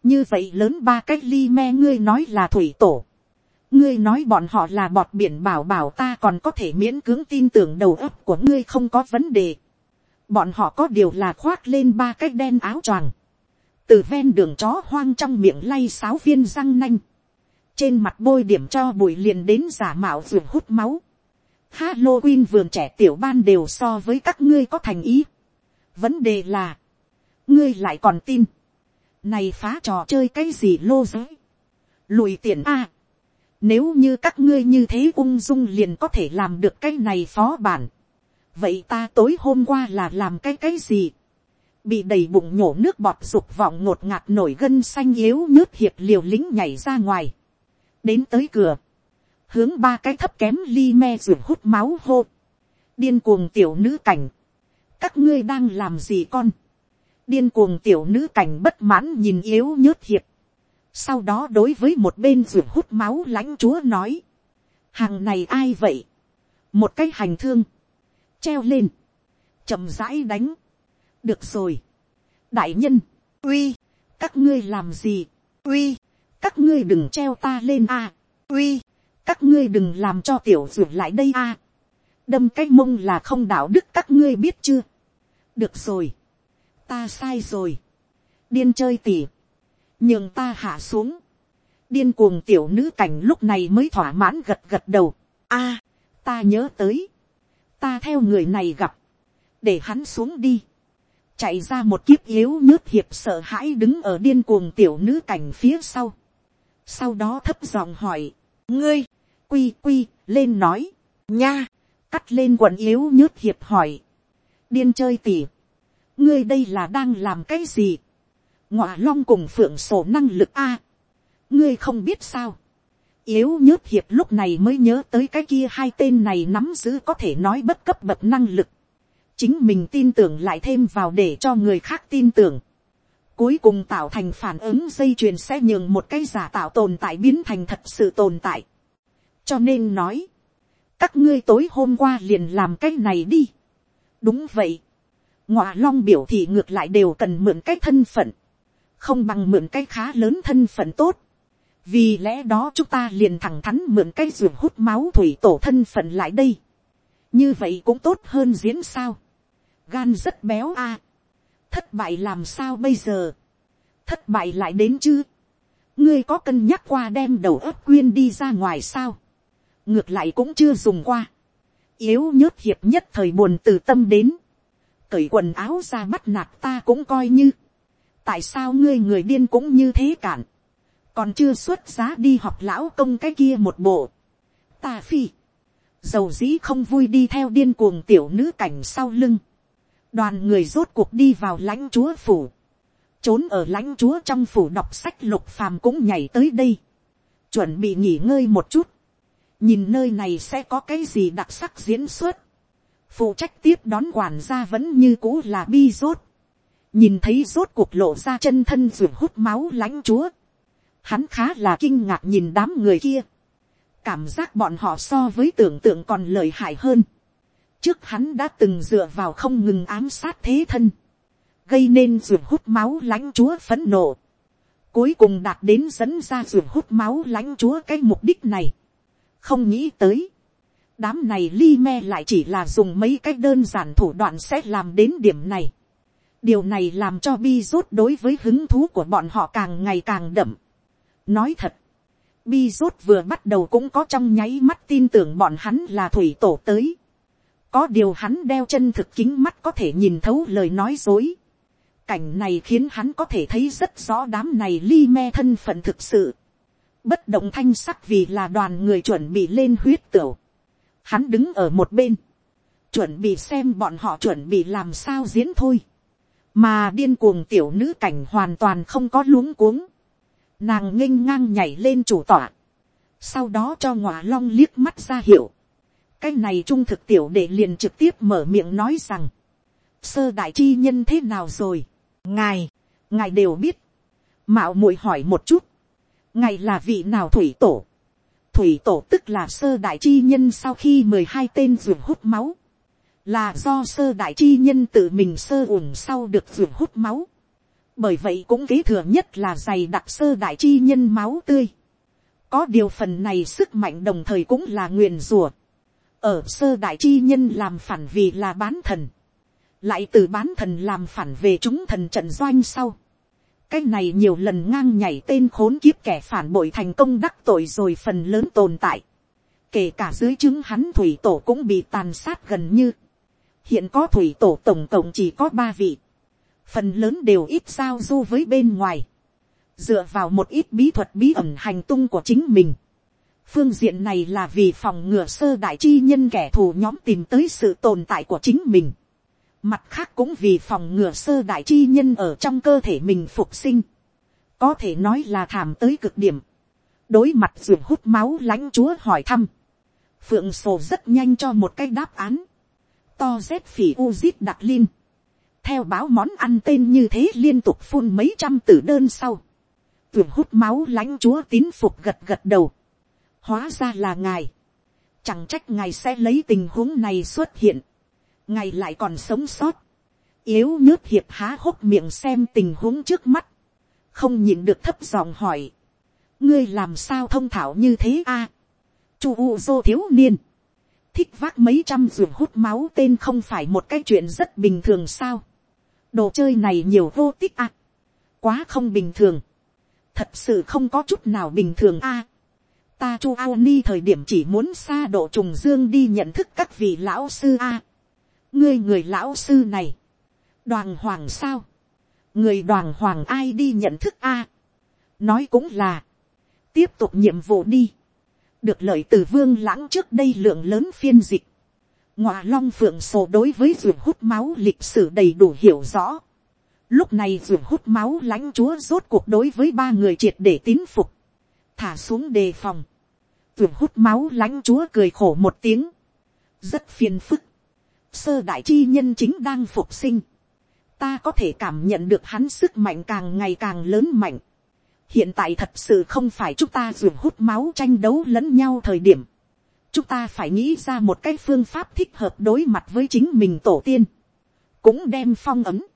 Như vậy lớn ba cái ly me ngươi nói là thủy tổ. Ngươi nói bọn họ là bọt biển bảo bảo ta còn có thể miễn cưỡng tin tưởng đầu óc của ngươi không có vấn đề. Bọn họ có điều là khoác lên ba cái đen áo choàng từ ven đường chó hoang trong miệng lay sáo viên răng nanh, trên mặt bôi điểm cho bụi liền đến giả mạo ruột hút máu. Halloween vườn trẻ tiểu ban đều so với các ngươi có thành ý. Vấn đề là, ngươi lại còn tin. Này phá trò chơi cái gì lô giới. Lùi tiền A. nếu như các ngươi như thế ung dung liền có thể làm được cái này phó bản. vậy ta tối hôm qua là làm cái cái gì, bị đầy bụng nhổ nước bọt dục vọng ngột ngạt nổi gân xanh yếu nhớt hiệp liều lính nhảy ra ngoài, đến tới cửa, hướng ba cái thấp kém ly me ruột hút máu hô, điên cuồng tiểu nữ cảnh, các ngươi đang làm gì con, điên cuồng tiểu nữ cảnh bất mãn nhìn yếu nhớt hiệp, sau đó đối với một bên ruột hút máu lãnh chúa nói, hàng này ai vậy, một cái hành thương, treo lên, chậm rãi đánh, được rồi, đại nhân, uy, các ngươi làm gì, uy, các ngươi đừng treo ta lên a, uy, các ngươi đừng làm cho tiểu ruột lại đây a, đâm cái mông là không đạo đức các ngươi biết chưa, được rồi, ta sai rồi, điên chơi tỉ, nhường ta hạ xuống, điên cuồng tiểu nữ cảnh lúc này mới thỏa mãn gật gật đầu, a, ta nhớ tới, ta theo người này gặp, để hắn xuống đi, chạy ra một kiếp yếu nước hiệp sợ hãi đứng ở điên cuồng tiểu nữ cảnh phía sau, sau đó thấp giọng hỏi, ngươi, quy quy, lên nói, nha, cắt lên quần yếu nhớt hiệp hỏi, điên chơi tỉ, ngươi đây là đang làm cái gì, ngọa long cùng phượng sổ năng lực a, ngươi không biết sao, yếu nhớt hiệp lúc này mới nhớ tới cái kia hai tên này nắm giữ có thể nói bất cấp bậc năng lực, chính mình tin tưởng lại thêm vào để cho người khác tin tưởng, cuối cùng tạo thành phản ứng dây chuyền sẽ nhường một cái giả tạo tồn tại biến thành thật sự tồn tại. cho nên nói, các ngươi tối hôm qua liền làm cái này đi. đúng vậy, ngọa long biểu thị ngược lại đều cần mượn cái thân phận, không bằng mượn cái khá lớn thân phận tốt. vì lẽ đó chúng ta liền thẳng thắn mượn cái ruột hút máu thủy tổ thân phận lại đây. như vậy cũng tốt hơn diễn sao gan rất béo a. thất bại làm sao bây giờ. thất bại lại đến chứ. ngươi có cân nhắc qua đem đầu ấp quyên đi ra ngoài sao. ngược lại cũng chưa dùng qua. yếu nhớt hiệp nhất thời buồn từ tâm đến cởi quần áo ra bắt nạt ta cũng coi như. tại sao ngươi người điên cũng như thế cản. còn chưa xuất giá đi học lão công cái kia một bộ. ta phi. dầu dĩ không vui đi theo điên cuồng tiểu nữ cảnh sau lưng đoàn người rốt cuộc đi vào lãnh chúa phủ. trốn ở lãnh chúa trong phủ đọc sách lục phàm cũng nhảy tới đây. chuẩn bị nghỉ ngơi một chút. nhìn nơi này sẽ có cái gì đặc sắc diễn xuất phụ trách tiếp đón quản gia vẫn như cũ là bi rốt, nhìn thấy rốt cuộc lộ ra chân thân ruột hút máu lãnh chúa, hắn khá là kinh ngạc nhìn đám người kia, cảm giác bọn họ so với tưởng tượng còn lợi hại hơn, trước hắn đã từng dựa vào không ngừng ám sát thế thân, gây nên ruột hút máu lãnh chúa phấn nộ, cuối cùng đạt đến dẫn ra ruột hút máu lãnh chúa cái mục đích này, không nghĩ tới, đám này li me lại chỉ là dùng mấy cách đơn giản thủ đoạn sẽ làm đến điểm này. điều này làm cho bi rút đối với hứng thú của bọn họ càng ngày càng đậm. nói thật, bi rút vừa bắt đầu cũng có trong nháy mắt tin tưởng bọn hắn là thủy tổ tới có điều hắn đeo chân thực kính mắt có thể nhìn thấu lời nói dối. cảnh này khiến hắn có thể thấy rất rõ đám này li me thân phận thực sự. bất động thanh sắc vì là đoàn người chuẩn bị lên huyết tửu Hắn đứng ở một bên. Chuẩn bị xem bọn họ chuẩn bị làm sao diễn thôi. Mà điên cuồng tiểu nữ cảnh hoàn toàn không có luống cuống. Nàng nghênh ngang nhảy lên chủ tọa. Sau đó cho ngọa long liếc mắt ra hiệu. Cái này trung thực tiểu để liền trực tiếp mở miệng nói rằng. Sơ đại chi nhân thế nào rồi? Ngài, ngài đều biết. Mạo muội hỏi một chút. Ngài là vị nào thủy tổ? thủy tổ tức là sơ đại chi nhân sau khi mười hai tên ruột hút máu, là do sơ đại chi nhân tự mình sơ ủng sau được ruột hút máu. bởi vậy cũng kế thừa nhất là dày đặc sơ đại chi nhân máu tươi. có điều phần này sức mạnh đồng thời cũng là nguyền rùa ở sơ đại chi nhân làm phản vì là bán thần. lại từ bán thần làm phản về chúng thần trận doanh sau cái này nhiều lần ngang nhảy tên khốn kiếp kẻ phản bội thành công đắc tội rồi phần lớn tồn tại. Kể cả dưới chứng hắn thủy tổ cũng bị tàn sát gần như. Hiện có thủy tổ tổng cộng chỉ có ba vị. Phần lớn đều ít giao du với bên ngoài. Dựa vào một ít bí thuật bí ẩn hành tung của chính mình phương diện này là vì phòng ngừa sơ đại chi nhân kẻ thù nhóm tìm tới sự tồn tại của chính mình. Mặt khác cũng vì phòng ngừa sơ đại chi nhân ở trong cơ thể mình phục sinh. Có thể nói là thảm tới cực điểm. Đối mặt ruột hút máu lãnh chúa hỏi thăm. Phượng sổ rất nhanh cho một cái đáp án. To z phỉ uzit đặc linh. Theo báo món ăn tên như thế liên tục phun mấy trăm tử đơn sau. tuyển hút máu lãnh chúa tín phục gật gật đầu. Hóa ra là ngài. Chẳng trách ngài sẽ lấy tình huống này xuất hiện. Ngài lại còn sống sót, yếu nhớt hiệp há hốc miệng xem tình huống trước mắt, không nhìn được thấp giọng hỏi, ngươi làm sao thông thảo như thế a, chu u dô thiếu niên, thích vác mấy trăm ruộng hút máu tên không phải một cái chuyện rất bình thường sao, đồ chơi này nhiều vô tích a, quá không bình thường, thật sự không có chút nào bình thường a, ta chu ao ni thời điểm chỉ muốn xa độ trùng dương đi nhận thức các vị lão sư a, ngươi người lão sư này, đoàn hoàng sao, người đoàn hoàng ai đi nhận thức a, nói cũng là, tiếp tục nhiệm vụ đi, được lợi từ vương lãng trước đây lượng lớn phiên dịch, ngọa long phượng sổ đối với ruột hút máu lịch sử đầy đủ hiểu rõ, lúc này ruột hút máu lãnh chúa rốt cuộc đối với ba người triệt để tín phục, thả xuống đề phòng, ruột hút máu lãnh chúa cười khổ một tiếng, rất phiền phức, sơ đại chi nhân chính đang phục sinh, ta có thể cảm nhận được hắn sức mạnh càng ngày càng lớn mạnh. hiện tại thật sự không phải chúng ta ruột hút máu tranh đấu lẫn nhau thời điểm. chúng ta phải nghĩ ra một cái phương pháp thích hợp đối mặt với chính mình tổ tiên. cũng đem phong ấm.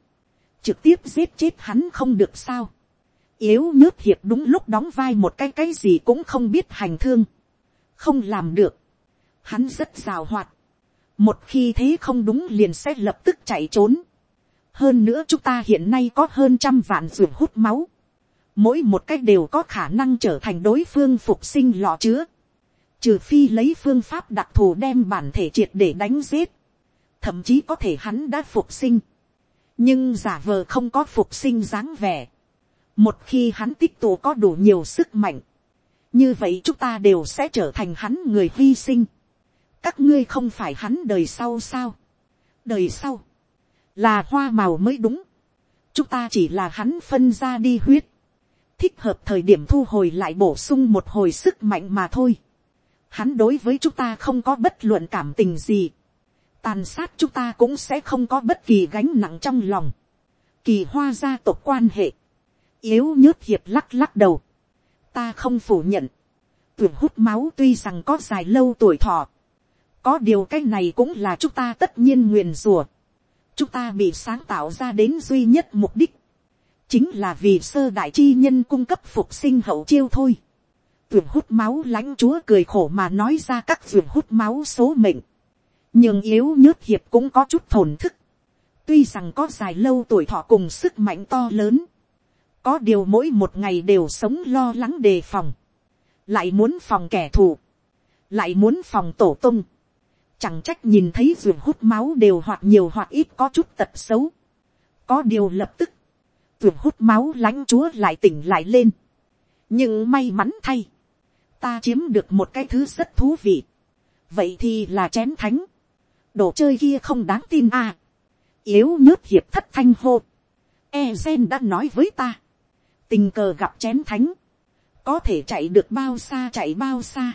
trực tiếp giết chết hắn không được sao. yếu nhớt hiệp đúng lúc đóng vai một cái cái gì cũng không biết hành thương không làm được. hắn rất rào hoạt một khi thế không đúng liền sẽ lập tức chạy trốn. hơn nữa chúng ta hiện nay có hơn trăm vạn ruột hút máu. mỗi một cách đều có khả năng trở thành đối phương phục sinh lọ chứa. trừ phi lấy phương pháp đặc thù đem bản thể triệt để đánh giết. thậm chí có thể hắn đã phục sinh. nhưng giả vờ không có phục sinh dáng vẻ. một khi hắn tích tụ có đủ nhiều sức mạnh như vậy chúng ta đều sẽ trở thành hắn người hy sinh. Các ngươi không phải hắn đời sau sao, đời sau, là hoa màu mới đúng, chúng ta chỉ là hắn phân ra đi huyết, thích hợp thời điểm thu hồi lại bổ sung một hồi sức mạnh mà thôi, hắn đối với chúng ta không có bất luận cảm tình gì, tàn sát chúng ta cũng sẽ không có bất kỳ gánh nặng trong lòng, kỳ hoa gia tộc quan hệ, yếu nhớt hiệp lắc lắc đầu, ta không phủ nhận, tuyển hút máu tuy rằng có dài lâu tuổi thọ, có điều cái này cũng là chúng ta tất nhiên nguyền rùa. chúng ta bị sáng tạo ra đến duy nhất mục đích, chính là vì sơ đại chi nhân cung cấp phục sinh hậu chiêu thôi. tuyển hút máu lãnh chúa cười khổ mà nói ra các tuyển hút máu số mệnh. nhưng yếu nhớt hiệp cũng có chút thổn thức. tuy rằng có dài lâu tuổi thọ cùng sức mạnh to lớn có điều mỗi một ngày đều sống lo lắng đề phòng. lại muốn phòng kẻ thù. lại muốn phòng tổ tung Chẳng trách nhìn thấy ruột hút máu đều hoặc nhiều hoặc ít có chút tật xấu. Có điều lập tức. Ruột hút máu lãnh chúa lại tỉnh lại lên. Nhưng may mắn thay. Ta chiếm được một cái thứ rất thú vị. Vậy thì là chén thánh. Đồ chơi kia không đáng tin à. Yếu nhớt hiệp thất thanh hô. E gen đã nói với ta. Tình cờ gặp chén thánh. Có thể chạy được bao xa chạy bao xa.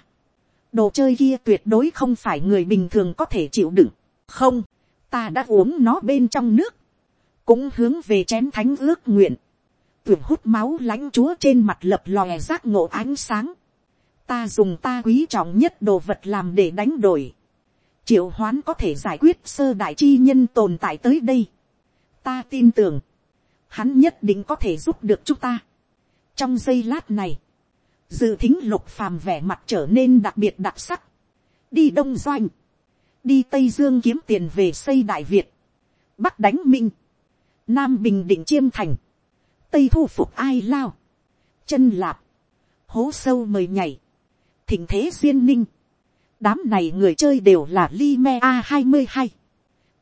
Đồ chơi kia tuyệt đối không phải người bình thường có thể chịu đựng. không, ta đã uống nó bên trong nước, cũng hướng về chén thánh ước nguyện, tuyển hút máu lãnh chúa trên mặt lập lòe giác ngộ ánh sáng, ta dùng ta quý trọng nhất đồ vật làm để đánh đổi, triệu hoán có thể giải quyết sơ đại chi nhân tồn tại tới đây, ta tin tưởng, hắn nhất định có thể giúp được chúng ta trong giây lát này, dự thính lục phàm vẻ mặt trở nên đặc biệt đặc sắc, đi đông doanh, đi tây dương kiếm tiền về xây đại việt, bắc đánh minh, nam bình định chiêm thành, tây thu phục ai lao, chân lạp, hố sâu mời nhảy, thỉnh thế duyên ninh, đám này người chơi đều là li me a hai mươi hai,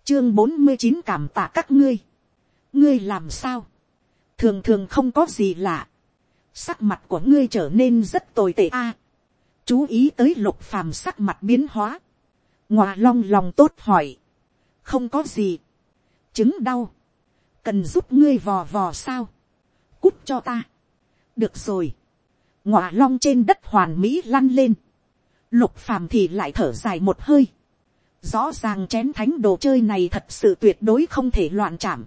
chương bốn mươi chín cảm tạ các ngươi, ngươi làm sao, thường thường không có gì lạ, sắc mặt của ngươi trở nên rất tồi tệ a. chú ý tới lục phàm sắc mặt biến hóa, ngọa long lòng tốt hỏi, không có gì, chứng đau, cần giúp ngươi vò vò sao, cút cho ta, được rồi, ngọa long trên đất hoàn mỹ lăn lên, lục phàm thì lại thở dài một hơi, rõ ràng chén thánh đồ chơi này thật sự tuyệt đối không thể loạn chạm,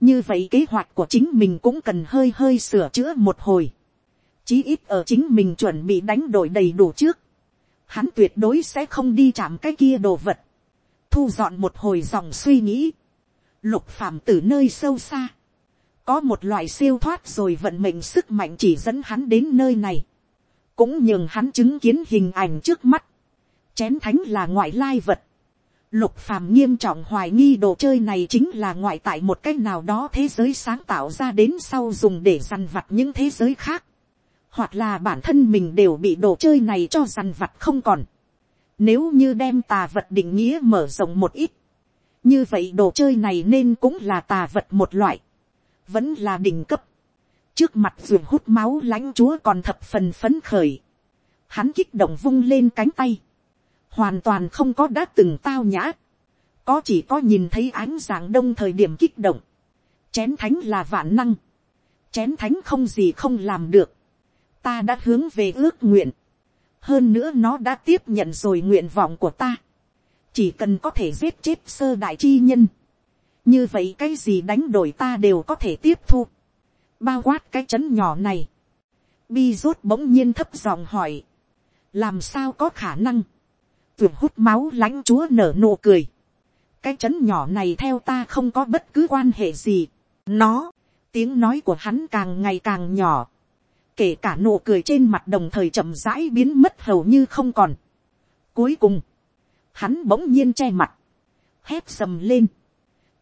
như vậy kế hoạch của chính mình cũng cần hơi hơi sửa chữa một hồi, chí ít ở chính mình chuẩn bị đánh đổi đầy đủ trước, hắn tuyệt đối sẽ không đi chạm cái kia đồ vật, thu dọn một hồi dòng suy nghĩ, lục phàm từ nơi sâu xa, có một loại siêu thoát rồi vận mệnh sức mạnh chỉ dẫn hắn đến nơi này, cũng nhường hắn chứng kiến hình ảnh trước mắt, chén thánh là ngoại lai vật, lục phàm nghiêm trọng hoài nghi đồ chơi này chính là ngoại tại một cách nào đó thế giới sáng tạo ra đến sau dùng để dằn vặt những thế giới khác, hoặc là bản thân mình đều bị đồ chơi này cho dằn vặt không còn, nếu như đem tà vật định nghĩa mở rộng một ít, như vậy đồ chơi này nên cũng là tà vật một loại, vẫn là đỉnh cấp. trước mặt ruột hút máu lãnh chúa còn thập phần phấn khởi. hắn kích động vung lên cánh tay, hoàn toàn không có đã từng tao nhã, có chỉ có nhìn thấy ánh sáng đông thời điểm kích động, chén thánh là vạn năng, chén thánh không gì không làm được, ta đã hướng về ước nguyện, hơn nữa nó đã tiếp nhận rồi nguyện vọng của ta, chỉ cần có thể giết chết sơ đại chi nhân, như vậy cái gì đánh đổi ta đều có thể tiếp thu, bao quát cái chấn nhỏ này, bi rốt bỗng nhiên thấp giọng hỏi, làm sao có khả năng, tuyển hút máu lãnh chúa nở nụ cười, cái chấn nhỏ này theo ta không có bất cứ quan hệ gì, nó, tiếng nói của hắn càng ngày càng nhỏ, kể cả nụ cười trên mặt đồng thời chậm rãi biến mất hầu như không còn. Cuối cùng, hắn bỗng nhiên che mặt, hét sầm lên.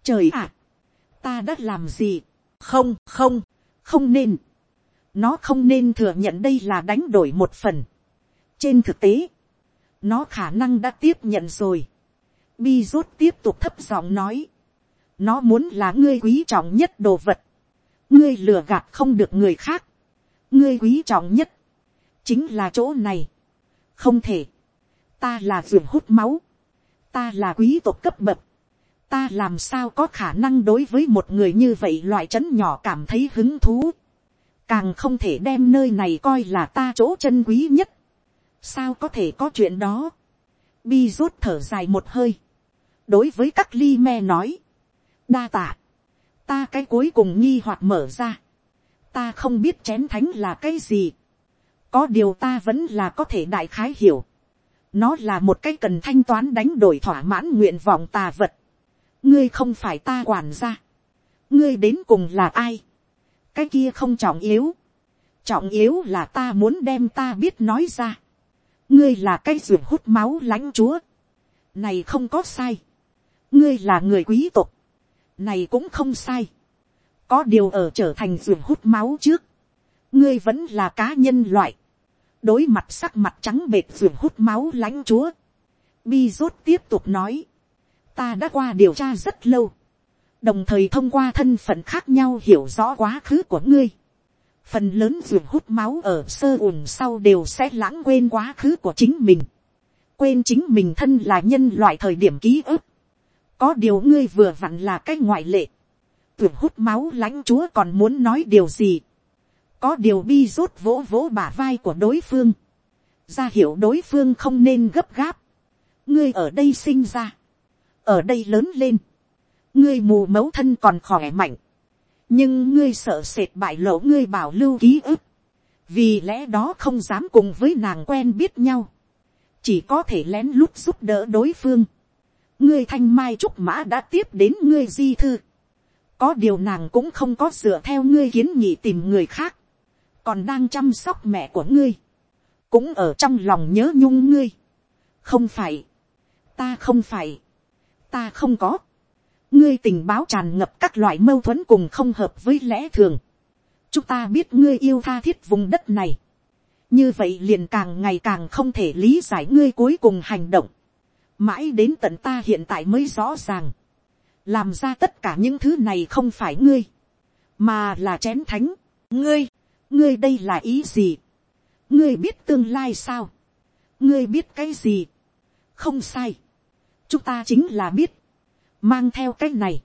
Trời ạ, ta đã làm gì? Không, không, không nên. Nó không nên thừa nhận đây là đánh đổi một phần. Trên thực tế, nó khả năng đã tiếp nhận rồi. Bi rốt tiếp tục thấp giọng nói. Nó muốn là ngươi quý trọng nhất đồ vật. Ngươi lừa gạt không được người khác ngươi quý trọng nhất, chính là chỗ này. không thể, ta là ruột hút máu, ta là quý tộc cấp bậc, ta làm sao có khả năng đối với một người như vậy loại trấn nhỏ cảm thấy hứng thú, càng không thể đem nơi này coi là ta chỗ chân quý nhất, sao có thể có chuyện đó, bi rút thở dài một hơi, đối với các ly me nói, đa tạ, ta cái cuối cùng nghi hoặc mở ra, ta không biết chén thánh là cái gì. có điều ta vẫn là có thể đại khái hiểu. nó là một cái cần thanh toán đánh đổi thỏa mãn nguyện vọng tà vật. ngươi không phải ta quản ra. ngươi đến cùng là ai. cái kia không trọng yếu. trọng yếu là ta muốn đem ta biết nói ra ngươi là cái ruột hút máu lãnh chúa. này không có sai. ngươi là người quý tộc. này cũng không sai. Có điều ở trở thành ruột hút máu trước, ngươi vẫn là cá nhân loại, đối mặt sắc mặt trắng bệt ruột hút máu lãnh chúa, bi rốt tiếp tục nói, ta đã qua điều tra rất lâu, đồng thời thông qua thân phận khác nhau hiểu rõ quá khứ của ngươi, phần lớn ruột hút máu ở sơ ủng sau đều sẽ lãng quên quá khứ của chính mình, quên chính mình thân là nhân loại thời điểm ký ức, có điều ngươi vừa vặn là cái ngoại lệ, ruột hút máu lãnh chúa còn muốn nói điều gì. có điều bi rút vỗ vỗ bả vai của đối phương. ra hiểu đối phương không nên gấp gáp. ngươi ở đây sinh ra. ở đây lớn lên. ngươi mù mấu thân còn khỏe mạnh nhưng ngươi sợ sệt bại lộ ngươi bảo lưu ký ức. vì lẽ đó không dám cùng với nàng quen biết nhau. chỉ có thể lén lút giúp đỡ đối phương. ngươi thanh mai trúc mã đã tiếp đến ngươi di thư có điều nàng cũng không có dựa theo ngươi kiến nghị tìm người khác, còn đang chăm sóc mẹ của ngươi, cũng ở trong lòng nhớ nhung ngươi. không phải, ta không phải, ta không có, ngươi tình báo tràn ngập các loại mâu thuẫn cùng không hợp với lẽ thường. chúng ta biết ngươi yêu tha thiết vùng đất này, như vậy liền càng ngày càng không thể lý giải ngươi cuối cùng hành động, mãi đến tận ta hiện tại mới rõ ràng, làm ra tất cả những thứ này không phải ngươi, mà là chén thánh, ngươi, ngươi đây là ý gì, ngươi biết tương lai sao, ngươi biết cái gì, không sai, chúng ta chính là biết, mang theo cái này,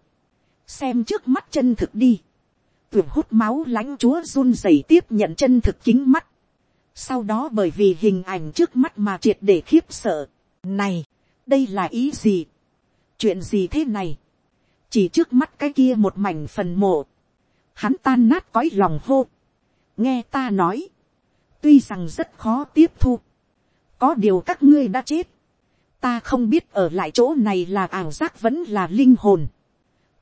xem trước mắt chân thực đi, tưởng hút máu lãnh chúa run rẩy tiếp nhận chân thực kính mắt, sau đó bởi vì hình ảnh trước mắt mà triệt để khiếp sợ, này, đây là ý gì, chuyện gì thế này, chỉ trước mắt cái kia một mảnh phần mộ, hắn tan nát cõi lòng hô, nghe ta nói, tuy rằng rất khó tiếp thu, có điều các ngươi đã chết, ta không biết ở lại chỗ này là ảo giác vẫn là linh hồn,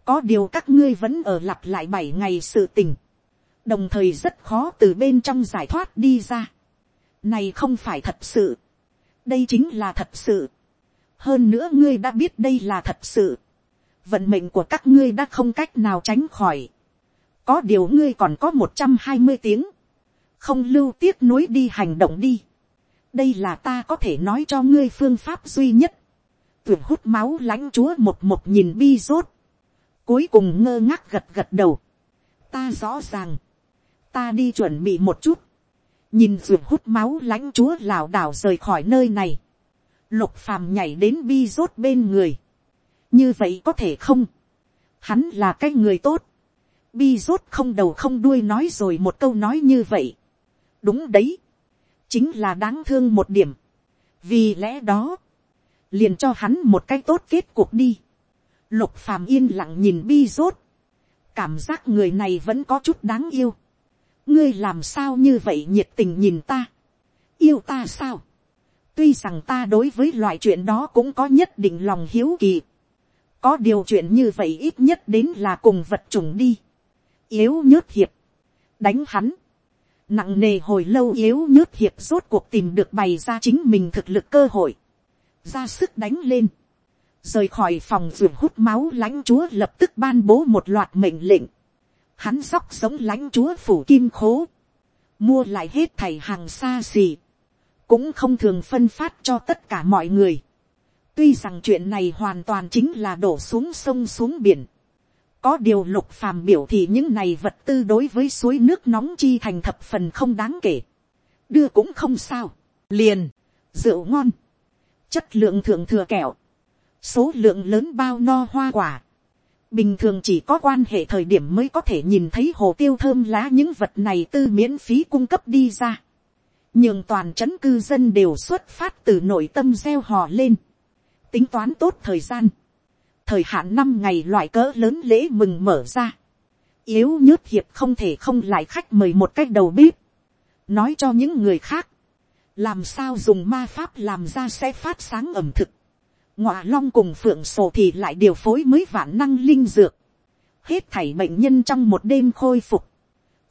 có điều các ngươi vẫn ở lặp lại bảy ngày sự tình, đồng thời rất khó từ bên trong giải thoát đi ra. này không phải thật sự, đây chính là thật sự. hơn nữa ngươi đã biết đây là thật sự. vận mệnh của các ngươi đã không cách nào tránh khỏi. có điều ngươi còn có một trăm hai mươi tiếng, không lưu tiếc nuối đi hành động đi đây là ta có thể nói cho ngươi phương pháp duy nhất. tuyển hút máu lãnh chúa một một nhìn bi rốt. Cuối cùng ngơ ngác gật gật đầu. ta rõ ràng, ta đi chuẩn bị một chút, nhìn ruột hút máu lãnh chúa lảo đảo rời khỏi nơi này, lục phàm nhảy đến bi rốt bên người, như vậy có thể không, hắn là cái người tốt, bi rốt không đầu không đuôi nói rồi một câu nói như vậy, đúng đấy, chính là đáng thương một điểm, vì lẽ đó, liền cho hắn một cái tốt kết cuộc đi, Lục phàm yên lặng nhìn bi rốt. Cảm giác người này vẫn có chút đáng yêu. Ngươi làm sao như vậy nhiệt tình nhìn ta. Yêu ta sao? Tuy rằng ta đối với loại chuyện đó cũng có nhất định lòng hiếu kỳ. Có điều chuyện như vậy ít nhất đến là cùng vật trùng đi. Yếu nhớt hiệp. Đánh hắn. Nặng nề hồi lâu yếu nhớt hiệp rốt cuộc tìm được bày ra chính mình thực lực cơ hội. Ra sức đánh lên rời khỏi phòng ruột hút máu lãnh chúa lập tức ban bố một loạt mệnh lệnh. Hắn sóc sống lãnh chúa phủ kim khố. Mua lại hết thầy hàng xa xỉ. Cũng không thường phân phát cho tất cả mọi người. Tuy rằng chuyện này hoàn toàn chính là đổ xuống sông xuống biển. Có điều lục phàm biểu thì những này vật tư đối với suối nước nóng chi thành thập phần không đáng kể. Đưa cũng không sao. Liền. Rượu ngon. Chất lượng thượng thừa kẹo số lượng lớn bao no hoa quả, bình thường chỉ có quan hệ thời điểm mới có thể nhìn thấy hồ tiêu thơm lá những vật này tư miễn phí cung cấp đi ra, nhưng toàn trấn cư dân đều xuất phát từ nội tâm gieo hò lên, tính toán tốt thời gian, thời hạn năm ngày loại cỡ lớn lễ mừng mở ra, yếu nhớt hiệp không thể không lại khách mời một cách đầu bếp, nói cho những người khác, làm sao dùng ma pháp làm ra sẽ phát sáng ẩm thực, ngọa long cùng phượng sổ thì lại điều phối mới vạn năng linh dược, hết thảy bệnh nhân trong một đêm khôi phục,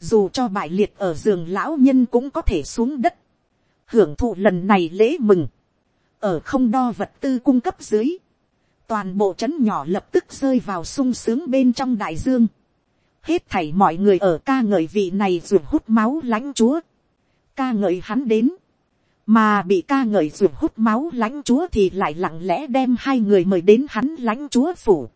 dù cho bại liệt ở giường lão nhân cũng có thể xuống đất, hưởng thụ lần này lễ mừng, ở không đo vật tư cung cấp dưới, toàn bộ trấn nhỏ lập tức rơi vào sung sướng bên trong đại dương, hết thảy mọi người ở ca ngợi vị này ruột hút máu lãnh chúa, ca ngợi hắn đến, mà bị ca ngợi ruột hút máu lãnh chúa thì lại lặng lẽ đem hai người mời đến hắn lãnh chúa phủ.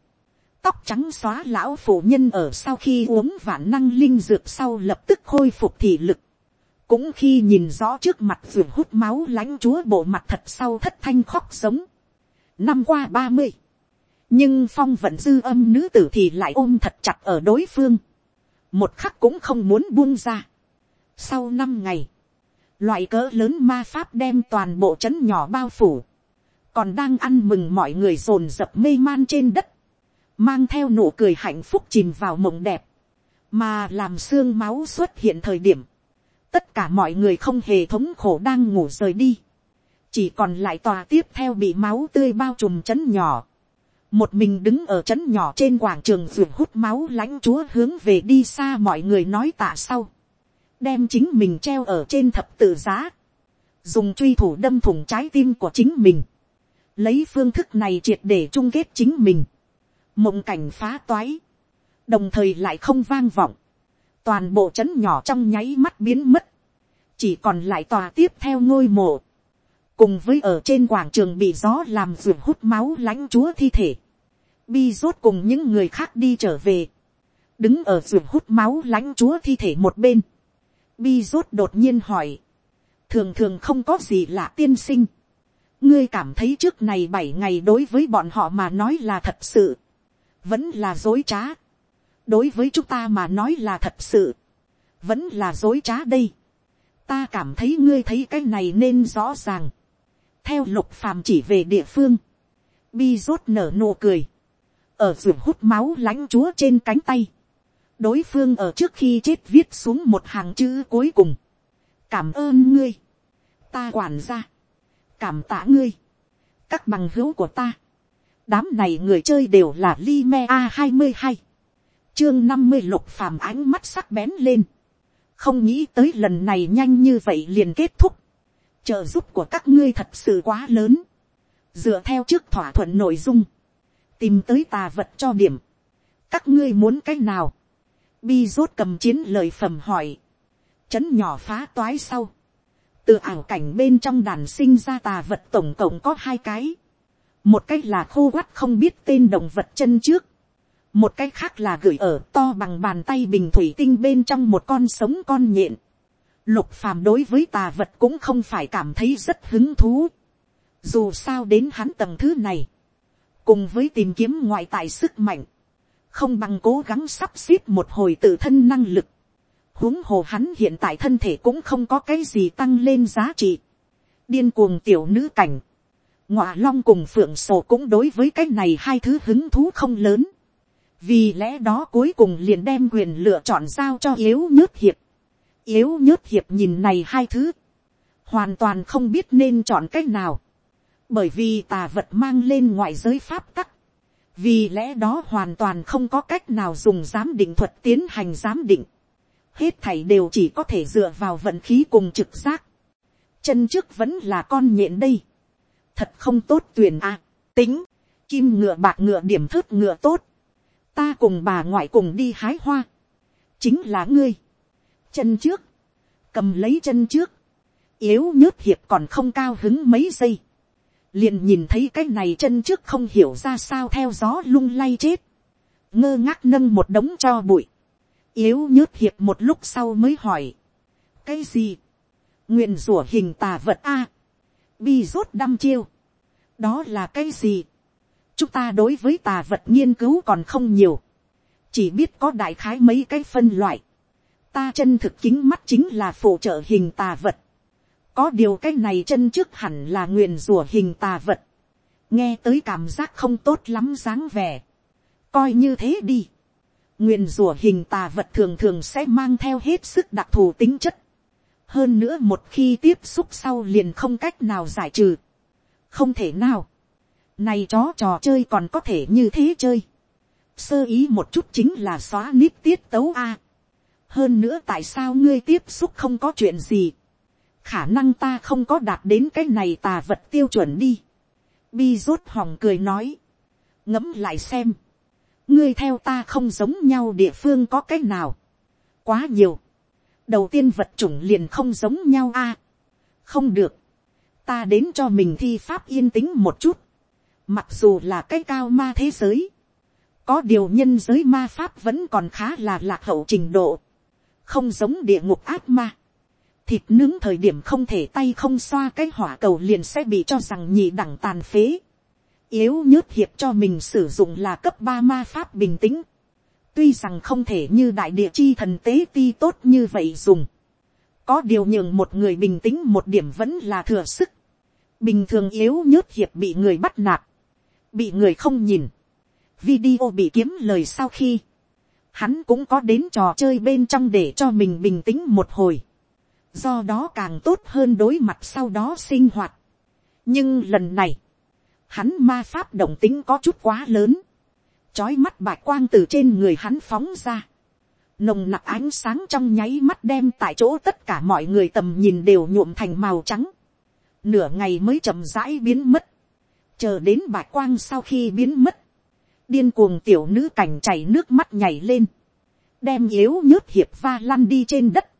Tóc trắng xóa lão phụ nhân ở sau khi uống vạn năng linh dược sau lập tức khôi phục thị lực. Cũng khi nhìn rõ trước mặt ruột hút máu lãnh chúa bộ mặt thật sau thất thanh khóc sống. Năm qua ba mươi nhưng phong vận dư âm nữ tử thì lại ôm thật chặt ở đối phương. Một khắc cũng không muốn buông ra. Sau năm ngày loại cỡ lớn ma pháp đem toàn bộ trấn nhỏ bao phủ, còn đang ăn mừng mọi người rồn rập mê man trên đất, mang theo nụ cười hạnh phúc chìm vào mộng đẹp, mà làm xương máu xuất hiện thời điểm, tất cả mọi người không hề thống khổ đang ngủ rời đi, chỉ còn lại tòa tiếp theo bị máu tươi bao trùm trấn nhỏ, một mình đứng ở trấn nhỏ trên quảng trường ruột hút máu lãnh chúa hướng về đi xa mọi người nói tạ sau, đem chính mình treo ở trên thập tự giá, dùng truy thủ đâm thủng trái tim của chính mình, lấy phương thức này triệt để chung kết chính mình, mộng cảnh phá toái, đồng thời lại không vang vọng, toàn bộ trấn nhỏ trong nháy mắt biến mất, chỉ còn lại tòa tiếp theo ngôi mộ, cùng với ở trên quảng trường bị gió làm ruột hút máu lãnh chúa thi thể, bi rốt cùng những người khác đi trở về, đứng ở ruột hút máu lãnh chúa thi thể một bên, Bi rốt đột nhiên hỏi. thường thường không có gì lạ tiên sinh. ngươi cảm thấy trước này bảy ngày đối với bọn họ mà nói là thật sự, vẫn là dối trá. đối với chúng ta mà nói là thật sự, vẫn là dối trá đây. ta cảm thấy ngươi thấy cái này nên rõ ràng. theo lục phàm chỉ về địa phương, bi rốt nở nụ cười, ở ruột hút máu lãnh chúa trên cánh tay, đối phương ở trước khi chết viết xuống một hàng chữ cuối cùng, cảm ơn ngươi, ta quản ra, cảm tạ ngươi, các bằng hữu của ta, đám này người chơi đều là li me a hai mươi hai, chương năm mươi lục phàm ánh mắt sắc bén lên, không nghĩ tới lần này nhanh như vậy liền kết thúc, trợ giúp của các ngươi thật sự quá lớn, dựa theo trước thỏa thuận nội dung, tìm tới tà vật cho điểm, các ngươi muốn cái nào, bi rốt cầm chiến lời phẩm hỏi, chấn nhỏ phá toái sau, từ ảo cảnh bên trong đàn sinh ra tà vật tổng cộng có hai cái, một cái là khô quắt không biết tên động vật chân trước, một cái khác là gửi ở to bằng bàn tay bình thủy tinh bên trong một con sống con nhện. Lục phàm đối với tà vật cũng không phải cảm thấy rất hứng thú. Dù sao đến hắn tầng thứ này, cùng với tìm kiếm ngoại tài sức mạnh, không bằng cố gắng sắp xếp một hồi tự thân năng lực. huống hồ hắn hiện tại thân thể cũng không có cái gì tăng lên giá trị. điên cuồng tiểu nữ cảnh, ngọa long cùng phượng sổ cũng đối với cái này hai thứ hứng thú không lớn. vì lẽ đó cuối cùng liền đem quyền lựa chọn giao cho yếu nhớt hiệp. yếu nhớt hiệp nhìn này hai thứ, hoàn toàn không biết nên chọn cách nào bởi vì tà vật mang lên ngoại giới pháp tắc, vì lẽ đó hoàn toàn không có cách nào dùng giám định thuật tiến hành giám định, hết thảy đều chỉ có thể dựa vào vận khí cùng trực giác, chân trước vẫn là con nhện đây, thật không tốt tuyển a, tính, kim ngựa bạc ngựa điểm thớt ngựa tốt, ta cùng bà ngoại cùng đi hái hoa, chính là ngươi, chân trước, cầm lấy chân trước, yếu nhớt hiệp còn không cao hứng mấy giây, liền nhìn thấy cái này chân trước không hiểu ra sao theo gió lung lay chết, ngơ ngác nâng một đống cho bụi, yếu nhớt hiệp một lúc sau mới hỏi, cái gì, nguyện rủa hình tà vật a, bi rốt đăm chiêu, đó là cái gì, chúng ta đối với tà vật nghiên cứu còn không nhiều, chỉ biết có đại khái mấy cái phân loại, ta chân thực kính mắt chính là phụ trợ hình tà vật, có điều cái này chân trước hẳn là nguyền rủa hình tà vật, nghe tới cảm giác không tốt lắm dáng vẻ, coi như thế đi, nguyền rủa hình tà vật thường thường sẽ mang theo hết sức đặc thù tính chất, hơn nữa một khi tiếp xúc sau liền không cách nào giải trừ, không thể nào, này chó trò chơi còn có thể như thế chơi, sơ ý một chút chính là xóa nít tiết tấu a, hơn nữa tại sao ngươi tiếp xúc không có chuyện gì, khả năng ta không có đạt đến cái này tà vật tiêu chuẩn đi. Bi rốt hòng cười nói, ngẫm lại xem, ngươi theo ta không giống nhau địa phương có cái nào, quá nhiều, đầu tiên vật chủng liền không giống nhau a, không được, ta đến cho mình thi pháp yên tĩnh một chút, mặc dù là cái cao ma thế giới, có điều nhân giới ma pháp vẫn còn khá là lạc hậu trình độ, không giống địa ngục ác ma thịt nướng thời điểm không thể tay không xoa cái hỏa cầu liền sẽ bị cho rằng nhị đẳng tàn phế. Yếu nhớt hiệp cho mình sử dụng là cấp ba ma pháp bình tĩnh. Tuy rằng không thể như đại địa chi thần tế ti tốt như vậy dùng. Có điều nhường một người bình tĩnh một điểm vẫn là thừa sức. Bình thường yếu nhớt hiệp bị người bắt nạt. Bị người không nhìn. Video bị kiếm lời sau khi. Hắn cũng có đến trò chơi bên trong để cho mình bình tĩnh một hồi do đó càng tốt hơn đối mặt sau đó sinh hoạt. nhưng lần này, hắn ma pháp động tính có chút quá lớn, trói mắt bạch quang từ trên người hắn phóng ra, nồng nặc ánh sáng trong nháy mắt đem tại chỗ tất cả mọi người tầm nhìn đều nhuộm thành màu trắng, nửa ngày mới chậm rãi biến mất, chờ đến bạch quang sau khi biến mất, điên cuồng tiểu nữ cảnh chảy nước mắt nhảy lên, đem yếu nhớt hiệp va lăn đi trên đất,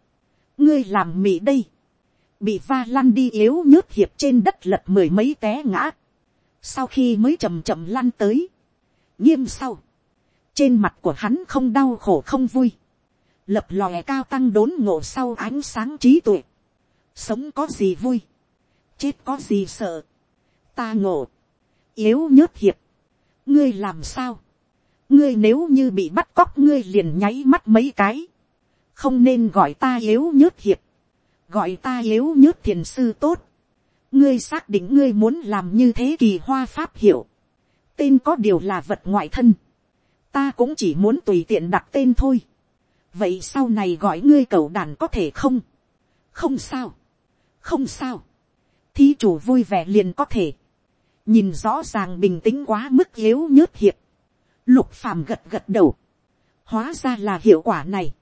ngươi làm mị đây, bị va lăn đi yếu nhớt hiệp trên đất lật mười mấy té ngã, sau khi mới chầm chậm lăn tới, nghiêm sau, trên mặt của hắn không đau khổ không vui, lập lòe cao tăng đốn ngộ sau ánh sáng trí tuệ, sống có gì vui, chết có gì sợ, ta ngộ, yếu nhớt hiệp, ngươi làm sao, ngươi nếu như bị bắt cóc ngươi liền nháy mắt mấy cái, không nên gọi ta yếu nhớt hiệp, gọi ta yếu nhớt thiền sư tốt, ngươi xác định ngươi muốn làm như thế kỳ hoa pháp hiểu, tên có điều là vật ngoại thân, ta cũng chỉ muốn tùy tiện đặt tên thôi, vậy sau này gọi ngươi cầu đàn có thể không, không sao, không sao, thí chủ vui vẻ liền có thể, nhìn rõ ràng bình tĩnh quá mức yếu nhớt hiệp, lục phàm gật gật đầu, hóa ra là hiệu quả này,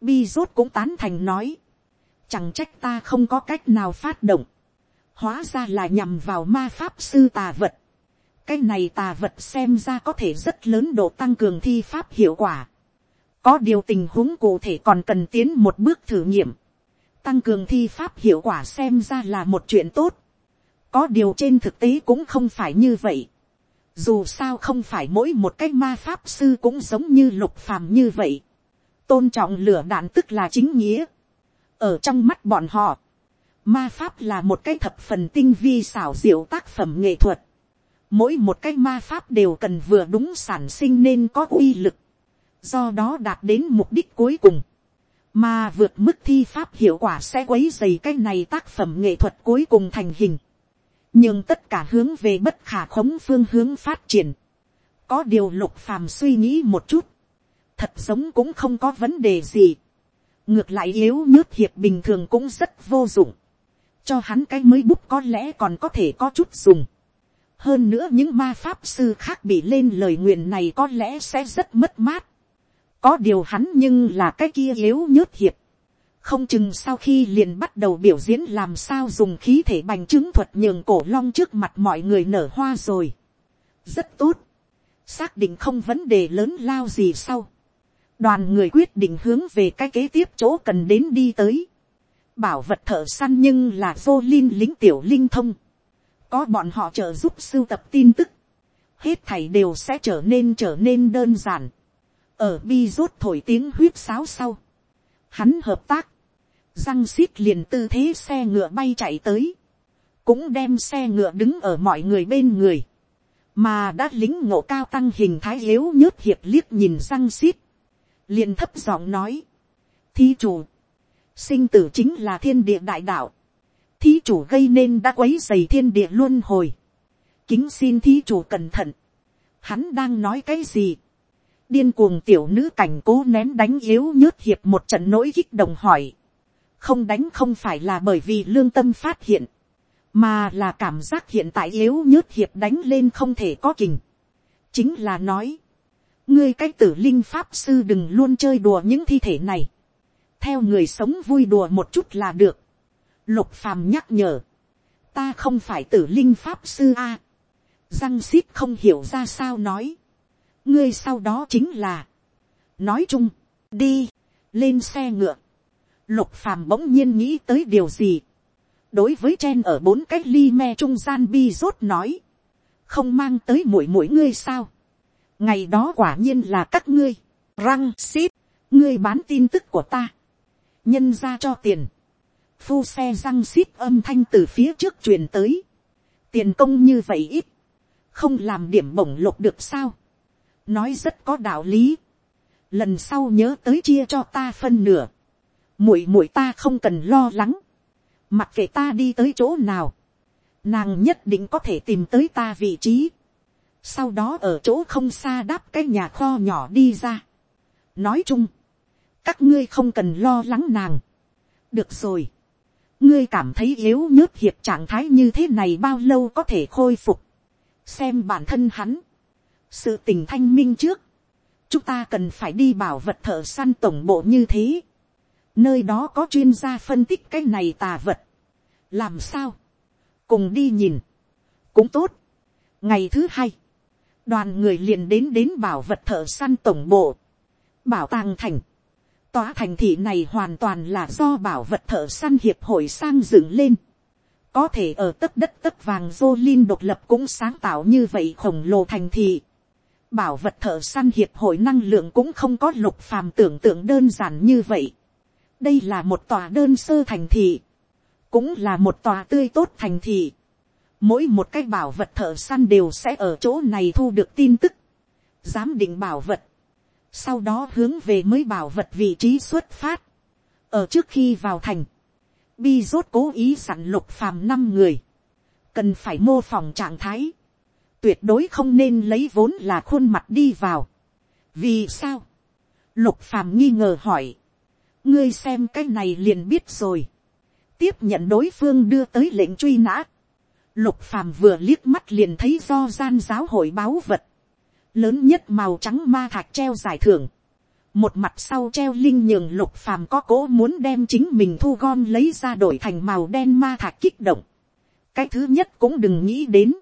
bi rốt cũng tán thành nói, chẳng trách ta không có cách nào phát động, hóa ra là nhằm vào ma pháp sư tà vật, cái này tà vật xem ra có thể rất lớn độ tăng cường thi pháp hiệu quả, có điều tình huống cụ thể còn cần tiến một bước thử nghiệm, tăng cường thi pháp hiệu quả xem ra là một chuyện tốt, có điều trên thực tế cũng không phải như vậy, dù sao không phải mỗi một cái ma pháp sư cũng giống như lục phàm như vậy, tôn trọng lửa đạn tức là chính nghĩa, ở trong mắt bọn họ, ma pháp là một cái thập phần tinh vi xảo diệu tác phẩm nghệ thuật, mỗi một cái ma pháp đều cần vừa đúng sản sinh nên có uy lực, do đó đạt đến mục đích cuối cùng, mà vượt mức thi pháp hiệu quả sẽ quấy dày cái này tác phẩm nghệ thuật cuối cùng thành hình, nhưng tất cả hướng về bất khả khống phương hướng phát triển, có điều lục phàm suy nghĩ một chút, thật sống cũng không có vấn đề gì, ngược lại yếu nhớt hiệp bình thường cũng rất vô dụng, cho hắn cái mới bút có lẽ còn có thể có chút dùng, hơn nữa những ma pháp sư khác bị lên lời nguyện này có lẽ sẽ rất mất mát, có điều hắn nhưng là cái kia yếu nhớt hiệp, không chừng sau khi liền bắt đầu biểu diễn làm sao dùng khí thể bành trướng thuật nhường cổ long trước mặt mọi người nở hoa rồi. rất tốt, xác định không vấn đề lớn lao gì sau đoàn người quyết định hướng về cái kế tiếp chỗ cần đến đi tới. bảo vật thợ săn nhưng là vô linh lính tiểu linh thông. có bọn họ trợ giúp sưu tập tin tức. hết thảy đều sẽ trở nên trở nên đơn giản ở bi rốt thổi tiếng huyết sáo sau, hắn hợp tác, răng xít liền tư thế xe ngựa bay chạy tới, cũng đem xe ngựa đứng ở mọi người bên người, mà đã lính ngộ cao tăng hình thái yếu nhớt hiệp liếc nhìn răng xít, liền thấp giọng nói, thí chủ, sinh tử chính là thiên địa đại đạo, thí chủ gây nên đã quấy dày thiên địa luôn hồi, kính xin thí chủ cẩn thận, hắn đang nói cái gì, điên cuồng tiểu nữ cảnh cố nén đánh yếu nhớt hiệp một trận nỗi kích động hỏi. không đánh không phải là bởi vì lương tâm phát hiện, mà là cảm giác hiện tại yếu nhớt hiệp đánh lên không thể có kình. chính là nói, ngươi cái tử linh pháp sư đừng luôn chơi đùa những thi thể này. theo người sống vui đùa một chút là được. lục phàm nhắc nhở, ta không phải tử linh pháp sư a. răng xít không hiểu ra sao nói. Ngươi sau đó chính là, nói chung, đi, lên xe ngựa, lục phàm bỗng nhiên nghĩ tới điều gì, đối với chen ở bốn cái ly me trung gian bi rốt nói, không mang tới mũi mũi ngươi sao, ngày đó quả nhiên là các ngươi, răng xít, ngươi bán tin tức của ta, nhân ra cho tiền, phu xe răng xít âm thanh từ phía trước truyền tới, tiền công như vậy ít, không làm điểm bổng lục được sao, nói rất có đạo lý. lần sau nhớ tới chia cho ta phân nửa. muội muội ta không cần lo lắng. mặc kệ ta đi tới chỗ nào. nàng nhất định có thể tìm tới ta vị trí sau đó ở chỗ không xa đáp cái nhà kho nhỏ đi ra. nói chung, các ngươi không cần lo lắng nàng. được rồi. ngươi cảm thấy yếu nhớt hiệp trạng thái như thế này bao lâu có thể khôi phục. xem bản thân hắn sự tình thanh minh trước, chúng ta cần phải đi bảo vật thợ săn tổng bộ như thế. nơi đó có chuyên gia phân tích cái này tà vật. làm sao, cùng đi nhìn, cũng tốt. ngày thứ hai, đoàn người liền đến đến bảo vật thợ săn tổng bộ, bảo tàng thành. tòa thành thị này hoàn toàn là do bảo vật thợ săn hiệp hội sang dựng lên. có thể ở tất đất tất vàng dô linh độc lập cũng sáng tạo như vậy khổng lồ thành thị bảo vật thợ săn hiệp hội năng lượng cũng không có lục phàm tưởng tượng đơn giản như vậy. đây là một tòa đơn sơ thành thị, cũng là một tòa tươi tốt thành thị. Mỗi một cái bảo vật thợ săn đều sẽ ở chỗ này thu được tin tức, giám định bảo vật, sau đó hướng về mới bảo vật vị trí xuất phát. ở trước khi vào thành, bi rốt cố ý sẵn lục phàm năm người, cần phải mô phỏng trạng thái, tuyệt đối không nên lấy vốn là khuôn mặt đi vào. vì sao, lục phàm nghi ngờ hỏi, ngươi xem cái này liền biết rồi, tiếp nhận đối phương đưa tới lệnh truy nã, lục phàm vừa liếc mắt liền thấy do gian giáo hội báo vật, lớn nhất màu trắng ma thạch treo giải thưởng, một mặt sau treo linh nhường lục phàm có cố muốn đem chính mình thu gom lấy ra đổi thành màu đen ma thạch kích động. cái thứ nhất cũng đừng nghĩ đến,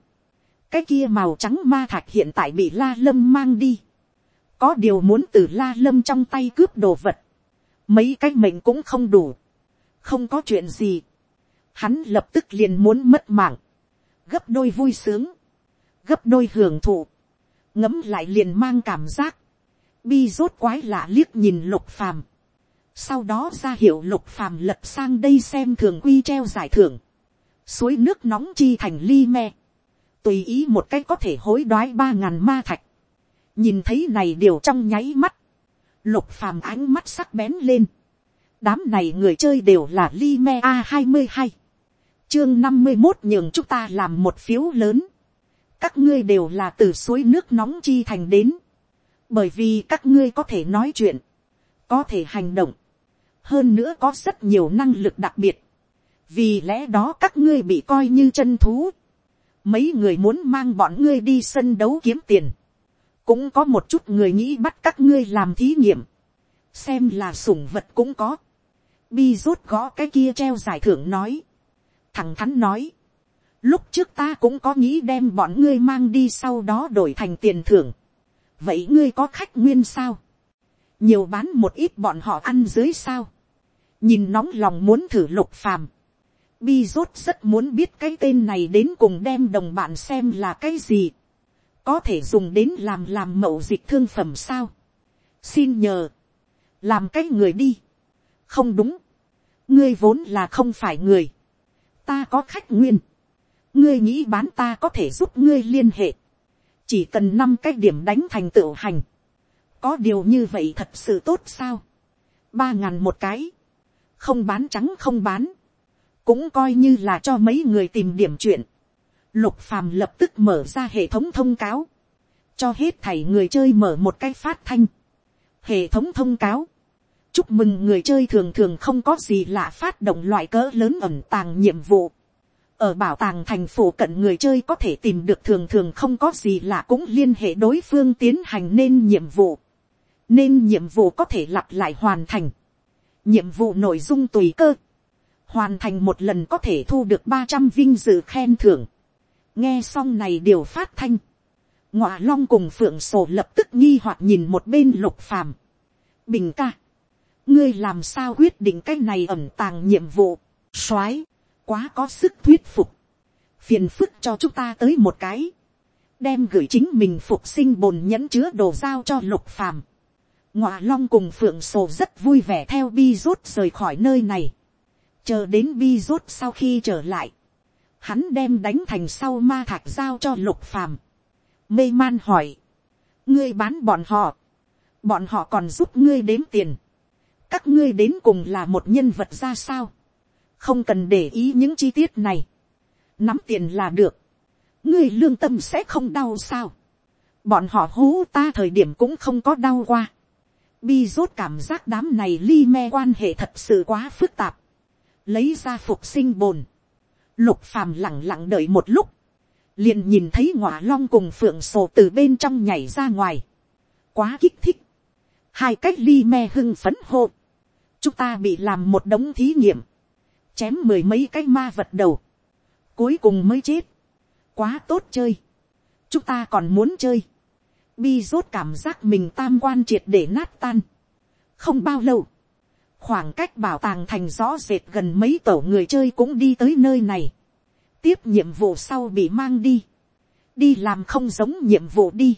cái kia màu trắng ma thạch hiện tại bị la lâm mang đi, có điều muốn từ la lâm trong tay cướp đồ vật, mấy cái mệnh cũng không đủ, không có chuyện gì, hắn lập tức liền muốn mất mạng, gấp đôi vui sướng, gấp đôi hưởng thụ, ngấm lại liền mang cảm giác, bi rốt quái lạ liếc nhìn lục phàm, sau đó ra hiệu lục phàm lật sang đây xem thường quy treo giải thưởng, suối nước nóng chi thành ly me, tùy ý một cách có thể hối đoái ba ngàn ma thạch, nhìn thấy này đều trong nháy mắt, lục phàm ánh mắt sắc bén lên, đám này người chơi đều là ly me a hai mươi hai, chương năm mươi một nhường chúng ta làm một phiếu lớn, các ngươi đều là từ suối nước nóng chi thành đến, bởi vì các ngươi có thể nói chuyện, có thể hành động, hơn nữa có rất nhiều năng lực đặc biệt, vì lẽ đó các ngươi bị coi như chân thú, mấy người muốn mang bọn ngươi đi sân đấu kiếm tiền, cũng có một chút người nghĩ bắt các ngươi làm thí nghiệm, xem là sủng vật cũng có, bi rốt gõ cái kia treo giải thưởng nói, thằng thắn nói, lúc trước ta cũng có nghĩ đem bọn ngươi mang đi sau đó đổi thành tiền thưởng, vậy ngươi có khách nguyên sao, nhiều bán một ít bọn họ ăn dưới sao, nhìn nóng lòng muốn thử lục phàm, bi rốt rất muốn biết cái tên này đến cùng đem đồng bạn xem là cái gì, có thể dùng đến làm làm mậu dịch thương phẩm sao, xin nhờ, làm cái người đi, không đúng, ngươi vốn là không phải người, ta có khách nguyên, ngươi nghĩ bán ta có thể giúp ngươi liên hệ, chỉ cần năm cái điểm đánh thành tựu hành, có điều như vậy thật sự tốt sao, ba ngàn một cái, không bán trắng không bán, cũng coi như là cho mấy người tìm điểm chuyện, lục phàm lập tức mở ra hệ thống thông cáo, cho hết thảy người chơi mở một cái phát thanh, hệ thống thông cáo, chúc mừng người chơi thường thường không có gì lạ phát động loại cỡ lớn ẩm tàng nhiệm vụ, ở bảo tàng thành phố cận người chơi có thể tìm được thường thường không có gì lạ cũng liên hệ đối phương tiến hành nên nhiệm vụ. Nên nhiệm vụ có thể lặp lại hoàn thành. Nhiệm vụ nội dung tùy cơ. Hoàn thành một lần có thể thu được ba trăm vinh dự khen thưởng. Nghe xong này điều phát thanh. Ngọa long cùng phượng sổ lập tức nghi hoặc nhìn một bên lục phàm. Bình ca. Ngươi làm sao quyết định cái này ẩm tàng nhiệm vụ. soái quá có sức thuyết phục, phiền phức cho chúng ta tới một cái, đem gửi chính mình phục sinh bồn nhẫn chứa đồ giao cho lục phàm. ngọa long cùng phượng sổ rất vui vẻ theo bi rút rời khỏi nơi này, chờ đến bi rút sau khi trở lại, hắn đem đánh thành sau ma thạch giao cho lục phàm, mê man hỏi, ngươi bán bọn họ, bọn họ còn giúp ngươi đếm tiền, các ngươi đến cùng là một nhân vật ra sao, không cần để ý những chi tiết này, nắm tiền là được, ngươi lương tâm sẽ không đau sao, bọn họ hú ta thời điểm cũng không có đau qua, bi rốt cảm giác đám này li me quan hệ thật sự quá phức tạp, lấy ra phục sinh bồn, lục phàm lẳng lặng đợi một lúc, liền nhìn thấy ngọa long cùng phượng sổ từ bên trong nhảy ra ngoài, quá kích thích, hai cách li me hưng phấn hô, chúng ta bị làm một đống thí nghiệm, chém mười mấy cái ma vật đầu, cuối cùng mới chết, quá tốt chơi, chúng ta còn muốn chơi, bi rốt cảm giác mình tam quan triệt để nát tan, không bao lâu, khoảng cách bảo tàng thành rõ rệt gần mấy tổ người chơi cũng đi tới nơi này, tiếp nhiệm vụ sau bị mang đi, đi làm không giống nhiệm vụ đi,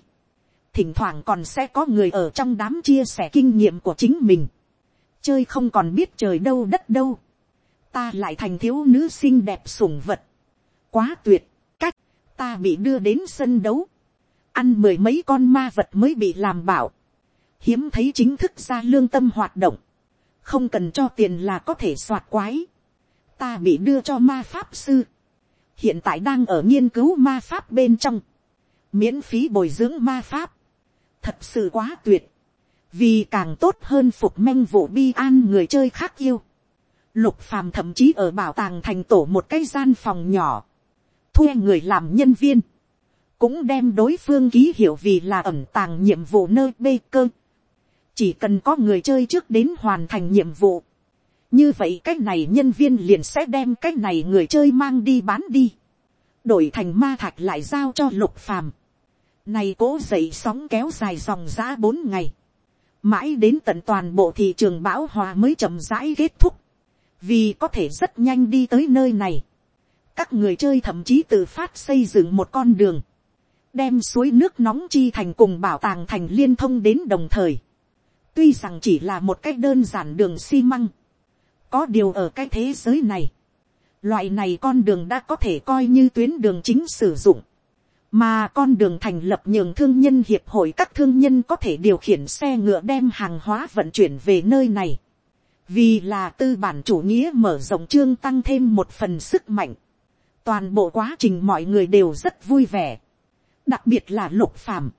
thỉnh thoảng còn sẽ có người ở trong đám chia sẻ kinh nghiệm của chính mình, chơi không còn biết trời đâu đất đâu, ta lại thành thiếu nữ xinh đẹp sủng vật, quá tuyệt, cách, ta bị đưa đến sân đấu, ăn mười mấy con ma vật mới bị làm bảo, hiếm thấy chính thức ra lương tâm hoạt động, không cần cho tiền là có thể soạt quái, ta bị đưa cho ma pháp sư, hiện tại đang ở nghiên cứu ma pháp bên trong, miễn phí bồi dưỡng ma pháp, thật sự quá tuyệt, vì càng tốt hơn phục manh vụ bi an người chơi khác yêu. Lục phàm thậm chí ở bảo tàng thành tổ một cái gian phòng nhỏ, thuê người làm nhân viên, cũng đem đối phương ký hiệu vì là ẩn tàng nhiệm vụ nơi bê cơ. chỉ cần có người chơi trước đến hoàn thành nhiệm vụ, như vậy cái này nhân viên liền sẽ đem cái này người chơi mang đi bán đi, đổi thành ma thạch lại giao cho lục phàm. này cố dậy sóng kéo dài dòng giã bốn ngày, mãi đến tận toàn bộ thị trường bão hòa mới chậm rãi kết thúc, vì có thể rất nhanh đi tới nơi này. các người chơi thậm chí tự phát xây dựng một con đường, đem suối nước nóng chi thành cùng bảo tàng thành liên thông đến đồng thời. tuy rằng chỉ là một cách đơn giản đường xi măng, có điều ở cái thế giới này, loại này con đường đã có thể coi như tuyến đường chính sử dụng mà con đường thành lập nhường thương nhân hiệp hội các thương nhân có thể điều khiển xe ngựa đem hàng hóa vận chuyển về nơi này. vì là tư bản chủ nghĩa mở rộng trương tăng thêm một phần sức mạnh. toàn bộ quá trình mọi người đều rất vui vẻ. đặc biệt là lục phàm.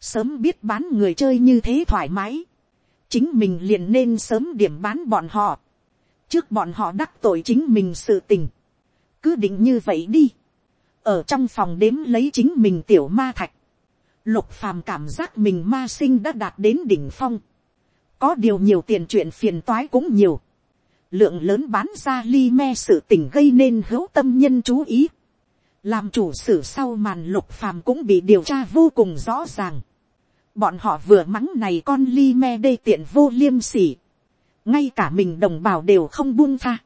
sớm biết bán người chơi như thế thoải mái. chính mình liền nên sớm điểm bán bọn họ. trước bọn họ đắc tội chính mình sự tình. cứ định như vậy đi ở trong phòng đếm lấy chính mình tiểu ma thạch, lục phàm cảm giác mình ma sinh đã đạt đến đỉnh phong, có điều nhiều tiền chuyện phiền toái cũng nhiều, lượng lớn bán ra ly me sự tình gây nên hữu tâm nhân chú ý, làm chủ sử sau màn lục phàm cũng bị điều tra vô cùng rõ ràng, bọn họ vừa mắng này con ly me đê tiện vô liêm sỉ, ngay cả mình đồng bào đều không buông tha,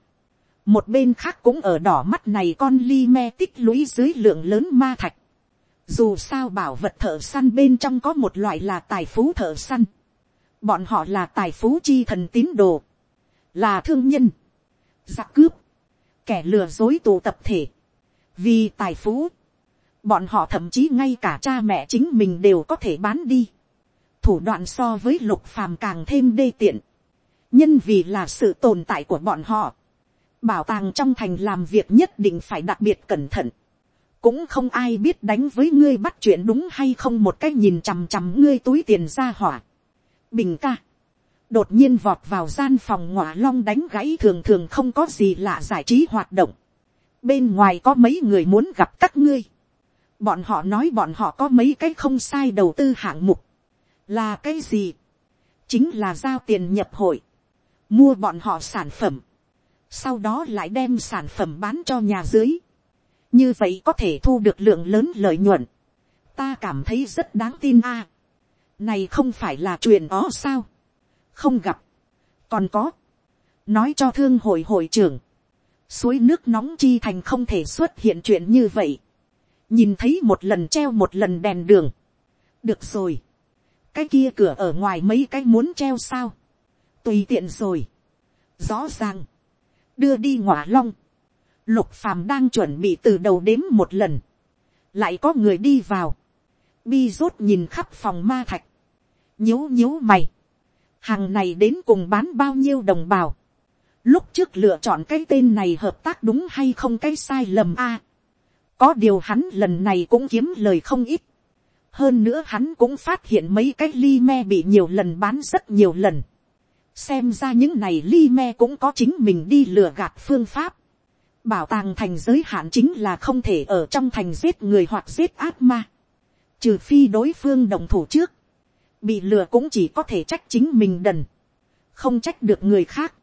một bên khác cũng ở đỏ mắt này con ly me tích lũy dưới lượng lớn ma thạch. Dù sao bảo vật thợ săn bên trong có một loại là tài phú thợ săn. Bọn họ là tài phú chi thần tín đồ. Là thương nhân. Giặc cướp. Kẻ lừa dối tụ tập thể. Vì tài phú. Bọn họ thậm chí ngay cả cha mẹ chính mình đều có thể bán đi. Thủ đoạn so với lục phàm càng thêm đê tiện. Nhân vì là sự tồn tại của bọn họ bảo tàng trong thành làm việc nhất định phải đặc biệt cẩn thận. cũng không ai biết đánh với ngươi bắt chuyện đúng hay không một cách nhìn chằm chằm ngươi túi tiền ra hỏa. bình ca. đột nhiên vọt vào gian phòng ngọa long đánh gãy thường thường không có gì lạ giải trí hoạt động. bên ngoài có mấy người muốn gặp các ngươi. bọn họ nói bọn họ có mấy cái không sai đầu tư hạng mục. là cái gì. chính là giao tiền nhập hội. mua bọn họ sản phẩm sau đó lại đem sản phẩm bán cho nhà dưới, như vậy có thể thu được lượng lớn lợi nhuận, ta cảm thấy rất đáng tin a, này không phải là chuyện đó sao, không gặp, còn có, nói cho thương hội hội trưởng, suối nước nóng chi thành không thể xuất hiện chuyện như vậy, nhìn thấy một lần treo một lần đèn đường, được rồi, cái kia cửa ở ngoài mấy cái muốn treo sao, tùy tiện rồi, rõ ràng, đưa đi ngọa long, lục phàm đang chuẩn bị từ đầu đếm một lần, lại có người đi vào, bi rốt nhìn khắp phòng ma thạch, nhíu nhíu mày, hàng này đến cùng bán bao nhiêu đồng bào, lúc trước lựa chọn cái tên này hợp tác đúng hay không cái sai lầm a, có điều hắn lần này cũng kiếm lời không ít, hơn nữa hắn cũng phát hiện mấy cái ly me bị nhiều lần bán rất nhiều lần, xem ra những này li me cũng có chính mình đi lừa gạt phương pháp. bảo tàng thành giới hạn chính là không thể ở trong thành giết người hoặc giết ác ma. trừ phi đối phương đồng thủ trước. bị lừa cũng chỉ có thể trách chính mình đần. không trách được người khác.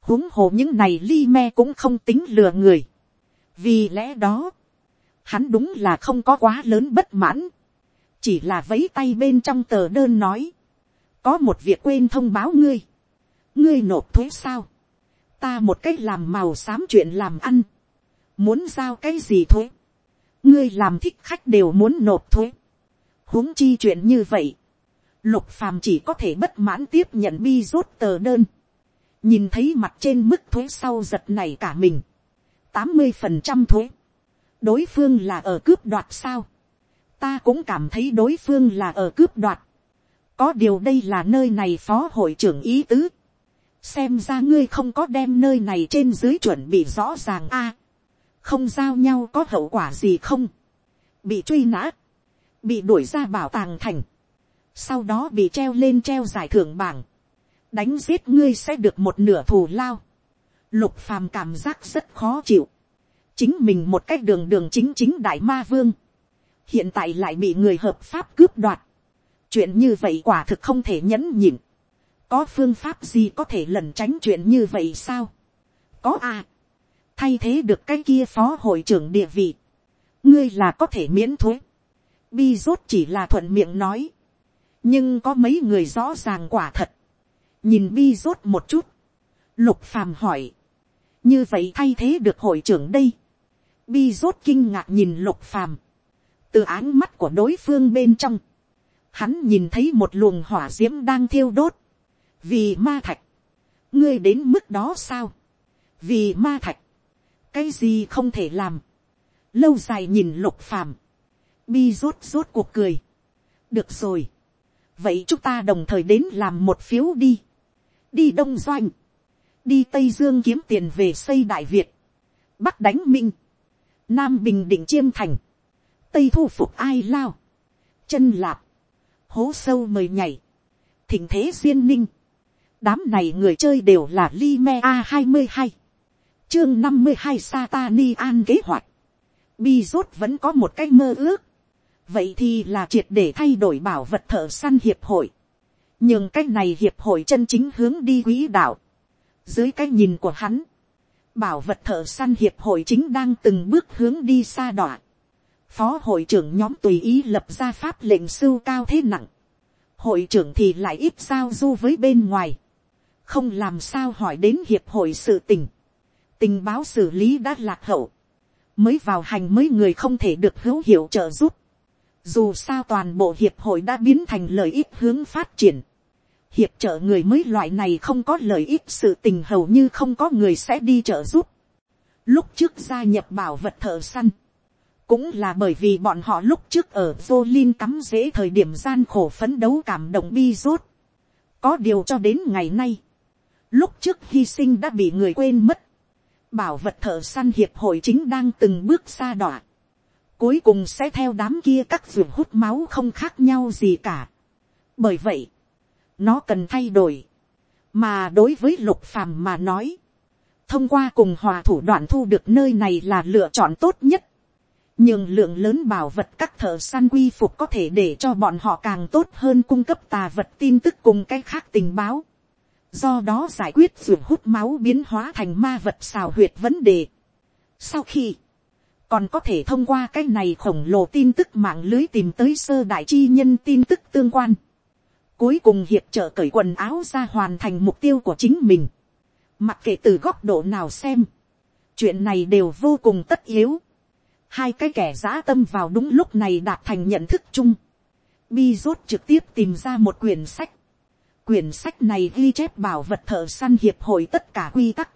huống hồ những này li me cũng không tính lừa người. vì lẽ đó, hắn đúng là không có quá lớn bất mãn. chỉ là vấy tay bên trong tờ đơn nói. có một việc quên thông báo ngươi ngươi nộp thuế sao, ta một cách làm màu xám chuyện làm ăn, muốn giao cái gì thuế, ngươi làm thích khách đều muốn nộp thuế, huống chi chuyện như vậy, lục phàm chỉ có thể bất mãn tiếp nhận bi rốt tờ đơn, nhìn thấy mặt trên mức thuế sau giật này cả mình, tám mươi phần trăm thuế, đối phương là ở cướp đoạt sao, ta cũng cảm thấy đối phương là ở cướp đoạt, có điều đây là nơi này phó hội trưởng ý tứ, xem ra ngươi không có đem nơi này trên dưới chuẩn bị rõ ràng a, không giao nhau có hậu quả gì không, bị truy nã, bị đuổi ra bảo tàng thành, sau đó bị treo lên treo giải thưởng bảng, đánh giết ngươi sẽ được một nửa thù lao, lục phàm cảm giác rất khó chịu, chính mình một cách đường đường chính chính đại ma vương, hiện tại lại bị người hợp pháp cướp đoạt, chuyện như vậy quả thực không thể nhẫn nhịn, có phương pháp gì có thể lẩn tránh chuyện như vậy sao, có à, thay thế được cái kia phó hội trưởng địa vị, ngươi là có thể miễn thuế, bi rốt chỉ là thuận miệng nói, nhưng có mấy người rõ ràng quả thật, nhìn bi rốt một chút, lục phàm hỏi, như vậy thay thế được hội trưởng đây, bi rốt kinh ngạc nhìn lục phàm, từ áng mắt của đối phương bên trong, hắn nhìn thấy một luồng hỏa d i ễ m đang thiêu đốt, vì ma thạch, ngươi đến mức đó sao, vì ma thạch, cái gì không thể làm, lâu dài nhìn lục phàm, bi rốt rốt cuộc cười, được rồi, vậy chúng ta đồng thời đến làm một phiếu đi, đi đông doanh, đi tây dương kiếm tiền về xây đại việt, bắc đánh minh, nam bình định chiêm thành, tây thu phục ai lao, chân lạp, hố sâu mời nhảy, thỉnh thế duyên ninh, đám này người chơi đều là Lime a hai mươi hai, chương năm mươi hai satani an kế hoạch, bi rốt vẫn có một cái mơ ước, vậy thì là triệt để thay đổi bảo vật thợ săn hiệp hội, nhưng cái này hiệp hội chân chính hướng đi quỹ đạo, dưới cái nhìn của hắn, bảo vật thợ săn hiệp hội chính đang từng bước hướng đi xa đọa. Phó hội trưởng nhóm tùy ý lập ra pháp lệnh sưu cao thế nặng, hội trưởng thì lại ít giao du với bên ngoài, không làm sao hỏi đến hiệp hội sự tình, tình báo xử lý đã lạc hậu, mới vào hành mới người không thể được hữu hiệu trợ giúp, dù sao toàn bộ hiệp hội đã biến thành lợi ích hướng phát triển, hiệp trợ người mới loại này không có lợi ích sự tình hầu như không có người sẽ đi trợ giúp. Lúc trước gia nhập bảo vật thợ săn, cũng là bởi vì bọn họ lúc trước ở Jolin cắm dễ thời điểm gian khổ phấn đấu cảm động bi rốt. Có điều cho đến ngày nay, lúc trước hy sinh đã bị người quên mất. Bảo vật thợ săn hiệp hội chính đang từng bước xa đọa. Cuối cùng sẽ theo đám kia các ruột hút máu không khác nhau gì cả. Bởi vậy, nó cần thay đổi. Mà đối với lục phàm mà nói, thông qua cùng hòa thủ đoạn thu được nơi này là lựa chọn tốt nhất nhưng lượng lớn bảo vật các thợ săn quy phục có thể để cho bọn họ càng tốt hơn cung cấp tà vật tin tức cùng cái khác tình báo. Do đó giải quyết ruột hút máu biến hóa thành ma vật xào huyệt vấn đề. Sau khi, còn có thể thông qua cái này khổng lồ tin tức mạng lưới tìm tới sơ đại chi nhân tin tức tương quan. Cuối cùng hiệp trợ cởi quần áo ra hoàn thành mục tiêu của chính mình. Mặc kệ từ góc độ nào xem, chuyện này đều vô cùng tất yếu hai cái kẻ giã tâm vào đúng lúc này đạt thành nhận thức chung. Bi rốt trực tiếp tìm ra một quyển sách. Quyển sách này ghi chép bảo vật thợ săn hiệp hội tất cả quy tắc.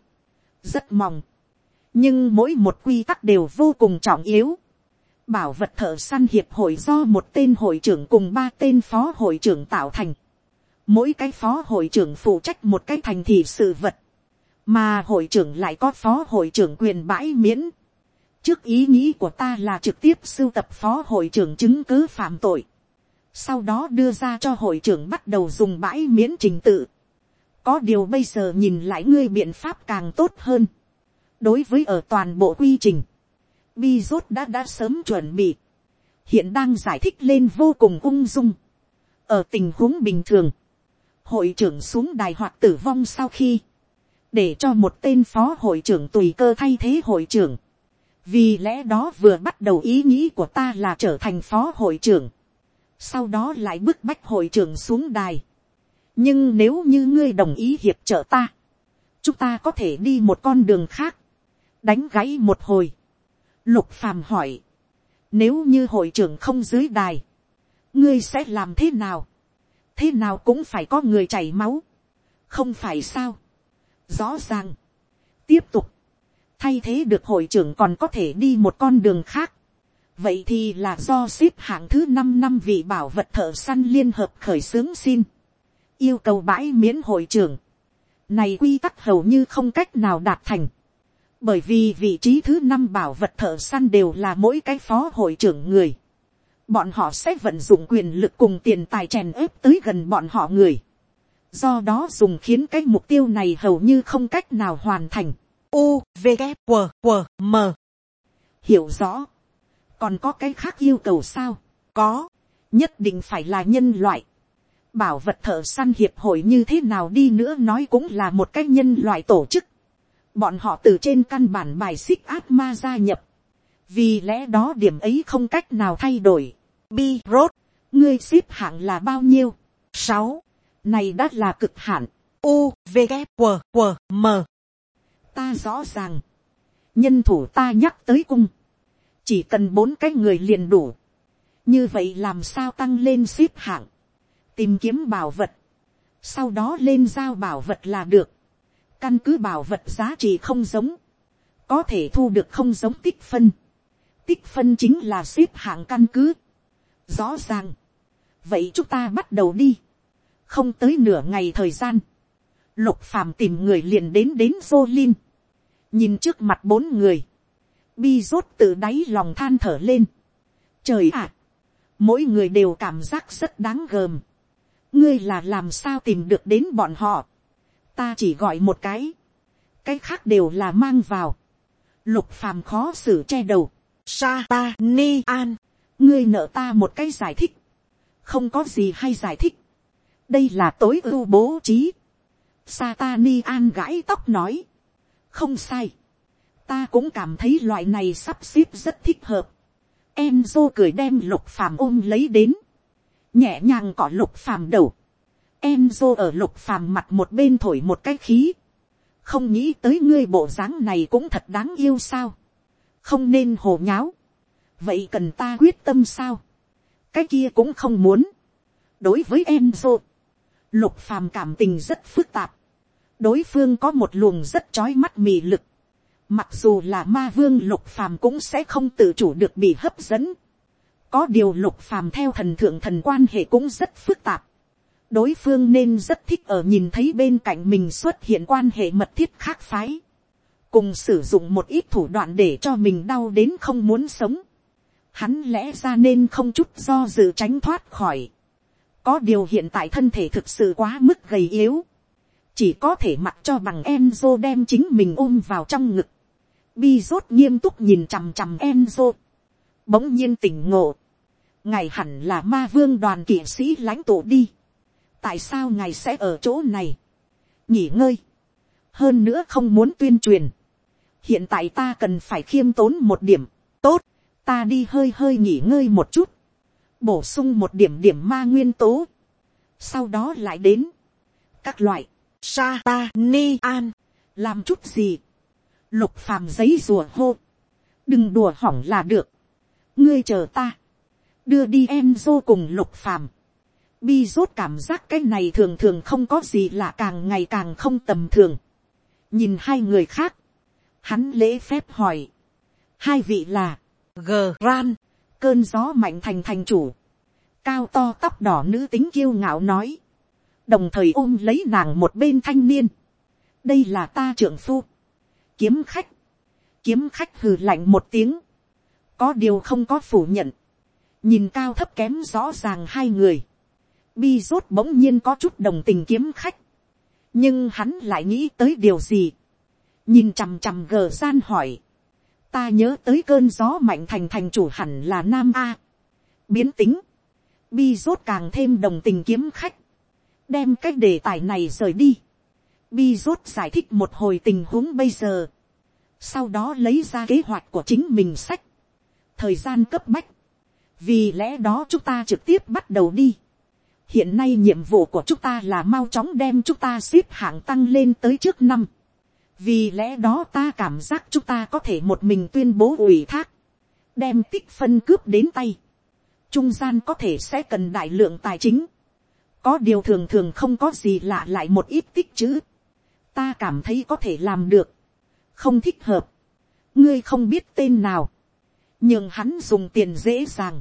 Rất mong. Nhưng mỗi một quy tắc đều vô cùng trọng yếu. Bảo vật thợ săn hiệp hội do một tên hội trưởng cùng ba tên phó hội trưởng tạo thành. Mỗi cái phó hội trưởng phụ trách một cái thành thị sự vật. Mà hội trưởng lại có phó hội trưởng quyền bãi miễn trước ý nghĩ của ta là trực tiếp sưu tập phó hội trưởng chứng cứ phạm tội. Sau đó đưa ra cho hội trưởng bắt đầu dùng bãi miễn trình tự. Có điều bây giờ nhìn lại ngươi biện pháp càng tốt hơn. Đối với ở toàn bộ quy trình. Bi rốt đã đã sớm chuẩn bị. Hiện đang giải thích lên vô cùng ung dung. Ở tình huống bình thường. Hội trưởng xuống đài hoặc tử vong sau khi. Để cho một tên phó hội trưởng tùy cơ thay thế hội trưởng vì lẽ đó vừa bắt đầu ý nghĩ của ta là trở thành phó hội trưởng, sau đó lại bức bách hội trưởng xuống đài. nhưng nếu như ngươi đồng ý hiệp trợ ta, chúng ta có thể đi một con đường khác, đánh gáy một hồi. lục phàm hỏi, nếu như hội trưởng không dưới đài, ngươi sẽ làm thế nào, thế nào cũng phải có người chảy máu, không phải sao, rõ ràng, tiếp tục, thay thế được hội trưởng còn có thể đi một con đường khác, vậy thì là do ship hạng thứ năm năm vị bảo vật thợ săn liên hợp khởi xướng xin, yêu cầu bãi miễn hội trưởng, này quy tắc hầu như không cách nào đạt thành, bởi vì vị trí thứ năm bảo vật thợ săn đều là mỗi cái phó hội trưởng người, bọn họ sẽ vận dụng quyền lực cùng tiền tài chèn ép tới gần bọn họ người, do đó dùng khiến cái mục tiêu này hầu như không cách nào hoàn thành. U, V, K, W, W, M. Hiểu rõ. Còn có cái khác yêu cầu sao? Có. Nhất định phải là nhân loại. Bảo vật thợ săn hiệp hội như thế nào đi nữa nói cũng là một cái nhân loại tổ chức. Bọn họ từ trên căn bản bài xích ác ma gia nhập. Vì lẽ đó điểm ấy không cách nào thay đổi. Bi, rốt. Ngươi xếp hạng là bao nhiêu? sáu này đã là cực hạn. U, V, K, M. Ta rõ ràng. Nhân thủ ta nhắc tới cung. Chỉ cần bốn cái người liền đủ. Như vậy làm sao tăng lên ship hạng. Tìm kiếm bảo vật. Sau đó lên giao bảo vật là được. Căn cứ bảo vật giá trị không giống. Có thể thu được không giống tích phân. Tích phân chính là ship hạng căn cứ. Rõ ràng. Vậy chúng ta bắt đầu đi không tới nửa ngày thời gian, lục phàm tìm người liền đến đến vô linh, nhìn trước mặt bốn người, bi rốt từ đáy lòng than thở lên. trời ạ, mỗi người đều cảm giác rất đáng gờm, ngươi là làm sao tìm được đến bọn họ, ta chỉ gọi một cái, cái khác đều là mang vào, lục phàm khó xử che đầu, sa ta ni an, ngươi nợ ta một cái giải thích, không có gì hay giải thích, đây là tối ưu bố trí. Satani an gãi tóc nói. không sai ta cũng cảm thấy loại này sắp xếp rất thích hợp. Em dô cười đem lục phàm ôm lấy đến. nhẹ nhàng cỏ lục phàm đầu. Em dô ở lục phàm mặt một bên thổi một cái khí. không nghĩ tới ngươi bộ dáng này cũng thật đáng yêu sao. không nên hồ nháo. vậy cần ta quyết tâm sao. cái kia cũng không muốn. đối với em dô. Lục phàm cảm tình rất phức tạp. Đối phương có một luồng rất chói mắt mị lực. Mặc dù là ma vương lục phàm cũng sẽ không tự chủ được bị hấp dẫn. Có điều lục phàm theo thần thượng thần quan hệ cũng rất phức tạp. Đối phương nên rất thích ở nhìn thấy bên cạnh mình xuất hiện quan hệ mật thiết khác phái. Cùng sử dụng một ít thủ đoạn để cho mình đau đến không muốn sống. Hắn lẽ ra nên không chút do dự tránh thoát khỏi có điều hiện tại thân thể thực sự quá mức gầy yếu. Chỉ có thể mặc cho bằng Enzo đem chính mình ôm vào trong ngực. Bi rốt nghiêm túc nhìn chằm chằm Enzo. Bỗng nhiên tỉnh ngộ. Ngài hẳn là ma vương đoàn kỵ sĩ lãnh tụ đi. Tại sao ngài sẽ ở chỗ này? Nghỉ ngơi. Hơn nữa không muốn tuyên truyền. Hiện tại ta cần phải khiêm tốn một điểm. Tốt, ta đi hơi hơi nghỉ ngơi một chút bổ sung một điểm điểm ma nguyên tố, sau đó lại đến, các loại, sa ta ni an, làm chút gì, lục phàm giấy rùa hô, đừng đùa hỏng là được, ngươi chờ ta, đưa đi em dô cùng lục phàm, bi rốt cảm giác cái này thường thường không có gì lạ càng ngày càng không tầm thường, nhìn hai người khác, hắn lễ phép hỏi, hai vị là, g ran, cơn gió mạnh thành thành chủ, cao to tóc đỏ nữ tính kiêu ngạo nói, đồng thời ôm lấy nàng một bên thanh niên, đây là ta trưởng phu, kiếm khách, kiếm khách hừ lạnh một tiếng, có điều không có phủ nhận, nhìn cao thấp kém rõ ràng hai người, bi rốt bỗng nhiên có chút đồng tình kiếm khách, nhưng hắn lại nghĩ tới điều gì, nhìn chằm chằm gờ gian hỏi, ta nhớ tới cơn gió mạnh thành thành chủ hẳn là nam a. biến tính, bi rốt càng thêm đồng tình kiếm khách, đem cái đề tài này rời đi bi rốt giải thích một hồi tình huống bây giờ, sau đó lấy ra kế hoạch của chính mình sách, thời gian cấp bách, vì lẽ đó chúng ta trực tiếp bắt đầu đi. hiện nay nhiệm vụ của chúng ta là mau chóng đem chúng ta xếp hạng tăng lên tới trước năm. Vì lẽ đó ta cảm giác chúng ta có thể một mình tuyên bố ủy thác, đem tích phân cướp đến tay, trung gian có thể sẽ cần đại lượng tài chính, có điều thường thường không có gì lạ lại một ít tích chữ, ta cảm thấy có thể làm được, không thích hợp, ngươi không biết tên nào, nhưng hắn dùng tiền dễ dàng,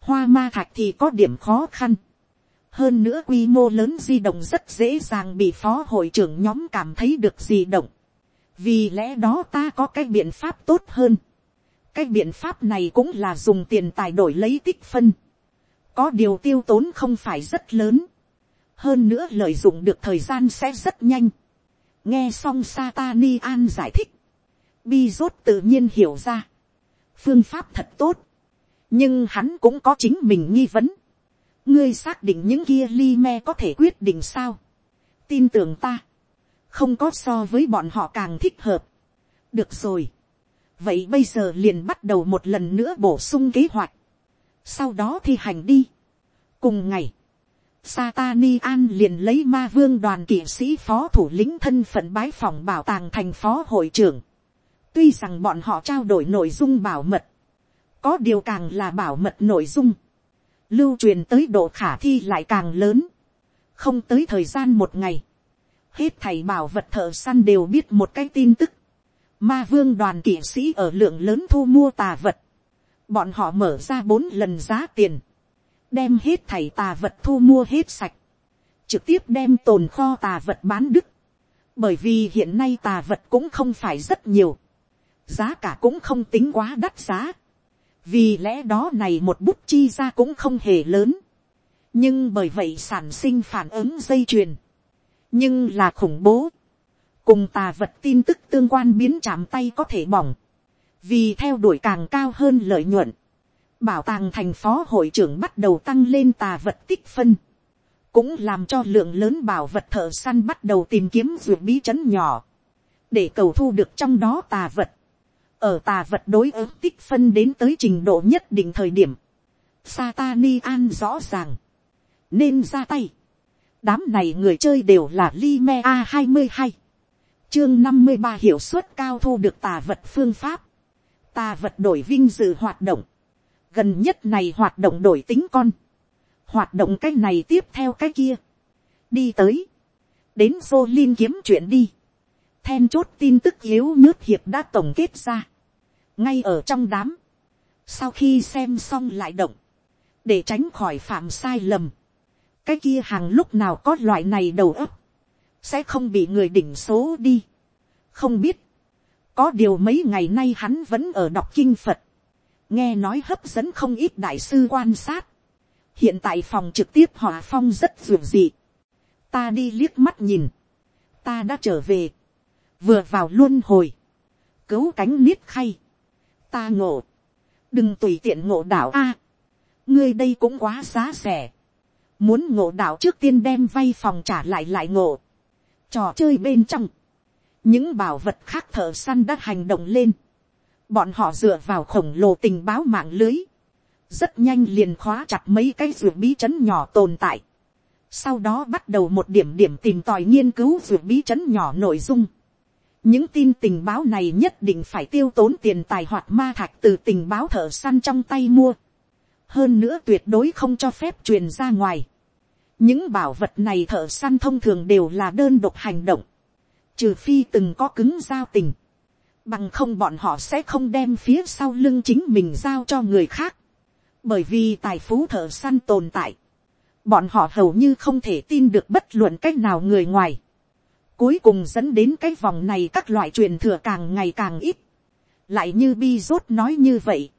hoa ma thạch thì có điểm khó khăn, hơn nữa quy mô lớn di động rất dễ dàng bị phó hội trưởng nhóm cảm thấy được di động, vì lẽ đó ta có cái biện pháp tốt hơn, cái biện pháp này cũng là dùng tiền tài đổi lấy tích phân, có điều tiêu tốn không phải rất lớn, hơn nữa lợi dụng được thời gian sẽ rất nhanh nghe xong Satani an giải thích, bi rốt tự nhiên hiểu ra, phương pháp thật tốt, nhưng hắn cũng có chính mình nghi vấn, ngươi xác định những kia li me có thể quyết định sao, tin tưởng ta, không có so với bọn họ càng thích hợp. được rồi, vậy bây giờ liền bắt đầu một lần nữa bổ sung kế hoạch, sau đó thi hành đi. cùng ngày, Satani An liền lấy ma vương đoàn kỵ sĩ phó thủ lĩnh thân phận bái phòng bảo tàng thành phó hội trưởng. Tuy rằng bọn họ trao đổi nội dung bảo mật, có điều càng là bảo mật nội dung, lưu truyền tới độ khả thi lại càng lớn, không tới thời gian một ngày, hết thầy bảo vật thợ săn đều biết một cái tin tức, ma vương đoàn kỵ sĩ ở lượng lớn thu mua tà vật, bọn họ mở ra bốn lần giá tiền, đem hết thảy tà vật thu mua hết sạch, trực tiếp đem tồn kho tà vật bán đứt, bởi vì hiện nay tà vật cũng không phải rất nhiều, giá cả cũng không tính quá đắt giá, vì lẽ đó này một bút chi ra cũng không hề lớn, nhưng bởi vậy sản sinh phản ứng dây chuyền, nhưng là khủng bố, cùng tà vật tin tức tương quan biến chạm tay có thể bỏng, vì theo đuổi càng cao hơn lợi nhuận, bảo tàng thành phó hội trưởng bắt đầu tăng lên tà vật tích phân, cũng làm cho lượng lớn bảo vật thợ săn bắt đầu tìm kiếm ruột bí chấn nhỏ, để cầu thu được trong đó tà vật, ở tà vật đối ứng tích phân đến tới trình độ nhất định thời điểm, Satani an rõ ràng, nên ra tay, đám này người chơi đều là Lime a hai mươi hai, chương năm mươi ba hiệu suất cao thu được tà vật phương pháp, tà vật đổi vinh dự hoạt động, gần nhất này hoạt động đổi tính con, hoạt động cái này tiếp theo cái kia, đi tới, đến vô linh kiếm chuyện đi, then chốt tin tức yếu nước hiệp đã tổng kết ra, ngay ở trong đám, sau khi xem xong lại động, để tránh khỏi phạm sai lầm, cái kia hàng lúc nào có loại này đầu ấp, sẽ không bị người đỉnh số đi, không biết, có điều mấy ngày nay hắn vẫn ở đọc kinh phật, nghe nói hấp dẫn không ít đại sư quan sát, hiện tại phòng trực tiếp hòa phong rất dường dị, ta đi liếc mắt nhìn, ta đã trở về, vừa vào luôn hồi, cứu cánh niết khay, ta ngộ, đừng tùy tiện ngộ đảo a, ngươi đây cũng quá giá rẻ, muốn ngộ đảo trước tiên đem vay phòng trả lại lại ngộ, trò chơi bên trong, những bảo vật khác thợ săn đã hành động lên, bọn họ dựa vào khổng lồ tình báo mạng lưới, rất nhanh liền khóa chặt mấy cái ruột bí chấn nhỏ tồn tại, sau đó bắt đầu một điểm điểm tìm tòi nghiên cứu ruột bí chấn nhỏ nội dung, những tin tình báo này nhất định phải tiêu tốn tiền tài hoạt ma thạch từ tình báo thợ săn trong tay mua. hơn nữa tuyệt đối không cho phép truyền ra ngoài. những bảo vật này thợ săn thông thường đều là đơn độc hành động. trừ phi từng có cứng giao tình bằng không bọn họ sẽ không đem phía sau lưng chính mình giao cho người khác. bởi vì tài phú thợ săn tồn tại. bọn họ hầu như không thể tin được bất luận cách nào người ngoài Cuối cùng dẫn đến cái vòng này các loại truyền thừa càng ngày càng ít. Lại như bi rốt nói như vậy.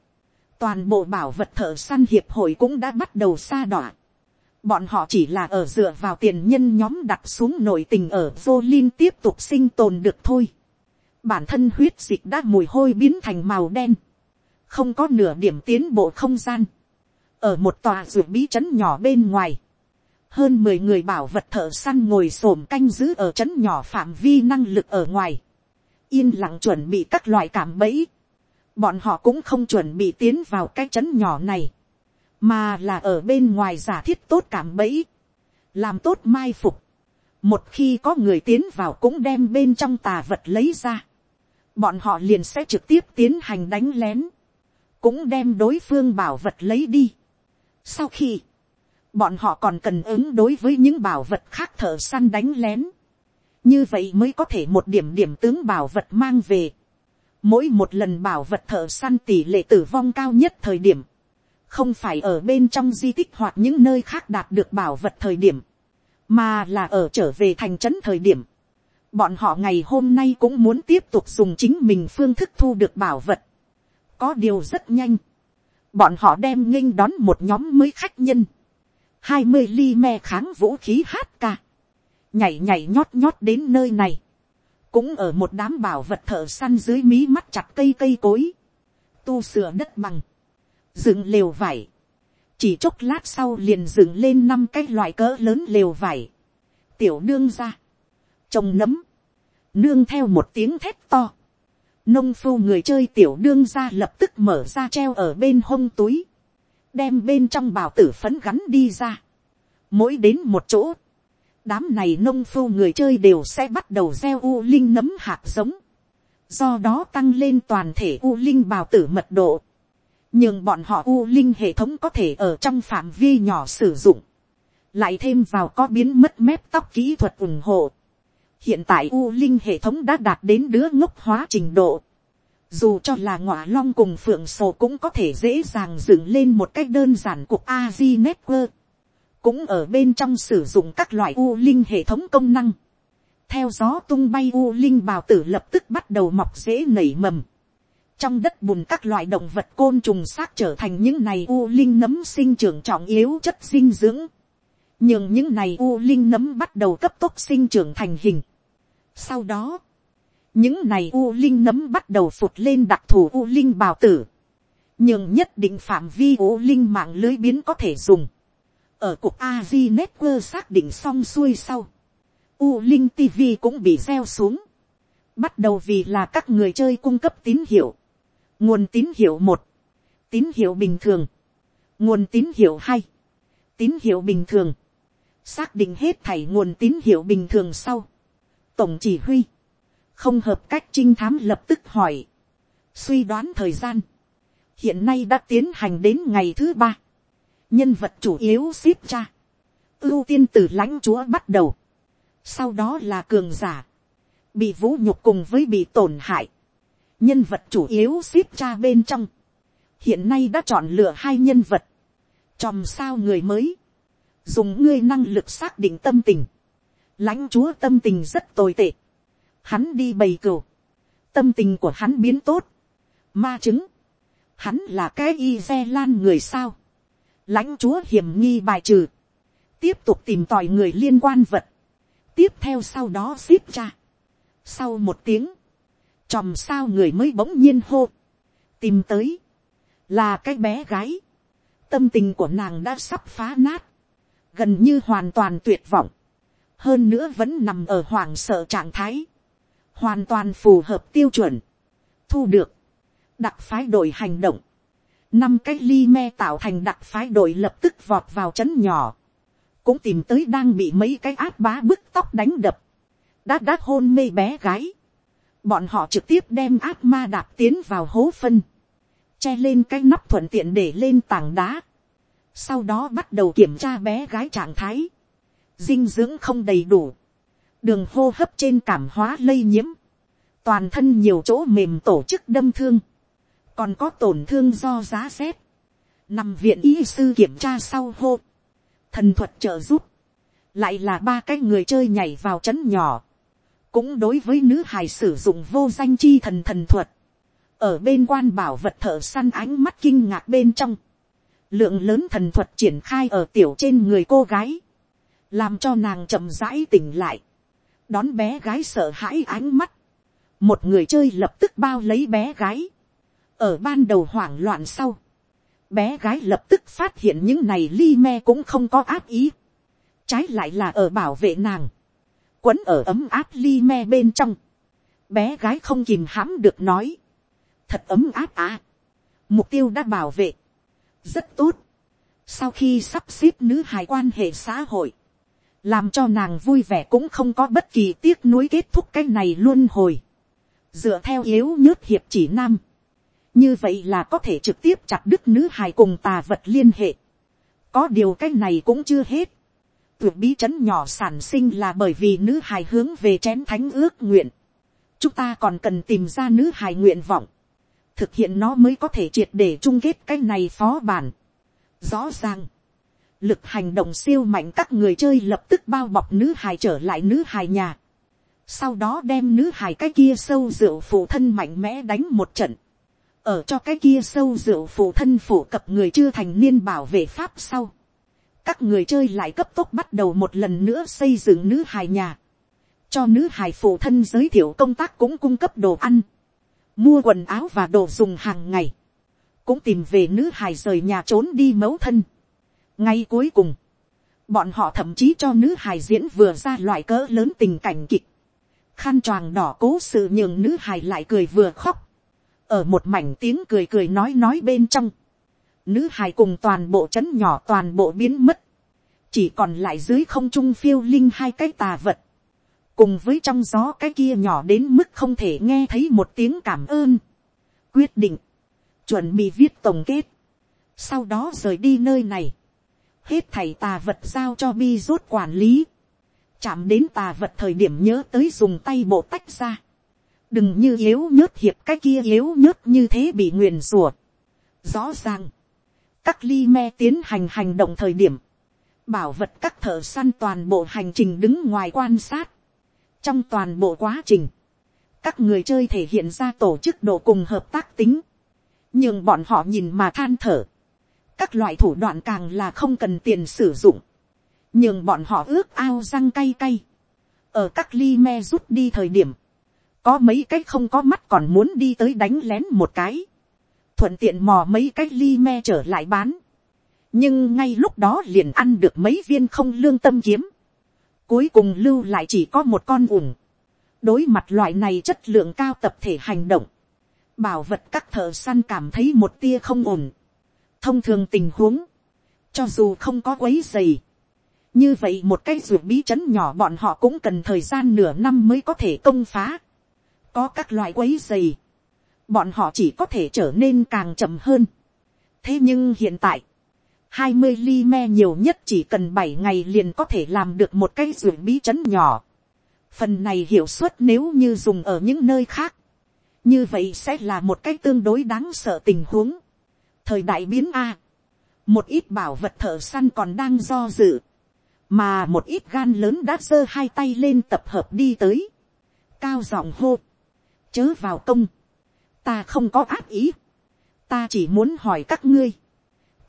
Toàn bộ bảo vật thợ săn hiệp hội cũng đã bắt đầu xa đọa. Bọn họ chỉ là ở dựa vào tiền nhân nhóm đặt xuống nội tình ở vô linh tiếp tục sinh tồn được thôi. Bản thân huyết dịch đã mùi hôi biến thành màu đen. Không có nửa điểm tiến bộ không gian. Ở một tòa ruột bí trấn nhỏ bên ngoài. Hơn mười người bảo vật thợ săn ngồi s ổ m canh giữ ở trấn nhỏ phạm vi năng lực ở ngoài, yên lặng chuẩn bị các loại cảm bẫy, bọn họ cũng không chuẩn bị tiến vào cái trấn nhỏ này, mà là ở bên ngoài giả thiết tốt cảm bẫy, làm tốt mai phục, một khi có người tiến vào cũng đem bên trong tà vật lấy ra, bọn họ liền sẽ trực tiếp tiến hành đánh lén, cũng đem đối phương bảo vật lấy đi. Sau khi bọn họ còn cần ứng đối với những bảo vật khác thợ săn đánh lén. như vậy mới có thể một điểm điểm tướng bảo vật mang về. mỗi một lần bảo vật thợ săn tỷ lệ tử vong cao nhất thời điểm, không phải ở bên trong di tích hoặc những nơi khác đạt được bảo vật thời điểm, mà là ở trở về thành trấn thời điểm bọn họ ngày hôm nay cũng muốn tiếp tục dùng chính mình phương thức thu được bảo vật. có điều rất nhanh, bọn họ đem nghênh đón một nhóm mới khách nhân, hai mươi ly me kháng vũ khí hát ca, nhảy nhảy nhót nhót đến nơi này, cũng ở một đám bảo vật thợ săn dưới mí mắt chặt cây cây cối, tu sửa đất bằng, dựng lều vải, chỉ chốc lát sau liền dựng lên năm cái loại cỡ lớn lều vải, tiểu đương ra, trồng nấm, nương theo một tiếng thét to, nông phu người chơi tiểu đương ra lập tức mở ra treo ở bên hông túi, đem bên trong bào tử phấn gắn đi ra, mỗi đến một chỗ, đám này nông phu người chơi đều sẽ bắt đầu gieo u linh nấm hạt giống, do đó tăng lên toàn thể u linh bào tử mật độ, nhưng bọn họ u linh hệ thống có thể ở trong phạm vi nhỏ sử dụng, lại thêm vào có biến mất mép tóc kỹ thuật ủng hộ hiện tại u linh hệ thống đã đạt đến đứa ngốc hóa trình độ. dù cho là ngọa long cùng phượng sổ cũng có thể dễ dàng dựng lên một cách đơn giản cuộc AZ network cũng ở bên trong sử dụng các loại u linh hệ thống công năng. theo gió tung bay u linh bào tử lập tức bắt đầu mọc dễ nảy mầm. trong đất bùn các loại động vật côn trùng xác trở thành những này u linh nấm sinh trưởng trọng yếu chất dinh dưỡng. nhưng những này u linh nấm bắt đầu cấp tốc sinh trưởng thành hình sau đó, những này u linh nấm bắt đầu phụt lên đặc thù u linh bào tử. nhưng nhất định phạm vi u linh mạng lưới biến có thể dùng. Ở cục Azi Network xác định xong xuôi sau, U Linh TV cũng bị gieo xuống, bắt đầu vì là các người chơi cung cấp tín hiệu, nguồn tín hiệu một, tín hiệu bình thường, nguồn tín hiệu hai, tín hiệu bình thường, xác định hết thảy nguồn tín hiệu bình thường sau, tổng chỉ huy, không hợp cách trinh thám lập tức hỏi, suy đoán thời gian, hiện nay đã tiến hành đến ngày thứ ba, nhân vật chủ yếu ship cha, ưu tiên từ lãnh chúa bắt đầu, sau đó là cường giả, bị vũ nhục cùng với bị tổn hại, nhân vật chủ yếu ship cha bên trong, hiện nay đã chọn lựa hai nhân vật, chòm sao người mới, dùng ngươi năng lực xác định tâm tình, lãnh chúa tâm tình rất tồi tệ, hắn đi bày cừu, tâm tình của hắn biến tốt, ma chứng, hắn là cái y xe lan người sao, lãnh chúa hiểm nghi bài trừ, tiếp tục tìm tòi người liên quan vật, tiếp theo sau đó ship cha. sau một tiếng, chòm sao người mới bỗng nhiên hô, tìm tới, là cái bé gái, tâm tình của nàng đã sắp phá nát, gần như hoàn toàn tuyệt vọng, hơn nữa vẫn nằm ở hoảng sợ trạng thái, hoàn toàn phù hợp tiêu chuẩn, thu được, đặc phái đội hành động, năm cái ly me tạo thành đặc phái đội lập tức vọt vào c h ấ n nhỏ, cũng tìm tới đang bị mấy cái áp bá bức tóc đánh đập, đã đã hôn mê bé gái, bọn họ trực tiếp đem áp ma đạp tiến vào hố phân, che lên cái nắp thuận tiện để lên tảng đá, sau đó bắt đầu kiểm tra bé gái trạng thái, dinh dưỡng không đầy đủ, đường hô hấp trên cảm hóa lây nhiễm, toàn thân nhiều chỗ mềm tổ chức đâm thương, còn có tổn thương do giá rét, nằm viện y sư kiểm tra sau hô, thần thuật trợ giúp, lại là ba cái người chơi nhảy vào c h ấ n nhỏ, cũng đối với nữ hài sử dụng vô danh chi thần thần thuật, ở bên quan bảo vật thợ săn ánh mắt kinh ngạc bên trong, lượng lớn thần thuật triển khai ở tiểu trên người cô gái, làm cho nàng chậm rãi tỉnh lại, đón bé gái sợ hãi ánh mắt, một người chơi lập tức bao lấy bé gái, ở ban đầu hoảng loạn sau, bé gái lập tức phát hiện những này li me cũng không có áp ý, trái lại là ở bảo vệ nàng, quấn ở ấm áp li me bên trong, bé gái không kìm hãm được nói, thật ấm áp à, mục tiêu đã bảo vệ, rất tốt, sau khi sắp xếp nữ hài quan hệ xã hội, làm cho nàng vui vẻ cũng không có bất kỳ tiếc nuối kết thúc cái này luôn hồi, dựa theo yếu nhớt hiệp chỉ nam, như vậy là có thể trực tiếp chặt đứt nữ hài cùng tà vật liên hệ. có điều cái này cũng chưa hết. tuyệt bí chấn nhỏ sản sinh là bởi vì nữ hài hướng về chén thánh ước nguyện. chúng ta còn cần tìm ra nữ hài nguyện vọng. thực hiện nó mới có thể triệt để chung kết cái này phó bản. rõ ràng, lực hành động siêu mạnh các người chơi lập tức bao bọc nữ hài trở lại nữ hài nhà. sau đó đem nữ hài cái kia sâu rượu phụ thân mạnh mẽ đánh một trận. ở cho cái kia sâu rượu phụ thân phủ cập người chưa thành niên bảo vệ pháp sau các người chơi lại cấp tốc bắt đầu một lần nữa xây dựng nữ hài nhà, cho nữ hài phụ thân giới thiệu công tác cũng cung cấp đồ ăn, mua quần áo và đồ dùng hàng ngày, cũng tìm về nữ hài rời nhà trốn đi mẫu thân ngay cuối cùng, bọn họ thậm chí cho nữ hài diễn vừa ra loại cỡ lớn tình cảnh kịch, khăn choàng đỏ cố sự nhường nữ hài lại cười vừa khóc, ở một mảnh tiếng cười cười nói nói bên trong, nữ hài cùng toàn bộ trấn nhỏ toàn bộ biến mất, chỉ còn lại dưới không trung phiêu linh hai cái tà vật, cùng với trong gió cái kia nhỏ đến mức không thể nghe thấy một tiếng cảm ơn, quyết định, chuẩn bị viết tổng kết, sau đó rời đi nơi này, hết thầy tà vật giao cho bi rốt quản lý, chạm đến tà vật thời điểm nhớ tới dùng tay bộ tách ra, đừng như yếu nhớt hiệp cái kia yếu nhớt như thế bị nguyền rủa. rõ ràng, các ly me tiến hành hành động thời điểm, bảo vật các thợ săn toàn bộ hành trình đứng ngoài quan sát. trong toàn bộ quá trình, các người chơi thể hiện ra tổ chức độ cùng hợp tác tính, nhưng bọn họ nhìn mà than thở các loại thủ đoạn càng là không cần tiền sử dụng, nhưng bọn họ ước ao răng cay cay. ở các ly me rút đi thời điểm, có mấy cái không có mắt còn muốn đi tới đánh lén một cái thuận tiện mò mấy cái ly me trở lại bán. nhưng ngay lúc đó liền ăn được mấy viên không lương tâm kiếm. cuối cùng lưu lại chỉ có một con ủng. đối mặt loại này chất lượng cao tập thể hành động. bảo vật các thợ săn cảm thấy một tia không ổn thông thường tình huống, cho dù không có quấy dày. như vậy một cái ruột bí chấn nhỏ bọn họ cũng cần thời gian nửa năm mới có thể công phá. có các loại quấy dày bọn họ chỉ có thể trở nên càng chậm hơn. thế nhưng hiện tại, hai mươi ly me nhiều nhất chỉ cần bảy ngày liền có thể làm được một cái ruộng bí chấn nhỏ. phần này hiệu suất nếu như dùng ở những nơi khác, như vậy sẽ là một cái tương đối đáng sợ tình huống thời đại biến a, một ít bảo vật thợ săn còn đang do dự, mà một ít gan lớn đã giơ hai tay lên tập hợp đi tới, cao giọng hô, chớ vào công, ta không có ác ý, ta chỉ muốn hỏi các ngươi,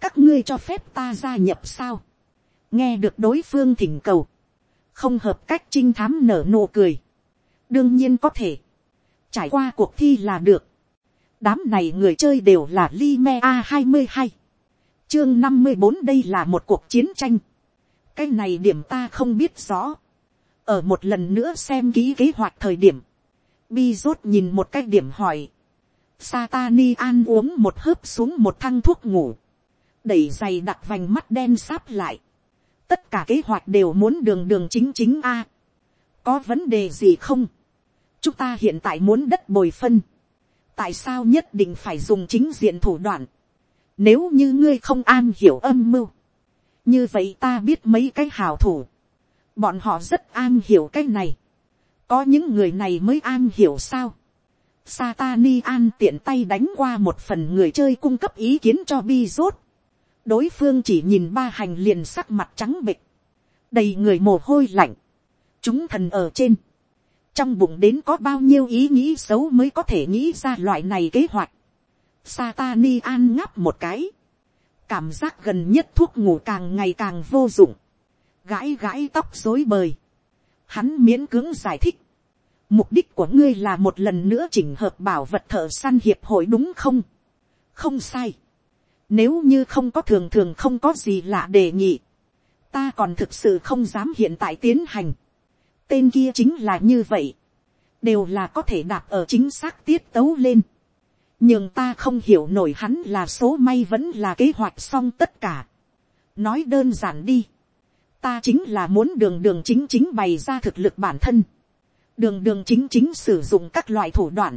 các ngươi cho phép ta gia nhập sao, nghe được đối phương thỉnh cầu, không hợp cách trinh thám nở nụ cười, đương nhiên có thể, trải qua cuộc thi là được, đám này người chơi đều là Lime A hai mươi hai, chương năm mươi bốn đây là một cuộc chiến tranh, cái này điểm ta không biết rõ, ở một lần nữa xem kỹ kế hoạch thời điểm, bi rốt nhìn một cái điểm hỏi, Satani an uống một hớp xuống một thăng thuốc ngủ. Đẩy giày đặt vành mắt đen sáp lại. Tất cả kế hoạch đều muốn đường đường chính chính a. Có vấn đề gì không? Chúng ta hiện tại muốn đất bồi phân. Tại sao nhất định phải dùng chính diện thủ đoạn? Nếu như ngươi không an hiểu âm mưu. Như vậy ta biết mấy cái hào thủ. Bọn họ rất an hiểu cái này. Có những người này mới an hiểu sao? Satani an tiện tay đánh qua một phần người chơi cung cấp ý kiến cho bi rốt. Đối phương chỉ nhìn ba hành liền sắc mặt trắng bịch. Đầy người mồ hôi lạnh. Chúng thần ở trên. Trong bụng đến có bao nhiêu ý nghĩ xấu mới có thể nghĩ ra loại này kế hoạch. Satani an ngáp một cái. Cảm giác gần nhất thuốc ngủ càng ngày càng vô dụng. Gãi gãi tóc rối bời. Hắn miễn cưỡng giải thích mục đích của ngươi là một lần nữa chỉnh hợp bảo vật thợ săn hiệp hội đúng không không sai nếu như không có thường thường không có gì lạ đề nghị, ta còn thực sự không dám hiện tại tiến hành tên kia chính là như vậy. Đều là có thể đạp ở chính xác tiết tấu lên. Nhưng ta không hiểu nổi hắn là số may vẫn là kế hoạch xong tất cả. Nói đơn giản đi. Ta chính là muốn đường đường chính chính bày ra thực lực bản thân. Đường đường chính chính sử dụng các loại thủ đoạn,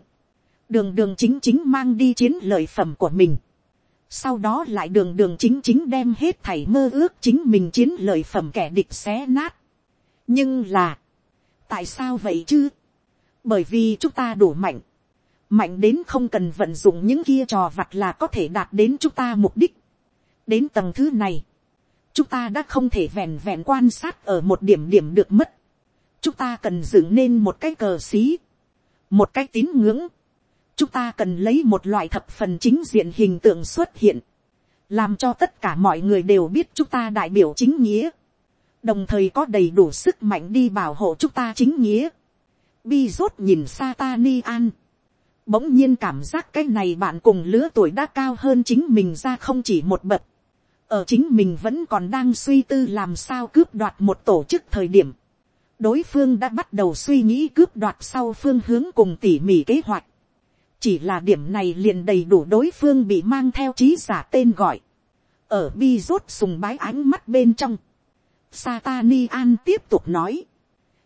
đường đường chính chính mang đi chiến lợi phẩm của mình, sau đó lại đường đường chính chính đem hết thảy mơ ước chính mình chiến lợi phẩm kẻ địch xé nát. nhưng là, tại sao vậy chứ, bởi vì chúng ta đủ mạnh, mạnh đến không cần vận dụng những kia trò vặt là có thể đạt đến chúng ta mục đích. đến tầng thứ này, chúng ta đã không thể vẹn vẹn quan sát ở một điểm điểm được mất. chúng ta cần dựng nên một cái cờ xí, một cái tín ngưỡng. chúng ta cần lấy một loại thập phần chính diện hình tượng xuất hiện, làm cho tất cả mọi người đều biết chúng ta đại biểu chính nghĩa, đồng thời có đầy đủ sức mạnh đi bảo hộ chúng ta chính nghĩa. Bi rốt nhìn Satani an bỗng nhiên cảm giác cái này bạn cùng lứa tuổi đã cao hơn chính mình ra không chỉ một bậc. ở chính mình vẫn còn đang suy tư làm sao cướp đoạt một tổ chức thời điểm. đối phương đã bắt đầu suy nghĩ cướp đoạt sau phương hướng cùng tỉ mỉ kế hoạch. chỉ là điểm này liền đầy đủ đối phương bị mang theo trí giả tên gọi. ở bi rốt sùng bái ánh mắt bên trong. Satani an tiếp tục nói.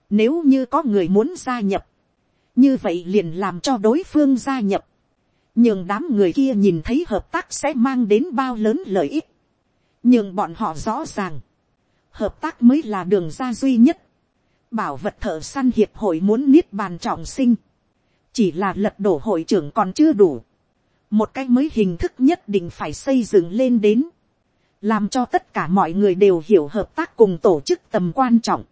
nếu như có người muốn gia nhập, như vậy liền làm cho đối phương gia nhập, nhường đám người kia nhìn thấy hợp tác sẽ mang đến bao lớn lợi ích, nhường bọn họ rõ ràng, hợp tác mới là đường ra duy nhất, bảo vật thợ săn hiệp hội muốn niết bàn trọng sinh, chỉ là lật đổ hội trưởng còn chưa đủ, một cái mới hình thức nhất định phải xây dựng lên đến, làm cho tất cả mọi người đều hiểu hợp tác cùng tổ chức tầm quan trọng,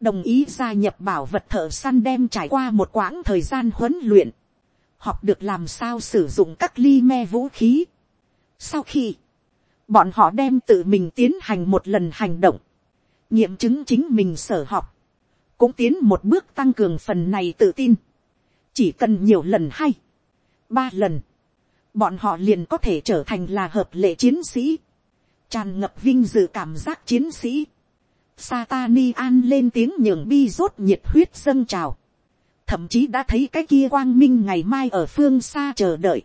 đồng ý gia nhập bảo vật thợ săn đem trải qua một quãng thời gian huấn luyện, học được làm sao sử dụng các ly me vũ khí. Sau khi, bọn họ đem tự mình tiến hành một lần hành động, nghiệm chứng chính mình sở học, cũng tiến một bước tăng cường phần này tự tin. chỉ cần nhiều lần hay, ba lần, bọn họ liền có thể trở thành là hợp lệ chiến sĩ, tràn ngập vinh dự cảm giác chiến sĩ Satani an lên tiếng nhường bi rốt nhiệt huyết dâng trào. Thậm chí đã thấy cái kia quang minh ngày mai ở phương xa chờ đợi.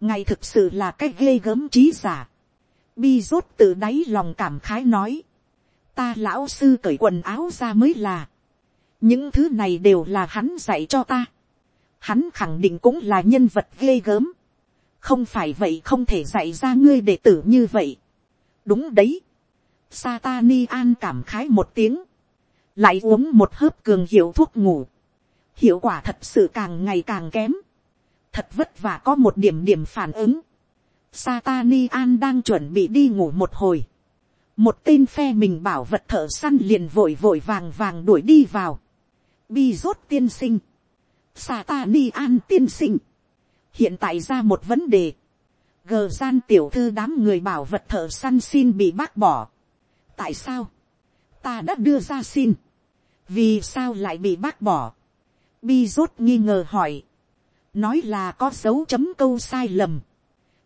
Ngày thực sự là cái ghê gớm trí giả. Bi rốt từ đáy lòng cảm khái nói. Ta lão sư cởi quần áo ra mới là. Những thứ này đều là hắn dạy cho ta. Hắn khẳng định cũng là nhân vật ghê gớm. Không phải vậy không thể dạy ra ngươi đệ tử như vậy. Đúng đấy Satani an cảm khái một tiếng. Lại uống một hớp cường hiệu thuốc ngủ. Hiệu quả thật sự càng ngày càng kém. Thật vất vả có một điểm điểm phản ứng. Satani an đang chuẩn bị đi ngủ một hồi. Một tên phe mình bảo vật thợ săn liền vội vội vàng vàng đuổi đi vào. Bi rốt tiên sinh. Satani an tiên sinh. Hiện tại ra một vấn đề. Gờ gian tiểu thư đám người bảo vật thợ săn xin bị bác bỏ. Tại sao, ta đã đưa ra xin, vì sao lại bị bác bỏ, bi rốt nghi ngờ hỏi, nói là có dấu chấm câu sai lầm,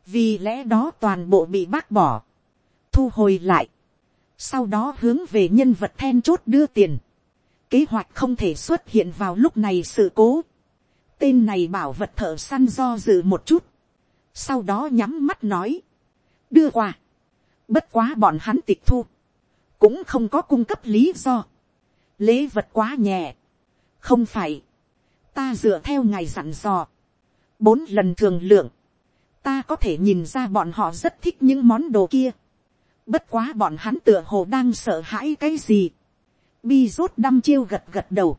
vì lẽ đó toàn bộ bị bác bỏ, thu hồi lại, sau đó hướng về nhân vật then chốt đưa tiền, kế hoạch không thể xuất hiện vào lúc này sự cố, tên này bảo vật thợ săn do dự một chút, sau đó nhắm mắt nói, đưa qua, bất quá bọn hắn tịch thu, cũng không có cung cấp lý do. lễ vật quá nhẹ. không phải. ta dựa theo ngày dặn dò. bốn lần thường lượng. ta có thể nhìn ra bọn họ rất thích những món đồ kia. bất quá bọn hắn tựa hồ đang sợ hãi cái gì. bi rốt đăm chiêu gật gật đầu.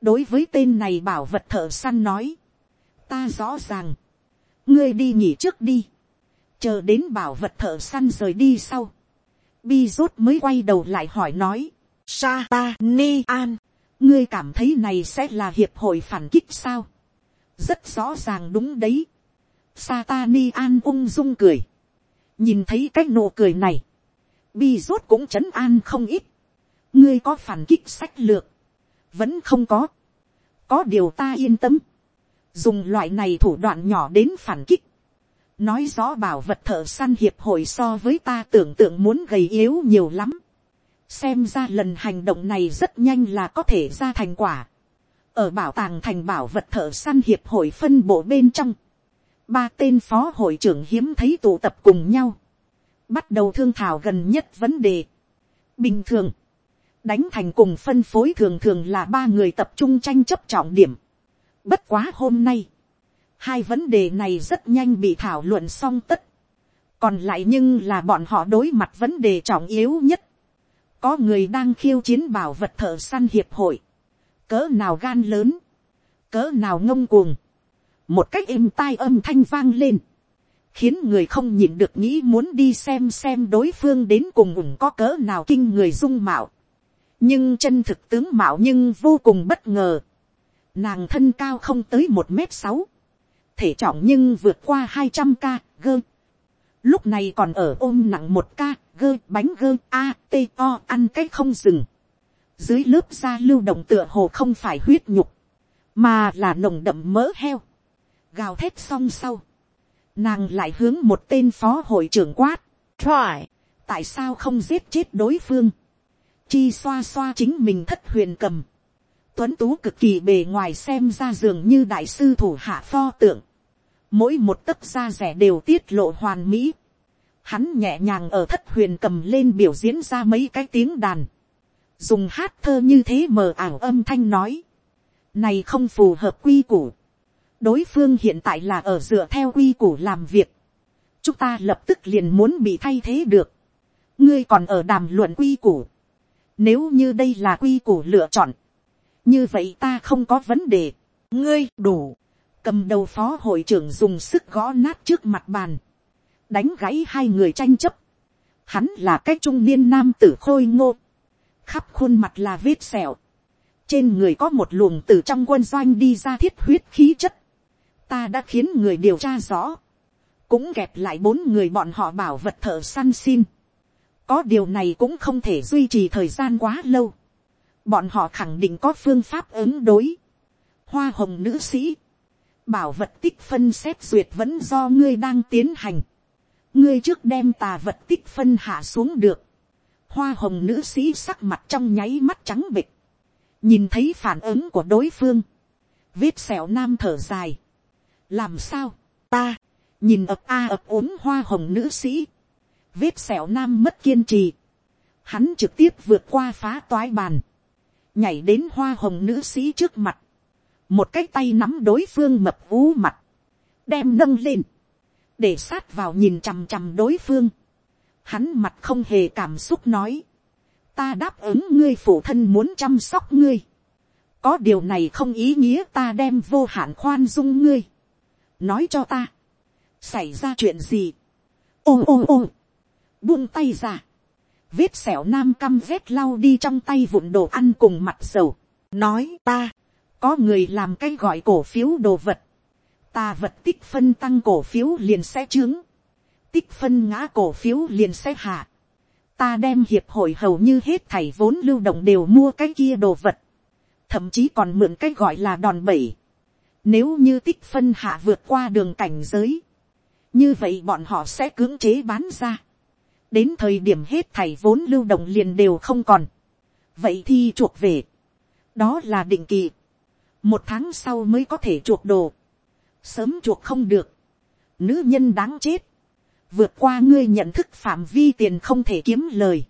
đối với tên này bảo vật thợ săn nói. ta rõ ràng ngươi đi nghỉ trước đi. chờ đến bảo vật thợ săn rời đi sau. Bi rốt mới quay đầu lại hỏi nói, sa ta ni an, ngươi cảm thấy này sẽ là hiệp hội phản kích sao, rất rõ ràng đúng đấy, sa ta ni an ung dung cười, nhìn thấy cái nụ cười này, bi rốt cũng chấn an không ít, ngươi có phản kích sách lược, vẫn không có, có điều ta yên tâm, dùng loại này thủ đoạn nhỏ đến phản kích, nói rõ bảo vật thợ săn hiệp hội so với ta tưởng tượng muốn gầy yếu nhiều lắm. xem ra lần hành động này rất nhanh là có thể ra thành quả. ở bảo tàng thành bảo vật thợ săn hiệp hội phân bộ bên trong, ba tên phó hội trưởng hiếm thấy tụ tập cùng nhau, bắt đầu thương thảo gần nhất vấn đề. bình thường, đánh thành cùng phân phối thường thường là ba người tập trung tranh chấp trọng điểm bất quá hôm nay, hai vấn đề này rất nhanh bị thảo luận xong tất. còn lại nhưng là bọn họ đối mặt vấn đề trọng yếu nhất. có người đang khiêu chiến bảo vật thợ săn hiệp hội, cỡ nào gan lớn, cỡ nào ngông cuồng, một cách êm tai âm thanh vang lên, khiến người không nhìn được nghĩ muốn đi xem xem đối phương đến cùng ủng có cỡ nào kinh người dung mạo. nhưng chân thực tướng mạo nhưng vô cùng bất ngờ nàng thân cao không tới một m sáu, thể trọng nhưng vượt qua hai trăm ca gơ. lúc này còn ở ôm nặng một ca gơ bánh gơ a t o ăn cái không dừng. dưới lớp da lưu động tựa hồ không phải huyết nhục, mà là nồng đậm mỡ heo. gào thét xong sau nàng lại hướng một tên phó hội trưởng quát, try, tại sao không giết chết đối phương, chi xoa xoa chính mình thất huyền cầm, tuấn tú cực kỳ bề ngoài xem ra dường như đại sư thủ hạ pho tượng, mỗi một tấc da rẻ đều tiết lộ hoàn mỹ, hắn nhẹ nhàng ở thất huyền cầm lên biểu diễn ra mấy cái tiếng đàn, dùng hát thơ như thế mờ ảo âm thanh nói, này không phù hợp quy củ, đối phương hiện tại là ở dựa theo quy củ làm việc, chúng ta lập tức liền muốn bị thay thế được, ngươi còn ở đàm luận quy củ, nếu như đây là quy củ lựa chọn, như vậy ta không có vấn đề, ngươi đủ, cầm đầu phó hội trưởng dùng sức gõ nát trước mặt bàn, đánh gãy hai người tranh chấp, hắn là cái trung niên nam tử khôi ngô, khắp khuôn mặt là vết sẹo, trên người có một luồng từ trong quân doanh đi ra thiết huyết khí chất, ta đã khiến người điều tra rõ, cũng kẹp lại bốn người bọn họ bảo vật thợ săn xin. có điều này cũng không thể duy trì thời gian quá lâu bọn họ khẳng định có phương pháp ứng đối. hoa hồng nữ sĩ, bảo vật tích phân xét duyệt vẫn do ngươi đang tiến hành. ngươi trước đem tà vật tích phân hạ xuống được. hoa hồng nữ sĩ sắc mặt trong nháy mắt trắng bịch. nhìn thấy phản ứng của đối phương. vết sẹo nam thở dài làm sao, ta, nhìn ập a ập ốm hoa hồng nữ sĩ, vết sẹo nam mất kiên trì, hắn trực tiếp vượt qua phá toái bàn, nhảy đến hoa hồng nữ sĩ trước mặt, một cái tay nắm đối phương mập vú mặt, đem nâng lên, để sát vào nhìn chằm chằm đối phương, hắn mặt không hề cảm xúc nói, ta đáp ứng ngươi phụ thân muốn chăm sóc ngươi, có điều này không ý nghĩa ta đem vô hạn khoan dung ngươi, nói cho ta, xảy ra chuyện gì, ôm ôm ôm, buông tay ra, vết sẹo nam căm vết lau đi trong tay vụn đồ ăn cùng mặt dầu, nói ta, có người làm cái gọi cổ phiếu đồ vật, ta vật tích phân tăng cổ phiếu liền sẽ trướng, tích phân ngã cổ phiếu liền sẽ hạ, ta đem hiệp hội hầu như hết thảy vốn lưu động đều mua cái kia đồ vật, thậm chí còn mượn cái gọi là đòn bẩy, nếu như tích phân hạ vượt qua đường cảnh giới. Như vậy bọn họ sẽ cưỡng chế bán ra. Đến thời điểm hết thảy vốn lưu động liền đều không còn. Vậy thì chuộc về. Đó là định kỳ. Một tháng sau mới có thể chuộc đồ. Sớm chuộc không được. Nữ nhân đáng chết. Vượt qua ngươi nhận thức phạm vi tiền không thể kiếm lời.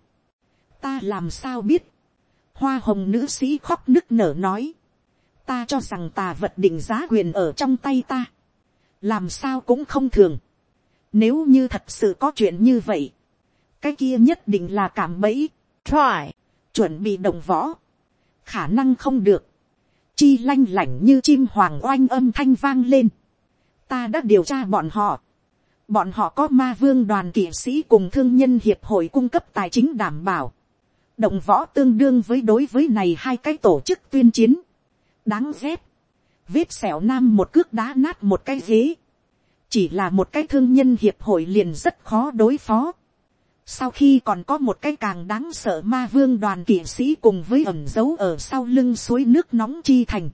Ta làm sao biết. Hoa hồng nữ sĩ khóc nức nở nói ta cho rằng tà vật định giá quyền ở trong tay ta, làm sao cũng không thường. Nếu như thật sự có chuyện như vậy, cái kia nhất định là cảm bẫy, try, chuẩn bị đồng võ, khả năng không được, chi lanh lảnh như chim hoàng oanh âm thanh vang lên. Ta đã điều tra bọn họ, bọn họ có ma vương đoàn kỵ sĩ cùng thương nhân hiệp hội cung cấp tài chính đảm bảo, động võ tương đương với đối với này hai cái tổ chức tuyên chiến, đáng ghét. Vết sẹo nam một cước đá nát một cái ghế. Chỉ là một cái thương nhân hiệp hội liền rất khó đối phó. Sau khi còn có một cái càng đáng sợ ma vương đoàn kỵ sĩ cùng với ẩn dấu ở sau lưng suối nước nóng chi thành.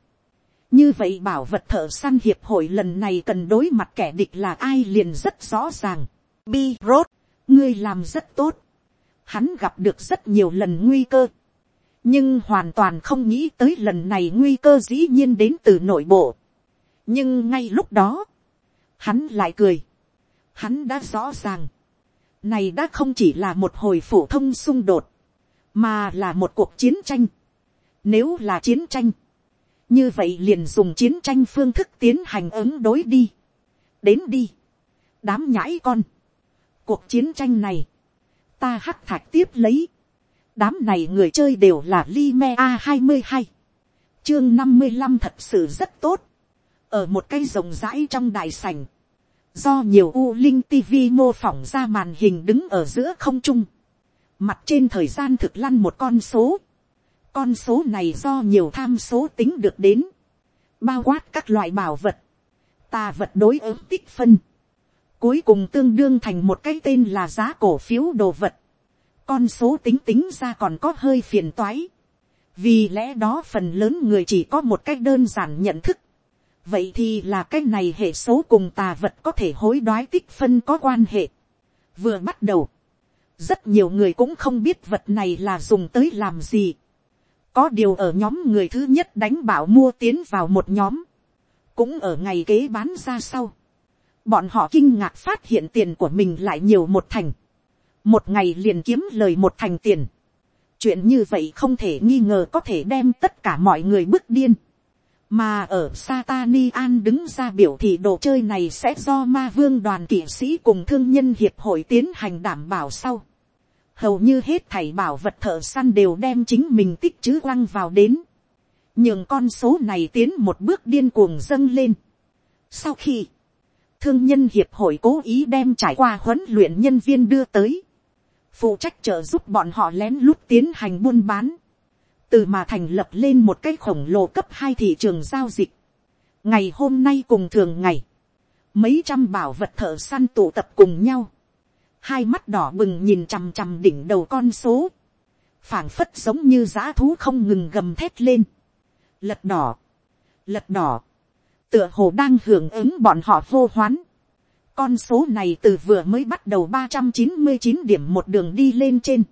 Như vậy bảo vật thợ săn hiệp hội lần này cần đối mặt kẻ địch là ai liền rất rõ ràng. Bi Rốt, ngươi làm rất tốt. Hắn gặp được rất nhiều lần nguy cơ nhưng hoàn toàn không nghĩ tới lần này nguy cơ dĩ nhiên đến từ nội bộ. nhưng ngay lúc đó, hắn lại cười. hắn đã rõ ràng, này đã không chỉ là một hồi phổ thông xung đột, mà là một cuộc chiến tranh. nếu là chiến tranh, như vậy liền dùng chiến tranh phương thức tiến hành ứng đối đi. đến đi, đám nhãi con, cuộc chiến tranh này, ta hắc thạch tiếp lấy, đám này người chơi đều là Lime a hai mươi hai, chương năm mươi năm thật sự rất tốt, ở một cái rộng rãi trong đại sảnh, do nhiều u linh tv mô phỏng ra màn hình đứng ở giữa không trung, mặt trên thời gian thực lăn một con số, con số này do nhiều tham số tính được đến, bao quát các loại bảo vật, tà vật đối ứng tích phân, cuối cùng tương đương thành một cái tên là giá cổ phiếu đồ vật, con số tính tính ra còn có hơi phiền toái, vì lẽ đó phần lớn người chỉ có một cách đơn giản nhận thức, vậy thì là cái này hệ số cùng tà vật có thể hối đoái tích phân có quan hệ. vừa bắt đầu, rất nhiều người cũng không biết vật này là dùng tới làm gì. có điều ở nhóm người thứ nhất đánh bảo mua tiến vào một nhóm, cũng ở ngày kế bán ra sau. bọn họ kinh ngạc phát hiện tiền của mình lại nhiều một thành, một ngày liền kiếm lời một thành tiền. chuyện như vậy không thể nghi ngờ có thể đem tất cả mọi người bước điên mà ở Satani An đứng ra biểu thị đồ chơi này sẽ do ma vương đoàn kỵ sĩ cùng thương nhân hiệp hội tiến hành đảm bảo sau. Hầu như hết thảy bảo vật thợ săn đều đem chính mình tích chứ quăng vào đến. Nhưng con số này tiến một bước điên cuồng dâng lên. Sau khi, thương nhân hiệp hội cố ý đem trải qua huấn luyện nhân viên đưa tới. Phụ trách trợ giúp bọn họ lén lút tiến hành buôn bán từ mà thành lập lên một cái khổng lồ cấp hai thị trường giao dịch. ngày hôm nay cùng thường ngày, mấy trăm bảo vật thợ săn tụ tập cùng nhau, hai mắt đỏ bừng nhìn chằm chằm đỉnh đầu con số, phảng phất giống như dã thú không ngừng gầm thét lên, lật đỏ, lật đỏ, tựa hồ đang hưởng ứng bọn họ hô hoán. Con số này từ vừa mới bắt đầu ba trăm chín mươi chín điểm một đường đi lên trên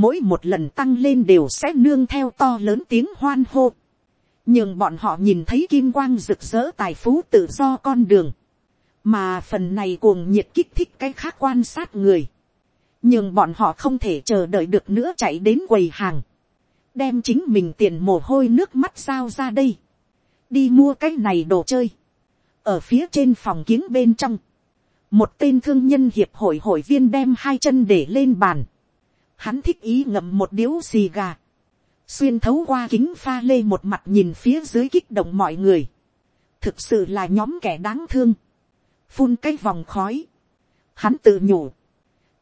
mỗi một lần tăng lên đều sẽ nương theo to lớn tiếng hoan hô, nhưng bọn họ nhìn thấy kim quang rực rỡ tài phú tự do con đường, mà phần này cuồng nhiệt kích thích cái khác quan sát người, nhưng bọn họ không thể chờ đợi được nữa chạy đến quầy hàng, đem chính mình tiền mồ hôi nước mắt sao ra đây, đi mua cái này đồ chơi, ở phía trên phòng kiếng bên trong, một tên thương nhân hiệp hội hội viên đem hai chân để lên bàn, hắn thích ý ngậm một điếu xì gà, xuyên thấu qua kính pha lê một mặt nhìn phía dưới kích động mọi người, thực sự là nhóm kẻ đáng thương, phun cái vòng khói, hắn tự nhủ,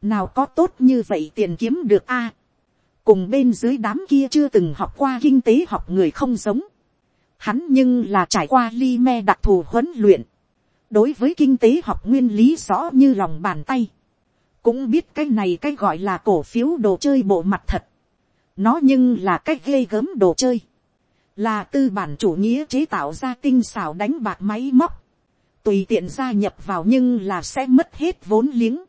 nào có tốt như vậy tiền kiếm được a, cùng bên dưới đám kia chưa từng học qua kinh tế học người không giống, hắn nhưng là trải qua ly me đặc thù huấn luyện, đối với kinh tế học nguyên lý rõ như lòng bàn tay, cũng biết cái này cái gọi là cổ phiếu đồ chơi bộ mặt thật. nó nhưng là cái ghê gớm đồ chơi. là tư bản chủ nghĩa chế tạo ra tinh xảo đánh bạc máy móc. tùy tiện gia nhập vào nhưng là sẽ mất hết vốn liếng.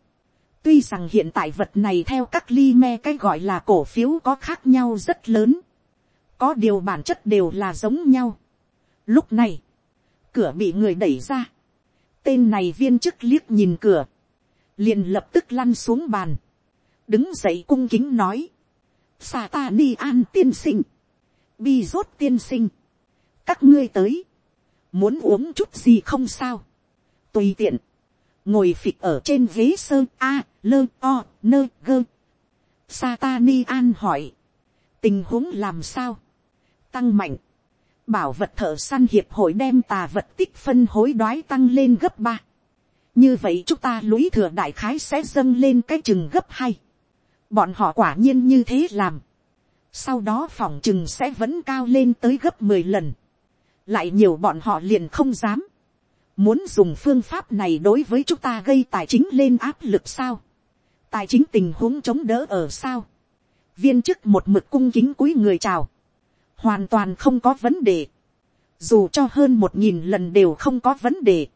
tuy rằng hiện tại vật này theo các ly me cái gọi là cổ phiếu có khác nhau rất lớn. có điều bản chất đều là giống nhau. lúc này, cửa bị người đẩy ra. tên này viên chức liếc nhìn cửa liền lập tức lăn xuống bàn, đứng dậy cung kính nói, xà ta ni an tiên sinh, bi rốt tiên sinh, các ngươi tới, muốn uống chút gì không sao, tùy tiện, ngồi phịch ở trên ghế sơ a, lơ o, nơ gơ. Satani an hỏi, tình huống làm sao, tăng mạnh, bảo vật thợ săn hiệp hội đem tà vật tích phân hối đoái tăng lên gấp ba, như vậy chúng ta lũy thừa đại khái sẽ dâng lên cái chừng gấp hai. bọn họ quả nhiên như thế làm. sau đó phòng chừng sẽ vẫn cao lên tới gấp mười lần. lại nhiều bọn họ liền không dám. muốn dùng phương pháp này đối với chúng ta gây tài chính lên áp lực sao. tài chính tình huống chống đỡ ở sao. viên chức một mực cung kính cúi người chào. hoàn toàn không có vấn đề. dù cho hơn một nghìn lần đều không có vấn đề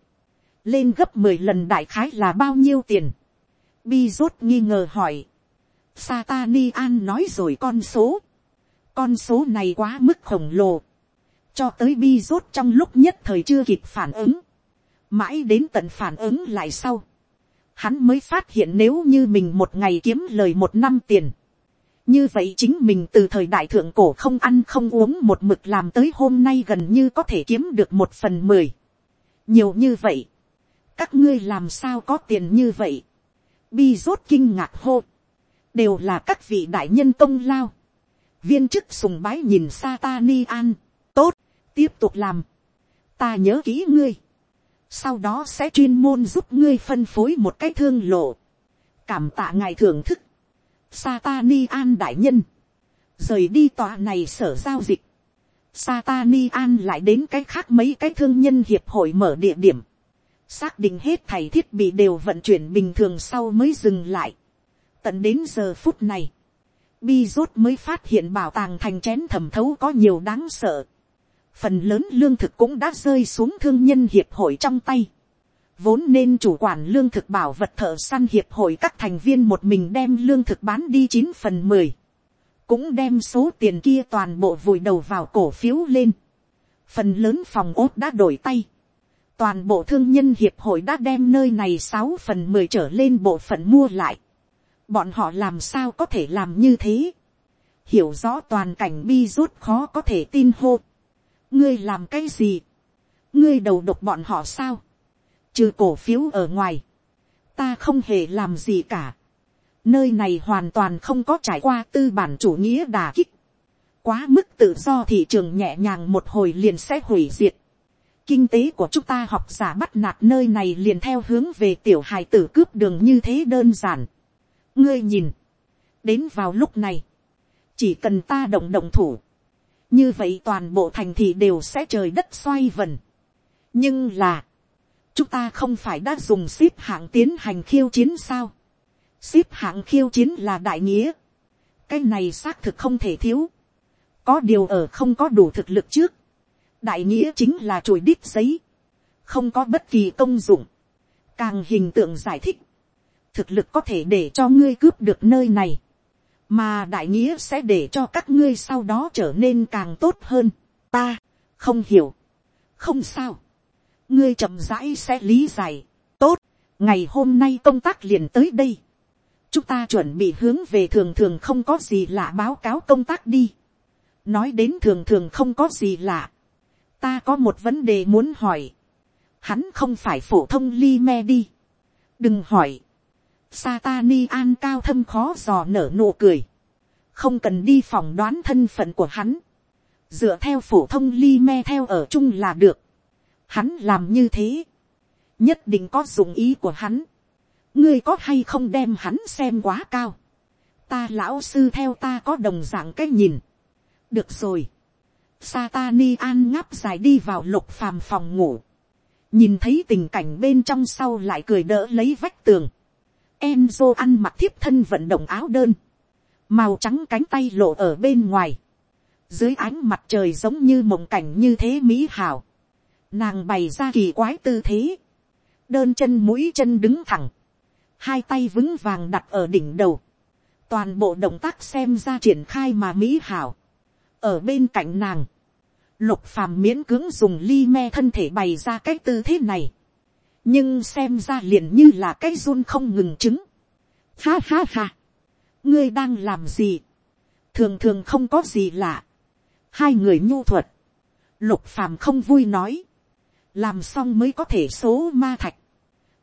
lên gấp mười lần đại khái là bao nhiêu tiền. Bi rốt nghi ngờ hỏi. Satani an nói rồi con số. Con số này quá mức khổng lồ. Cho tới bi rốt trong lúc nhất thời chưa kịp phản ứng. Mãi đến tận phản ứng lại sau. Hắn mới phát hiện nếu như mình một ngày kiếm lời một năm tiền. Như vậy chính mình từ thời đại thượng cổ không ăn không uống một mực làm tới hôm nay gần như có thể kiếm được một phần mười. Nhiều như vậy các ngươi làm sao có tiền như vậy, bi rốt kinh ngạc hô, đều là các vị đại nhân công lao, viên chức sùng bái nhìn Satani an, tốt, tiếp tục làm, ta nhớ kỹ ngươi, sau đó sẽ chuyên môn giúp ngươi phân phối một cái thương lộ, cảm tạ ngài thưởng thức, Satani an đại nhân, rời đi tòa này sở giao dịch, Satani an lại đến cái khác mấy cái thương nhân hiệp hội mở địa điểm, xác định hết thầy thiết bị đều vận chuyển bình thường sau mới dừng lại. Tận đến giờ phút này, bi rốt mới phát hiện bảo tàng thành chén thẩm thấu có nhiều đáng sợ. Phần lớn lương thực cũng đã rơi xuống thương nhân hiệp hội trong tay. Vốn nên chủ quản lương thực bảo vật thợ săn hiệp hội các thành viên một mình đem lương thực bán đi chín phần mười Cũng đem số tiền kia toàn bộ vùi đầu vào cổ phiếu lên. Phần lớn phòng ốt đã đổi tay toàn bộ thương nhân hiệp hội đã đem nơi này sáu phần mười trở lên bộ phận mua lại. bọn họ làm sao có thể làm như thế. hiểu rõ toàn cảnh bi rút khó có thể tin hô. ngươi làm cái gì. ngươi đầu độc bọn họ sao. trừ cổ phiếu ở ngoài. ta không hề làm gì cả. nơi này hoàn toàn không có trải qua tư bản chủ nghĩa đà kích. quá mức tự do thị trường nhẹ nhàng một hồi liền sẽ hủy diệt kinh tế của chúng ta học giả bắt nạt nơi này liền theo hướng về tiểu hài tử cướp đường như thế đơn giản. ngươi nhìn, đến vào lúc này, chỉ cần ta động động thủ, như vậy toàn bộ thành thị đều sẽ trời đất xoay vần. nhưng là, chúng ta không phải đã dùng ship hạng tiến hành khiêu chiến sao. ship hạng khiêu chiến là đại nghĩa. cái này xác thực không thể thiếu. có điều ở không có đủ thực lực trước, đại nghĩa chính là chùi đít giấy, không có bất kỳ công dụng, càng hình tượng giải thích, thực lực có thể để cho ngươi cướp được nơi này, mà đại nghĩa sẽ để cho các ngươi sau đó trở nên càng tốt hơn. ta, không hiểu, không sao, ngươi chậm rãi sẽ lý giải, tốt, ngày hôm nay công tác liền tới đây, chúng ta chuẩn bị hướng về thường thường không có gì lạ báo cáo công tác đi, nói đến thường thường không có gì lạ, ta có một vấn đề muốn hỏi. Hắn không phải phổ thông li me đi. đừng hỏi. Satani an cao thâm khó dò nở nụ cười. không cần đi phỏng đoán thân phận của hắn. dựa theo phổ thông li me theo ở chung là được. hắn làm như thế. nhất định có dụng ý của hắn. ngươi có hay không đem hắn xem quá cao. ta lão sư theo ta có đồng dạng cái nhìn. được rồi Satani an ngáp dài đi vào lục phàm phòng ngủ. Nhìn thấy tình cảnh bên trong sau lại cười đỡ lấy vách tường. Enzo ăn mặc thiếp thân vận động áo đơn. Màu trắng cánh tay lộ ở bên ngoài. Dưới ánh mặt trời giống như mộng cảnh như thế mỹ hảo. Nàng bày ra kỳ quái tư thế. Đơn chân mũi chân đứng thẳng. Hai tay vững vàng đặt ở đỉnh đầu. Toàn bộ động tác xem ra triển khai mà mỹ hảo ở bên cạnh nàng, lục phàm miễn cưỡng dùng ly me thân thể bày ra cái tư thế này, nhưng xem ra liền như là cái run không ngừng chứng. Ha ha ha, ngươi đang làm gì, thường thường không có gì lạ, hai người nhu thuật, lục phàm không vui nói, làm xong mới có thể số ma thạch,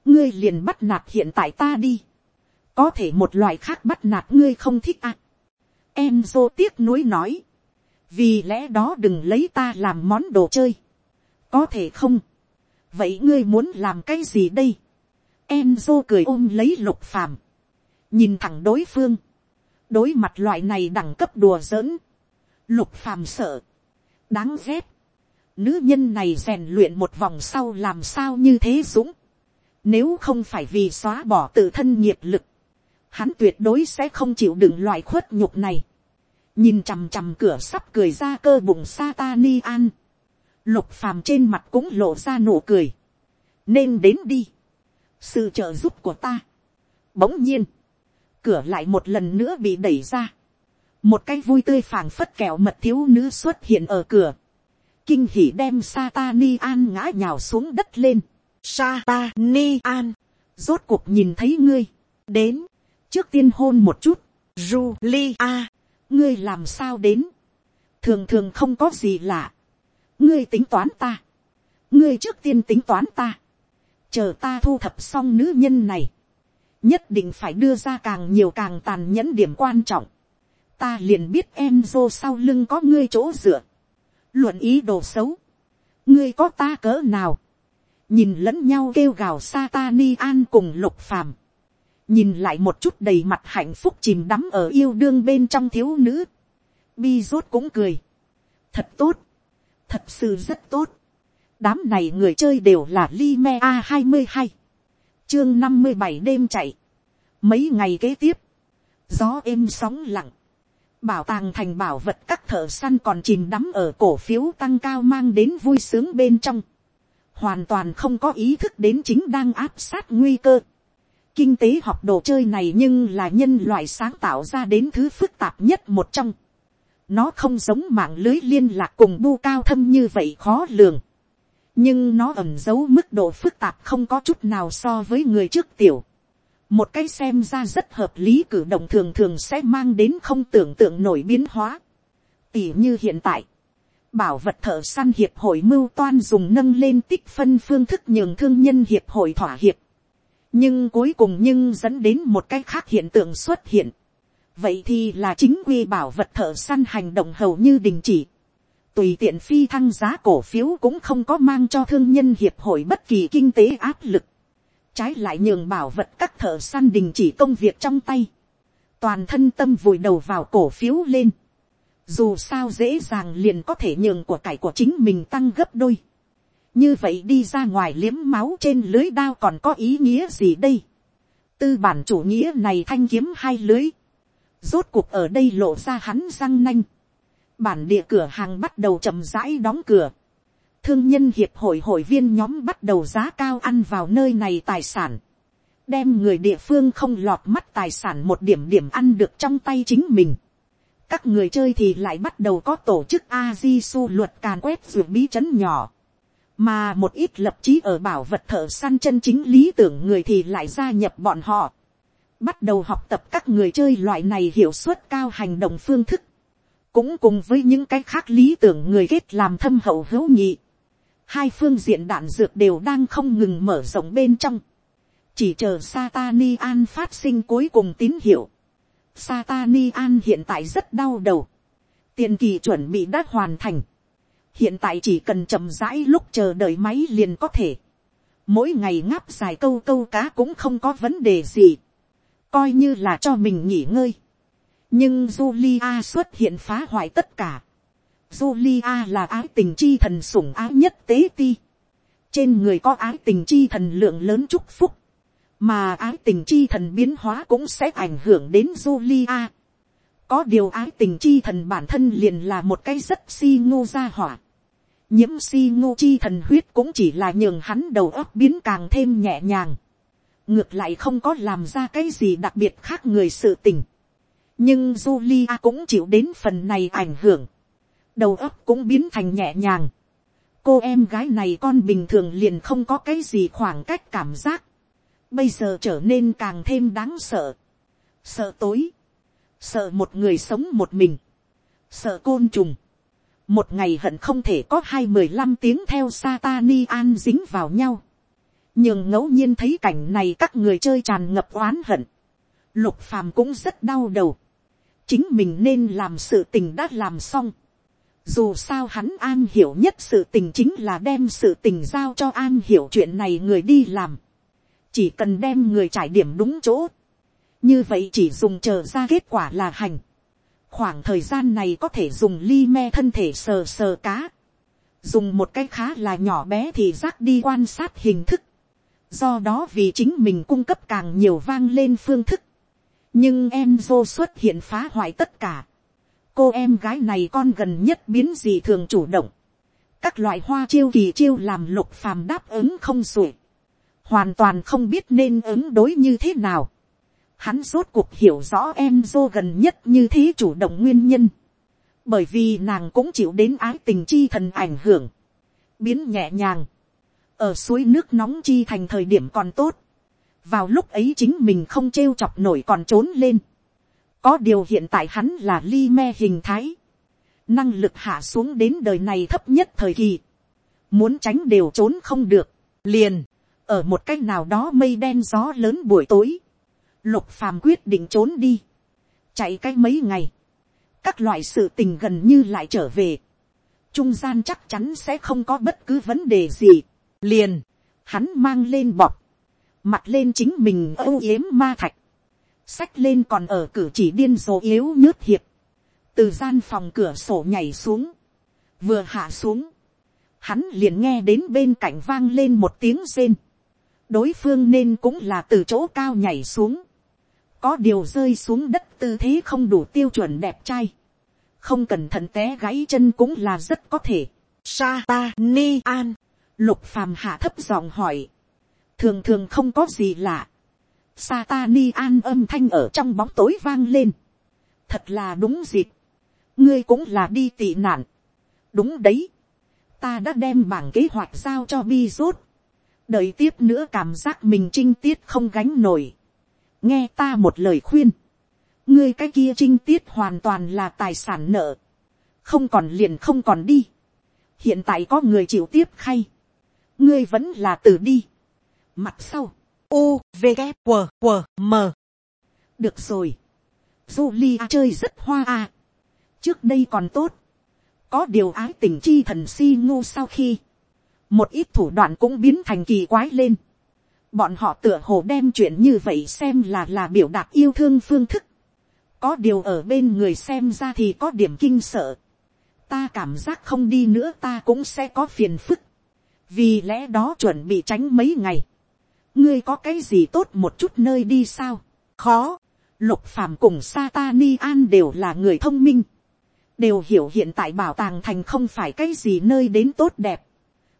ngươi liền bắt nạt hiện tại ta đi, có thể một loại khác bắt nạt ngươi không thích à. Enzo tiếc nuối nói, vì lẽ đó đừng lấy ta làm món đồ chơi, có thể không, vậy ngươi muốn làm cái gì đây, Enzo cười ôm lấy lục phàm, nhìn thẳng đối phương, đối mặt loại này đẳng cấp đùa giỡn, lục phàm sợ, đáng ghét, nữ nhân này rèn luyện một vòng sau làm sao như thế dũng, nếu không phải vì xóa bỏ tự thân nghiệp lực, hắn tuyệt đối sẽ không chịu đựng loại khuất nhục này nhìn chằm chằm cửa sắp cười ra cơ bụng Satani an. Lục phàm trên mặt cũng lộ ra nụ cười. Nên đến đi. Sự trợ giúp của ta. Bỗng nhiên. Cửa lại một lần nữa bị đẩy ra. Một cái vui tươi phảng phất kẹo mật thiếu nữ xuất hiện ở cửa. Kinh hỉ đem Satani an ngã nhào xuống đất lên. Satani an. Rốt cuộc nhìn thấy ngươi. Đến. Trước tiên hôn một chút. Julia ngươi làm sao đến, thường thường không có gì lạ, ngươi tính toán ta, ngươi trước tiên tính toán ta, chờ ta thu thập xong nữ nhân này, nhất định phải đưa ra càng nhiều càng tàn nhẫn điểm quan trọng, ta liền biết em dô sau lưng có ngươi chỗ dựa, luận ý đồ xấu, ngươi có ta cỡ nào, nhìn lẫn nhau kêu gào Satani an cùng lục phàm, nhìn lại một chút đầy mặt hạnh phúc chìm đắm ở yêu đương bên trong thiếu nữ, bi rốt cũng cười, thật tốt, thật sự rất tốt, đám này người chơi đều là Lime a hai mươi hai, chương năm mươi bảy đêm chạy, mấy ngày kế tiếp, gió êm sóng lặng, bảo tàng thành bảo vật các thợ săn còn chìm đắm ở cổ phiếu tăng cao mang đến vui sướng bên trong, hoàn toàn không có ý thức đến chính đang áp sát nguy cơ. Kinh tế học đồ chơi này nhưng là nhân loại sáng tạo ra đến thứ phức tạp nhất một trong. Nó không giống mạng lưới liên lạc cùng bu cao thâm như vậy khó lường. Nhưng nó ẩn giấu mức độ phức tạp không có chút nào so với người trước tiểu. Một cái xem ra rất hợp lý cử động thường thường sẽ mang đến không tưởng tượng nổi biến hóa. Tỉ như hiện tại, bảo vật thợ săn hiệp hội mưu toan dùng nâng lên tích phân phương thức nhường thương nhân hiệp hội thỏa hiệp nhưng cuối cùng nhưng dẫn đến một cái khác hiện tượng xuất hiện. vậy thì là chính quy bảo vật thợ săn hành động hầu như đình chỉ. tùy tiện phi thăng giá cổ phiếu cũng không có mang cho thương nhân hiệp hội bất kỳ kinh tế áp lực. trái lại nhường bảo vật các thợ săn đình chỉ công việc trong tay. toàn thân tâm vùi đầu vào cổ phiếu lên dù sao dễ dàng liền có thể nhường của cải của chính mình tăng gấp đôi như vậy đi ra ngoài liếm máu trên lưới đao còn có ý nghĩa gì đây. tư bản chủ nghĩa này thanh kiếm hai lưới. rốt cuộc ở đây lộ ra hắn răng nanh. bản địa cửa hàng bắt đầu chậm rãi đóng cửa. thương nhân hiệp hội hội viên nhóm bắt đầu giá cao ăn vào nơi này tài sản. đem người địa phương không lọt mắt tài sản một điểm điểm ăn được trong tay chính mình các người chơi thì lại bắt đầu có tổ chức a di su luật càn quét ruột bí trấn nhỏ mà một ít lập chí ở bảo vật thợ săn chân chính lý tưởng người thì lại gia nhập bọn họ. bắt đầu học tập các người chơi loại này hiệu suất cao hành động phương thức. cũng cùng với những cái khác lý tưởng người kết làm thâm hậu hữu nhị. hai phương diện đạn dược đều đang không ngừng mở rộng bên trong. chỉ chờ Satani an phát sinh cuối cùng tín hiệu Satani An hiện tại rất đau đầu. Tiền kỳ chuẩn bị đã hoàn thành. Hiện tại chỉ cần chậm rãi lúc chờ đợi máy liền có thể. Mỗi ngày ngáp dài câu câu cá cũng không có vấn đề gì. Coi như là cho mình nghỉ ngơi. Nhưng Julia xuất hiện phá hoại tất cả. Julia là ái tình chi thần sủng ái nhất tế ti. Trên người có ái tình chi thần lượng lớn chúc phúc mà ái tình chi thần biến hóa cũng sẽ ảnh hưởng đến Julia. có điều ái tình chi thần bản thân liền là một cái rất si ngô ra hỏa nhiễm si ngô chi thần huyết cũng chỉ là nhường hắn đầu óc biến càng thêm nhẹ nhàng. ngược lại không có làm ra cái gì đặc biệt khác người sự tình. nhưng Julia cũng chịu đến phần này ảnh hưởng. đầu óc cũng biến thành nhẹ nhàng. cô em gái này con bình thường liền không có cái gì khoảng cách cảm giác bây giờ trở nên càng thêm đáng sợ, sợ tối, sợ một người sống một mình, sợ côn trùng, một ngày hận không thể có hai mười lăm tiếng theo Satani an dính vào nhau, nhưng ngẫu nhiên thấy cảnh này các người chơi tràn ngập oán hận, lục phàm cũng rất đau đầu, chính mình nên làm sự tình đã làm xong, dù sao hắn an hiểu nhất sự tình chính là đem sự tình giao cho an hiểu chuyện này người đi làm. Chỉ cần đem người trải điểm đúng chỗ, như vậy chỉ dùng chờ ra kết quả là hành khoảng thời gian này có thể dùng ly me thân thể sờ sờ cá, dùng một cái khá là nhỏ bé thì rác đi quan sát hình thức, do đó vì chính mình cung cấp càng nhiều vang lên phương thức, nhưng em vô xuất hiện phá hoại tất cả, cô em gái này con gần nhất biến gì thường chủ động, các loại hoa chiêu kỳ chiêu làm lục phàm đáp ứng không sủi, hoàn toàn không biết nên ứng đối như thế nào. Hắn rốt cuộc hiểu rõ em dô gần nhất như thế chủ động nguyên nhân. Bởi vì nàng cũng chịu đến ái tình chi thần ảnh hưởng. Biến nhẹ nhàng. Ở suối nước nóng chi thành thời điểm còn tốt. Vào lúc ấy chính mình không trêu chọc nổi còn trốn lên. Có điều hiện tại hắn là ly me hình thái. Năng lực hạ xuống đến đời này thấp nhất thời kỳ. Muốn tránh đều trốn không được. Liền ở một cách nào đó mây đen gió lớn buổi tối, lục phàm quyết định trốn đi, chạy cái mấy ngày, các loại sự tình gần như lại trở về, trung gian chắc chắn sẽ không có bất cứ vấn đề gì, liền, hắn mang lên bọc, mặt lên chính mình âu yếm ma thạch, sách lên còn ở cử chỉ điên rồ yếu nhớt hiệp, từ gian phòng cửa sổ nhảy xuống, vừa hạ xuống, hắn liền nghe đến bên cạnh vang lên một tiếng rên, đối phương nên cũng là từ chỗ cao nhảy xuống, có điều rơi xuống đất tư thế không đủ tiêu chuẩn đẹp trai, không cẩn thận té gãy chân cũng là rất có thể. Sa ta ni an, lục phàm hạ thấp giọng hỏi, thường thường không có gì lạ. Sa ta ni an âm thanh ở trong bóng tối vang lên, thật là đúng dịp, ngươi cũng là đi tị nạn, đúng đấy, ta đã đem bảng kế hoạch giao cho bi rút, đợi tiếp nữa cảm giác mình trinh tiết không gánh nổi, nghe ta một lời khuyên, ngươi cái kia trinh tiết hoàn toàn là tài sản nợ, không còn liền không còn đi, hiện tại có người chịu tiếp khay, ngươi vẫn là từ đi, mặt sau, u v g q q m. Được rồi, Julia chơi rất hoa à, trước đây còn tốt, có điều ái tình chi thần si ngu sau khi, một ít thủ đoạn cũng biến thành kỳ quái lên, bọn họ tựa hồ đem chuyện như vậy xem là là biểu đạt yêu thương phương thức, có điều ở bên người xem ra thì có điểm kinh sợ, ta cảm giác không đi nữa ta cũng sẽ có phiền phức, vì lẽ đó chuẩn bị tránh mấy ngày, ngươi có cái gì tốt một chút nơi đi sao, khó, lục phàm cùng Satani an đều là người thông minh, đều hiểu hiện tại bảo tàng thành không phải cái gì nơi đến tốt đẹp,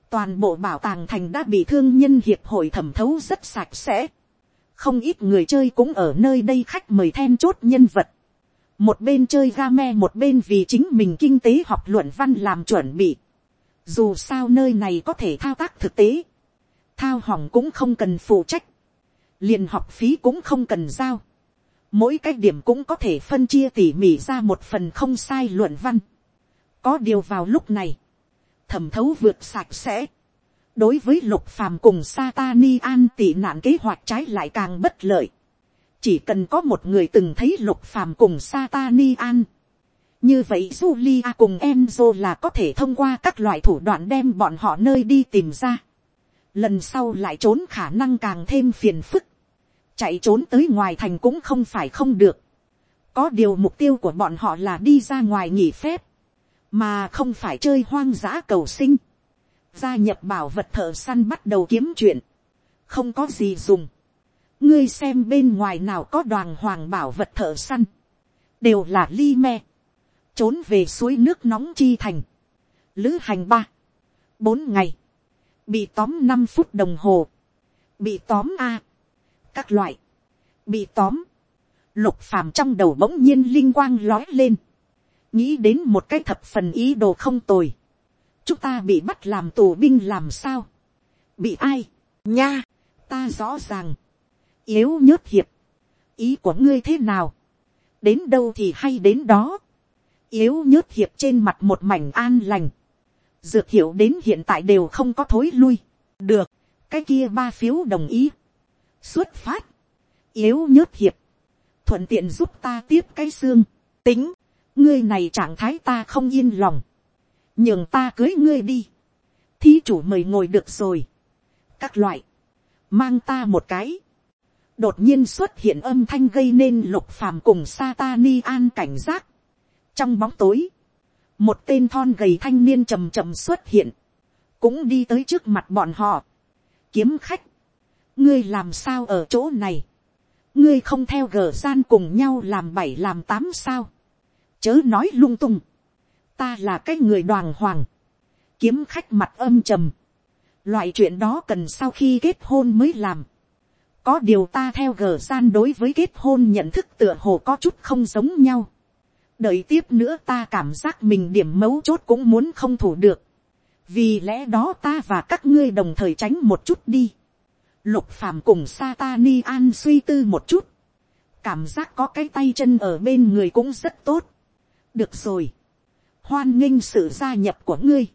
toàn bộ bảo tàng thành đã bị thương nhân hiệp hội thẩm thấu rất sạch sẽ, không ít người chơi cũng ở nơi đây khách mời then chốt nhân vật, một bên chơi ga me một bên vì chính mình kinh tế học luận văn làm chuẩn bị, dù sao nơi này có thể thao tác thực tế, thao hỏng cũng không cần phụ trách, liền học phí cũng không cần giao, mỗi cái điểm cũng có thể phân chia tỉ mỉ ra một phần không sai luận văn. có điều vào lúc này, thẩm thấu vượt sạch sẽ, đối với lục phàm cùng Satani an tị nạn kế hoạch trái lại càng bất lợi. chỉ cần có một người từng thấy lục phàm cùng Satani an, như vậy Julia cùng Enzo là có thể thông qua các loại thủ đoạn đem bọn họ nơi đi tìm ra. lần sau lại trốn khả năng càng thêm phiền phức chạy trốn tới ngoài thành cũng không phải không được. có điều mục tiêu của bọn họ là đi ra ngoài nghỉ phép, mà không phải chơi hoang dã cầu sinh. gia nhập bảo vật thợ săn bắt đầu kiếm chuyện, không có gì dùng. ngươi xem bên ngoài nào có đoàn hoàng bảo vật thợ săn, đều là ly me, trốn về suối nước nóng chi thành, lữ hành ba, bốn ngày, bị tóm năm phút đồng hồ, bị tóm a, các loại, bị tóm, lục phàm trong đầu bỗng nhiên linh quang lói lên, nghĩ đến một cái thập phần ý đồ không tồi, chúng ta bị bắt làm tù binh làm sao, bị ai, nha, ta rõ ràng, yếu nhớt hiệp, ý của ngươi thế nào, đến đâu thì hay đến đó, yếu nhớt hiệp trên mặt một mảnh an lành, dược hiệu đến hiện tại đều không có thối lui, được, cái kia ba phiếu đồng ý, xuất phát, yếu nhớt hiệp, thuận tiện giúp ta tiếp cái xương, tính, ngươi này trạng thái ta không yên lòng, nhường ta cưới ngươi đi, thí chủ mời ngồi được rồi, các loại, mang ta một cái, đột nhiên xuất hiện âm thanh gây nên lục phàm cùng Satani an cảnh giác. Trong bóng tối, một tên thon gầy thanh niên trầm trầm xuất hiện, cũng đi tới trước mặt bọn họ. Kiếm khách, ngươi làm sao ở chỗ này, ngươi không theo gờ gian cùng nhau làm bảy làm tám sao, chớ nói lung tung, ta là cái người đoàn hoàng, kiếm khách mặt âm trầm, loại chuyện đó cần sau khi kết hôn mới làm, có điều ta theo gờ gian đối với kết hôn nhận thức tựa hồ có chút không giống nhau, đợi tiếp nữa ta cảm giác mình điểm mấu chốt cũng muốn không thủ được, vì lẽ đó ta và các ngươi đồng thời tránh một chút đi, Lục phàm cùng Satani an suy tư một chút. Cảm giác có cái tay chân ở bên người cũng rất tốt. Được rồi. Hoan nghênh sự gia nhập của ngươi.